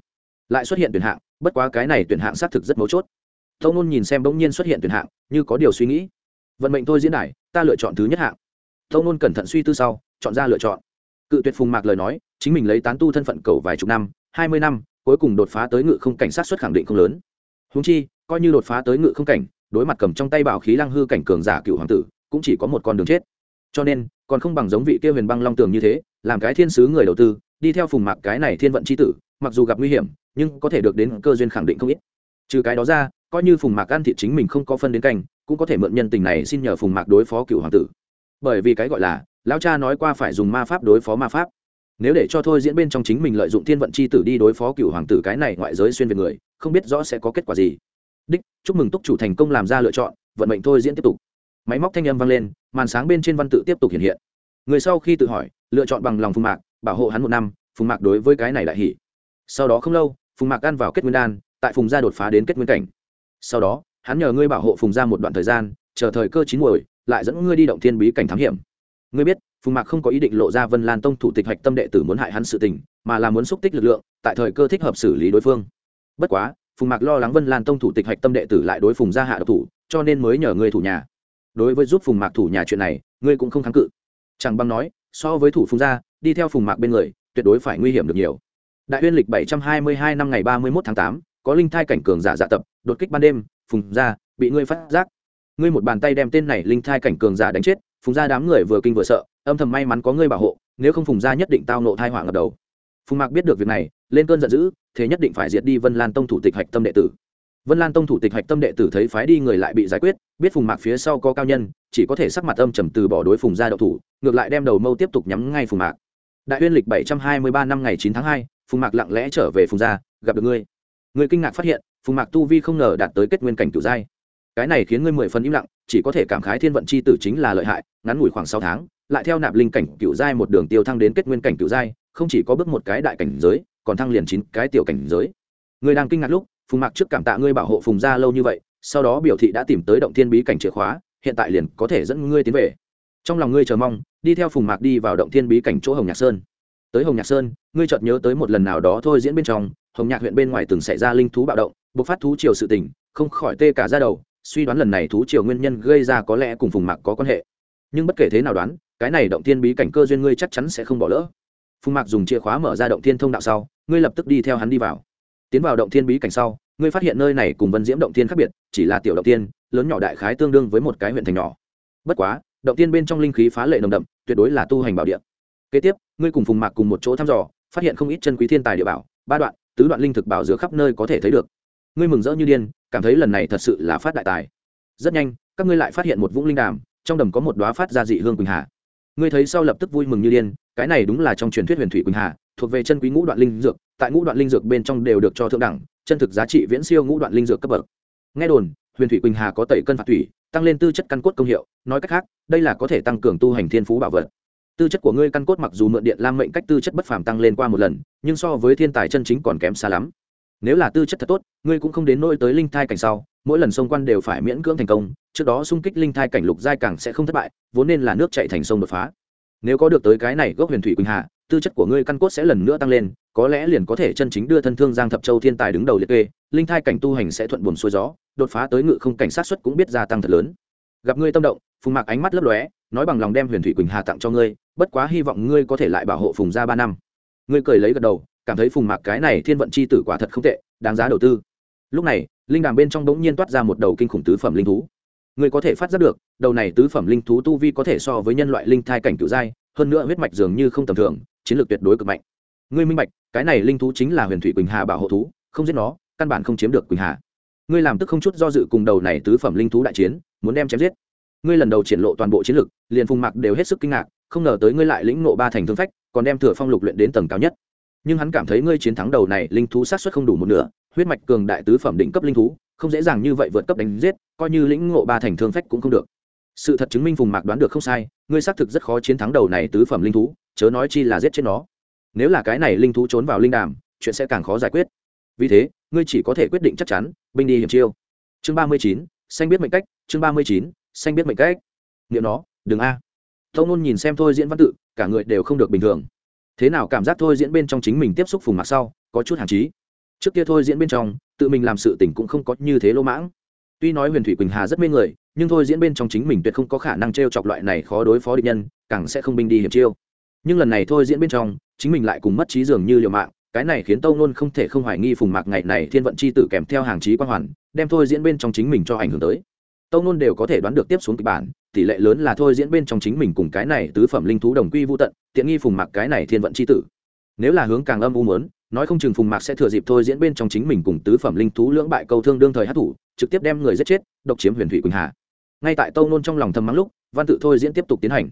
Lại xuất hiện tuyển hạng bất quá cái này tuyển hạng xác thực rất mấu chốt. Tâu nôn nhìn xem bỗng nhiên xuất hiện tuyển hạng, như có điều suy nghĩ. Vận mệnh thôi diễn đài, ta lựa chọn thứ nhất hạng. Tâu nôn cẩn thận suy tư sau, chọn ra lựa chọn. Cự tuyệt phùng mạc lời nói, chính mình lấy tán tu thân phận cầu vài chục năm, hai mươi năm, cuối cùng đột phá tới ngự không cảnh sát xuất khẳng định không lớn. Húng chi, coi như đột phá tới ngự không cảnh, đối mặt cầm trong tay bảo khí lăng hư cảnh cường giả cựu hoàng tử, cũng chỉ có một con đường chết. Cho nên, còn không bằng giống vị kia huyền băng long tường như thế, làm cái thiên sứ người đầu tư, đi theo phùng mạc cái này thiên vận c h i tử mặc dù gặp nguy hiểm, nhưng có thể được đến cơ duyên khẳng định không ít. Trừ cái đó ra, coi như phùng mạc ăn thị chính mình không có phân đến canh, cũng có thể mượn nhân tình này xin nhờ phùng mạc đối phó cựu hoàng tử. Bởi vì cái gọi là, lão cha nói qua phải dùng ma pháp đối phó ma pháp. Nếu để cho thôi diễn bên trong chính mình lợi dụng thiên vận c h i tử đi đối phó cựu hoàng tử cái này ngoại giới xuyên về người, không biết rõ sẽ có kết quả gì. Đích, chúc mừng túc chủ thành công làm ra lựa chọn, vận mệnh thôi diễn tiếp tục. Máy móc thanh âm vang lên, màn sáng bên trên văn tự tiếp tục hiện hiện. Người sau khi tự hỏi, lựa chọn bằng lòng phùng mạc, bảo hộ hắn một năm, phùng mạc đối với cái này đại hỷ sau đó không lâu, phùng mạc ăn vào kết nguyên đan, tại phùng gia đột phá đến kết nguyên cảnh. Sau đó, hắn nhờ ngươi bảo hộ phùng gia một đoạn thời gian, chờ thời cơ chín muồi, lại dẫn ngươi đi động thiên bí cảnh thám hiểm. Ngươi biết, phùng mạc không có ý định lộ ra vân lan tông thủ tịch hạch tâm đệ tử muốn hại hắn sự tình, mà là muốn xúc tích lực lượng, tại thời cơ thích hợp xử lý đối phương. Bất quá, phùng mạc lo lắng vân lan tông thủ tịch hạch tâm đệ tử lại đối phùng gia hạ độc thủ, cho nên mới nhờ ngươi thủ nhà. Đối với giúp phùng mạc thủ nhà chuyện này, ngươi cũng không kháng cự. Chẳng Băng nói, so với thủ phùng gia, đi theo phùng mạc bên người, tuyệt đối phải nguy hiểm được nhiều đại uyên lịch bảy trăm hai mươi hai năm ngày ba mươi một tháng tám, có linh thai cảnh cường giả dạ tập, đột kích ban đêm, phùng gia, bị ngươi phát giác. Ngươi một bàn tay đem tên này linh thai cảnh cường giả đánh chết, phùng gia đám người vừa kinh vừa sợ, âm thầm may mắn có ngươi bảo hộ, nếu không phùng gia nhất định tao nộ thai hỏa ngập đầu. Phùng mạc biết được việc này, lên cơn giận dữ, thế nhất định phải diệt đi vân lan tông thủ tịch hạch tâm đệ tử. Vân lan tông thủ tịch hạch tâm đệ tử thấy phái đi người lại bị giải quyết, biết phùng mạc phía sau có cao nhân, chỉ có thể sắc mặt âm trầm từ bỏ đối phùng gia đậu thủ, ngược lại đem đầu mâu tiếp tục nhắm ngay phùng mạc. Đại uyên lịch bảy trăm hai mươi ba năm ngày chín tháng hai phùng mạc lặng lẽ trở về phùng gia, gặp được ngươi. Ngươi kinh ngạc phát hiện, phùng mạc tu vi không ngờ đạt tới kết nguyên cảnh cửu giai. Cái này khiến ngươi mười phần im lặng, chỉ có thể cảm khái thiên vận c h i tử chính là lợi hại, ngắn ngủi khoảng sáu tháng, lại theo nạp linh cảnh cựu giai một đường tiêu thăng đến kết nguyên cảnh cựu giai, không chỉ có bước một cái đại cảnh giới, còn thăng liền chín cái tiểu cảnh giới. Ngươi đang kinh ngạc lúc, phùng mạc trước cảm tạ ngươi bảo hộ phùng gia lâu như vậy, sau đó biểu thị đã tìm tới động thiên bí cảnh chìa khóa, hiện tại liền có thể dẫn ngươi tiến về. Trong lòng ngươi chờ mong, đi theo phùng mạc đi vào động thiên bí cảnh chỗ hồng nhạc sơn tới hồng nhạc sơn, ngươi chợt nhớ tới một lần nào đó thôi diễn bên trong, hồng nhạc huyện bên ngoài từng xảy ra linh thú bạo động, bộc phát thú triều sự tình, không khỏi tê cả ra đầu, suy đoán lần này thú triều nguyên nhân gây ra có lẽ cùng phùng mạc có quan hệ. Nhưng bất kể thế nào đoán, cái này động thiên bí cảnh cơ duyên ngươi chắc chắn sẽ không bỏ lỡ. Phùng mạc dùng chìa khóa mở ra động thiên thông đạo sau, ngươi lập tức đi theo hắn đi vào. Tiến vào động thiên bí cảnh sau, ngươi phát hiện nơi này cùng vân diễm động thiên khác biệt, chỉ là tiểu động thiên, lớn nhỏ đại khái tương đương với một cái huyện thành nhỏ. Bất quá, động thiên bên trong linh khí phá lệ nồng đậm, tuyệt đối là tu hành bảo địa kế tiếp, ngươi cùng phùng mạc cùng một chỗ thăm dò, phát hiện không ít chân quý thiên tài địa bảo, ba đoạn, tứ đoạn linh thực bảo giữa khắp nơi có thể thấy được. Ngươi mừng rỡ như điên, cảm thấy lần này thật sự là phát đại tài. Rất nhanh, các ngươi lại phát hiện một vũng linh đàm, trong đầm có một đoá phát ra dị hương quỳnh hà. Ngươi thấy sau lập tức vui mừng như điên, cái này đúng là trong truyền thuyết huyền thủy quỳnh hà, thuộc về chân quý ngũ đoạn linh dược, tại ngũ đoạn linh dược bên trong đều được cho thượng đẳng, chân thực giá trị viễn siêu ngũ đoạn linh dược cấp bậc. Nghe đồn, huyền thủy quỳnh hà có tẩy cân phạt thủy, tăng lên tư chất căn cốt công hiệu, nói cách khác, đây là có thể tăng cường tu hành thiên phú bảo vật tư chất của ngươi căn cốt mặc dù mượn điện lam mệnh cách tư chất bất phàm tăng lên qua một lần, nhưng so với thiên tài chân chính còn kém xa lắm. Nếu là tư chất thật tốt, ngươi cũng không đến nỗi tới linh thai cảnh sau, mỗi lần xông quan đều phải miễn cưỡng thành công, trước đó xung kích linh thai cảnh lục giai càng sẽ không thất bại, vốn nên là nước chạy thành sông đột phá. Nếu có được tới cái này gốc huyền thủy quỳnh hạ, tư chất của ngươi căn cốt sẽ lần nữa tăng lên, có lẽ liền có thể chân chính đưa thân thương giang thập châu thiên tài đứng đầu liệt kê, linh thai cảnh tu hành sẽ thuận buồn xuôi gió, đột phá tới ngự không cảnh sát xuất cũng biết gia tăng thật lớn. Gặp ngươi tâm động, phùng mạc ánh mắt lấp lóe nói bằng lòng đem huyền thủy quỳnh hà tặng cho ngươi, bất quá hy vọng ngươi có thể lại bảo hộ phùng gia ba năm. Ngươi cười lấy gật đầu, cảm thấy phùng mạc cái này thiên vận c h i tử quả thật không tệ, đáng giá đầu tư. Lúc này, linh đàm bên trong đ ố n g nhiên toát ra một đầu kinh khủng tứ phẩm linh thú. Ngươi có thể phát giác được, đầu này tứ phẩm linh thú tu vi có thể so với nhân loại linh thai cảnh cựu giai, hơn nữa huyết mạch dường như không tầm thường, chiến lược tuyệt đối cực mạnh. Ngươi minh bạch, cái này linh thú chính là huyền thủy quỳnh hà bảo hộ thú, không giết nó, căn bản không chiếm được quỳnh hà. Ngươi làm tức không chút do dự cùng đầu này tứ phẩm linh thú đại chiến, muốn đem chém giết ngươi lần đầu triển lộ toàn bộ chiến lược liền phùng mạc đều hết sức kinh ngạc, không ngờ tới ngươi lại lĩnh nộ ba thành thương phách, còn đem thừa phong lục luyện đến tầng cao nhất. Nhưng hắn cảm thấy ngươi chiến thắng đầu này, linh thú sát xuất không đủ một nửa, huyết mạch cường đại tứ phẩm định cấp linh thú, không dễ dàng như vậy vượt cấp đánh giết, coi như lĩnh ngộ ba thành thương phách cũng không được. Sự thật chứng minh phùng mạc đoán được không sai, ngươi xác thực rất khó chiến thắng đầu này tứ phẩm linh thú, chớ nói chi là giết chết nó. Nếu là cái này linh thú trốn vào linh đàm, chuyện sẽ càng khó giải quyết. Vì thế, ngươi chỉ có thể quyết định chắc chắn, binh đi hiểm chiêu. Chương ba mươi chín, xanh biết mệnh cách, chương ba mươi chín xanh biết mệnh cách. Nghĩa nó, đừng a. Tông nôn nhìn xem thôi diễn văn tự, cả người đều không được bình thường. Thế nào cảm giác thôi diễn bên trong chính mình tiếp xúc phùng mạc sau, có chút hạn chí trước kia thôi diễn bên trong, tự mình làm sự tình cũng không có như thế lỗ mãng. Tuy nói huyền thủy quỳnh hà rất mê người, nhưng thôi diễn bên trong chính mình tuyệt không có khả năng t r e o chọc loại này khó đối phó địch nhân, càng sẽ không binh đi hiểm chiêu. Nhưng lần này thôi diễn bên trong, chính mình lại cùng mất trí dường như liều mạng, cái này khiến tâu nôn không thể không hoài nghi phùng mạc ngày này thiên vận c h i tử kèm theo hàng trí quan hoàn, đem thôi diễn bên trong chính mình cho ảnh hưởng tới tâu nôn đều có thể đoán được tiếp xuống kịch bản, tỷ lệ lớn là thôi diễn bên trong chính mình cùng cái này tứ phẩm linh thú đồng quy vô tận, tiện nghi phùng mạc cái này thiên vận c h i tử. Nếu là hướng càng âm u mớn nói không chừng phùng mạc sẽ thừa dịp thôi diễn bên trong chính mình cùng tứ phẩm linh thú lưỡng bại câu thương đương thời hát thủ trực tiếp đem người giết chết, độc chiếm huyền thủy quỳnh hà. Ngay tại tâu nôn trong lòng thầm mắng lúc, văn tự thôi diễn tiếp tục tiến hành.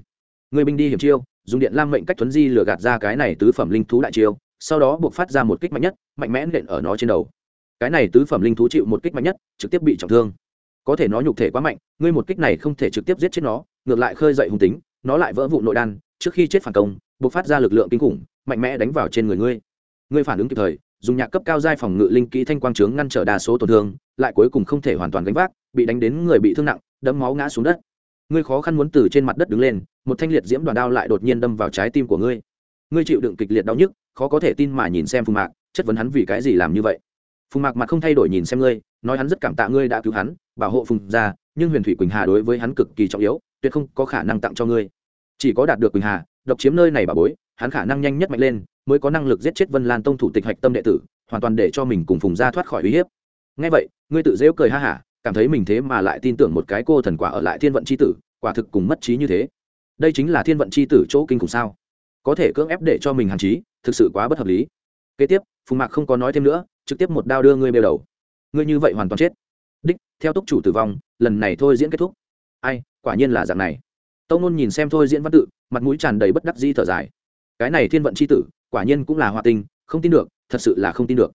Người binh đi hiểm chiêu, dùng điện lam mệnh cách thuấn di lừa gạt ra cái này tứ phẩm linh thú đại chiêu, sau đó buộc phát ra một kích mạnh nhất, mạnh mẽ nện ở nó trên đầu. Cái này tứ phẩm linh thú chịu một kích mạnh nhất, trực tiếp bị trọng thương có thể nó nhục thể quá mạnh, ngươi một kích này không thể trực tiếp giết chết nó, ngược lại khơi dậy hung tính, nó lại vỡ vụ nội đan, trước khi chết phản công buộc phát ra lực lượng kinh khủng, mạnh mẽ đánh vào trên người ngươi. Ngươi phản ứng kịp thời, dùng nhạc cấp cao giai phòng ngự linh kỹ thanh quang trướng ngăn trở đa số tổn thương, lại cuối cùng không thể hoàn toàn gánh vác, bị đánh đến người bị thương nặng, đẫm máu ngã xuống đất. Ngươi khó khăn muốn từ trên mặt đất đứng lên, một thanh liệt diễm đoàn đao lại đột nhiên đâm vào trái tim của ngươi. Ngươi chịu đựng kịch liệt đau nhức, khó có thể tin mà nhìn xem phùng mạc, chất vấn hắn vì cái gì làm như vậy. Phùng mạc mặt không thay đổi nhìn xem ngươi nói hắn rất cảm tạ ngươi đã cứu hắn bảo hộ phùng gia, nhưng huyền thủy quỳnh hà đối với hắn cực kỳ trọng yếu tuyệt không có khả năng tặng cho ngươi. Chỉ có đạt được quỳnh hà độc chiếm nơi này bà bối hắn khả năng nhanh nhất mạnh lên mới có năng lực giết chết vân lan tông thủ tịch hạch tâm đệ tử hoàn toàn để cho mình cùng phùng gia thoát khỏi uy hiếp. Ngay vậy ngươi tự dễu cười ha hả cảm thấy mình thế mà lại tin tưởng một cái cô thần quả ở lại thiên vận c h i tử quả thực cùng mất trí như thế. Đây chính là thiên vận c h i tử chỗ kinh khủng sao? Có thể cưỡng ép để cho mình hàn trí thực sự quá bất hợp lý. Kế tiếp phùng mạc không có nói thêm nữa trực tiếp một đao đưa ngươi bêu đầu ngươi như vậy hoàn toàn chết. Đích, theo túc chủ tử vong, lần này thôi diễn kết thúc. Ai, quả nhiên là dạng này. Tâu nôn nhìn xem thôi diễn văn tự, mặt mũi tràn đầy bất đắc di thở dài. Cái này thiên vận c h i tử, quả nhiên cũng là hoa tinh, không tin được, thật sự là không tin được.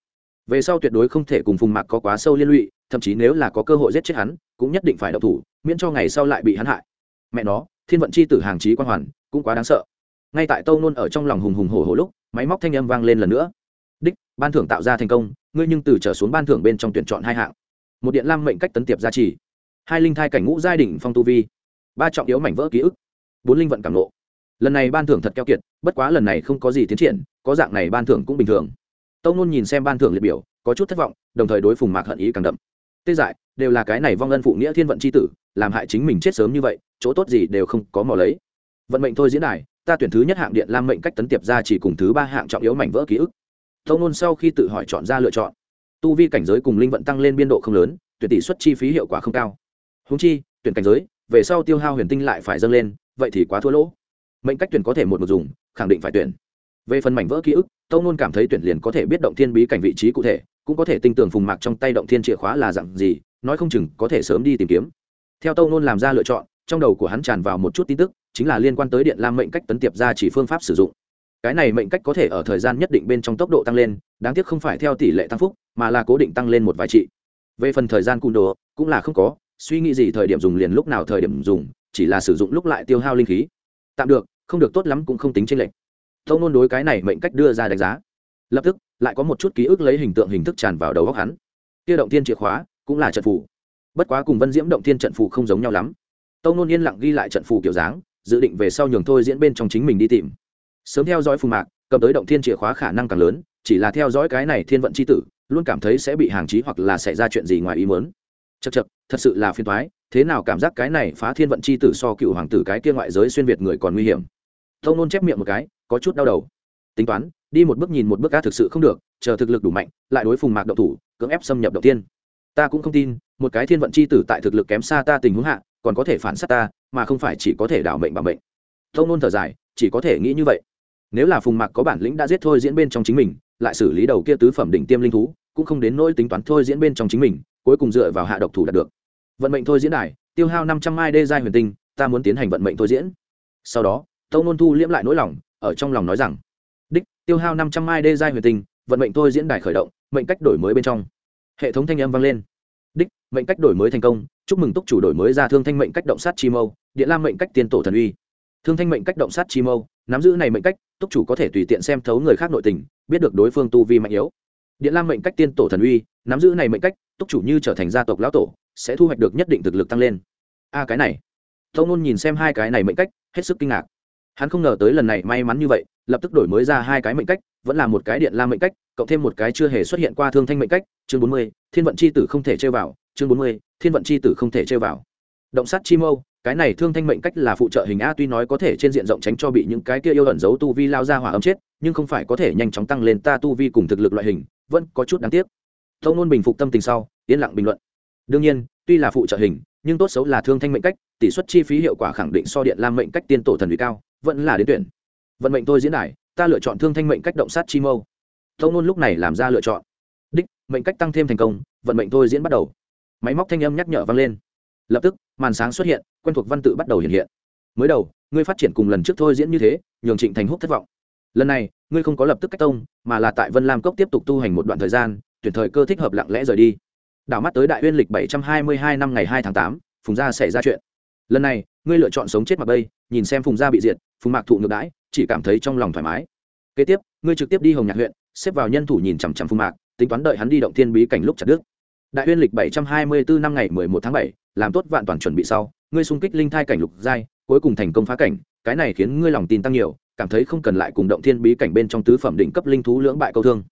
Về sau tuyệt đối không thể cùng phùng mạc có quá sâu liên lụy, thậm chí nếu là có cơ hội giết chết hắn, cũng nhất định phải độc thủ, miễn cho ngày sau lại bị hắn hại. Mẹ nó, thiên vận c h i tử hàng trí quan hoàn, cũng quá đáng sợ. Ngay tại tâu nôn ở trong lòng hùng hùng hổ hổ lúc, máy móc thanh âm vang lên lần nữa. Đích, ban thưởng tạo ra thành công ngươi nhưng từ trở xuống ban thưởng bên trong tuyển chọn hai hạng. Một điện lam mệnh cách tấn tiệp gia trì. Hai linh thai cảnh ngũ giai đỉnh phong tu vi. Ba trọng yếu mảnh vỡ ký ức. Bốn linh vận cảm lộ lần này ban thưởng thật keo kiệt, bất quá lần này không có gì tiến triển, có dạng này ban thưởng cũng bình thường. Tâu nôn nhìn xem ban thưởng liệt biểu, có chút thất vọng, đồng thời đối phùng mạc hận ý càng đậm. Tê dại, đều là cái này vong ân phụ nghĩa thiên vận c h i tử, làm hại chính mình chết sớm như vậy, chỗ tốt gì đều không có mò lấy. Vận mệnh thôi diễn đài, ta tuyển thứ nhất hạng điện lam mệnh cách tấn tiệp ra chỉ cùng thứ ba hạng trọng yếu mảnh vỡ ký ức tâu nôn sau khi tự hỏi chọn ra lựa chọn, tu vi cảnh giới cùng linh vận tăng lên biên độ không lớn, tuyển tỷ suất chi phí hiệu quả không cao. Húng chi, tuyển cảnh giới, về sau tiêu hao huyền tinh lại phải dâng lên, vậy thì quá thua lỗ. Mệnh cách tuyển có thể một một dùng, khẳng định phải tuyển. Về phần mảnh vỡ ký ức tâu nôn cảm thấy tuyển liền có thể biết động thiên bí cảnh vị trí cụ thể, cũng có thể tinh tường phùng mạc trong tay động thiên chìa khóa là dặn gì, nói không chừng có thể sớm đi tìm kiếm. Theo tâu nôn làm ra lựa chọn, trong đầu của hắn tràn vào một chút tin tức, chính là liên quan tới điện lam mệnh cách tấn tiệp ra chỉ phương pháp sử dụng cái này mệnh cách có thể ở thời gian nhất định bên trong tốc độ tăng lên, đáng tiếc không phải theo tỷ lệ tăng phúc, mà là cố định tăng lên một vài trị. Về phần thời gian cung đồ, cũng là không có, suy nghĩ gì thời điểm dùng liền lúc nào thời điểm dùng, chỉ là sử dụng lúc lại tiêu hao linh khí. Tạm được, không được tốt lắm cũng không tính tranh lệch. Tông nôn đối cái này mệnh cách đưa ra đánh giá. Lập tức, lại có một chút ký ức lấy hình tượng hình thức tràn vào đầu góc hắn. Tiêu động tiên chìa khóa, cũng là trận phủ bất quá cùng vân diễm động tiên trận phủ không giống nhau lắm. Tông nôn yên lặng ghi lại trận phủ kiểu dáng, dự định về sau nhường thôi diễn bên trong chính mình đi tìm sớm theo dõi phù mạc, cầm tới động thiên chìa khóa khả năng càng lớn, chỉ là theo dõi cái này thiên vận c h i tử, luôn cảm thấy sẽ bị hàng trí hoặc là xảy ra chuyện gì ngoài ý mớn chật chật thật sự là phiền thoái thế nào cảm giác cái này phá thiên vận c h i tử so cựu hoàng tử cái kia ngoại giới xuyên việt người còn nguy hiểm. Thông nôn chép miệng một cái, có chút đau đầu. Tính toán, đi một bước nhìn một bước ca thực sự không được, chờ thực lực đủ mạnh, lại đối phùng mạc động thủ, cưỡng ép xâm nhập đầu tiên ta cũng không tin, một cái thiên vận c h i tử tại thực lực kém xa ta tình huống hạ, còn có thể phản s á t ta, mà không phải chỉ có thể đảo mệnh bằng mệnh. Thông nôn thở dài, chỉ có thể nghĩ như vậy nếu là phùng mạc có bản lĩnh đã giết thôi diễn bên trong chính mình, lại xử lý đầu kia tứ phẩm đỉnh tiêm linh thú, cũng không đến nỗi tính toán thôi diễn bên trong chính mình, cuối cùng dựa vào hạ độc thủ đạt được. Vận mệnh thôi diễn đài, tiêu hao năm trăm mai đê giai huyền tinh, ta muốn tiến hành vận mệnh thôi diễn. Sau đó, tâu nôn thu liễm lại nỗi lòng, ở trong lòng nói rằng, đích, tiêu hao năm trăm mai đê giai huyền tinh, vận mệnh thôi diễn đài khởi động, mệnh cách đổi mới bên trong. Hệ thống thanh âm vang lên. Đích, mệnh cách đổi mới thành công, chúc mừng túc chủ đổi mới ra thương thanh mệnh cách động sát chi mâu, điện lam mệnh cách tiên tổ thần uy. Thương thanh mệnh cách động sát chi mâu, nắm giữ này mệnh cách túc chủ có thể tùy tiện xem thấu người khác nội tình, biết được đối phương tu vi mạnh yếu. Điện lam mệnh cách tiên tổ thần uy, nắm giữ này mệnh cách, túc chủ như trở thành gia tộc lão tổ, sẽ thu hoạch được nhất định thực lực tăng lên. A, cái này. Tâu nôn nhìn xem hai cái này mệnh cách, hết sức kinh ngạc. Hắn không ngờ tới lần này may mắn như vậy, lập tức đổi mới ra hai cái mệnh cách, vẫn là một cái điện lam mệnh cách, cộng thêm một cái chưa hề xuất hiện qua thương thanh mệnh cách, chương bốn mươi, thiên vận c h i tử không thể chơi vào, chương bốn mươi, thiên vận c h i tử không thể chơi vào. Động sát chi mâu cái này thương thanh mệnh cách là phụ trợ hình a tuy nói có thể trên diện rộng tránh cho bị những cái kia yêu ẩn giấu tu vi lao ra hỏa ấm chết, nhưng không phải có thể nhanh chóng tăng lên ta tu vi cùng thực lực loại hình, vẫn có chút đáng tiếc. Thông nôn bình phục tâm tình sau, yên lặng bình luận. Đương nhiên, tuy là phụ trợ hình, nhưng tốt xấu là thương thanh mệnh cách, tỷ suất chi phí hiệu quả khẳng định so điện lam mệnh cách tiên tổ thần vị cao, vẫn là đến tuyển. Vận mệnh tôi diễn đài, ta lựa chọn thương thanh mệnh cách động sát chi mâu. Thông nôn lúc này làm ra lựa chọn. Đích, mệnh cách tăng thêm thành công, vận mệnh tôi diễn bắt đầu. Máy móc thanh âm nhắc nhở vang lên lập tức, màn sáng xuất hiện, quen thuộc văn tự bắt đầu hiện hiện. Mới đầu, ngươi phát triển cùng lần trước thôi diễn như thế, nhường trịnh thành húc thất vọng. Lần này, ngươi không có lập tức cách tông, mà là tại vân lam cốc tiếp tục tu hành một đoạn thời gian, tuyển thời cơ thích hợp lặng lẽ rời đi. Đảo mắt tới đại uyên lịch bảy trăm hai mươi hai năm ngày hai tháng tám, phùng gia xảy ra chuyện. Lần này, ngươi lựa chọn sống chết mặc bây nhìn xem phùng gia bị diệt, phùng mạc thụ ngược đãi, chỉ cảm thấy trong lòng thoải mái. Kế tiếp, ngươi trực tiếp đi hồng nhạc huyện, xếp vào nhân thủ nhìn chằm chằm phùng mạc, tính toán đợi hắn đi động thiên bí cảnh lúc chặt đức đại uyên lịch bảy trăm hai mươi bốn năm ngày mười một tháng bảy làm tốt vạn toàn chuẩn bị sau, ngươi xung kích linh thai cảnh lục giai, cuối cùng thành công phá cảnh, cái này khiến ngươi lòng tin tăng nhiều, cảm thấy không cần lại cùng động thiên bí cảnh bên trong tứ phẩm đỉnh cấp linh thú lưỡng bại câu thương.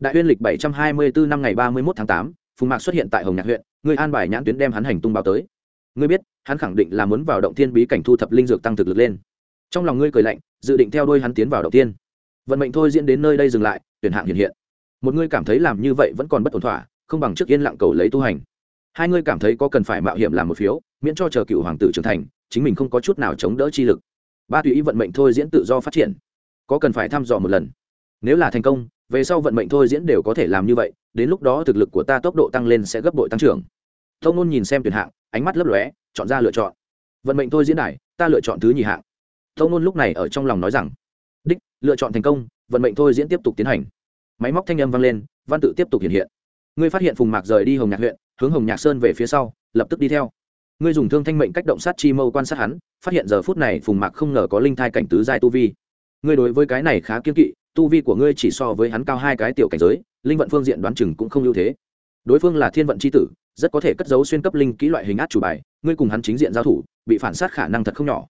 Đại huyên lịch bảy trăm hai mươi bốn năm ngày ba mươi một tháng tám, phùng mạc xuất hiện tại hồng nhạc huyện, ngươi an bài nhãn tuyến đem hắn hành tung báo tới. Ngươi biết, hắn khẳng định là muốn vào động thiên bí cảnh thu thập linh dược tăng thực lực lên. Trong lòng ngươi cười lạnh, dự định theo đuôi hắn tiến vào động tiên vận mệnh thôi diễn đến nơi đây dừng lại, tuyển hạng hiện hiện. Một ngươi cảm thấy làm như vậy vẫn còn bất ổn thỏa, không bằng trước yên lặng cầu lấy tu hành hai ngươi cảm thấy có cần phải mạo hiểm làm một phiếu, miễn cho chờ cựu hoàng tử trưởng thành, chính mình không có chút nào chống đỡ chi lực. Ba tùy ý vận mệnh thôi diễn tự do phát triển, có cần phải thăm dò một lần. Nếu là thành công, về sau vận mệnh thôi diễn đều có thể làm như vậy, đến lúc đó thực lực của ta tốc độ tăng lên sẽ gấp bội tăng trưởng. Thông nôn nhìn xem tuyển hạng, ánh mắt lấp lóe, chọn ra lựa chọn. Vận mệnh thôi diễn đài, ta lựa chọn thứ nhì hạng. Thông nôn lúc này ở trong lòng nói rằng, đích, lựa chọn thành công, vận mệnh thôi diễn tiếp tục tiến hành. Máy móc thanh âm vang lên, văn tự tiếp tục hiện hiện. Ngươi phát hiện phùng mạc rời đi hồng nhạc huyện hướng hồng nhạc sơn về phía sau, lập tức đi theo. Ngươi dùng thương thanh mệnh cách động sát chi mâu quan sát hắn, phát hiện giờ phút này phùng mạc không ngờ có linh thai cảnh tứ giai tu vi. Ngươi đối với cái này khá kiên kỵ, tu vi của ngươi chỉ so với hắn cao hai cái tiểu cảnh giới, linh vận phương diện đoán chừng cũng không ưu thế. Đối phương là thiên vận c h i tử, rất có thể cất giấu xuyên cấp linh kỹ loại hình át chủ bài, ngươi cùng hắn chính diện giao thủ, bị phản sát khả năng thật không nhỏ.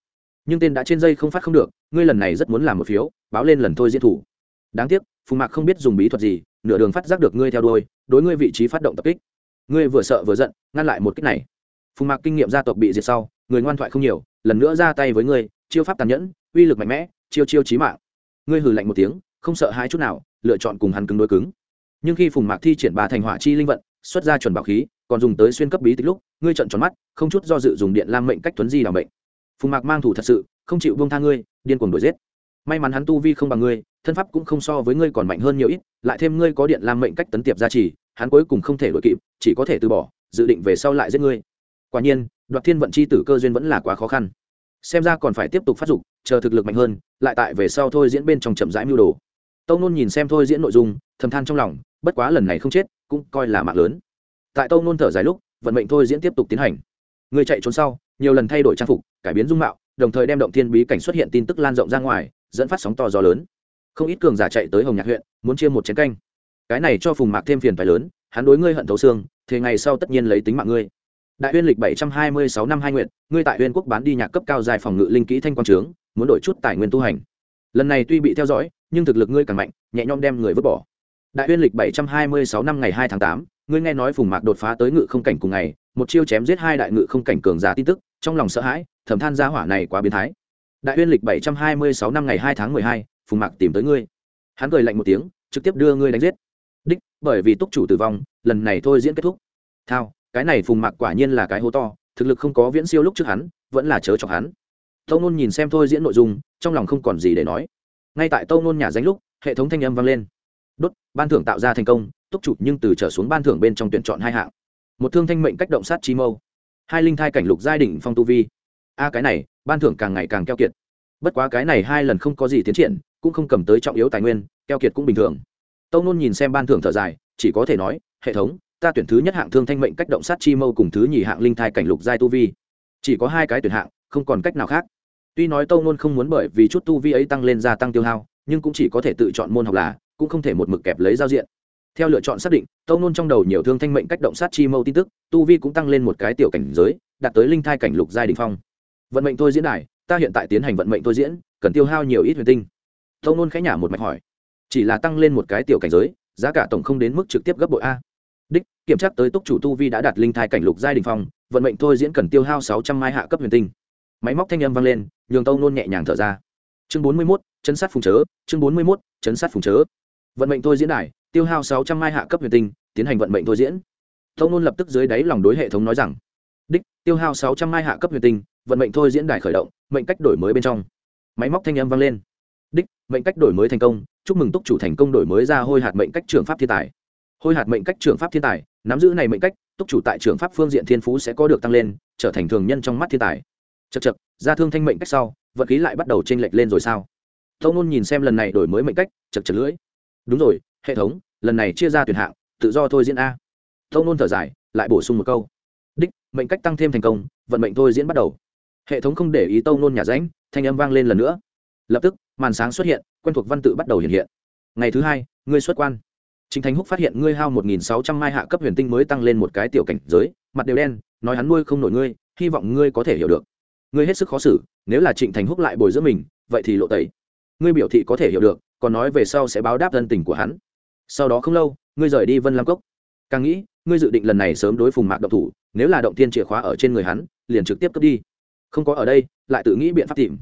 Nhưng tên đã trên dây không phát không được, ngươi lần này rất muốn làm một phiếu, báo lên lần thôi diễn thủ. Đáng tiếc, phùng mạc không biết dùng bí thuật gì, nửa đường phát giác được ngươi theo đôi đối ngươi vị trí phát động tập kích ngươi vừa sợ vừa giận, ngăn lại một kích này. Phùng mạc kinh nghiệm gia tộc bị diệt sau, người ngoan thoại không nhiều, lần nữa ra tay với ngươi, chiêu pháp tàn nhẫn, uy lực mạnh mẽ, chiêu chiêu trí mạng. Ngươi hừ lạnh một tiếng, không sợ hai chút nào, lựa chọn cùng hắn cứng đối cứng. Nhưng khi phùng mạc thi triển bà thành hỏa chi linh vận, xuất ra chuẩn bảo khí, còn dùng tới xuyên cấp bí tích lúc, ngươi trận tròn mắt, không chút do dự dùng điện lam mệnh cách tuấn di đ bệnh. mệnh. Phùng mạc mang thủ thật sự, không chịu buông tha ngươi, điên cuồng đuổi giết. May mắn hắn tu vi không bằng ngươi, thân pháp cũng không so với ngươi còn mạnh hơn nhiều ít, lại thêm ngươi có điện lam mệnh cách tấn tiệp gia trì hắn cuối cùng không thể đổi kịp, chỉ có thể từ bỏ, dự định về sau lại giết ngươi. Quả nhiên, đoạt thiên vận c h i tử cơ duyên vẫn là quá khó khăn. Xem ra còn phải tiếp tục phát dục, chờ thực lực mạnh hơn, lại tại về sau thôi diễn bên trong chậm rãi mưu đồ. Tâu nôn nhìn xem thôi diễn nội dung, thầm than trong lòng, bất quá lần này không chết, cũng coi là mạng lớn. Tại tâu nôn thở dài lúc, vận mệnh thôi diễn tiếp tục tiến hành. Người chạy trốn sau, nhiều lần thay đổi trang phục, cải biến dung mạo, đồng thời đem động thiên bí cảnh xuất hiện tin tức lan rộng ra ngoài, dẫn phát sóng to gió lớn. Không ít cường giả chạy tới hồng nhạc huyện, muốn chia một chén canh cái này cho phùng mạc thêm phiền phải lớn, hắn đối ngươi hận thấu xương thì ngày sau tất nhiên lấy tính mạng ngươi. Đại huyên lịch bảy trăm hai mươi sáu năm hai nguyện ngươi tại huyên quốc bán đi nhạc cấp cao dài phòng ngự linh kỹ thanh quang trướng, muốn đổi chút tài nguyên tu hành. Lần này tuy bị theo dõi, nhưng thực lực ngươi càng mạnh, nhẹ nhõm đem người vứt bỏ. Đại huyên lịch bảy trăm hai mươi sáu năm ngày hai tháng tám, ngươi nghe nói phùng mạc đột phá tới ngự không cảnh cùng ngày, một chiêu chém giết hai đại ngự không cảnh cường giả tin tức, trong lòng sợ hãi, thầm than gia hỏa này quá biến thái. Đại huyên lịch bảy trăm hai mươi sáu năm ngày hai tháng mười hai, phùng mạc tìm tới ngươi. Hắn cười lạnh một tiếng, trực tiếp đưa ngươi đánh giết bởi vì túc chủ tử vong, lần này thôi diễn kết thúc. Thao, cái này phùng mạc quả nhiên là cái hố to, thực lực không có viễn siêu lúc trước hắn, vẫn là chớ chọc hắn. Tâu nôn nhìn xem thôi diễn nội dung, trong lòng không còn gì để nói. Ngay tại tâu nôn nhà danh lúc, hệ thống thanh âm vang lên. Đốt, ban thưởng tạo ra thành công, túc chủ nhưng từ trở xuống ban thưởng bên trong tuyển chọn hai hạng. Một thương thanh mệnh cách động sát chi mâu. Hai linh thai cảnh lục giai đỉnh phong tu vi. A, cái này, ban thưởng càng ngày càng keo kiệt. Bất quá cái này hai lần không có gì tiến triển, cũng không cầm tới trọng yếu tài nguyên, keo kiệt cũng bình thường tâu nôn nhìn xem ban thưởng thở dài, chỉ có thể nói, hệ thống, ta tuyển thứ nhất hạng thương thanh mệnh cách động sát chi mâu cùng thứ nhì hạng linh thai cảnh lục giai tu vi. Chỉ có hai cái tuyển hạng, không còn cách nào khác. Tuy nói tâu nôn không muốn bởi vì chút tu vi ấy tăng lên gia tăng tiêu hao, nhưng cũng chỉ có thể tự chọn môn học là, cũng không thể một mực kẹp lấy giao diện. Theo lựa chọn xác định, tâu nôn trong đầu nhiều thương thanh mệnh cách động sát chi mâu tin tức, tu vi cũng tăng lên một cái tiểu cảnh giới, đạt tới linh thai cảnh lục giai đình phong. Vận mệnh tôi diễn đài, ta hiện tại tiến hành vận mệnh tôi diễn, cần tiêu hao nhiều ít huyền tinh. Tâu nôn khẽ nhả một mạch hỏi chỉ là tăng lên một cái tiểu cảnh giới, giá cả tổng không đến mức trực tiếp gấp bội a. Đích, kiểm tra tới túc chủ tu vi đã đạt linh thai cảnh lục giai đình phong, vận mệnh thôi diễn cần tiêu hao sáu trăm mai hạ cấp huyền tinh. Máy móc thanh âm vang lên, nhường tâu nôn nhẹ nhàng thở ra. Chương bốn mươi mốt, chấn sát phùng chớ, chương bốn mươi mốt, chấn sát phùng chớ. Vận mệnh thôi diễn đài, tiêu hao sáu trăm mai hạ cấp huyền tinh, tiến hành vận mệnh thôi diễn. Tâu nôn lập tức dưới đáy lòng đối hệ thống nói rằng, đích, tiêu hao sáu trăm mai hạ cấp huyền tinh, vận mệnh thôi diễn đài khởi động, mệnh cách đổi mới bên trong. Máy móc thanh âm vang lên. Đích, mệnh cách đổi mới thành công chúc mừng túc chủ thành công đổi mới ra hôi hạt mệnh cách trường pháp thiên tài. Hôi hạt mệnh cách trường pháp thiên tài, nắm giữ này mệnh cách, túc chủ tại trường pháp phương diện thiên phú sẽ có được tăng lên, trở thành thường nhân trong mắt thiên tài. Chật chật ra thương thanh mệnh cách sau, vật khí lại bắt đầu chênh lệch lên rồi sao? Tâu nôn nhìn xem lần này đổi mới mệnh cách chật chật lưỡi. Đúng rồi, hệ thống, lần này chia ra tuyển hạng, tự do thôi diễn a. Tâu nôn thở dài, lại bổ sung một câu. Đích, mệnh cách tăng thêm thành công, vận mệnh thôi diễn bắt đầu. Hệ thống không để ý tâu nôn nhà ránh, thanh âm vang lên lần nữa lập tức màn sáng xuất hiện quen thuộc văn tự bắt đầu hiện hiện ngày thứ hai ngươi xuất quan chính Thành Húc phát hiện ngươi hao 1600 mai hạ cấp huyền tinh mới tăng lên một cái tiểu cảnh giới, mặt đều đen, nói hắn nuôi không nổi ngươi, hy vọng ngươi có thể hiểu được. Ngươi hết sức khó xử, nếu là Trịnh Thành Húc lại bồi giữa mình, vậy thì lộ tẩy. Ngươi biểu thị có thể hiểu được, còn nói về sau sẽ báo đáp thân tình của hắn. Sau đó không lâu, ngươi rời đi Vân Lam Cốc. Càng nghĩ, ngươi dự định lần này sớm đối phùng Mạc động thủ, nếu là động tiên chìa khóa ở trên người hắn, liền trực tiếp cướp đi không có ở đây lại tự nghĩ biện pháp tìm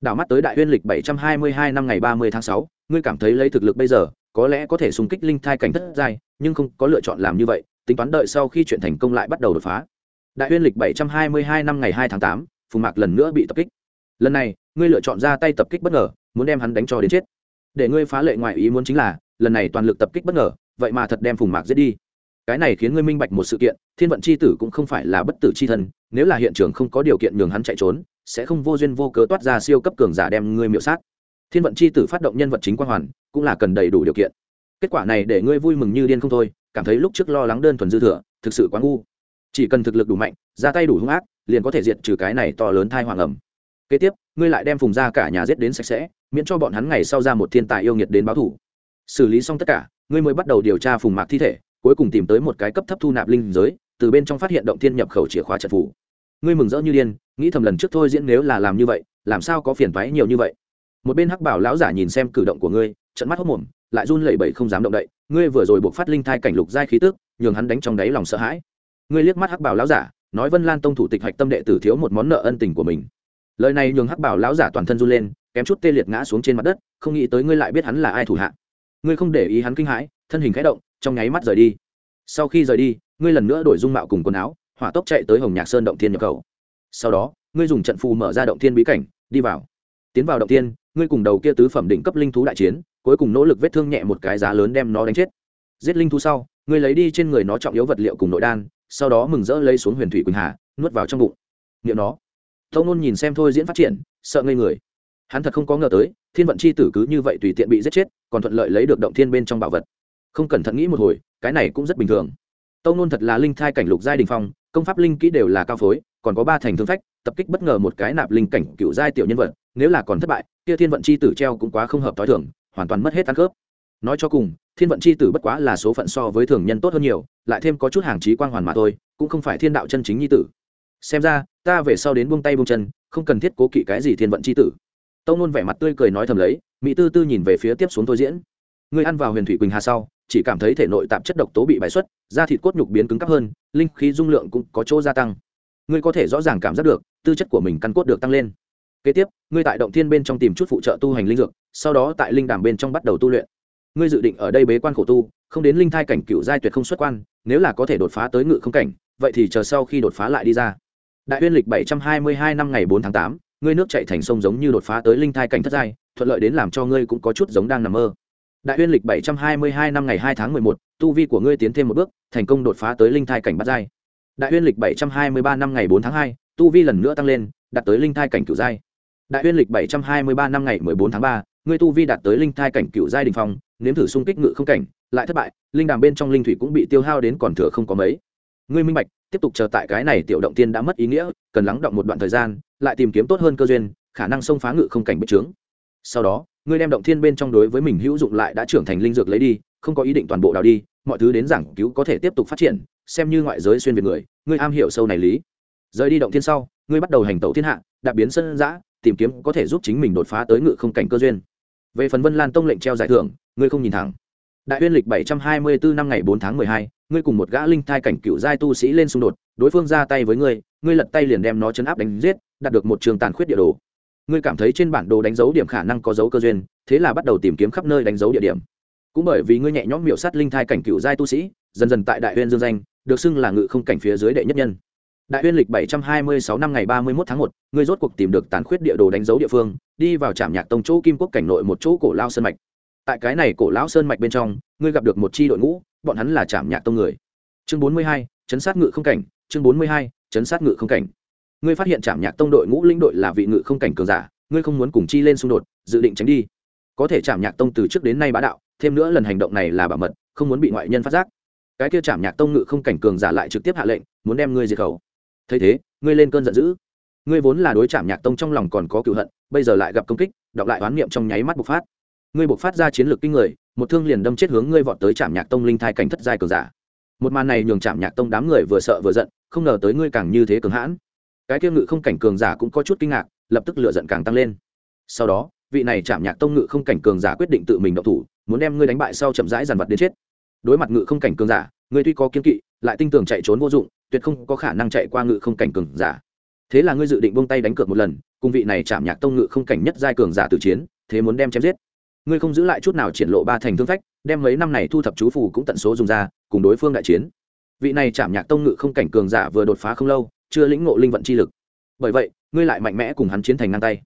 đảo mắt tới đại uyên lịch bảy trăm hai mươi hai năm ngày ba mươi tháng sáu, ngươi cảm thấy lấy thực lực bây giờ, có lẽ có thể xung kích linh thai cảnh thất giai, nhưng không có lựa chọn làm như vậy, tính toán đợi sau khi chuyện thành công lại bắt đầu đột phá. Đại uyên lịch bảy trăm hai mươi hai năm ngày hai tháng tám, phùng mạc lần nữa bị tập kích. Lần này, ngươi lựa chọn ra tay tập kích bất ngờ, muốn đem hắn đánh cho đến chết. Để ngươi phá lệ ngoại ý muốn chính là, lần này toàn lực tập kích bất ngờ, vậy mà thật đem phùng mạc giết đi. Cái này khiến ngươi minh bạch một sự kiện, thiên vận c h i tử cũng không phải là bất tử c h i nếu là hiện trường không có điều kiện nhường hắn chạy trốn sẽ không vô duyên vô cớ toát ra siêu cấp cường giả đem ngươi miểu sát. Thiên vận c h i tử phát động nhân vật chính quang hoàn, cũng là cần đầy đủ điều kiện. Kết quả này để ngươi vui mừng như điên không thôi, cảm thấy lúc trước lo lắng đơn thuần dư thừa, thực sự quá ngu. Chỉ cần thực lực đủ mạnh, ra tay đủ hung ác, liền có thể diệt trừ cái này to lớn thai hoàng ẩm. Kế tiếp, ngươi lại đem phùng ra cả nhà giết đến sạch sẽ, miễn cho bọn hắn ngày sau ra một thiên tài yêu nghiệt đến báo thủ. Xử lý xong tất cả, ngươi mới bắt đầu điều tra phùng mạc thi thể, cuối cùng tìm tới một cái cấp thấp thu nạp linh giới, từ bên trong phát hiện động thiên nhập khẩu chìa khóa trận phủ ngươi mừng rỡ như điên nghĩ thầm lần trước thôi diễn nếu là làm như vậy, làm sao có phiền thoái nhiều như vậy? Một bên hắc bảo lão giả nhìn xem cử động của ngươi trận mắt hốc mồm, lại run lẩy bẩy không dám động đậy. Ngươi vừa rồi buộc phát linh thai cảnh lục giai khí tức, nhường hắn đánh trong đáy lòng sợ hãi. Ngươi liếc mắt hắc bảo lão giả, nói vân lan tông thủ tịch hạch tâm đệ tử thiếu một món nợ ân tình của mình. Lời này nhường hắc bảo lão giả toàn thân run lên, kém chút tê liệt ngã xuống trên mặt đất, không nghĩ tới ngươi lại biết hắn là ai thủ hạ. Ngươi không để ý hắn kinh hãi, thân hình khẽ động, trong nháy mắt rời đi. Sau khi rời đi, ngươi lần nữa đổi dung mạo cùng quần áo, hỏa tốc chạy tới hồng nhạc sơn động thiên nhập cầu sau đó, ngươi dùng trận phù mở ra động thiên bí cảnh, đi vào. Tiến vào động thiên, ngươi cùng đầu kia tứ phẩm đỉnh cấp linh thú đại chiến, cuối cùng nỗ lực vết thương nhẹ một cái giá lớn đem nó đánh chết. Giết linh thú sau, ngươi lấy đi trên người nó trọng yếu vật liệu cùng nội đan, sau đó mừng rỡ lấy xuống huyền thủy quỳnh hà, nuốt vào trong bụng. Niệm nó. Tâu nôn nhìn xem thôi diễn phát triển, sợ ngây người. Hắn thật không có ngờ tới, thiên vận c h i tử cứ như vậy tùy tiện bị giết chết, còn thuận lợi lấy được động thiên bên trong bảo vật. Không cẩn thận nghĩ một hồi, cái này cũng rất bình thường tâu nôn thật là linh thai cảnh lục giai đình phong, công pháp linh kỹ đều là cao phối, còn có ba thành thương phách, tập kích bất ngờ một cái nạp linh cảnh cựu giai tiểu nhân vật, nếu là còn thất bại, kia thiên vận c h i tử treo cũng quá không hợp t h o i thưởng hoàn toàn mất hết ăn khớp. Nói cho cùng, thiên vận c h i tử bất quá là số phận so với thường nhân tốt hơn nhiều, lại thêm có chút hàng trí quan hoàn mà thôi, cũng không phải thiên đạo chân chính nhi tử. Xem ra, ta về sau đến buông tay buông chân, không cần thiết cố kỵ cái gì thiên vận c h i tử. Tâu nôn vẻ mặt tươi cười nói thầm lấy, mỹ tư tư nhìn về phía tiếp xuống tôi diễn. Ngươi ăn vào huyền thủy quỳnh hà sau chỉ cảm thấy thể nội tạp chất độc tố bị bài xuất, da thịt cốt nhục biến cứng cắp hơn, linh khí dung lượng cũng có chỗ gia tăng. Ngươi có thể rõ ràng cảm giác được, tư chất của mình căn cốt được tăng lên. Kế tiếp, ngươi tại động thiên bên trong tìm chút phụ trợ tu hành linh dược, sau đó tại linh đàm bên trong bắt đầu tu luyện. Ngươi dự định ở đây bế quan khổ tu, không đến linh thai cảnh cựu giai tuyệt không xuất quan, nếu là có thể đột phá tới ngự không cảnh, vậy thì chờ sau khi đột phá lại đi ra. Đại uyên lịch bảy trăm hai mươi hai năm ngày bốn tháng tám, ngươi nước chạy thành sông giống như đột phá tới linh thai cảnh thất giai, thuận lợi đến làm cho ngươi cũng có chút giống đang nằm mơ đại uyên lịch bảy trăm hai mươi hai năm ngày hai tháng mười một, tu vi của ngươi tiến thêm một bước, thành công đột phá tới linh thai cảnh bát giai. Đại uyên lịch bảy trăm hai mươi ba năm ngày bốn tháng hai, tu vi lần nữa tăng lên, đạt tới linh thai cảnh cửu giai. Đại uyên lịch bảy trăm hai mươi ba năm ngày mười bốn tháng ba, ngươi tu vi đạt tới linh thai cảnh cửu giai đình phong, nếm thử xung kích ngự không cảnh, lại thất bại, linh đàm bên trong linh thủy cũng bị tiêu hao đến còn thừa không có mấy. Ngươi minh bạch, tiếp tục chờ tại cái này tiểu động tiên đã mất ý nghĩa, cần lắng động một đoạn thời gian, lại tìm kiếm tốt hơn cơ duyên, khả năng xông phá ngự không cảnh bích trướng. Sau đó ngươi đem động thiên bên trong đối với mình hữu dụng lại đã trưởng thành linh dược lấy đi, không có ý định toàn bộ đào đi, mọi thứ đến giảng cứu có thể tiếp tục phát triển, xem như ngoại giới xuyên việt người, ngươi am hiểu sâu này lý. Rời đi động thiên sau, ngươi bắt đầu hành tẩu thiên hạ, đạp biến sân giã, tìm kiếm có thể giúp chính mình đột phá tới ngự không cảnh cơ duyên. Về phần vân lan tông lệnh treo giải thưởng, ngươi không nhìn thẳng. Đại uyên lịch bảy trăm hai mươi bốn năm ngày bốn tháng mười hai, ngươi cùng một gã linh thai cảnh cựu giai tu sĩ lên xung đột, đối phương ra tay với ngươi ngươi lật tay liền đem nó chấn áp đánh giết, đạt được một trường tàn khuyết địa đồ ngươi cảm thấy trên bản đồ đánh dấu điểm khả năng có dấu cơ duyên, thế là bắt đầu tìm kiếm khắp nơi đánh dấu địa điểm. Cũng bởi vì ngươi nhẹ nhõm miểu sát linh thai cảnh cựu giai tu sĩ, dần dần tại đại huyên dương danh, được xưng là ngự không cảnh phía dưới đệ nhất nhân. Đại huyên lịch bảy trăm hai mươi sáu năm ngày ba mươi một tháng một, ngươi rốt cuộc tìm được tàn khuyết địa đồ đánh dấu địa phương, đi vào trạm nhạc tông chỗ kim quốc cảnh nội một chỗ cổ lao sơn mạch. Tại cái này cổ lão sơn mạch bên trong, ngươi gặp được một chi đội ngũ, bọn hắn là trạm nhạc tông người. Chương bốn mươi hai, chấn sát ngự không cảnh, chương bốn mươi hai, chấn sát ngự không cảnh ngươi phát hiện trạm nhạc tông đội ngũ linh đội là vị ngự không cảnh cường giả, ngươi không muốn cùng chi lên xung đột, dự định tránh đi. Có thể trạm nhạc tông từ trước đến nay bá đạo, thêm nữa lần hành động này là bảo mật, không muốn bị ngoại nhân phát giác. Cái kia trạm nhạc tông ngự không cảnh cường giả lại trực tiếp hạ lệnh, muốn đem ngươi diệt khẩu. Thấy thế, ngươi lên cơn giận dữ. Ngươi vốn là đối trạm nhạc tông trong lòng còn có cựu hận, bây giờ lại gặp công kích, đọc lại oán niệm trong nháy mắt bộc phát. Ngươi bộc phát ra chiến lược kinh người, một thương liền đâm chết hướng ngươi vọt tới trạm nhạc tông linh thai cảnh thất giai cường giả. Một màn này nhường trạm nhạc tông đám người vừa sợ vừa giận, không ngờ tới ngươi càng như thế cường hãn cái kia ngự không cảnh cường giả cũng có chút kinh ngạc, lập tức lựa giận càng tăng lên. Sau đó, vị này chạm nhạc tông ngự không cảnh cường giả quyết định tự mình động thủ, muốn đem ngươi đánh bại sau chậm rãi dàn vật đến chết. Đối mặt ngự không cảnh cường giả, ngươi tuy có kiên kỵ, lại tinh tường chạy trốn vô dụng, tuyệt không có khả năng chạy qua ngự không cảnh cường giả. Thế là ngươi dự định buông tay đánh cược một lần, cùng vị này chạm nhạc tông ngự không cảnh nhất giai cường giả tử chiến, thế muốn đem chém giết. Ngươi không giữ lại chút nào triển lộ ba thành thương phách, đem mấy năm này thu thập chú phù cũng tận số dùng ra, cùng đối phương đại chiến. Vị này chạm nhạc tông ngự không cảnh cường giả vừa đột phá không lâu chưa lĩnh ngộ linh vận chi lực. Bởi vậy, ngươi lại mạnh mẽ cùng hắn chiến thành ngang tay.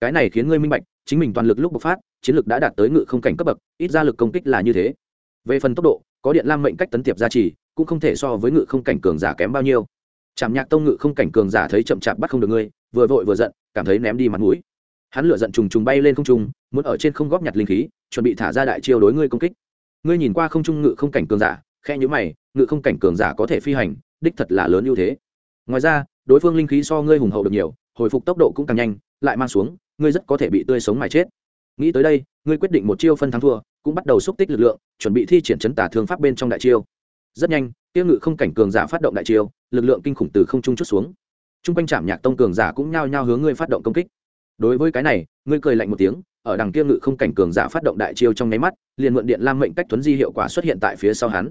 Cái này khiến ngươi minh bạch, chính mình toàn lực lúc bộc phát, chiến lực đã đạt tới ngự không cảnh cấp bậc, ít ra lực công kích là như thế. Về phần tốc độ, có điện lam mệnh cách tấn tiệp gia trì, cũng không thể so với ngự không cảnh cường giả kém bao nhiêu. Chạm nhạc tông ngự không cảnh cường giả thấy chậm chạp bắt không được ngươi, vừa vội vừa giận, cảm thấy ném đi mặt mũi. Hắn lửa giận trùng trùng bay lên không trung, muốn ở trên không góp nhặt linh khí, chuẩn bị thả ra đại chiêu đối ngươi công kích. Ngươi nhìn qua không trung ngự không cảnh cường giả khe nhữ mày, ngự không cảnh cường giả có thể phi hành, đích thật là lớn ưu thế ngoài ra, đối phương linh khí so ngươi hùng hậu được nhiều, hồi phục tốc độ cũng càng nhanh, lại mang xuống, ngươi rất có thể bị tươi sống mà chết. Nghĩ tới đây, ngươi quyết định một chiêu phân thắng thua, cũng bắt đầu xúc tích lực lượng, chuẩn bị thi triển chấn tả thương pháp bên trong đại chiêu. Rất nhanh, tiêu ngự không cảnh cường giả phát động đại chiêu, lực lượng kinh khủng từ không trung chút xuống. T r u n g quanh trạm nhạc tông cường giả cũng nhao nhao hướng ngươi phát động công kích. Đối với cái này, ngươi cười lạnh một tiếng, ở đằng kia ngự không cảnh cường giả phát động đại chiêu trong nháy mắt, liền mượn điện lam mệnh cách tuấn di hiệu quả xuất hiện tại phía sau hắn.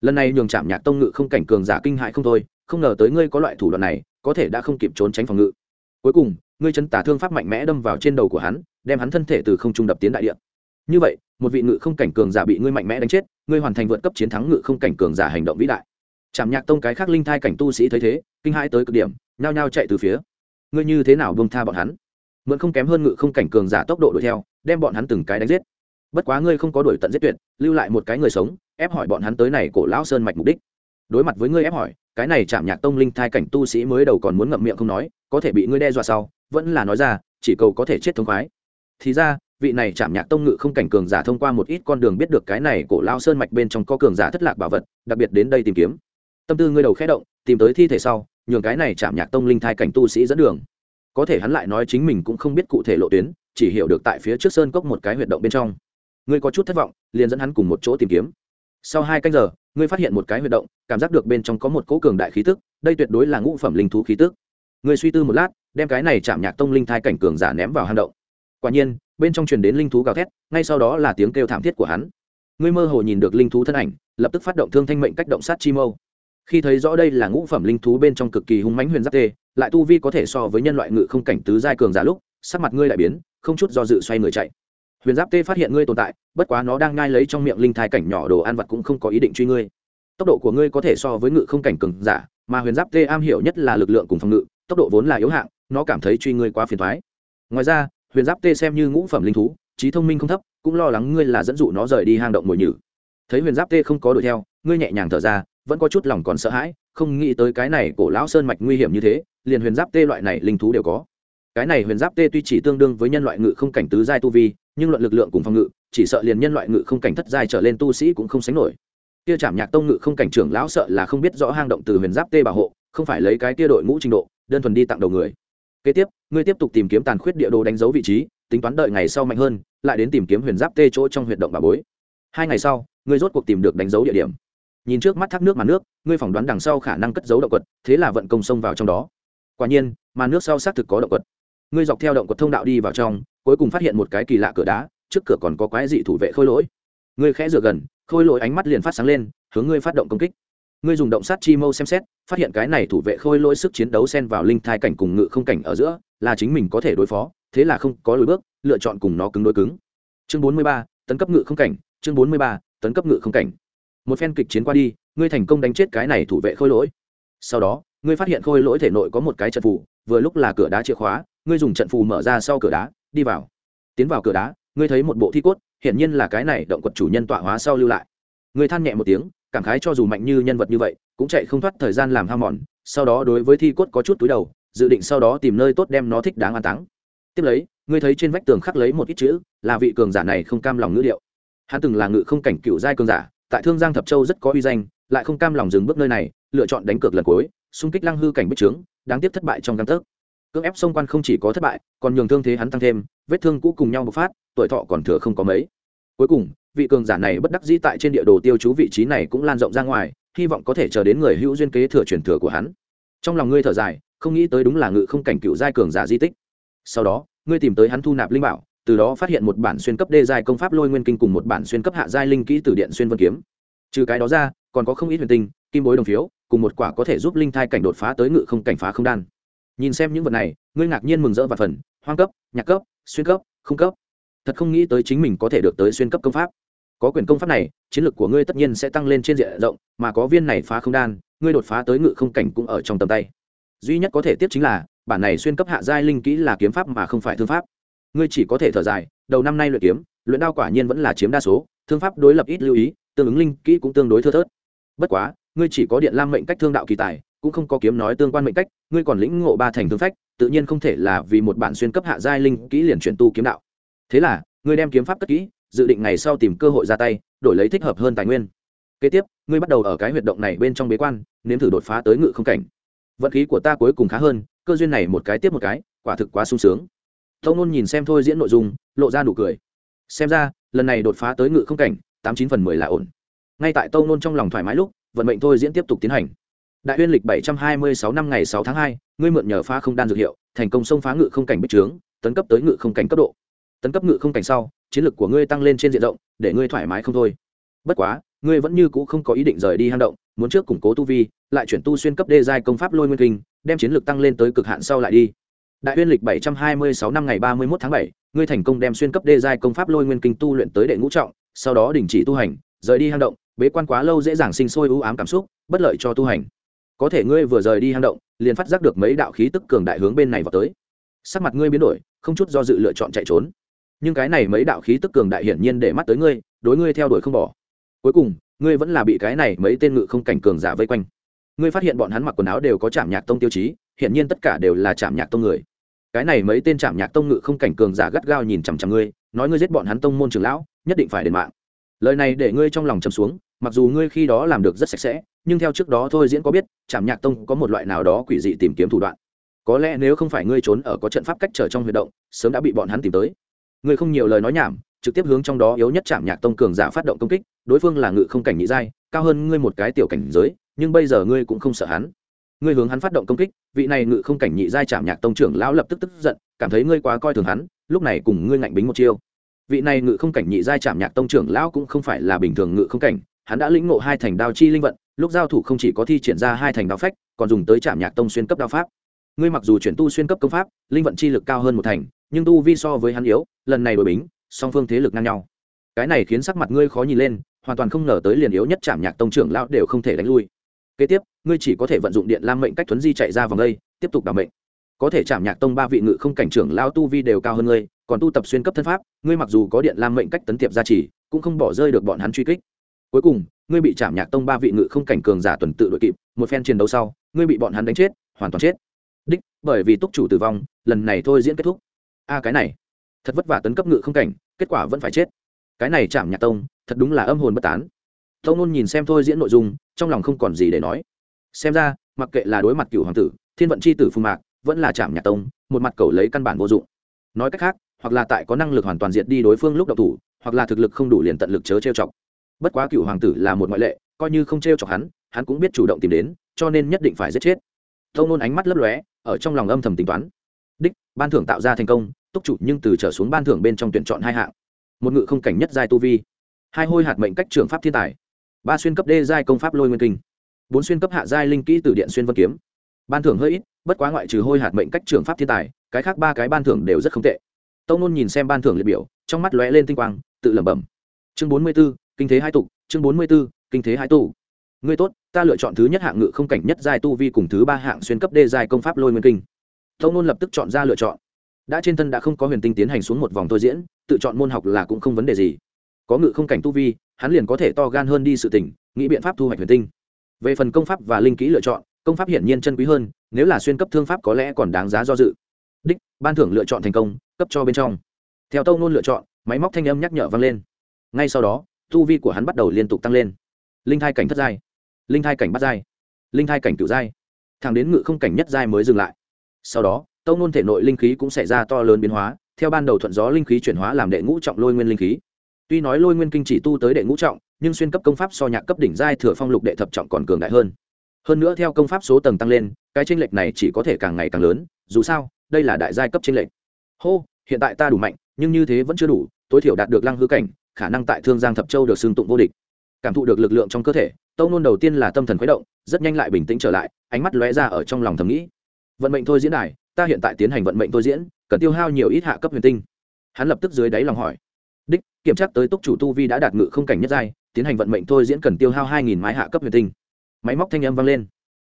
Lần này nhường trạm nhạc tông ngự không cảnh cường giả kinh hại không thôi không ngờ tới ngươi có loại thủ đoạn này, có thể đã không kịp trốn tránh phòng ngự. Cuối cùng, ngươi chân tả thương pháp mạnh mẽ đâm vào trên đầu của hắn, đem hắn thân thể từ không trung đập tiến đại địa. Như vậy, một vị ngự không cảnh cường giả bị ngươi mạnh mẽ đánh chết, ngươi hoàn thành vượt cấp chiến thắng ngự không cảnh cường giả hành động vĩ đại. Chạm nhạc tông cái khác linh thai cảnh tu sĩ thấy thế, kinh hãi tới cực điểm, nhao nhao chạy từ phía. Ngươi như thế nào bông tha bọn hắn? Mượn không kém hơn ngự không cảnh cường giả tốc độ đuổi theo, đem bọn hắn từng cái đánh giết. Bất quá ngươi không có đuổi tận giết tuyệt, lưu lại một cái người sống, ép hỏi bọn hắn tới này cổ lão sơn mạch mục đích đối mặt với ngươi ép hỏi, cái này chạm nhạc tông linh thai cảnh tu sĩ mới đầu còn muốn ngậm miệng không nói, có thể bị ngươi đe dọa sau, vẫn là nói ra, chỉ cầu có thể chết thống khoái. Thì ra, vị này chạm nhạc tông ngự không cảnh cường giả thông qua một ít con đường biết được cái này cổ lao sơn mạch bên trong có cường giả thất lạc bảo vật, đặc biệt đến đây tìm kiếm. Tâm tư ngươi đầu khẽ động, tìm tới thi thể sau, nhường cái này chạm nhạc tông linh thai cảnh tu sĩ dẫn đường. Có thể hắn lại nói chính mình cũng không biết cụ thể lộ tuyến, chỉ hiểu được tại phía trước sơn cốc một cái huyệt động bên trong. Ngươi có chút thất vọng, liền dẫn hắn cùng một chỗ tìm kiếm sau hai canh giờ, ngươi phát hiện một cái huyệt động, cảm giác được bên trong có một cỗ cường đại khí tức, đây tuyệt đối là ngũ phẩm linh thú khí tức. Ngươi suy tư một lát, đem cái này chạm nhạc tông linh thai cảnh cường giả ném vào hang động. Quả nhiên, bên trong truyền đến linh thú gào thét, ngay sau đó là tiếng kêu thảm thiết của hắn. Ngươi mơ hồ nhìn được linh thú thân ảnh, lập tức phát động thương thanh mệnh cách động sát chi mâu. Khi thấy rõ đây là ngũ phẩm linh thú bên trong cực kỳ hung mãnh huyền giáp tê, lại tu vi có thể so với nhân loại ngự không cảnh tứ giai cường giả lúc, sắc mặt ngươi lại biến, không chút do dự xoay người chạy huyền giáp tê phát hiện ngươi tồn tại, bất quá nó đang ngai lấy trong miệng linh thai cảnh nhỏ đồ ăn vật cũng không có ý định truy ngươi. Tốc độ của ngươi có thể so với ngự không cảnh cường giả, mà huyền giáp tê am hiểu nhất là lực lượng cùng phòng ngự, tốc độ vốn là yếu hạng, nó cảm thấy truy ngươi quá phiền thoái ngoài ra, huyền giáp tê xem như ngũ phẩm linh thú, trí thông minh không thấp, cũng lo lắng ngươi là dẫn dụ nó rời đi hang động mồi nhử. Thấy huyền giáp tê không có đuổi theo, ngươi nhẹ nhàng thở ra, vẫn có chút lòng còn sợ hãi, không nghĩ tới cái này cổ lão sơn mạch nguy hiểm như thế, liền huyền giáp tê loại này linh thú đều có cái này huyền giáp tê tuy chỉ tương đương với nhân loại ngự không cảnh tứ giai tu vi, nhưng luận lực lượng cùng phòng ngự, chỉ sợ liền nhân loại ngự không cảnh thất giai trở lên tu sĩ cũng không sánh nổi. Kia chạm nhạc tông ngự không cảnh trưởng lão sợ là không biết rõ hang động từ huyền giáp tê bảo hộ, không phải lấy cái kia đội ngũ trình độ, đơn thuần đi tặng đầu người. Kế tiếp, ngươi tiếp tục tìm kiếm tàn khuyết địa đồ đánh dấu vị trí, tính toán đợi ngày sau mạnh hơn, lại đến tìm kiếm huyền giáp tê chỗ trong huyệt động bà bối. Hai ngày sau, ngươi rốt cuộc tìm được đánh dấu địa điểm. Nhìn trước mắt thác nước màn nước, ngươi phỏng đoán đằng sau khả năng cất dấu động quật, thế là vận công xông vào trong đó. Quả nhiên màn nước sau xác thực có động quật ngươi dọc theo động quật thông đạo đi vào trong cuối cùng phát hiện một cái kỳ lạ cửa đá trước cửa còn có quái dị thủ vệ khôi lỗi. Ngươi khẽ dựa gần khôi lỗi ánh mắt liền phát sáng lên hướng ngươi phát động công kích. Ngươi dùng động sát chi mâu xem xét phát hiện cái này thủ vệ khôi lỗi sức chiến đấu xen vào linh thai cảnh cùng ngự không cảnh ở giữa là chính mình có thể đối phó thế là không có lối bước lựa chọn cùng nó cứng đối cứng. Chương bốn mươi ba tấn cấp ngự không cảnh chương bốn mươi ba tấn cấp ngự không cảnh. Một phen kịch chiến qua đi ngươi thành công đánh chết cái này thủ vệ khôi lỗi. Sau đó ngươi phát hiện khôi lỗi thể nội có một cái trận phủ, vừa lúc là cửa đá chìa khóa ngươi dùng trận phù mở ra sau cửa đá, đi vào. Tiến vào cửa đá, ngươi thấy một bộ thi cốt, hiển nhiên là cái này động quật chủ nhân tọa hóa sau lưu lại. Ngươi than nhẹ một tiếng, cảm khái cho dù mạnh như nhân vật như vậy, cũng chạy không thoát thời gian làm ham mòn, sau đó đối với thi cốt có chút túi đầu, dự định sau đó tìm nơi tốt đem nó thích đáng an táng. Tiếp lấy, ngươi thấy trên vách tường khắc lấy một ít chữ, là vị cường giả này không cam lòng ngữ điệu. Hắn từng là ngự không cảnh cựu giai cường giả, tại thương giang thập châu rất có uy danh, lại không cam lòng dừng bước nơi này, lựa chọn đánh cược lần cuối, xung kích lăng hư cảnh bích trướng, đáng tiếc thất bại trong căn tấc cưỡng ép xông quan không chỉ có thất bại, còn nhường thương thế hắn tăng thêm, vết thương cũ cùng nhau bộc phát, tuổi thọ còn thừa không có mấy. Cuối cùng, vị cường giả này bất đắc dĩ tại trên địa đồ tiêu chú vị trí này cũng lan rộng ra ngoài, hy vọng có thể chờ đến người hữu duyên kế thừa truyền thừa của hắn. Trong lòng ngươi thở dài, không nghĩ tới đúng là ngự không cảnh cựu giai cường giả di tích. Sau đó, ngươi tìm tới hắn thu nạp linh bảo, từ đó phát hiện một bản xuyên cấp đê giai công pháp lôi nguyên kinh cùng một bản xuyên cấp hạ giai linh kỹ từ điện xuyên vân kiếm. Trừ cái đó ra, còn có không ít huyền tinh, kim bối đồng phiếu, cùng một quả có thể giúp linh thai cảnh đột phá tới ngự không cảnh phá không đan nhìn xem những vật này, ngươi ngạc nhiên mừng rỡ và phần, hoang cấp, nhạc cấp, xuyên cấp không cấp. Thật không nghĩ tới chính mình có thể được tới xuyên cấp công pháp. Có quyền công pháp này, chiến lược của ngươi tất nhiên sẽ tăng lên trên diện rộng, mà có viên này phá không đan, ngươi đột phá tới ngự không cảnh cũng ở trong tầm tay. Duy nhất có thể tiếp chính là, bản này xuyên cấp hạ giai linh kỹ là kiếm pháp mà không phải thương pháp. Ngươi chỉ có thể thở dài, đầu năm nay luyện kiếm, luyện đao quả nhiên vẫn là chiếm đa số, thương pháp đối lập ít lưu ý, tương ứng linh kỹ cũng tương đối thưa thớt. Bất quá, ngươi chỉ có điện lam mệnh cách thương đạo kỳ tài cũng không có kiếm nói tương quan mệnh cách, ngươi còn lĩnh ngộ ba thành thương phách, tự nhiên không thể là vì một bản xuyên cấp hạ giai linh kỹ liền chuyển tu kiếm đạo. Thế là, ngươi đem kiếm pháp cất kỹ, dự định ngày sau tìm cơ hội ra tay, đổi lấy thích hợp hơn tài nguyên. Kế tiếp, ngươi bắt đầu ở cái huyệt động này bên trong bế quan, nếm thử đột phá tới ngự không cảnh. Vận khí của ta cuối cùng khá hơn, cơ duyên này một cái tiếp một cái, quả thực quá sung sướng. Tông nôn nhìn xem thôi diễn nội dung, lộ ra nụ cười. Xem ra, lần này đột phá tới ngự không cảnh, tám chín phần mười là ổn. Ngay tại tông nôn trong lòng thoải mái lúc, vận mệnh thôi diễn tiếp tục tiến hành đại huyên lịch bảy trăm hai mươi sáu năm ngày sáu tháng hai, ngươi mượn nhờ phá không đan dược hiệu, thành công xông phá ngự không cảnh bích trướng, tấn cấp tới ngự không cảnh cấp độ. Tấn cấp ngự không cảnh sau, chiến lược của ngươi tăng lên trên diện rộng, để ngươi thoải mái không thôi. Bất quá, ngươi vẫn như c ũ không có ý định rời đi hang động, muốn trước củng cố tu vi, lại chuyển tu xuyên cấp đê giai công pháp lôi nguyên kinh, đem chiến lược tăng lên tới cực hạn sau lại đi. Đại huyên lịch bảy trăm hai mươi sáu năm ngày ba mươi một tháng bảy, ngươi thành công đem xuyên cấp đê giai công pháp lôi nguyên kinh tu luyện tới đệ ngũ trọng, sau đó đình chỉ tu hành, rời đi hang động, bế quan quá lâu dễ dàng sinh sôi ưu ám cảm xúc, bất lợi cho tu hành có thể ngươi vừa rời đi hang động, liền phát giác được mấy đạo khí tức cường đại hướng bên này vào tới. Sắc mặt ngươi biến đổi, không chút do dự lựa chọn chạy trốn. Nhưng cái này mấy đạo khí tức cường đại hiển nhiên để mắt tới ngươi, đối ngươi theo đuổi không bỏ. Cuối cùng, ngươi vẫn là bị cái này mấy tên ngự không cảnh cường giả vây quanh. Ngươi phát hiện bọn hắn mặc quần áo đều có chạm nhạc tông tiêu chí, hiển nhiên tất cả đều là chạm nhạc tông người. Cái này mấy tên chạm nhạc tông ngự không cảnh cường giả gắt gao nhìn chằm chằm ngươi, nói ngươi giết bọn hắn tông môn trường lão, nhất định phải đền mạng. Lời này để ngươi trong lòng chầm xuống mặc dù ngươi khi đó làm được rất sạch sẽ, nhưng theo trước đó thôi diễn có biết, trảm nhạc tông có một loại nào đó quỷ dị tìm kiếm thủ đoạn. Có lẽ nếu không phải ngươi trốn ở có trận pháp cách trở trong huy động, sớm đã bị bọn hắn tìm tới. Ngươi không nhiều lời nói nhảm, trực tiếp hướng trong đó yếu nhất trảm nhạc tông cường giả phát động công kích, đối phương là ngự không cảnh nhị giai, cao hơn ngươi một cái tiểu cảnh giới, nhưng bây giờ ngươi cũng không sợ hắn. Ngươi hướng hắn phát động công kích, vị này ngự không cảnh nhị giai trảm nhạc tông trưởng lão lập tức tức giận, cảm thấy ngươi quá coi thường hắn, lúc này cùng ngươi ngạnh bính một chiêu. Vị này ngự không cảnh nhị giai trảm nhạc tông trưởng lão cũng không phải là bình thường ngự không cảnh hắn đã lĩnh ngộ hai thành đao chi linh vận, lúc giao thủ không chỉ có thi triển ra hai thành đao phách, còn dùng tới chạm nhạc tông xuyên cấp đao pháp. Ngươi mặc dù chuyển tu xuyên cấp công pháp, linh vận chi lực cao hơn một thành, nhưng tu vi so với hắn yếu, lần này đổi bính, song phương thế lực ngang nhau. Cái này khiến sắc mặt ngươi khó nhìn lên, hoàn toàn không ngờ tới liền yếu nhất chạm nhạc tông trưởng lão đều không thể đánh lui. Kế tiếp, ngươi chỉ có thể vận dụng điện lam mệnh cách thuấn di chạy ra vòng đây, tiếp tục đảm mệnh. Có thể chạm nhạc tông ba vị ngự không cảnh trưởng lao tu vi đều cao hơn ngươi, còn tu tập xuyên cấp thân pháp, ngươi mặc dù có điện lam mệnh cách tấn tiệp gia trì, cũng không bỏ rơi được bọn hắn truy kích cuối cùng, ngươi bị chạm nhạc tông ba vị ngự không cảnh cường giả tuần tự đội kịp, một phen chiến đấu sau, ngươi bị bọn hắn đánh chết, hoàn toàn chết. Đích, bởi vì túc chủ tử vong, lần này thôi diễn kết thúc. A, cái này, thật vất vả tấn cấp ngự không cảnh, kết quả vẫn phải chết. Cái này chạm nhạc tông, thật đúng là âm hồn bất tán. Tông nôn nhìn xem thôi diễn nội dung, trong lòng không còn gì để nói. Xem ra, mặc kệ là đối mặt cựu hoàng tử, thiên vận c h i tử phù mạc, vẫn là chạm nhạc tông, một mặt cầu lấy căn bản vô dụng. Nói cách khác, hoặc là tại có năng lực hoàn toàn diệt đi đối phương lúc đậu thủ, hoặc là thực lực không đủ liền tận lực chớ trêu chọc bất quá cựu hoàng tử là một ngoại lệ, coi như không trêu chọc hắn hắn cũng biết chủ động tìm đến, cho nên nhất định phải giết chết. Thâu nôn ánh mắt lấp lóe, ở trong lòng âm thầm tính toán. Đích, ban thưởng tạo ra thành công, túc chủ nhưng từ trở xuống ban thưởng bên trong tuyển chọn hai hạng. Một ngự không cảnh nhất giai tu vi, hai hôi hạt mệnh cách trường pháp thiên tài, ba xuyên cấp đê giai công pháp lôi nguyên kinh, bốn xuyên cấp hạ giai linh kỹ từ điện xuyên vân kiếm. Ban thưởng hơi ít, bất quá ngoại trừ hôi hạt mệnh cách trường pháp thiên tài, cái khác ba cái ban thưởng đều rất không tệ. Tâu nôn nhìn xem ban thưởng liệt biểu, trong mắt lóe lên tinh quang, tự lẩm bẩm. Chương bốn mươi b ố kinh thế hai tục chương bốn mươi b ố kinh thế hai tụ. Ngươi tốt, ta lựa chọn thứ nhất hạng ngự không cảnh nhất giai tu vi cùng thứ ba hạng xuyên cấp đê giai công pháp lôi nguyên kinh. Tâu nôn lập tức chọn ra lựa chọn. Đã trên thân đã không có huyền tinh tiến hành xuống một vòng thôi diễn, tự chọn môn học là cũng không vấn đề gì. Có ngự không cảnh tu vi, hắn liền có thể to gan hơn đi sự tỉnh, nghĩ biện pháp thu hoạch huyền tinh. Về phần công pháp và linh kỹ lựa chọn, công pháp hiển nhiên chân quý hơn, nếu là xuyên cấp thương pháp có lẽ còn đáng giá do dự. Đích, ban thưởng lựa chọn thành công, cấp cho bên trong. Theo tâu nôn lựa chọn, máy móc thanh âm nhắc nhở vang lên. Ngay sau đó tu vi của hắn bắt đầu liên tục tăng lên. Linh thai cảnh thất giai, linh thai cảnh bắt giai, linh thai cảnh cửu giai. Thẳng đến ngự không cảnh nhất giai mới dừng lại. Sau đó tâu nôn thể nội linh khí cũng xảy ra to lớn biến hóa, theo ban đầu thuận gió linh khí chuyển hóa làm đệ ngũ trọng lôi nguyên linh khí. Tuy nói lôi nguyên kinh chỉ tu tới đệ ngũ trọng, nhưng xuyên cấp công pháp so nhạc cấp đỉnh giai thừa phong lục đệ thập trọng còn cường đại hơn. Hơn nữa theo công pháp số tầng tăng lên, cái tranh lệch này chỉ có thể càng ngày càng lớn, dù sao, đây là đại giai cấp tranh lệch. Hô, hiện tại ta đủ mạnh, nhưng như thế vẫn chưa đủ, tối thiểu đạt được lăng hư cảnh khả năng tại thương giang thập châu được xưng tụng vô địch. Cảm thụ được lực lượng trong cơ thể tâu nôn đầu tiên là tâm thần khuấy động, rất nhanh lại bình tĩnh trở lại, ánh mắt lóe ra ở trong lòng thầm nghĩ. Vận mệnh thôi diễn đài, ta hiện tại tiến hành vận mệnh thôi diễn, cần tiêu hao nhiều ít hạ cấp huyền tinh. Hắn lập tức dưới đáy lòng hỏi. Đích, kiểm tra tới túc chủ tu vi đã đạt ngự không cảnh nhất giai, tiến hành vận mệnh thôi diễn cần tiêu hao hai nghìn mai hạ cấp huyền tinh. Máy móc thanh âm vang lên.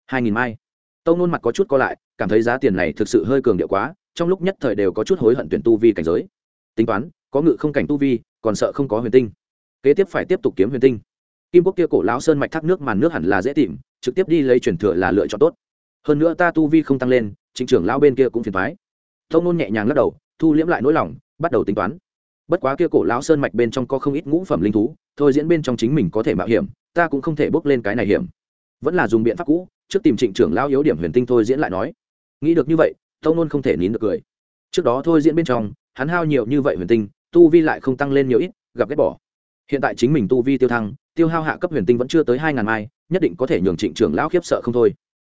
Hai nghìn mai. Tâu nôn mặt có chút co lại, cảm thấy giá tiền này thực sự hơi cường điệu quá, trong lúc nhất thời đều có chút hối hận tuyển tu vi cảnh giới. Tính toán, có ngự không cảnh tu vi còn sợ không có huyền tinh. Kế tiếp phải tiếp tục kiếm huyền tinh. Kim quốc kia cổ lão sơn mạch thác nước màn nước hẳn là dễ tìm, trực tiếp đi lấy truyền thừa là lựa chọn tốt. Hơn nữa ta tu vi không tăng lên chính trưởng lão bên kia cũng phiền thoái thông nôn nhẹ nhàng lắc đầu, thu liễm lại nỗi lòng, bắt đầu tính toán. Bất quá kia cổ lão sơn mạch bên trong có không ít ngũ phẩm linh thú, thôi diễn bên trong chính mình có thể mạo hiểm, ta cũng không thể bước lên cái này hiểm. Vẫn là dùng biện pháp cũ, trước tìm trịnh trưởng lão yếu điểm huyền tinh thôi diễn lại nói. Nghĩ được như vậy tông nôn không thể nín được cười. Trước đó thôi diễn bên trong, hắn hao nhiều như vậy huyền tinh tu vi lại không tăng lên nhiều ít, gặp ghét bỏ. Hiện tại chính mình tu vi tiêu thăng, tiêu hao hạ cấp huyền tinh vẫn chưa tới hai ngàn mai, nhất định có thể nhường trịnh trưởng lão khiếp sợ không thôi.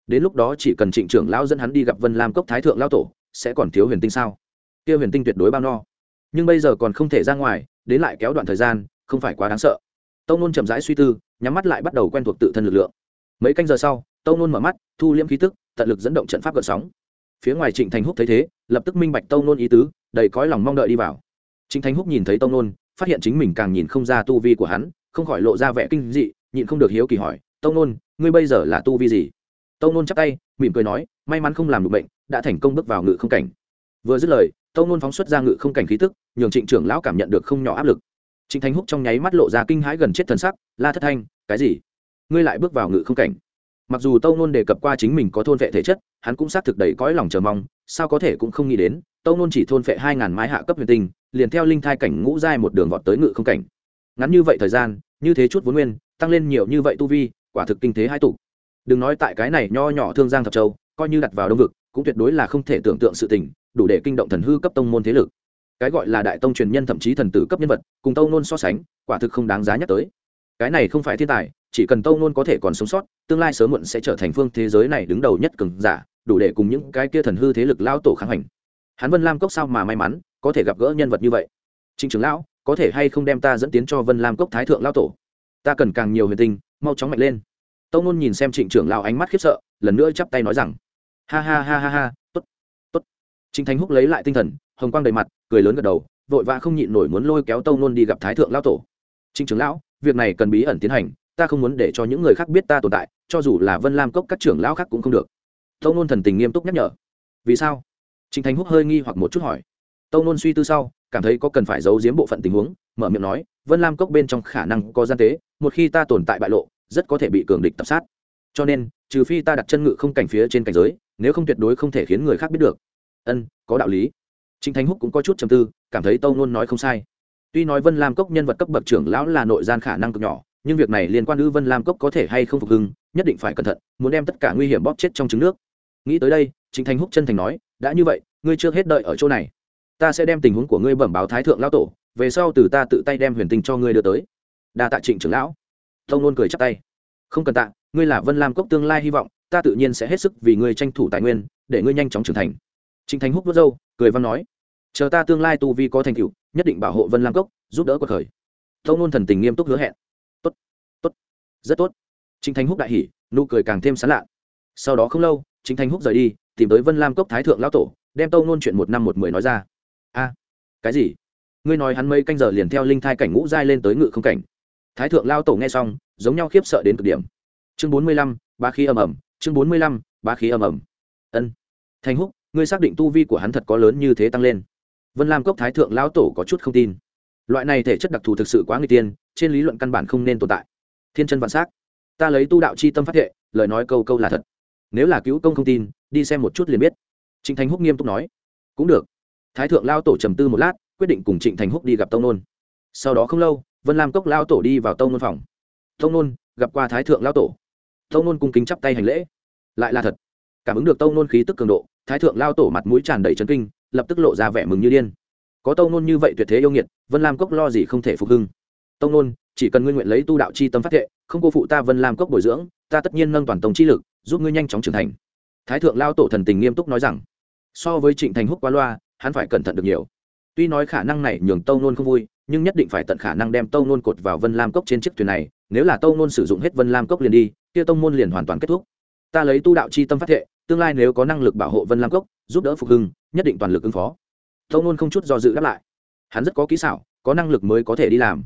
Đến lúc đó chỉ cần trịnh trưởng lão dẫn hắn đi gặp vân lam cốc thái thượng lão tổ, sẽ còn thiếu huyền tinh sao? Tiêu huyền tinh tuyệt đối bao no. Nhưng bây giờ còn không thể ra ngoài, đến lại kéo đoạn thời gian, không phải quá đáng sợ. Tâu nôn chậm rãi suy tư, nhắm mắt lại bắt đầu quen thuộc tự thân lực lượng. Mấy canh giờ sau tâu nôn mở mắt, thu liễm khí tức, tận lực dẫn động trận pháp gợn sóng. Phía ngoài trịnh thành húc thấy thế, lập tức minh bạch tâu nôn ý tứ, đầy cõi lòng mong đợi đi vào trịnh thánh húc nhìn thấy Tông nôn, phát hiện chính mình càng nhìn không ra tu vi của hắn, không khỏi lộ ra vẻ kinh dị, nhịn không được hiếu kỳ hỏi, Tông nôn, ngươi bây giờ là tu vi gì? Tông nôn chắp tay, mỉm cười nói, may mắn không làm được bệnh, đã thành công bước vào ngự không cảnh. Vừa dứt lời, Tông nôn phóng xuất ra ngự không cảnh khí tức, nhường trịnh trưởng lão cảm nhận được không nhỏ áp lực. Trịnh thánh húc trong nháy mắt lộ ra kinh hãi gần chết thần sắc, la thất thanh, cái gì? Ngươi lại bước vào ngự không cảnh? Mặc dù tâu nôn đề cập qua chính mình có thôn vệ thể chất, hắn cũng xác thực đầy cõi lòng chờ mong, sao có thể cũng không nghĩ đến tâu nôn chỉ thôn phệ hai ngàn mái hạ cấp huyền tinh, liền theo linh thai cảnh ngũ giai một đường vọt tới ngự không cảnh. Ngắn như vậy thời gian, như thế chút vốn nguyên, tăng lên nhiều như vậy tu vi, quả thực kinh thế hai tụ. Đừng nói tại cái này nho nhỏ thương giang thập châu, coi như đặt vào đông vực, cũng tuyệt đối là không thể tưởng tượng sự tình, đủ để kinh động thần hư cấp tông môn thế lực. Cái gọi là đại tông truyền nhân thậm chí thần tử cấp nhân vật, cùng tông nôn so sánh, quả thực không đáng giá nhắc tới. Cái này không phải thiên tài, chỉ cần tông nôn có thể còn sống sót, tương lai sớm muộn sẽ trở thành phương thế giới này đứng đầu nhất cường giả, đủ để cùng những cái kia thần hư thế lực lao tổ kháng hành hắn vân lam cốc sao mà may mắn, có thể gặp gỡ nhân vật như vậy? Trịnh trưởng lão, có thể hay không đem ta dẫn tiến cho vân lam cốc thái thượng lao tổ? Ta cần càng nhiều huyền tinh, mau chóng mạnh lên. Tông nôn nhìn xem trịnh trưởng lão ánh mắt khiếp sợ, lần nữa chắp tay nói rằng, ha ha ha ha ha, tốt tốt. Trịnh thành húc lấy lại tinh thần, hồng quang đầy mặt, cười lớn gật đầu, vội vã không nhịn nổi muốn lôi kéo tông nôn đi gặp thái thượng lao tổ. Trịnh trưởng lão, việc này cần bí ẩn tiến hành, ta không muốn để cho những người khác biết ta tồn tại, cho dù là vân lam cốc các trưởng lão khác cũng không được. Tông nôn thần tình nghiêm túc nhắc nhở. Vì sao? Trình thành húc hơi nghi hoặc một chút hỏi. Tông nôn suy tư sau, cảm thấy có cần phải giấu giếm bộ phận tình huống, mở miệng nói, vân lam cốc bên trong khả năng có gian tế, một khi ta tồn tại bại lộ, rất có thể bị cường địch tập sát. Cho nên, trừ phi ta đặt chân ngự không cảnh phía trên cảnh giới, nếu không tuyệt đối không thể khiến người khác biết được. Ân, có đạo lý. Trình thành húc cũng có chút trầm tư, cảm thấy tâu nôn nói không sai. Tuy nói vân lam cốc nhân vật cấp bậc trưởng lão là nội gian khả năng cực nhỏ, nhưng việc này liên quan đến vân lam cốc có thể hay không phục hưng, nhất định phải cẩn thận, muốn đem tất cả nguy hiểm bóp chết trong trứng nước. Nghĩ tới đây, Trình thành húc chân thành nói đã như vậy, ngươi chưa hết đợi ở chỗ này. Ta sẽ đem tình huống của ngươi bẩm báo thái thượng lão tổ, về sau từ ta tự tay đem huyền tinh cho ngươi đưa tới. Đa tạ trịnh trưởng lão. Tông nôn cười chắp tay. Không cần tạ, ngươi là vân lam cốc tương lai hy vọng, ta tự nhiên sẽ hết sức vì ngươi tranh thủ tài nguyên, để ngươi nhanh chóng trưởng thành. Trịnh thành húc vớt râu, cười văn nói, chờ ta tương lai tu vi có thành tựu, nhất định bảo hộ vân lam cốc, giúp đỡ cuộc khởi. Tông nôn thần tình nghiêm túc hứa hẹn. Tốt tốt, rất tốt. Trịnh thành húc đại hỉ, nụ cười càng thêm sán lạ. Sau đó không lâu, trịnh thành húc rời đi tìm tới vân lam cốc thái thượng lão tổ, đem tâu nôn chuyện một năm một mười nói ra. A, cái gì? Ngươi nói hắn mấy canh giờ liền theo linh thai cảnh ngũ giai lên tới ngự không cảnh. Thái thượng lao tổ nghe xong, giống nhau khiếp sợ đến cực điểm. Chương bốn mươi lăm ba khí ầm ầm chương bốn mươi lăm ba khí ầm ầm ân. Thành húc, ngươi xác định tu vi của hắn thật có lớn như thế tăng lên. Vân lam cốc thái thượng lão tổ có chút không tin. Loại này thể chất đặc thù thực sự quá người tiên, trên lý luận căn bản không nên tồn tại. Thiên chân vạn s á c ta lấy tu đạo c h i tâm phát hệ lời nói câu câu là thật. Nếu là cứu công không tin đi xem một chút liền biết. Trịnh thành húc nghiêm túc nói, cũng được. Thái thượng lao tổ trầm tư một lát, quyết định cùng trịnh thành húc đi gặp tông nôn. Sau đó không lâu, vân lam cốc lao tổ đi vào tông nôn phòng. Tông nôn, gặp qua thái thượng lao tổ. Tông nôn cung kính chắp tay hành lễ. Lại là thật. Cảm ứng được tông nôn khí tức cường độ, thái thượng lao tổ mặt mũi tràn đầy trấn kinh, lập tức lộ ra vẻ mừng như điên. Có tông nôn như vậy tuyệt thế yêu nghiệt, vân lam cốc lo gì không thể phục hưng. Tông nôn, chỉ cần ngươi nguyện lấy tu đạo c h i tâm phát thệ, không cô phụ ta vân lam cốc bồi dưỡng, ta tất nhiên nâng toàn tông chi lực, giúp ngươi nhanh chóng trưởng thành thái thượng lao tổ thần tình nghiêm túc nói rằng, so với trịnh thành húc qua loa, hắn phải cẩn thận được nhiều. Tuy nói khả năng này nhường tâu nôn không vui, nhưng nhất định phải tận khả năng đem tâu nôn cột vào vân lam cốc trên chiếc thuyền này, nếu là tâu nôn sử dụng hết vân lam cốc liền đi, kia tông môn liền hoàn toàn kết thúc. Ta lấy tu đạo c h i tâm phát thệ, tương lai nếu có năng lực bảo hộ vân lam cốc, giúp đỡ phục hưng, nhất định toàn lực ứng phó. Tâu nôn không chút do dự đáp lại. Hắn rất có kỹ xảo, có năng lực mới có thể đi làm.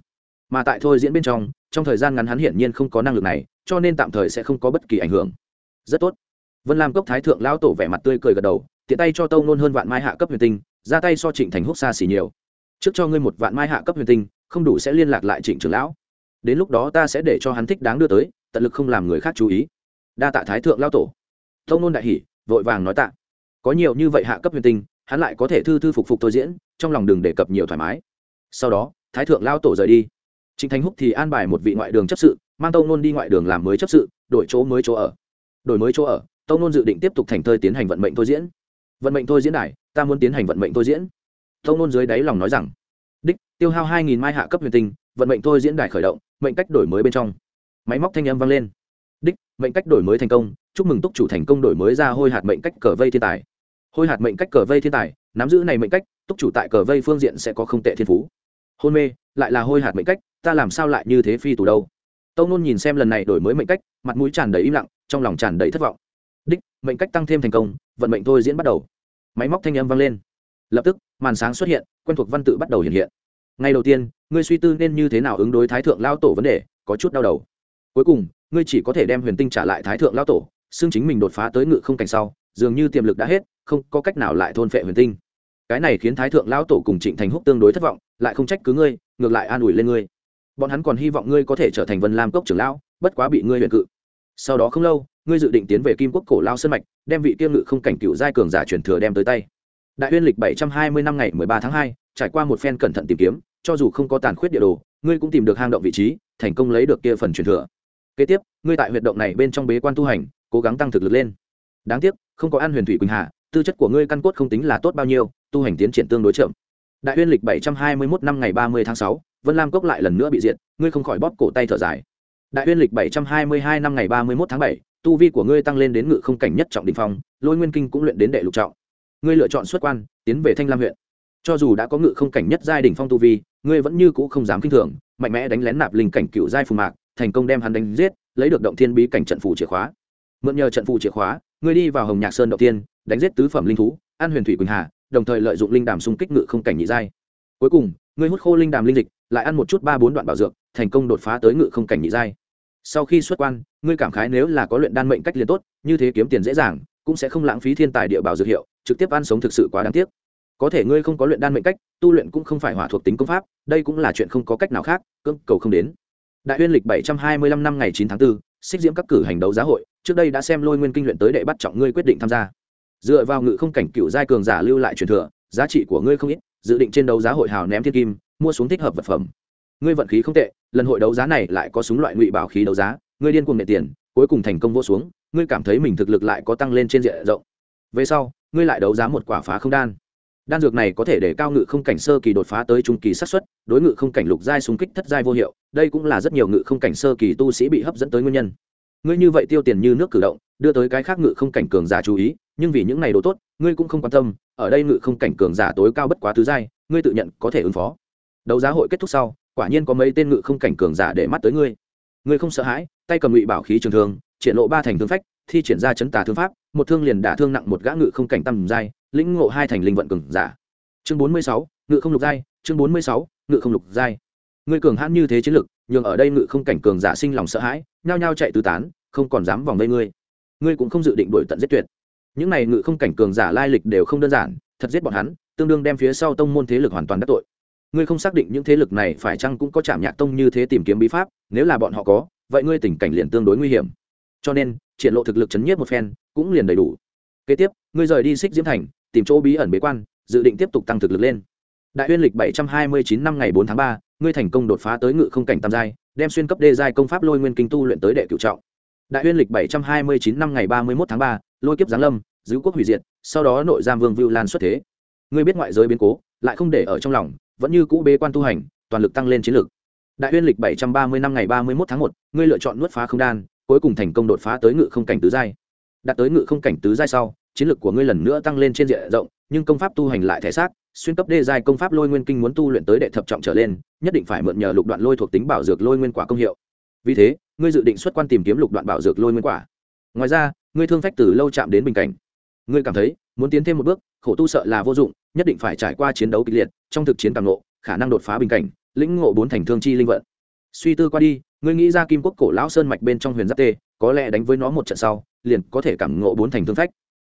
Mà tại thôi diễn bên trong trong thời gian ngắn hắn hiển nhiên không có năng lực này, cho nên tạm thời sẽ không có bất kỳ ảnh hưởng. Rất tốt vân lam cốc thái thượng lão tổ vẻ mặt tươi cười gật đầu, tiện tay cho tâu nôn hơn vạn mai hạ cấp huyền tinh, ra tay so trịnh thành húc xa xỉ nhiều. Trước cho ngươi một vạn mai hạ cấp huyền tinh, không đủ sẽ liên lạc lại trịnh trưởng lão. Đến lúc đó ta sẽ để cho hắn thích đáng đưa tới, tận lực không làm người khác chú ý. Đa tạ thái thượng lão tổ. Tâu nôn đại hỉ, vội vàng nói tạ. Có nhiều như vậy hạ cấp huyền tinh, hắn lại có thể thư thư phục phục tôi diễn, trong lòng đừng đề cập nhiều thoải mái. Sau đó, thái thượng lao tổ rời đi. Trịnh thành húc thì an bài một vị ngoại đường chấp sự, mang tâu nôn đi ngoại đường làm mới chấp sự, đổi chỗ mới chỗ ở. Đổi mới chỗ ở tâu nôn dự định tiếp tục thành thơi tiến hành vận mệnh thôi diễn. Vận mệnh thôi diễn đài, ta muốn tiến hành vận mệnh thôi diễn. Tâu nôn dưới đáy lòng nói rằng, đích, tiêu hao hai nghìn mai hạ cấp huyền tinh, vận mệnh thôi diễn đài khởi động, mệnh cách đổi mới bên trong. Máy móc thanh âm vang lên. Đích, mệnh cách đổi mới thành công, chúc mừng túc chủ thành công đổi mới ra hôi hạt mệnh cách cờ vây thiên tài. Hôi hạt mệnh cách cờ vây thiên tài, nắm giữ này mệnh cách, túc chủ tại cờ vây phương diện sẽ có không tệ thiên phú. Hôn mê, lại là hôi hạt mệnh cách, ta làm sao lại như thế phi tù đâu? Tâu nôn nhìn xem lần này đổi mới mệnh cách, mặt mũi tràn đầy im lặng, trong lòng tràn đầy thất vọng đích, mệnh cách tăng thêm thành công, vận mệnh thôi diễn bắt đầu. Máy móc thanh âm vang lên. Lập tức, màn sáng xuất hiện, quen thuộc văn tự bắt đầu hiện hiện. Ngay đầu tiên, ngươi suy tư nên như thế nào ứng đối thái thượng lao tổ vấn đề, có chút đau đầu. Cuối cùng, ngươi chỉ có thể đem huyền tinh trả lại thái thượng lao tổ xương chính mình đột phá tới ngự không cảnh sau, dường như tiềm lực đã hết, không có cách nào lại thôn phệ huyền tinh. Cái này khiến thái thượng lão tổ cùng trịnh thành húc tương đối thất vọng, lại không trách cứ ngươi, ngược lại an ủi lên ngươi. Bọn hắn còn hy vọng ngươi có thể trở thành vân lam cốc trưởng lão, bất quá bị ngươi huyền cự. Sau đó không lâu ngươi dự định tiến về kim quốc cổ lao sân mạch, đem vị kiêm ngự không cảnh cựu giai cường giả truyền thừa đem tới tay. Đại uyên lịch bảy trăm hai mươi năm ngày mười ba tháng hai, trải qua một phen cẩn thận tìm kiếm, cho dù không có tàn khuyết địa đồ, ngươi cũng tìm được hang động vị trí, thành công lấy được kia phần truyền thừa. Kế tiếp, ngươi tại huyệt động này bên trong bế quan tu hành, cố gắng tăng thực lực lên. Đáng tiếc, không có ăn huyền thủy quỳnh hà, tư chất của ngươi căn cốt không tính là tốt bao nhiêu, tu hành tiến triển tương đối chậm. Đại uyên lịch bảy trăm hai mươi mốt năm ngày ba mươi tháng sáu, vân lam cốc lại lần nữa bị diệt, ngươi không khỏi bóp cổ tay thở dài. Đại uyên lịch bảy trăm hai mươi hai năm ngày ba mươi mốt tháng bảy tu vi của ngươi tăng lên đến ngự không cảnh nhất trọng đình phong, lôi nguyên kinh cũng luyện đến đệ lục trọng. Ngươi lựa chọn xuất quan, tiến về thanh lam huyện. Cho dù đã có ngự không cảnh nhất giai đình phong tu vi, ngươi vẫn như cũ không dám kinh thường, mạnh mẽ đánh lén nạp linh cảnh cựu giai phù mạc, thành công đem hắn đánh giết, lấy được động thiên bí cảnh trận phù chìa khóa. Mượn nhờ trận phù chìa khóa, ngươi đi vào hồng nhạc sơn động tiên, đánh giết tứ phẩm linh thú, an huyền thủy quỳnh hà, đồng thời lợi dụng linh đàm xung kích ngự không cảnh nhị giai. Cuối cùng, ngươi hút khô linh đàm linh dịch, lại ăn một chút ba bốn đoạn bảo dược, thành công đột phá tới ngự không cảnh nhị giai sau khi xuất quan ngươi cảm khái nếu là có luyện đan mệnh cách liền tốt như thế kiếm tiền dễ dàng cũng sẽ không lãng phí thiên tài địa bảo dược hiệu trực tiếp ăn sống thực sự quá đáng tiếc. Có thể ngươi không có luyện đan mệnh cách tu luyện cũng không phải hỏa thuộc tính công pháp đây cũng là chuyện không có cách nào khác cưỡng cầu không đến. Đại uyên lịch bảy trăm hai mươi lăm năm ngày chín tháng 4, xích diễm các cử hành đấu giá hội trước đây đã xem lôi nguyên kinh luyện tới đệ bắt trọng ngươi quyết định tham gia. Dựa vào ngự không cảnh cựu giai cường giả lưu lại truyền thừa giá trị của ngươi không ít dự định trên đấu giá hội hào ném thiên kim mua xuống thích hợp vật phẩm ngươi vận khí không tệ, lần hội đấu giá này lại có súng loại ngụy bảo khí đấu giá, ngươi điên cuồng nệ tiền, cuối cùng thành công vô xuống, ngươi cảm thấy mình thực lực lại có tăng lên trên diện rộng. Về sau, ngươi lại đấu giá một quả phá không đan. Đan dược này có thể để cao ngự không cảnh sơ kỳ đột phá tới trung kỳ sát xuất đối ngự không cảnh lục giai xung kích thất giai vô hiệu, đây cũng là rất nhiều ngự không cảnh sơ kỳ tu sĩ bị hấp dẫn tới nguyên nhân. Ngươi như vậy tiêu tiền như nước cử động, đưa tới cái khác ngự không cảnh cường giả chú ý, nhưng vì những này đồ tốt, ngươi cũng không quan tâm, ở đây ngự không cảnh cường giả tối cao bất quá tứ giai, ngươi tự nhận có thể ứng phó. Đấu giá hội kết thúc sau quả nhiên có mấy tên ngự không cảnh cường giả để mắt tới ngươi. Ngươi không sợ hãi, tay cầm ngụy bảo khí trường thương, triển lộ ba thành thương phách, thi triển ra chấn tà thương pháp, một thương liền đả thương nặng một gã ngự không cảnh tầm giai, lĩnh ngộ hai thành linh vận cường giả. Chương bốn mươi sáu, ngự không lục giai, chương bốn mươi sáu, ngự không lục giai. Ngươi cường hãn như thế chiến lực, nhường ở đây ngự không cảnh cường giả sinh lòng sợ hãi, nhao nhao chạy tứ tán, không còn dám vòng vây ngươi. Ngươi cũng không dự định đuổi tận giết tuyệt. Những này ngự không cảnh cường giả lai lịch đều không đơn giản, thật giết bọn hắn, tương đương đem phía sau tông môn thế lực hoàn toàn đắc tội ngươi không xác định những thế lực này phải chăng cũng có chạm nhạc tông như thế tìm kiếm bí pháp, nếu là bọn họ có, vậy ngươi tình cảnh liền tương đối nguy hiểm. Cho nên, triển lộ thực lực chấn nhiếp một phen, cũng liền đầy đủ. Kế tiếp, ngươi rời đi xích diễm thành, tìm chỗ bí ẩn bế quan, dự định tiếp tục tăng thực lực lên. Đại uyên lịch bảy trăm hai mươi chín năm ngày bốn tháng ba, ngươi thành công đột phá tới ngự không cảnh tam giai, đem xuyên cấp đê giai công pháp lôi nguyên kinh tu luyện tới đệ cựu trọng. Đại uyên lịch bảy trăm hai mươi chín năm ngày ba mươi một tháng ba, lôi kiếp giáng lâm, giữ quốc hủy diệt, sau đó nội giam vương vưu lan xuất thế. Ngươi biết ngoại giới biến cố, lại không để ở trong lòng vẫn như cũ bế quan tu hành, toàn lực tăng lên chiến lược đại uyên lịch bảy trăm ba mươi năm ngày ba mươi một tháng một, ngươi lựa chọn nuốt phá không đan, cuối cùng thành công đột phá tới ngự không cảnh tứ giai. Đạt tới ngự không cảnh tứ giai sau, chiến lược của ngươi lần nữa tăng lên trên diện rộng, nhưng công pháp tu hành lại thể xác, xuyên cấp đê giai công pháp lôi nguyên kinh muốn tu luyện tới đệ thập trọng trở lên, nhất định phải mượn nhờ lục đoạn lôi thuộc tính bảo dược lôi nguyên quả công hiệu. Vì thế, ngươi dự định xuất quan tìm kiếm lục đoạn bảo dược lôi nguyên quả. Ngoài ra, ngươi thương phách từ lâu chạm đến bình cảnh ngươi cảm thấy, muốn tiến thêm một bước, khổ tu sợ là vô dụng, nhất định phải trải qua chiến đấu kịch liệt, trong thực chiến càng ngộ, khả năng đột phá bình cảnh, lĩnh ngộ bốn thành thương chi linh vận. Suy tư qua đi, ngươi nghĩ ra kim quốc cổ lão sơn mạch bên trong huyền giáp tê, có lẽ đánh với nó một trận sau, liền có thể cảm ngộ bốn thành thương phách.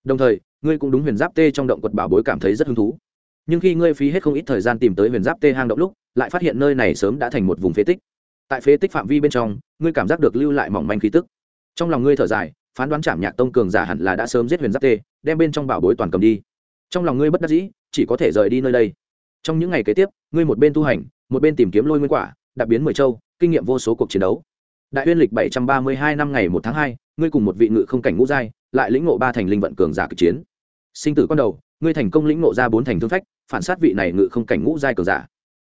Đồng thời, ngươi cũng đúng huyền giáp tê trong động quật bảo bối cảm thấy rất hứng thú. Nhưng khi ngươi phí hết không ít thời gian tìm tới huyền giáp tê hang động lúc, lại phát hiện nơi này sớm đã thành một vùng phế tích. Tại phế tích phạm vi bên trong, ngươi cảm giác được lưu lại mỏng manh khí tức. Trong lòng ngươi thở dài phán đoán chạm nhạc tông cường giả hẳn là đã sớm giết huyền giáp tê đem bên trong bảo bối toàn cầm đi. Trong lòng ngươi bất đắc dĩ chỉ có thể rời đi nơi đây. Trong những ngày kế tiếp ngươi một bên tu hành một bên tìm kiếm lôi nguyên quả đặc biến mười châu kinh nghiệm vô số cuộc chiến đấu. Đại uyên lịch bảy trăm ba mươi hai năm ngày một tháng hai ngươi cùng một vị ngự không cảnh ngũ giai lại lĩnh ngộ ba thành linh vận cường giả cực chiến. Sinh tử con đầu ngươi thành công lĩnh ngộ ra bốn thành thương phách phản sát vị này ngự không cảnh ngũ giai cường giả.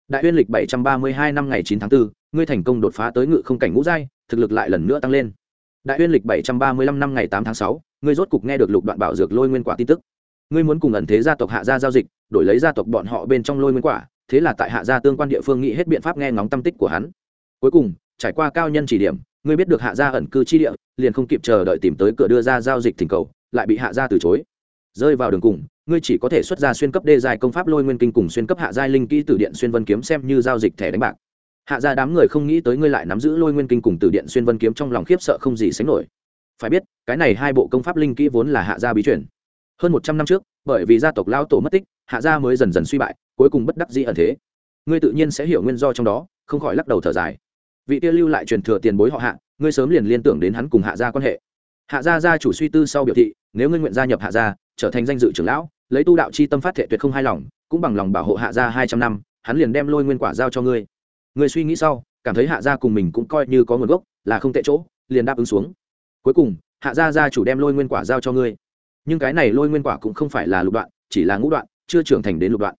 Đại uyên lịch bảy trăm ba mươi hai năm ngày chín tháng 4, ngươi thành công đột phá tới ngự không cảnh ngũ giai thực lực lại lần nữa tăng lên đại uyên lịch bảy trăm ba mươi lăm năm ngày tám tháng sáu, ngươi rốt cục nghe được lục đoạn bảo dược lôi nguyên quả tin tức. Ngươi muốn cùng ẩn thế gia tộc hạ gia giao dịch, đổi lấy gia tộc bọn họ bên trong lôi nguyên quả, thế là tại hạ gia tương quan địa phương nghĩ hết biện pháp nghe ngóng tâm tích của hắn. Cuối cùng, trải qua cao nhân chỉ điểm, ngươi biết được hạ gia ẩn cư chi địa, liền không kịp chờ đợi tìm tới cửa đưa ra giao dịch thỉnh cầu, lại bị hạ gia từ chối. Rơi vào đường cùng, ngươi chỉ có thể xuất ra xuyên cấp đê dài công pháp lôi nguyên kinh cùng xuyên cấp hạ giai linh kỹ từ điện xuyên vân kiếm xem như giao dịch thẻ đánh bạc hạ gia đám người không nghĩ tới ngươi lại nắm giữ lôi nguyên kinh cùng từ điện xuyên vân kiếm trong lòng khiếp sợ không gì sánh nổi. Phải biết, cái này hai bộ công pháp linh kỹ vốn là hạ gia bí truyền. Hơn một trăm năm trước, bởi vì gia tộc lao tổ mất tích, hạ gia mới dần dần suy bại, cuối cùng bất đắc dĩ ẩn thế. Ngươi tự nhiên sẽ hiểu nguyên do trong đó, không khỏi lắc đầu thở dài. Vị kia lưu lại truyền thừa tiền bối họ hạ, ngươi sớm liền liên tưởng đến hắn cùng hạ gia quan hệ. Hạ gia gia chủ suy tư sau biểu thị, nếu ngươi nguyện gia nhập hạ gia, trở thành danh dự trưởng lão, lấy tu đạo chi tâm phát thệ tuyệt không hài lòng, cũng bằng lòng bảo hộ hạ gia hai trăm năm, hắn liền đem lôi nguyên quả giao cho ngươi ngươi suy nghĩ sau, cảm thấy hạ gia cùng mình cũng coi như có nguồn gốc, là không tệ chỗ, liền đáp ứng xuống. Cuối cùng, hạ gia gia chủ đem lôi nguyên quả giao cho ngươi. Nhưng cái này lôi nguyên quả cũng không phải là lục đoạn, chỉ là ngũ đoạn, chưa trưởng thành đến lục đoạn.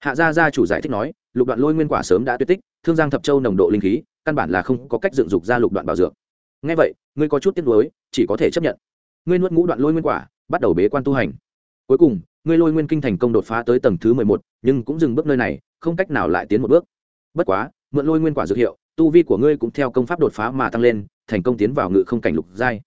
Hạ gia gia chủ giải thích nói, lục đoạn lôi nguyên quả sớm đã tuyệt tích, thương giang thập châu nồng độ linh khí, căn bản là không có cách dựng dục ra lục đoạn bảo dược. Ngay vậy, ngươi có chút tiếc nuối, chỉ có thể chấp nhận. Ngươi nuốt ngũ đoạn lôi nguyên quả, bắt đầu bế quan tu hành. Cuối cùng, ngươi lôi nguyên kinh thành công đột phá tới tầng thứ mười một, nhưng cũng dừng bước nơi này, không cách nào lại tiến một bước. Bất quá mượn lôi nguyên quả dược hiệu, tu vi của ngươi cũng theo công pháp đột phá mà tăng lên, thành công tiến vào ngự không cảnh lục giai.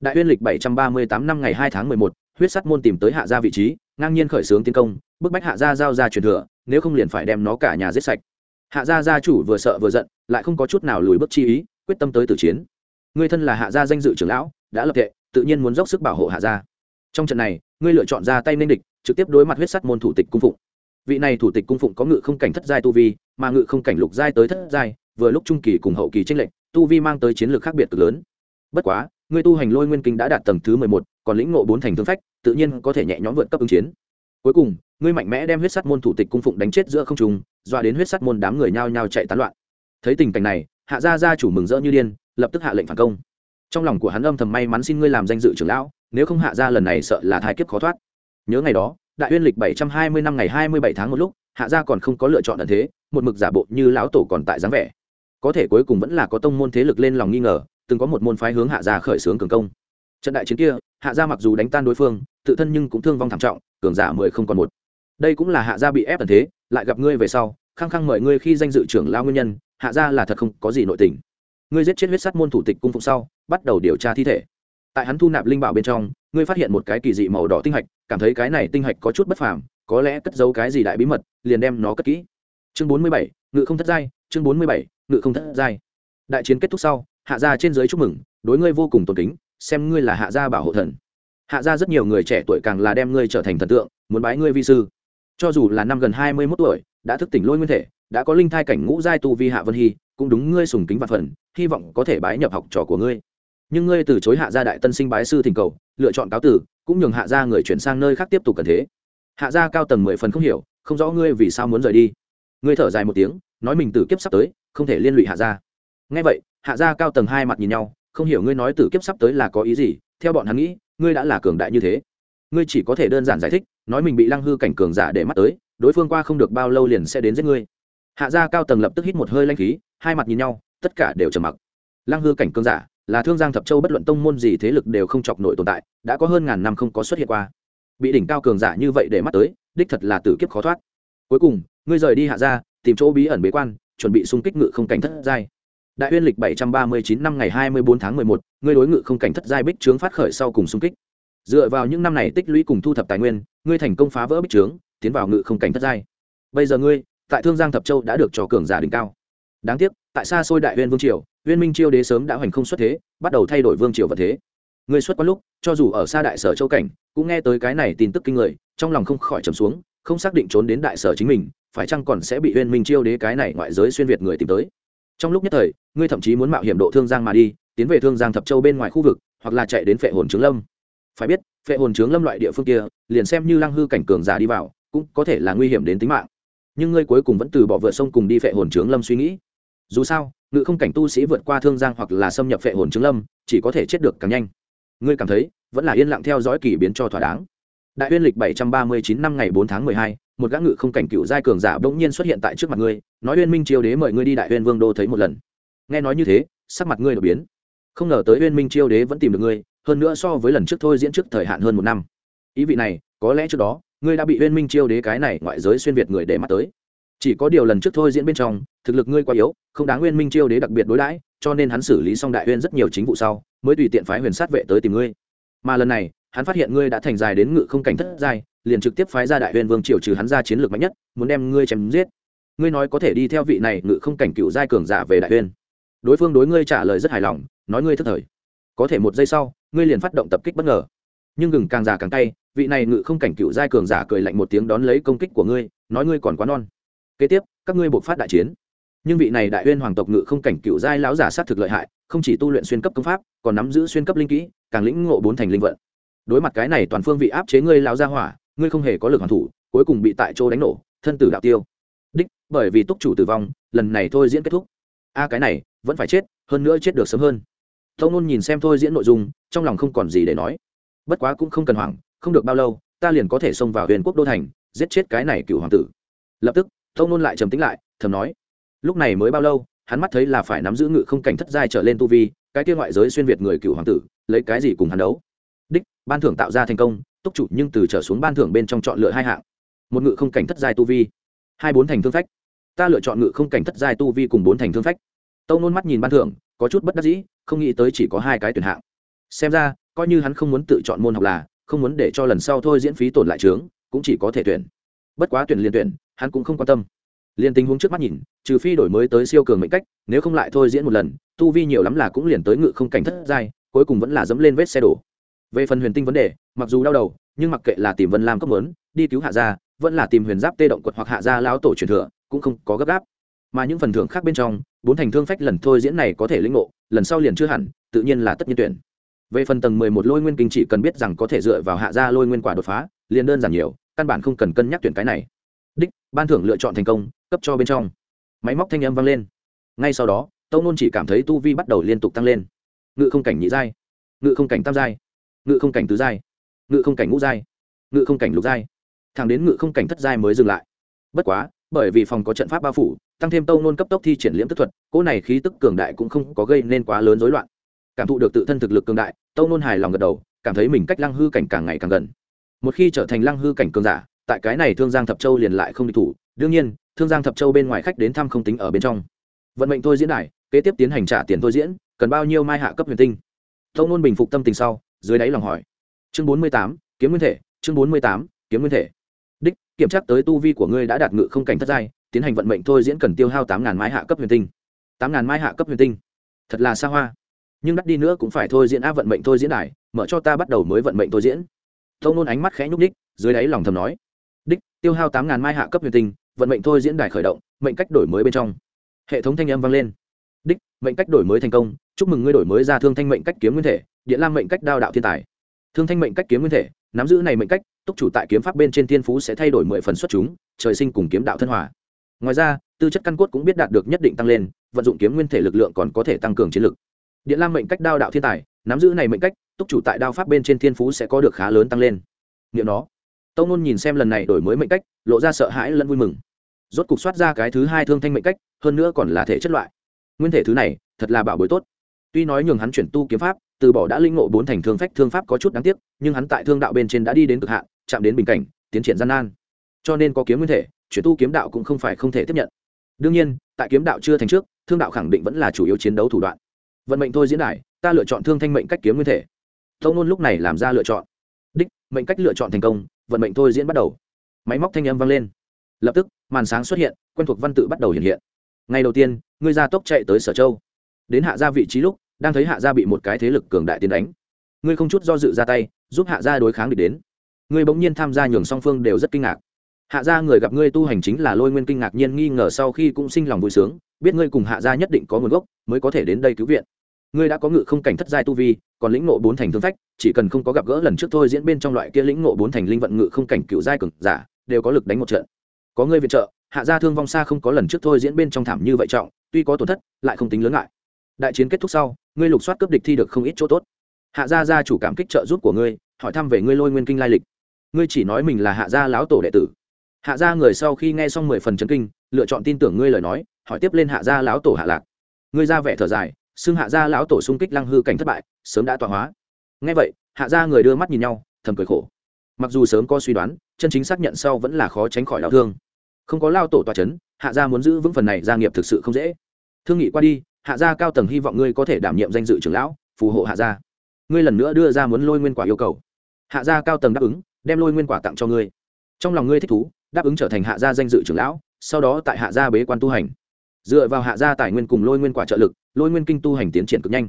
Đại uyên lịch bảy trăm ba mươi tám năm ngày hai tháng mười một, huyết sắt môn tìm tới hạ gia vị trí, ngang nhiên khởi xướng tiến công, bức bách hạ gia giao ra truyền thừa, nếu không liền phải đem nó cả nhà giết sạch. Hạ gia gia chủ vừa sợ vừa giận, lại không có chút nào lùi bước chi ý, quyết tâm tới tử chiến. Ngươi thân là hạ gia danh dự trưởng lão, đã lập tệ tự nhiên muốn dốc sức bảo hộ hạ gia. Trong trận này, ngươi lựa chọn ra tay nên địch, trực tiếp đối mặt huyết sắt môn thủ tịch cung phụng. Vị này thủ tịch cung phụng có ngự không cảnh thất giai tu vi mà ngự không cảnh lục giai tới thất giai, vừa lúc trung kỳ cùng hậu kỳ tranh lệnh tu vi mang tới chiến lược khác biệt cực lớn. Bất quá, ngươi tu hành lôi nguyên kinh đã đạt tầng thứ mười một, còn lĩnh ngộ bốn thành thương phách, tự nhiên có thể nhẹ nhõm vượt cấp ứng chiến. Cuối cùng, ngươi mạnh mẽ đem huyết sắt môn thủ tịch cung phụng đánh chết giữa không trùng doa đến huyết sắt môn đám người nhao nhao chạy tán loạn. Thấy tình cảnh này, hạ gia gia chủ mừng rỡ như điên, lập tức hạ lệnh phản công. Trong lòng của hắn âm thầm may mắn xin ngươi làm danh dự trưởng lão, nếu không hạ gia lần này sợ là thai kiếp khó thoát. Nhớ ngày đó, đại uyên lịch bảy trăm hai mươi năm ngày hai mươi bảy tháng một lúc, hạ gia còn không có lựa chọn ẩn thế một mực giả bộ như lão tổ còn tại dáng vẻ. Có thể cuối cùng vẫn là có tông môn thế lực lên lòng nghi ngờ, từng có một môn phái hướng hạ gia khởi xướng cường công. Trận đại chiến kia, hạ gia mặc dù đánh tan đối phương, tự thân nhưng cũng thương vong thảm trọng, cường giả mười không còn một. Đây cũng là hạ gia bị ép thần thế, lại gặp ngươi về sau, khăng khăng mời ngươi khi danh dự trưởng lao nguyên nhân, hạ gia là thật không có gì nội tình. Ngươi giết chết huyết sắt môn thủ tịch cung phụng sau, bắt đầu điều tra thi thể. Tại hắn thu nạp linh bảo bên trong, ngươi phát hiện một cái kỳ dị màu đỏ tinh hạch, cảm thấy cái này tinh hạch có chút bất phàm, có lẽ cất giấu cái gì đại bí mật, liền đem nó cất kỹ chương bốn mươi bảy, ngự không thất giai, chương bốn mươi bảy, ngự không thất giai. Đại chiến kết thúc sau, hạ gia trên dưới chúc mừng, đối ngươi vô cùng tôn kính, xem ngươi là hạ gia bảo hộ thần. Hạ gia rất nhiều người trẻ tuổi càng là đem ngươi trở thành thần tượng, muốn bái ngươi vi sư. Cho dù là năm gần hai mươi mốt tuổi, đã thức tỉnh lôi nguyên thể, đã có linh thai cảnh ngũ giai tu vi hạ vân hy, cũng đúng ngươi sùng kính và phần, hy vọng có thể bái nhập học trò của ngươi. Nhưng ngươi từ chối hạ gia đại tân sinh bái sư thỉnh cầu, lựa chọn cáo tử, cũng nhường hạ gia người chuyển sang nơi khác tiếp tục cần thế. Hạ gia cao tầng mười phần không hiểu, không rõ ngươi vì sao muốn rời đi ngươi thở dài một tiếng, nói mình tử kiếp sắp tới, không thể liên lụy hạ gia. Ngay vậy, hạ gia cao tầng hai mặt nhìn nhau, không hiểu ngươi nói tử kiếp sắp tới là có ý gì, theo bọn hắn nghĩ, ngươi đã là cường đại như thế. Ngươi chỉ có thể đơn giản giải thích, nói mình bị lăng hư cảnh cường giả để mắt tới, đối phương qua không được bao lâu liền sẽ đến giết ngươi. Hạ gia cao tầng lập tức hít một hơi lanh khí, hai mặt nhìn nhau, tất cả đều trầm mặc. Lăng hư cảnh cường giả, là thương giang thập châu bất luận tông môn gì thế lực đều không chọc nổi tồn tại, đã có hơn ngàn năm không có xuất hiện qua. Bị đỉnh cao cường giả như vậy để mắt tới, đích thật là tử kiếp khó thoát. Cuối cùng ngươi rời đi hạ gia, tìm chỗ bí ẩn bế quan, chuẩn bị xung kích ngự không cảnh thất giai. Đại uyên lịch bảy trăm ba mươi chín năm ngày hai mươi bốn tháng mười một, ngươi đối ngự không cảnh thất giai bích trướng phát khởi sau cùng xung kích. Dựa vào những năm này tích lũy cùng thu thập tài nguyên, ngươi thành công phá vỡ bích trướng, tiến vào ngự không cảnh thất giai. Bây giờ ngươi, tại thương giang thập châu đã được trò cường giả đỉnh cao. Đáng tiếc, tại xa xôi đại uyên vương triều, uyên minh chiêu đế sớm đã hoành không xuất thế, bắt đầu thay đổi vương triều vật thế. Ngươi xuất quan lúc, cho dù ở xa đại sở châu cảnh, cũng nghe tới cái này tin tức kinh người, trong lòng không khỏi trầm xuống, không xác định trốn đến đại sở chính mình phải chăng còn sẽ bị Huyên minh chiêu đế cái này ngoại giới xuyên việt người tìm tới? Trong lúc nhất thời, ngươi thậm chí muốn mạo hiểm độ thương giang mà đi, tiến về thương giang thập châu bên ngoài khu vực, hoặc là chạy đến phệ hồn trướng lâm. Phải biết, phệ hồn trướng lâm loại địa phương kia, liền xem như lăng hư cảnh cường giả đi vào, cũng có thể là nguy hiểm đến tính mạng. Nhưng ngươi cuối cùng vẫn từ bỏ vượt sông cùng đi phệ hồn trướng lâm suy nghĩ. Dù sao, ngự không cảnh tu sĩ vượt qua thương giang hoặc là xâm nhập phệ hồn trướng lâm, chỉ có thể chết được càng nhanh. Ngươi cảm thấy, vẫn là yên lặng theo dõi kỳ biến cho thỏa đáng. Đại uyên lịch bảy trăm ba mươi chín năm ngày bốn tháng mười hai một gã ngự không cảnh cựu giai cường giả bỗng nhiên xuất hiện tại trước mặt ngươi, nói uyên minh chiêu đế mời ngươi đi đại uyên vương đô thấy một lần. Nghe nói như thế, sắc mặt ngươi đột biến. Không ngờ tới uyên minh chiêu đế vẫn tìm được ngươi, hơn nữa so với lần trước thôi diễn trước thời hạn hơn một năm. Ý vị này, có lẽ trước đó, ngươi đã bị uyên minh chiêu đế cái này ngoại giới xuyên việt người để mắt tới. Chỉ có điều lần trước thôi diễn bên trong, thực lực ngươi quá yếu, không đáng uyên minh chiêu đế đặc biệt đối đãi, cho nên hắn xử lý xong đại uyên rất nhiều chính vụ sau, mới tùy tiện phái huyền sát vệ tới tìm ngươi. Mà lần này hắn phát hiện ngươi đã thành dài đến ngự không cảnh thất giai, liền trực tiếp phái ra đại uyên vương triều trừ hắn ra chiến lược mạnh nhất, muốn đem ngươi chém giết. Ngươi nói có thể đi theo vị này ngự không cảnh cựu giai cường giả về đại uyên đối phương đối ngươi trả lời rất hài lòng, nói ngươi thức thời. Có thể một giây sau, ngươi liền phát động tập kích bất ngờ. Nhưng gừng càng già càng cay, vị này ngự không cảnh cựu giai cường giả cười lạnh một tiếng đón lấy công kích của ngươi, nói ngươi còn quá non. Kế tiếp, các ngươi buộc phát đại chiến. Nhưng vị này đại uyên hoàng tộc ngự không cảnh cựu giai lão giả sát thực lợi hại, không chỉ tu luyện xuyên cấp công pháp, còn nắm giữ xuyên cấp linh kỹ, càng lĩnh ngộ bốn thành linh vận đối mặt cái này toàn phương vị áp chế ngươi lão gia hỏa, ngươi không hề có lực hoàn thủ, cuối cùng bị tại chỗ đánh nổ, thân tử đạo tiêu. Đích, bởi vì túc chủ tử vong, lần này thôi diễn kết thúc. A cái này, vẫn phải chết, hơn nữa chết được sớm hơn. Tâu nôn nhìn xem thôi diễn nội dung, trong lòng không còn gì để nói. Bất quá cũng không cần hoảng, không được bao lâu, ta liền có thể xông vào huyền quốc đô thành, giết chết cái này cựu hoàng tử. Lập tức tâu nôn lại trầm tính lại, thầm nói. Lúc này mới bao lâu, hắn mắt thấy là phải nắm giữ ngự không cảnh thất giai trở lên tu vi, cái kia ngoại giới xuyên việt người cựu hoàng tử, lấy cái gì cùng hắn đấu? Ban thưởng tạo ra thành công, túc chủ nhưng từ trở xuống ban thưởng bên trong chọn lựa hai hạng. Một ngự không cảnh thất giai tu vi, hai bốn thành thương phách. Ta lựa chọn ngự không cảnh thất giai tu vi cùng bốn thành thương phách. Tâu nôn mắt nhìn ban thưởng, có chút bất đắc dĩ, không nghĩ tới chỉ có hai cái tuyển hạng. Xem ra, coi như hắn không muốn tự chọn môn học là, không muốn để cho lần sau thôi diễn phí tổn lại trướng cũng chỉ có thể tuyển. Bất quá tuyển liền tuyển, hắn cũng không quan tâm. Liền tình huống trước mắt nhìn, trừ phi đổi mới tới siêu cường mệnh cách, nếu không lại thôi diễn một lần, tu vi nhiều lắm là cũng liền tới ngự không cảnh thất giai, cuối cùng vẫn là dẫm lên vết xe đổ về phần huyền tinh vấn đề, mặc dù đau đầu, nhưng mặc kệ là tìm vân lam cấp lớn đi cứu hạ gia, vẫn là tìm huyền giáp tê động quật hoặc hạ gia lão tổ truyền thừa, cũng không có gấp gáp. Mà những phần thưởng khác bên trong, bốn thành thương phách lần thôi diễn này có thể lĩnh ngộ, lần sau liền chưa hẳn, tự nhiên là tất nhiên tuyển. Về phần tầng mười một lôi nguyên kinh chỉ cần biết rằng có thể dựa vào hạ gia lôi nguyên quả đột phá, liền đơn giản nhiều, căn bản không cần cân nhắc tuyển cái này. Đích, ban thưởng lựa chọn thành công, cấp cho bên trong. Máy móc thanh âm vang lên. Ngay sau đó tâu nôn chỉ cảm thấy tu vi bắt đầu liên tục tăng lên. Ngự không cảnh nhị giai. Ngự không cảnh tam giai ngự không cảnh tứ giai, ngự không cảnh ngũ giai, ngự không cảnh lục giai. Thẳng đến ngự không cảnh thất giai mới dừng lại. Bất quá, bởi vì phòng có trận pháp bao phủ, tăng thêm tâu nôn cấp tốc thi triển liễm tức thuật, cỗ này khí tức cường đại cũng không có gây nên quá lớn rối loạn. Cảm thụ được tự thân thực lực cường đại tâu nôn hài lòng gật đầu, cảm thấy mình cách lăng hư cảnh càng ngày càng gần. Một khi trở thành lăng hư cảnh cường giả, tại cái này thương giang thập châu liền lại không địch thủ. Đương nhiên, thương giang thập châu bên ngoài khách đến thăm không tính ở bên trong. Vận mệnh thôi diễn đài, kế tiếp tiến hành trả tiền thôi diễn, cần bao nhiêu mai hạ cấp huyền tinh? Tâu nôn bình phục tâm tình sau dưới đáy lòng hỏi. Chương bốn mươi tám, kiếm nguyên thể, chương bốn mươi tám, kiếm nguyên thể. Đích, kiểm tra tới tu vi của ngươi đã đạt ngự không cảnh thất giai, tiến hành vận mệnh thôi diễn cần tiêu hao tám ngàn mai hạ cấp huyền tinh. Tám ngàn mai hạ cấp huyền tinh. Thật là xa hoa. Nhưng đắt đi nữa cũng phải thôi diễn a vận mệnh thôi diễn đài, mở cho ta bắt đầu mới vận mệnh thôi diễn. Thông nôn ánh mắt khẽ nhúc đích dưới đáy lòng thầm nói. Đích, tiêu hao tám ngàn mai hạ cấp huyền tinh, vận mệnh thôi diễn đài khởi động, mệnh cách đổi mới bên trong. Hệ thống thanh âm vang lên. Đích, mệnh cách đổi mới thành công, chúc mừng ngươi đổi mới ra thương thanh mệnh cách kiếm nguyên thể điện lam mệnh cách đao đạo thiên tài. Thương thanh mệnh cách kiếm nguyên thể, nắm giữ này mệnh cách, túc chủ tại kiếm pháp bên trên thiên phú sẽ thay đổi mười phần xuất chúng, trời sinh cùng kiếm đạo thân hòa. Ngoài ra, tư chất căn cốt cũng biết đạt được nhất định tăng lên, vận dụng kiếm nguyên thể lực lượng còn có thể tăng cường chiến lực. Điện lam mệnh cách đao đạo thiên tài, nắm giữ này mệnh cách, túc chủ tại đao pháp bên trên thiên phú sẽ có được khá lớn tăng lên. Nghiệm nó. Tâu nôn nhìn xem lần này đổi mới mệnh cách, lộ ra sợ hãi lẫn vui mừng. Rốt cục soát ra cái thứ hai thương thanh mệnh cách, hơn nữa còn là thể chất loại. Nguyên thể thứ này, thật là bảo bối tốt. Tuy nói nhường hắn chuyển tu kiếm pháp từ bỏ đã linh ngộ bốn thành thương phách thương pháp có chút đáng tiếc, nhưng hắn tại thương đạo bên trên đã đi đến cực hạn, chạm đến bình cảnh, tiến triển gian nan. Cho nên có kiếm nguyên thể, chuyển tu kiếm đạo cũng không phải không thể tiếp nhận. Đương nhiên, tại kiếm đạo chưa thành trước, thương đạo khẳng định vẫn là chủ yếu chiến đấu thủ đoạn. Vận mệnh thôi diễn đại ta lựa chọn thương thanh mệnh cách kiếm nguyên thể. Tông nôn lúc này làm ra lựa chọn. Đích, mệnh cách lựa chọn thành công, vận mệnh thôi diễn bắt đầu. Máy móc thanh âm vang lên. Lập tức, màn sáng xuất hiện, quen thuộc văn tự bắt đầu hiện hiện. Ngày đầu tiên, ngươi ra tốc chạy tới sở châu. Đến hạ gia vị trí lúc đang thấy hạ gia bị một cái thế lực cường đại tiến đánh. Ngươi không chút do dự ra tay, giúp hạ gia đối kháng địch đến. Ngươi bỗng nhiên tham gia nhường song phương đều rất kinh ngạc. Hạ gia người gặp ngươi tu hành chính là lôi nguyên kinh ngạc nhiên nghi ngờ sau khi cũng sinh lòng vui sướng, biết ngươi cùng hạ gia nhất định có nguồn gốc, mới có thể đến đây cứu viện. Ngươi đã có ngự không cảnh thất giai tu vi, còn lĩnh ngộ bốn thành thương phách, chỉ cần không có gặp gỡ lần trước thôi diễn bên trong loại kia lĩnh ngộ bốn thành linh vận ngự không cảnh cựu giai cực giả, đều có lực đánh một trận. Có ngươi viện trợ, hạ gia thương vong xa không có lần trước thôi diễn bên trong thảm như vậy trọng, tuy có tổn thất, lại không tính lớn ngại đại chiến kết thúc sau, ngươi lục soát cướp địch thi được không ít chỗ tốt. Hạ gia gia chủ cảm kích trợ giúp của ngươi, hỏi thăm về ngươi lôi nguyên kinh lai lịch. Ngươi chỉ nói mình là hạ gia lão tổ đệ tử. Hạ gia người sau khi nghe xong mười phần chấn kinh, lựa chọn tin tưởng ngươi lời nói, hỏi tiếp lên hạ gia lão tổ hạ lạc. Ngươi ra vẻ thở dài, xưng hạ gia lão tổ xung kích lăng hư cảnh thất bại, sớm đã tọa hóa. Ngay vậy, hạ gia người đưa mắt nhìn nhau, thầm cười khổ. Mặc dù sớm có suy đoán, chân chính xác nhận sau vẫn là khó tránh khỏi đau thương. Không có lao tổ tòa c h ấ n hạ gia muốn giữ vững phần này gia nghiệp thực sự không dễ. Thương nghị qua đi hạ gia cao tầng hy vọng ngươi có thể đảm nhiệm danh dự trưởng lão, phù hộ hạ gia. Ngươi lần nữa đưa ra muốn lôi nguyên quả yêu cầu. Hạ gia cao tầng đáp ứng, đem lôi nguyên quả tặng cho ngươi. Trong lòng ngươi thích thú, đáp ứng trở thành hạ gia danh dự trưởng lão, sau đó tại hạ gia bế quan tu hành. Dựa vào hạ gia tài nguyên cùng lôi nguyên quả trợ lực, lôi nguyên kinh tu hành tiến triển cực nhanh.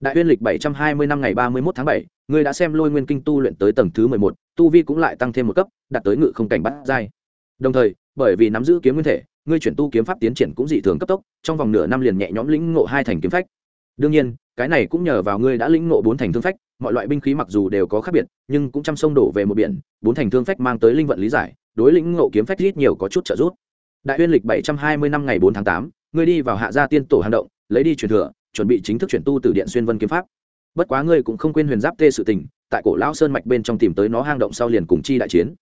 Đại uyên lịch bảy trăm hai mươi năm ngày ba mươi một tháng bảy, ngươi đã xem lôi nguyên kinh tu luyện tới tầng thứ mười một, tu vi cũng lại tăng thêm một cấp, đạt tới ngự không cảnh bắt giai. Đồng thời, bởi vì nắm giữ kiếm nguyên thể ngươi chuyển tu kiếm pháp tiến triển cũng dị thường cấp tốc, trong vòng nửa năm liền nhẹ nhõm lĩnh ngộ hai thành kiếm phách. Đương nhiên, cái này cũng nhờ vào ngươi đã lĩnh ngộ bốn thành thương phách, mọi loại binh khí mặc dù đều có khác biệt, nhưng cũng chăm sông đổ về một biển, bốn thành thương phách mang tới linh vận lý giải, đối lĩnh ngộ kiếm phách ít nhiều có chút trợ giúp. Đại uyên lịch bảy trăm hai mươi năm ngày bốn tháng tám, ngươi đi vào hạ gia tiên tổ hang động, lấy đi truyền thừa, chuẩn bị chính thức chuyển tu từ điện xuyên vân kiếm pháp. Bất quá ngươi cũng không quên huyền giáp tê sự tình, tại cổ lão sơn mạch bên trong tìm tới nó hang động sau liền cùng chi đại chiến.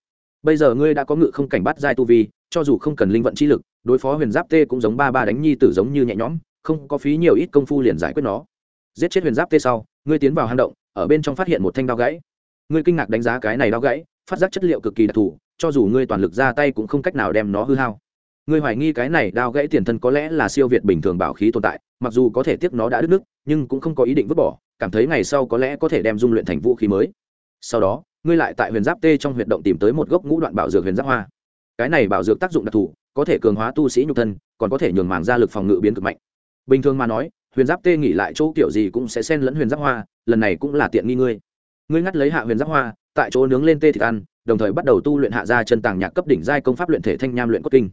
Bây giờ ngươi đã có ngự không cảnh bắt giai tu vi, cho dù không cần linh vận chi lực đối phó huyền giáp tê cũng giống ba ba đánh nhi tử giống như nhẹ nhõm, không có phí nhiều ít công phu liền giải quyết nó. Giết chết huyền giáp tê sau, ngươi tiến vào hang động, ở bên trong phát hiện một thanh đao gãy. Ngươi kinh ngạc đánh giá cái này đao gãy, phát giác chất liệu cực kỳ đặc thù, cho dù ngươi toàn lực ra tay cũng không cách nào đem nó hư hao. Ngươi hoài nghi cái này đao gãy tiền thân có lẽ là siêu việt bình thường bảo khí tồn tại, mặc dù có thể tiếc nó đã đứt nước nhưng cũng không có ý định vứt bỏ, cảm thấy ngày sau có lẽ có thể đem dung luyện thành vũ khí mới. Sau đó, ngươi lại tại huyền giáp tê trong huyệt động tìm tới một gốc ngũ đoạn bảo dược huyền giáp hoa. Cái này bảo dược tác dụng đặc thù có thể cường hóa tu sĩ nhục thân, còn có thể nhường màng ra lực phòng ngự biến cực mạnh. Bình thường mà nói, huyền giáp tê nghỉ lại chỗ kiểu gì cũng sẽ xen lẫn huyền giáp hoa, lần này cũng là tiện nghi ngươi. Ngươi ngắt lấy hạ huyền giáp hoa, tại chỗ nướng lên tê thịt ăn, đồng thời bắt đầu tu luyện hạ ra chân tàng nhạc cấp đỉnh giai công pháp luyện thể thanh nham luyện cốt kinh.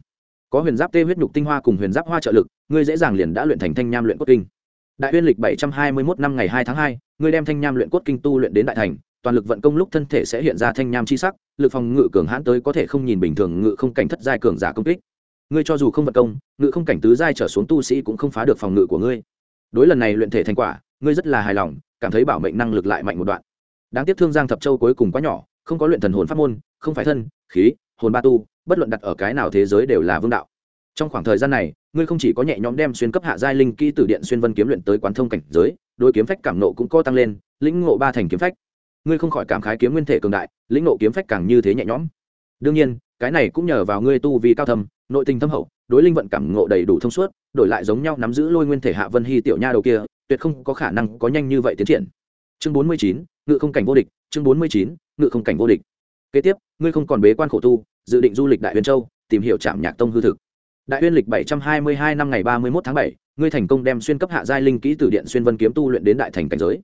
Có huyền giáp tê huyết nhục tinh hoa cùng huyền giáp hoa trợ lực, ngươi dễ dàng liền đã luyện thành thanh nham luyện cốt kinh. Đại uyên lịch bảy trăm hai mươi mốt năm ngày hai tháng hai, ngươi đem thanh nham luyện cốt kinh tu luyện đến đại thành, toàn lực vận công lúc thân thể sẽ hiện ra thanh nham chi sắc, lực phòng ngự cường hãn tới có thể không nhìn bình thường ngự không cảnh thất giai cường giả công kích ngươi cho dù không vận công, ngự không cảnh tứ giai trở xuống tu sĩ cũng không phá được phòng ngự của ngươi. Đối lần này luyện thể thành quả, ngươi rất là hài lòng, cảm thấy bảo mệnh năng lực lại mạnh một đoạn. Đáng tiếc thương giang thập châu cuối cùng quá nhỏ, không có luyện thần hồn pháp môn, không phải thân, khí, hồn ba tu, bất luận đặt ở cái nào thế giới đều là vương đạo. Trong khoảng thời gian này, ngươi không chỉ có nhẹ nhõm đem xuyên cấp hạ giai linh kỹ từ điện xuyên vân kiếm luyện tới quán thông cảnh giới đôi kiếm phách cảm nộ cũng có tăng lên, lĩnh ngộ ba thành kiếm phách. Ngươi không khỏi cảm khái kiếm nguyên thể cường đại, lĩnh ngộ kiếm phách càng như thế nhẹ nhõm đương nhiên, cái này cũng nhờ vào ngươi tu vì cao thâm, nội tình thâm hậu, đối linh vận cảm ngộ đầy đủ thông suốt, đổi lại giống nhau nắm giữ lôi nguyên thể hạ vân hy tiểu nha đầu kia, tuyệt không có khả năng có nhanh như vậy tiến triển. Chương bốn mươi chín, ngự không cảnh vô địch, chương bốn mươi chín, ngự không cảnh vô địch. Kế tiếp, ngươi không còn bế quan khổ tu, dự định du lịch đại huyền châu, tìm hiểu trạm nhạc tông hư thực. Đại huyền lịch bảy trăm hai mươi hai năm ngày ba mươi một tháng bảy, ngươi thành công đem xuyên cấp hạ giai linh kỹ từ điện xuyên vân kiếm tu luyện đến đại thành cảnh giới.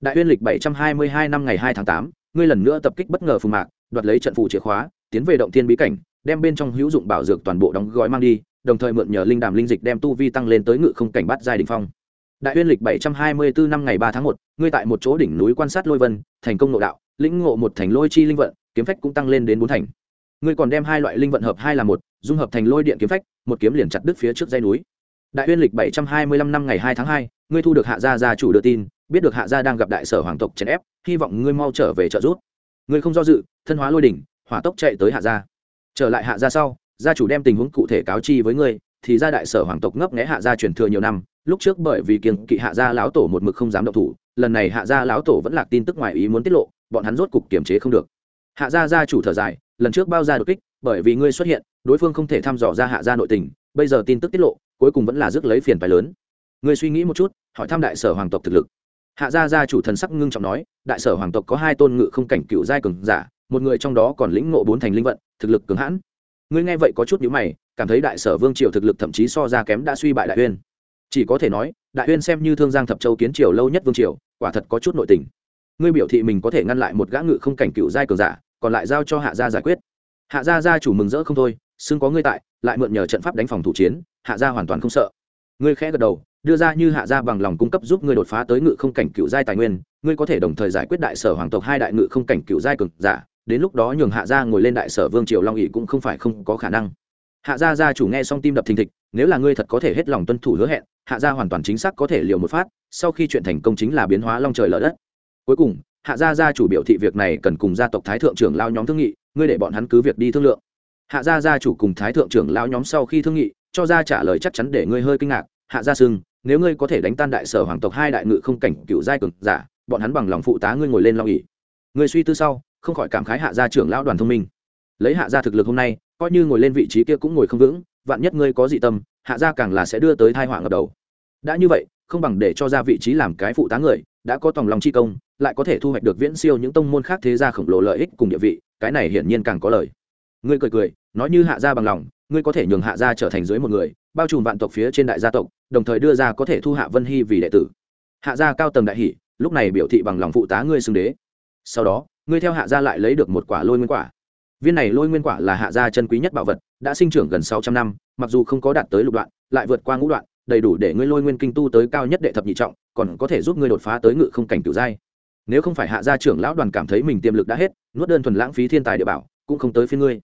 Đại huyền lịch bảy trăm hai mươi hai năm ngày hai tháng tám, ngươi lần nữa tập kích bất ngờ phù mạc, đoạt lấy trận phù chìa khóa tiến về động thiên bí cảnh, đem bên trong hữu dụng bảo dược toàn bộ đóng gói mang đi, đồng thời mượn nhờ linh đàm linh dịch đem tu vi tăng lên tới ngự không cảnh bát giai đỉnh phong. Đại uyên lịch bảy trăm hai mươi bốn năm ngày ba tháng một, ngươi tại một chỗ đỉnh núi quan sát lôi vân, thành công nội đạo, lĩnh ngộ một thành lôi chi linh vận, kiếm phách cũng tăng lên đến bốn thành. Ngươi còn đem hai loại linh vận hợp hai là một, dung hợp thành lôi điện kiếm phách, một kiếm liền chặt đứt phía trước dây núi. Đại uyên lịch bảy trăm hai mươi lăm năm ngày hai tháng hai, ngươi thu được hạ gia gia chủ đưa tin, biết được hạ gia đang gặp đại sở hoàng tộc chèn ép, hy vọng ngươi mau trở về trợ giúp. Ngươi không do dự, thân hóa lôi đỉnh hỏa tốc chạy tới hạ gia. Trở lại hạ gia sau, gia chủ đem tình huống cụ thể cáo chi với ngươi, thì gia đại sở hoàng tộc ngấp nghé hạ gia truyền thừa nhiều năm, lúc trước bởi vì kiêng kỵ hạ gia lão tổ một mực không dám động thủ, lần này hạ gia lão tổ vẫn lạc tin tức ngoài ý muốn tiết lộ, bọn hắn rốt cục kiềm chế không được. Hạ gia gia chủ thở dài, lần trước bao gia đột kích, bởi vì ngươi xuất hiện, đối phương không thể thăm dò ra hạ gia nội tình, bây giờ tin tức tiết lộ, cuối cùng vẫn là rước lấy phiền phái lớn. Ngươi suy nghĩ một chút, hỏi thăm đại sở hoàng tộc thực lực. Hạ gia gia chủ thần sắc ngưng trọng nói, đại sở hoàng tộc có hai tôn ngự không cảnh cựu giai cường giả một người trong đó còn lĩnh ngộ bốn thành linh vận, thực lực cường hãn. Ngươi nghe vậy có chút nhữ mày, cảm thấy đại sở vương triều thực lực thậm chí so ra kém đã suy bại đại uyên. Chỉ có thể nói, đại uyên xem như thương giang thập châu kiến triều lâu nhất vương triều, quả thật có chút nội tình. Ngươi biểu thị mình có thể ngăn lại một gã ngự không cảnh cựu giai cường giả, còn lại giao cho hạ gia giải quyết. Hạ gia gia chủ mừng rỡ không thôi, xưng có ngươi tại, lại mượn nhờ trận pháp đánh phòng thủ chiến, hạ gia hoàn toàn không sợ. Ngươi khẽ gật đầu, đưa ra như hạ gia bằng lòng cung cấp giúp ngươi đột phá tới ngự không cảnh cựu giai tài nguyên, ngươi có thể đồng thời giải quyết đại sở hoàng tộc hai đại ngự không cảnh cựu giai cường giả đến lúc đó nhường hạ gia ngồi lên đại sở vương triều long ỵ cũng không phải không có khả năng. Hạ gia gia chủ nghe xong tim đập thình thịch, nếu là ngươi thật có thể hết lòng tuân thủ hứa hẹn, hạ gia hoàn toàn chính xác có thể liều một phát, sau khi chuyện thành công chính là biến hóa long trời lở đất. Cuối cùng, hạ gia gia chủ biểu thị việc này cần cùng gia tộc thái thượng trưởng lao nhóm thương nghị, ngươi để bọn hắn cứ việc đi thương lượng. Hạ gia gia chủ cùng thái thượng trưởng lao nhóm sau khi thương nghị, cho ra trả lời chắc chắn để ngươi hơi kinh ngạc. Hạ gia sưng, nếu ngươi có thể đánh tan đại sở hoàng tộc hai đại ngự không cảnh cựu giai cường giả, bọn hắn bằng lòng phụ tá ngươi ngồi lên long ỉ ngươi suy tư sau không khỏi cảm khái hạ gia trưởng lão đoàn thông minh. Lấy hạ gia thực lực hôm nay, coi như ngồi lên vị trí kia cũng ngồi không vững, vạn nhất ngươi có dị tâm, hạ gia càng là sẽ đưa tới thai họa ngập đầu. Đã như vậy, không bằng để cho ra vị trí làm cái phụ tá người, đã có tòng lòng chi công, lại có thể thu hoạch được viễn siêu những tông môn khác thế gia khổng lồ lợi ích cùng địa vị, cái này hiển nhiên càng có lời. Ngươi cười cười, nói như hạ gia bằng lòng, ngươi có thể nhường hạ gia trở thành dưới một người, bao trùm vạn tộc phía trên đại gia tộc, đồng thời đưa ra có thể thu hạ vân hy vì đệ tử. Hạ gia cao tầng đại hỷ, lúc này biểu thị bằng lòng phụ tá ngươi xưng đế. Sau đó ngươi theo hạ gia lại lấy được một quả lôi nguyên quả. Viên này lôi nguyên quả là hạ gia chân quý nhất bảo vật, đã sinh trưởng gần sáu trăm năm, mặc dù không có đạt tới lục đoạn, lại vượt qua ngũ đoạn, đầy đủ để ngươi lôi nguyên kinh tu tới cao nhất đệ thập nhị trọng, còn có thể giúp ngươi đột phá tới ngự không cảnh cửu giai. Nếu không phải hạ gia trưởng lão đoàn cảm thấy mình tiềm lực đã hết, nuốt đơn thuần lãng phí thiên tài địa bảo, cũng không tới phía ngươi.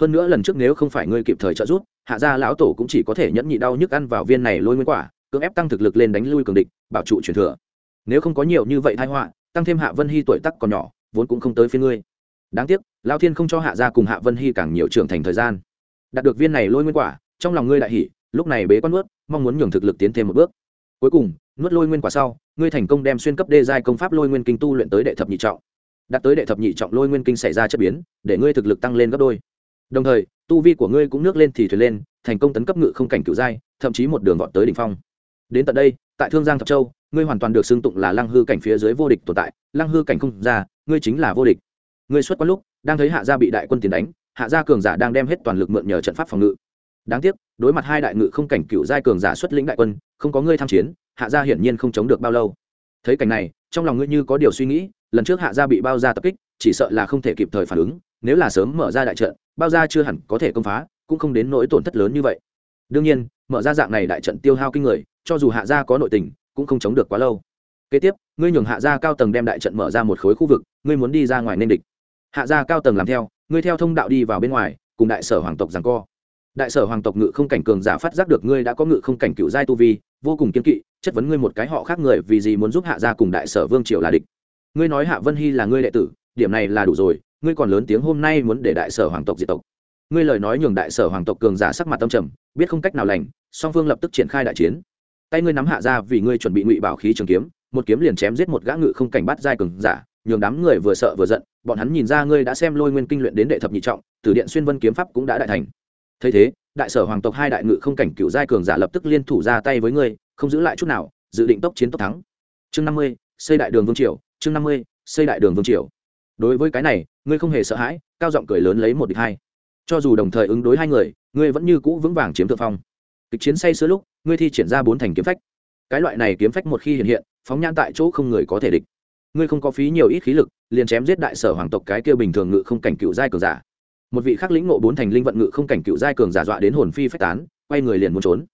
Hơn nữa lần trước nếu không phải ngươi kịp thời trợ giúp, hạ gia lão tổ cũng chỉ có thể nhẫn nhị đau nhức ăn vào viên này lôi nguyên quả, cưỡng ép tăng thực lực lên đánh lui cường địch, bảo trụ truyền thừa. Nếu không có nhiều như vậy thái họa, tăng thêm hạ vân hy tuổi tắc còn nhỏ vốn cũng không tới phía ngươi. Đáng tiếc, lao thiên không cho hạ gia cùng hạ vân hy càng nhiều trưởng thành thời gian. Đạt được viên này lôi nguyên quả, trong lòng ngươi đại hỉ. lúc này bế quan nuốt, mong muốn nhường thực lực tiến thêm một bước. Cuối cùng, nuốt lôi nguyên quả sau, ngươi thành công đem xuyên cấp đê giai công pháp lôi nguyên kinh tu luyện tới đệ thập nhị trọng. Đạt tới đệ thập nhị trọng lôi nguyên kinh xảy ra chất biến, để ngươi thực lực tăng lên gấp đôi. Đồng thời, tu vi của ngươi cũng nước lên thì thuyền lên, thành công tấn cấp ngự không cảnh cựu giai, thậm chí một đường vọt tới đ ỉ n h phong. Đến tận đây tại thương giang thập châu, ngươi hoàn toàn được xưng tụng là lăng hư cảnh phía dưới vô địch tồn tại, lăng hư cảnh không ra, ngươi chính là vô địch. Ngươi xuất quan lúc, đang thấy hạ gia bị đại quân tiền đánh, hạ gia cường giả đang đem hết toàn lực mượn nhờ trận pháp phòng ngự. Đáng tiếc, đối mặt hai đại ngự không cảnh cựu giai cường giả xuất lĩnh đại quân, không có ngươi tham chiến, hạ gia hiển nhiên không chống được bao lâu. Thấy cảnh này, trong lòng ngươi như có điều suy nghĩ, lần trước hạ gia bị bao gia tập kích, chỉ sợ là không thể kịp thời phản ứng, nếu là sớm mở ra đại trận, bao gia chưa hẳn có thể công phá, cũng không đến nỗi tổn thất lớn như vậy đương nhiên, mở ra dạng này đại trận tiêu hao kinh người, cho dù hạ gia có nội tình, cũng không chống được quá lâu. Kế tiếp, ngươi nhường hạ gia cao tầng đem đại trận mở ra một khối khu vực, ngươi muốn đi ra ngoài nên địch. Hạ gia cao tầng làm theo, ngươi theo thông đạo đi vào bên ngoài, cùng đại sở hoàng tộc rằng co. Đại sở hoàng tộc ngự không cảnh cường giả phát giác được ngươi đã có ngự không cảnh cựu giai tu vi, vô cùng kiên kỵ, chất vấn ngươi một cái họ khác người vì gì muốn giúp hạ gia cùng đại sở vương triều là địch. Ngươi nói hạ vân hy là ngươi đệ tử, điểm này là đủ rồi, ngươi còn lớn tiếng hôm nay muốn để đại sở hoàng tộc diệt tộc ngươi lời nói nhường đại sở hoàng tộc cường giả sắc mặt tâm trầm, biết không cách nào lành, song phương lập tức triển khai đại chiến. Tay ngươi nắm hạ ra vì ngươi chuẩn bị ngụy bảo khí trường kiếm, một kiếm liền chém giết một gã ngự không cảnh bắt giai cường giả, nhường đám người vừa sợ vừa giận, bọn hắn nhìn ra ngươi đã xem lôi nguyên kinh luyện đến đệ thập nhị trọng, từ điện xuyên vân kiếm pháp cũng đã đại thành. Thấy thế, đại sở hoàng tộc hai đại ngự không cảnh cựu giai cường giả lập tức liên thủ ra tay với ngươi, không giữ lại chút nào, dự định tốc chiến tốc thắng. Chương năm mươi, xây đại đường vương triều, chương năm mươi, xây đại đường vương triều. Đối với cái này, ngươi không hề sợ hãi, cao giọng cười lớn lấy một địch hai cho dù đồng thời ứng đối hai người, ngươi vẫn như cũ vững vàng chiếm thượng phong. Kịch chiến say sưa lúc, ngươi thi triển ra bốn thành kiếm phách. Cái loại này kiếm phách một khi hiện hiện, phóng nhan tại chỗ không người có thể địch. Ngươi không có phí nhiều ít khí lực, liền chém giết đại sở hoàng tộc cái kia bình thường ngự không cảnh cựu giai cường giả. Một vị khắc lĩnh ngộ bốn thành linh vận ngự không cảnh cựu giai cường giả dọa đến hồn phi phách tán, quay người liền muốn trốn.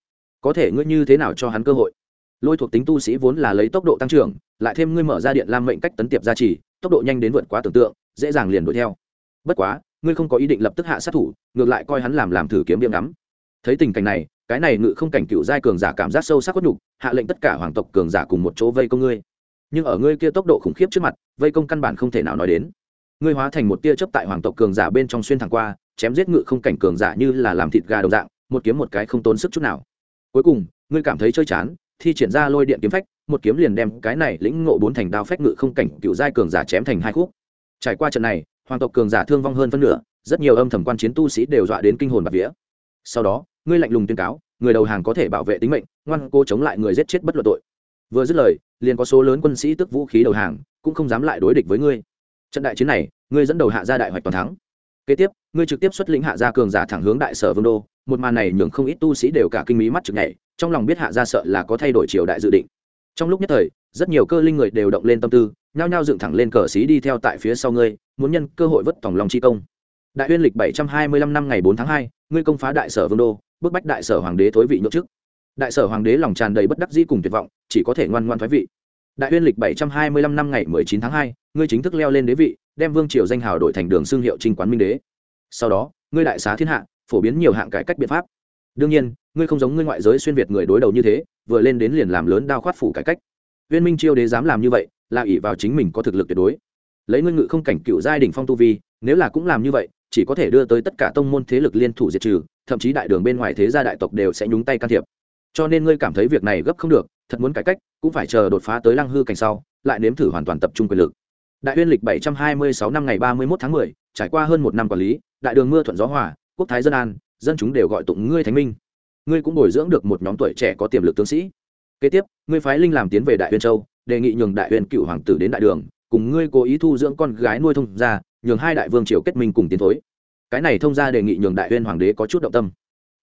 Có thể ngươi như thế nào cho hắn cơ hội? Lôi thuộc tính tu sĩ vốn là lấy tốc độ tăng trưởng, lại thêm ngươi mở ra điện lam mệnh cách tấn tiệp gia trì, tốc độ nhanh đến vượt quá tưởng tượng, dễ dàng liền đuổi theo. Bất quá ngươi không có ý định lập tức hạ sát thủ, ngược lại coi hắn làm làm thử kiếm điểm ngắm. Thấy tình cảnh này, cái này ngự không cảnh cựu giai cường giả cảm giác sâu sắc khuất nhục, hạ lệnh tất cả hoàng tộc cường giả cùng một chỗ vây công ngươi. Nhưng ở ngươi kia tốc độ khủng khiếp trước mặt, vây công căn bản không thể nào nói đến. Ngươi hóa thành một tia chớp tại hoàng tộc cường giả bên trong xuyên thẳng qua, chém giết ngự không cảnh cường giả như là làm thịt gà đồng dạng, một kiếm một cái không tốn sức chút nào. Cuối cùng, ngươi cảm thấy chơi chán thì triển ra lôi điện kiếm phách, một kiếm liền đem cái này lĩnh ngộ bốn thành đao phách ngự không cảnh cựu giai cường giả chém thành hai khúc. Trải qua trận này hoàng tộc cường giả thương vong hơn phân nửa, rất nhiều âm thầm quan chiến tu sĩ đều dọa đến kinh hồn bạc vía. Sau đó, ngươi lạnh lùng tuyên cáo, người đầu hàng có thể bảo vệ tính mệnh, ngoan cô chống lại người giết chết bất luận tội. Vừa dứt lời, liền có số lớn quân sĩ tức vũ khí đầu hàng, cũng không dám lại đối địch với ngươi. Trận đại chiến này, ngươi dẫn đầu hạ gia đại hoạch toàn thắng. Kế tiếp, ngươi trực tiếp xuất lĩnh hạ gia cường giả thẳng hướng đại sở vương đô, một màn này nhường không ít tu sĩ đều cả kinh mỹ mắt chực nhảy, trong lòng biết hạ gia sợ là có thay đổi triều đại dự định. Trong lúc nhất thời, rất nhiều cơ linh người đều động lên tâm tư nhao nhao dựng thẳng lên cờ xí đi theo tại phía sau ngươi, muốn nhân cơ hội vất tòng lòng chi công. Đại uyên lịch bảy trăm hai mươi lăm năm ngày bốn tháng hai, ngươi công phá đại sở vương đô, bức bách đại sở hoàng đế thối vị nhậu chức. Đại sở hoàng đế lòng tràn đầy bất đắc dĩ cùng tuyệt vọng, chỉ có thể ngoan ngoan thoái vị. Đại uyên lịch bảy trăm hai mươi lăm năm ngày mười chín tháng hai, ngươi chính thức leo lên đế vị, đem vương triều danh hào đổi thành đường xương hiệu trinh quán minh đế. Sau đó, ngươi đại xá thiên hạ, phổ biến nhiều hạng cải cách biện pháp. Đương nhiên, ngươi không giống ngươi ngoại giới xuyên việt người đối đầu như thế, vừa lên đến liền làm lớn đao khoát phủ cải cách viên minh chiêu đế dám làm như vậy, là ỷ vào chính mình có thực lực tuyệt đối. Lấy ngươi ngự không cảnh cựu giai đỉnh phong tu vi, nếu là cũng làm như vậy, chỉ có thể đưa tới tất cả tông môn thế lực liên thủ diệt trừ, thậm chí đại đường bên ngoài thế gia đại tộc đều sẽ nhúng tay can thiệp. Cho nên ngươi cảm thấy việc này gấp không được, thật muốn cải cách, cũng phải chờ đột phá tới lăng hư cảnh sau, lại nếm thử hoàn toàn tập trung quyền lực. Đại uyên lịch bảy trăm hai mươi sáu năm ngày ba mươi một tháng mười, trải qua hơn một năm quản lý, đại đường mưa thuận gió hòa, quốc thái dân an, dân chúng đều gọi tụng ngươi thánh minh. Ngươi cũng bồi dưỡng được một nhóm tuổi trẻ có tiềm lực tướng sĩ kế tiếp ngươi phái linh làm tiến về đại huyền châu đề nghị nhường đại uyên cựu hoàng tử đến đại đường cùng ngươi cố ý thu dưỡng con gái nuôi thông gia, nhường hai đại vương triều kết minh cùng tiến thối. Cái này thông gia đề nghị nhường đại uyên hoàng đế có chút động tâm.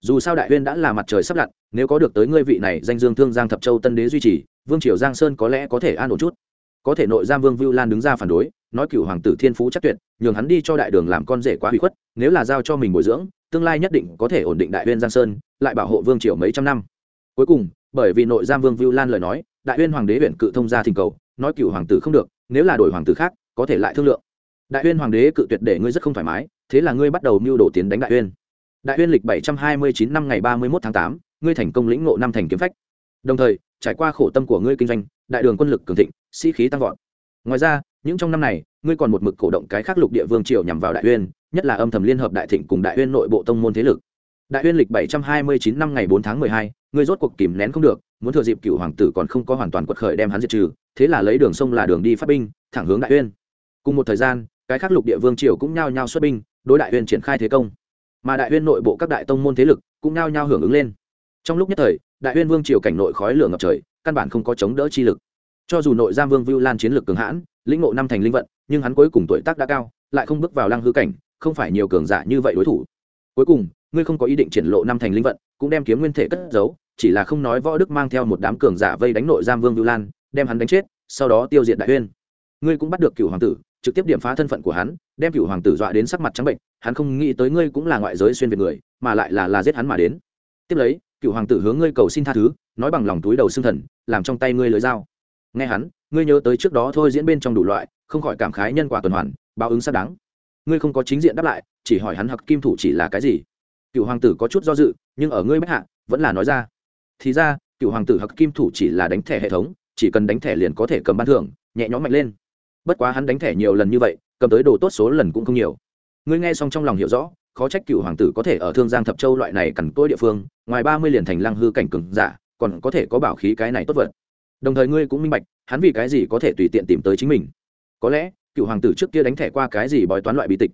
Dù sao đại uyên đã là mặt trời sắp lặn nếu có được tới ngươi vị này danh dương thương giang thập châu tân đế duy trì vương triều giang sơn có lẽ có thể an ổn chút. Có thể nội giam vương vưu lan đứng ra phản đối nói cựu hoàng tử thiên phú chắc tuyệt nhường hắn đi cho đại đường làm con rể quá hủy khuất nếu là giao cho mình bồi dưỡng tương lai nhất định có thể ổn định đại uyên giang sơn lại bảo hộ vương triều mấy trăm năm. Cuối cùng bởi vì nội giam vương vu lan lời nói, đại uyên hoàng đế huyện cự thông gia thỉnh cầu, nói cựu hoàng tử không được, nếu là đổi hoàng tử khác, có thể lại thương lượng. Đại uyên hoàng đế cự tuyệt để ngươi rất không thoải mái, thế là ngươi bắt đầu mưu đồ tiến đánh đại uyên. Đại uyên lịch bảy trăm hai mươi chín năm ngày ba mươi một tháng tám, ngươi thành công lĩnh ngộ năm thành kiếm phách. Đồng thời, trải qua khổ tâm của ngươi kinh doanh, đại đường quân lực cường thịnh, sĩ、si、khí tăng vọt. Ngoài ra, những trong năm này, ngươi còn một mực cổ động cái khác lục địa vương triều nhằm vào đại uyên, nhất là âm thầm liên hợp đại thịnh cùng đại uyên nội bộ tông môn thế lực đại uyên lịch bảy trăm hai mươi chín năm ngày bốn tháng mười hai, ngươi rốt cuộc kìm nén không được, muốn thừa dịp cựu hoàng tử còn không có hoàn toàn quật khởi đem hắn diệt trừ, thế là lấy đường sông là đường đi phát binh, thẳng hướng đại uyên. Cùng một thời gian, cái khác lục địa vương triều cũng nhao nhao xuất binh, đối đại uyên triển khai thế công. Mà đại uyên nội bộ các đại tông môn thế lực cũng nhao nhao hưởng ứng lên. Trong lúc nhất thời, đại uyên vương triều cảnh nội khói lửa ngập trời, căn bản không có chống đỡ chi lực. Cho dù nội giam vương vưu lan chiến lược cường hãn, lĩnh ngộ năm thành linh vận, nhưng hắn cuối cùng tuổi tác đã cao, lại không bước vào lăng hư cảnh, không phải nhiều cường giả như vậy đối thủ. Cuối cùng ngươi không có ý định triển lộ năm thành linh vận, cũng đem kiếm nguyên thể cất giấu, chỉ là không nói võ đức mang theo một đám cường giả vây đánh nội giam vương vưu lan, đem hắn đánh chết, sau đó tiêu diệt đại uyên. Ngươi cũng bắt được cựu hoàng tử, trực tiếp điểm phá thân phận của hắn, đem cựu hoàng tử dọa đến sắc mặt trắng bệnh, hắn không nghĩ tới ngươi cũng là ngoại giới xuyên việt người, mà lại là là giết hắn mà đến. Tiếp lấy cựu hoàng tử hướng ngươi cầu xin tha thứ, nói bằng lòng túi đầu xương thần, làm trong tay ngươi lưới dao nghe hắn, ngươi nhớ tới trước đó thôi diễn bên trong đủ loại, không khỏi cảm khái nhân quả tuần hoàn, báo ứng xác đáng. Ngươi không có chính diện đáp lại, chỉ hỏi hắn hoặc kim thủ chỉ là cái gì cựu hoàng tử có chút do dự, nhưng ở ngươi bách hạ, vẫn là nói ra. Thì ra cựu hoàng tử hặc kim thủ chỉ là đánh thẻ hệ thống, chỉ cần đánh thẻ liền có thể cầm ban thưởng, nhẹ nhõm mạnh lên. Bất quá hắn đánh thẻ nhiều lần như vậy, cầm tới đồ tốt số lần cũng không nhiều. Ngươi nghe xong trong lòng hiểu rõ, khó trách cựu hoàng tử có thể ở thương giang thập châu loại này cằn cỗi địa phương, ngoài ba mươi liền thành lăng hư cảnh cừng giả, còn có thể có bảo khí cái này tốt vật. Đồng thời ngươi cũng minh bạch, hắn vì cái gì có thể tùy tiện tìm tới chính mình. Có lẽ cựu hoàng tử trước kia đánh thẻ qua cái gì bói toán loại bí tịch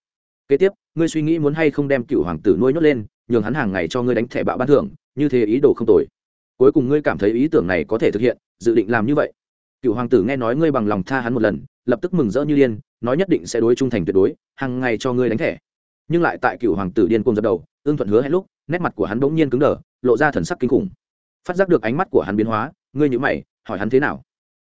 kế tiếp, ngươi suy nghĩ muốn hay không đem cựu hoàng tử nuôi nhốt lên, nhường hắn hàng ngày cho ngươi đánh thẻ bạo ban thưởng, như thế ý đồ không tồi. Cuối cùng ngươi cảm thấy ý tưởng này có thể thực hiện, dự định làm như vậy. Cựu hoàng tử nghe nói ngươi bằng lòng tha hắn một lần, lập tức mừng rỡ như điên, nói nhất định sẽ đối trung thành tuyệt đối, hàng ngày cho ngươi đánh thẻ. Nhưng lại tại cựu hoàng tử điên cuồng dập đầu, ương thuận hứa hết lúc, nét mặt của hắn bỗng nhiên cứng đờ, lộ ra thần sắc kinh khủng. Phát giác được ánh mắt của hắn biến hóa, ngươi nhữ mày, hỏi hắn thế nào?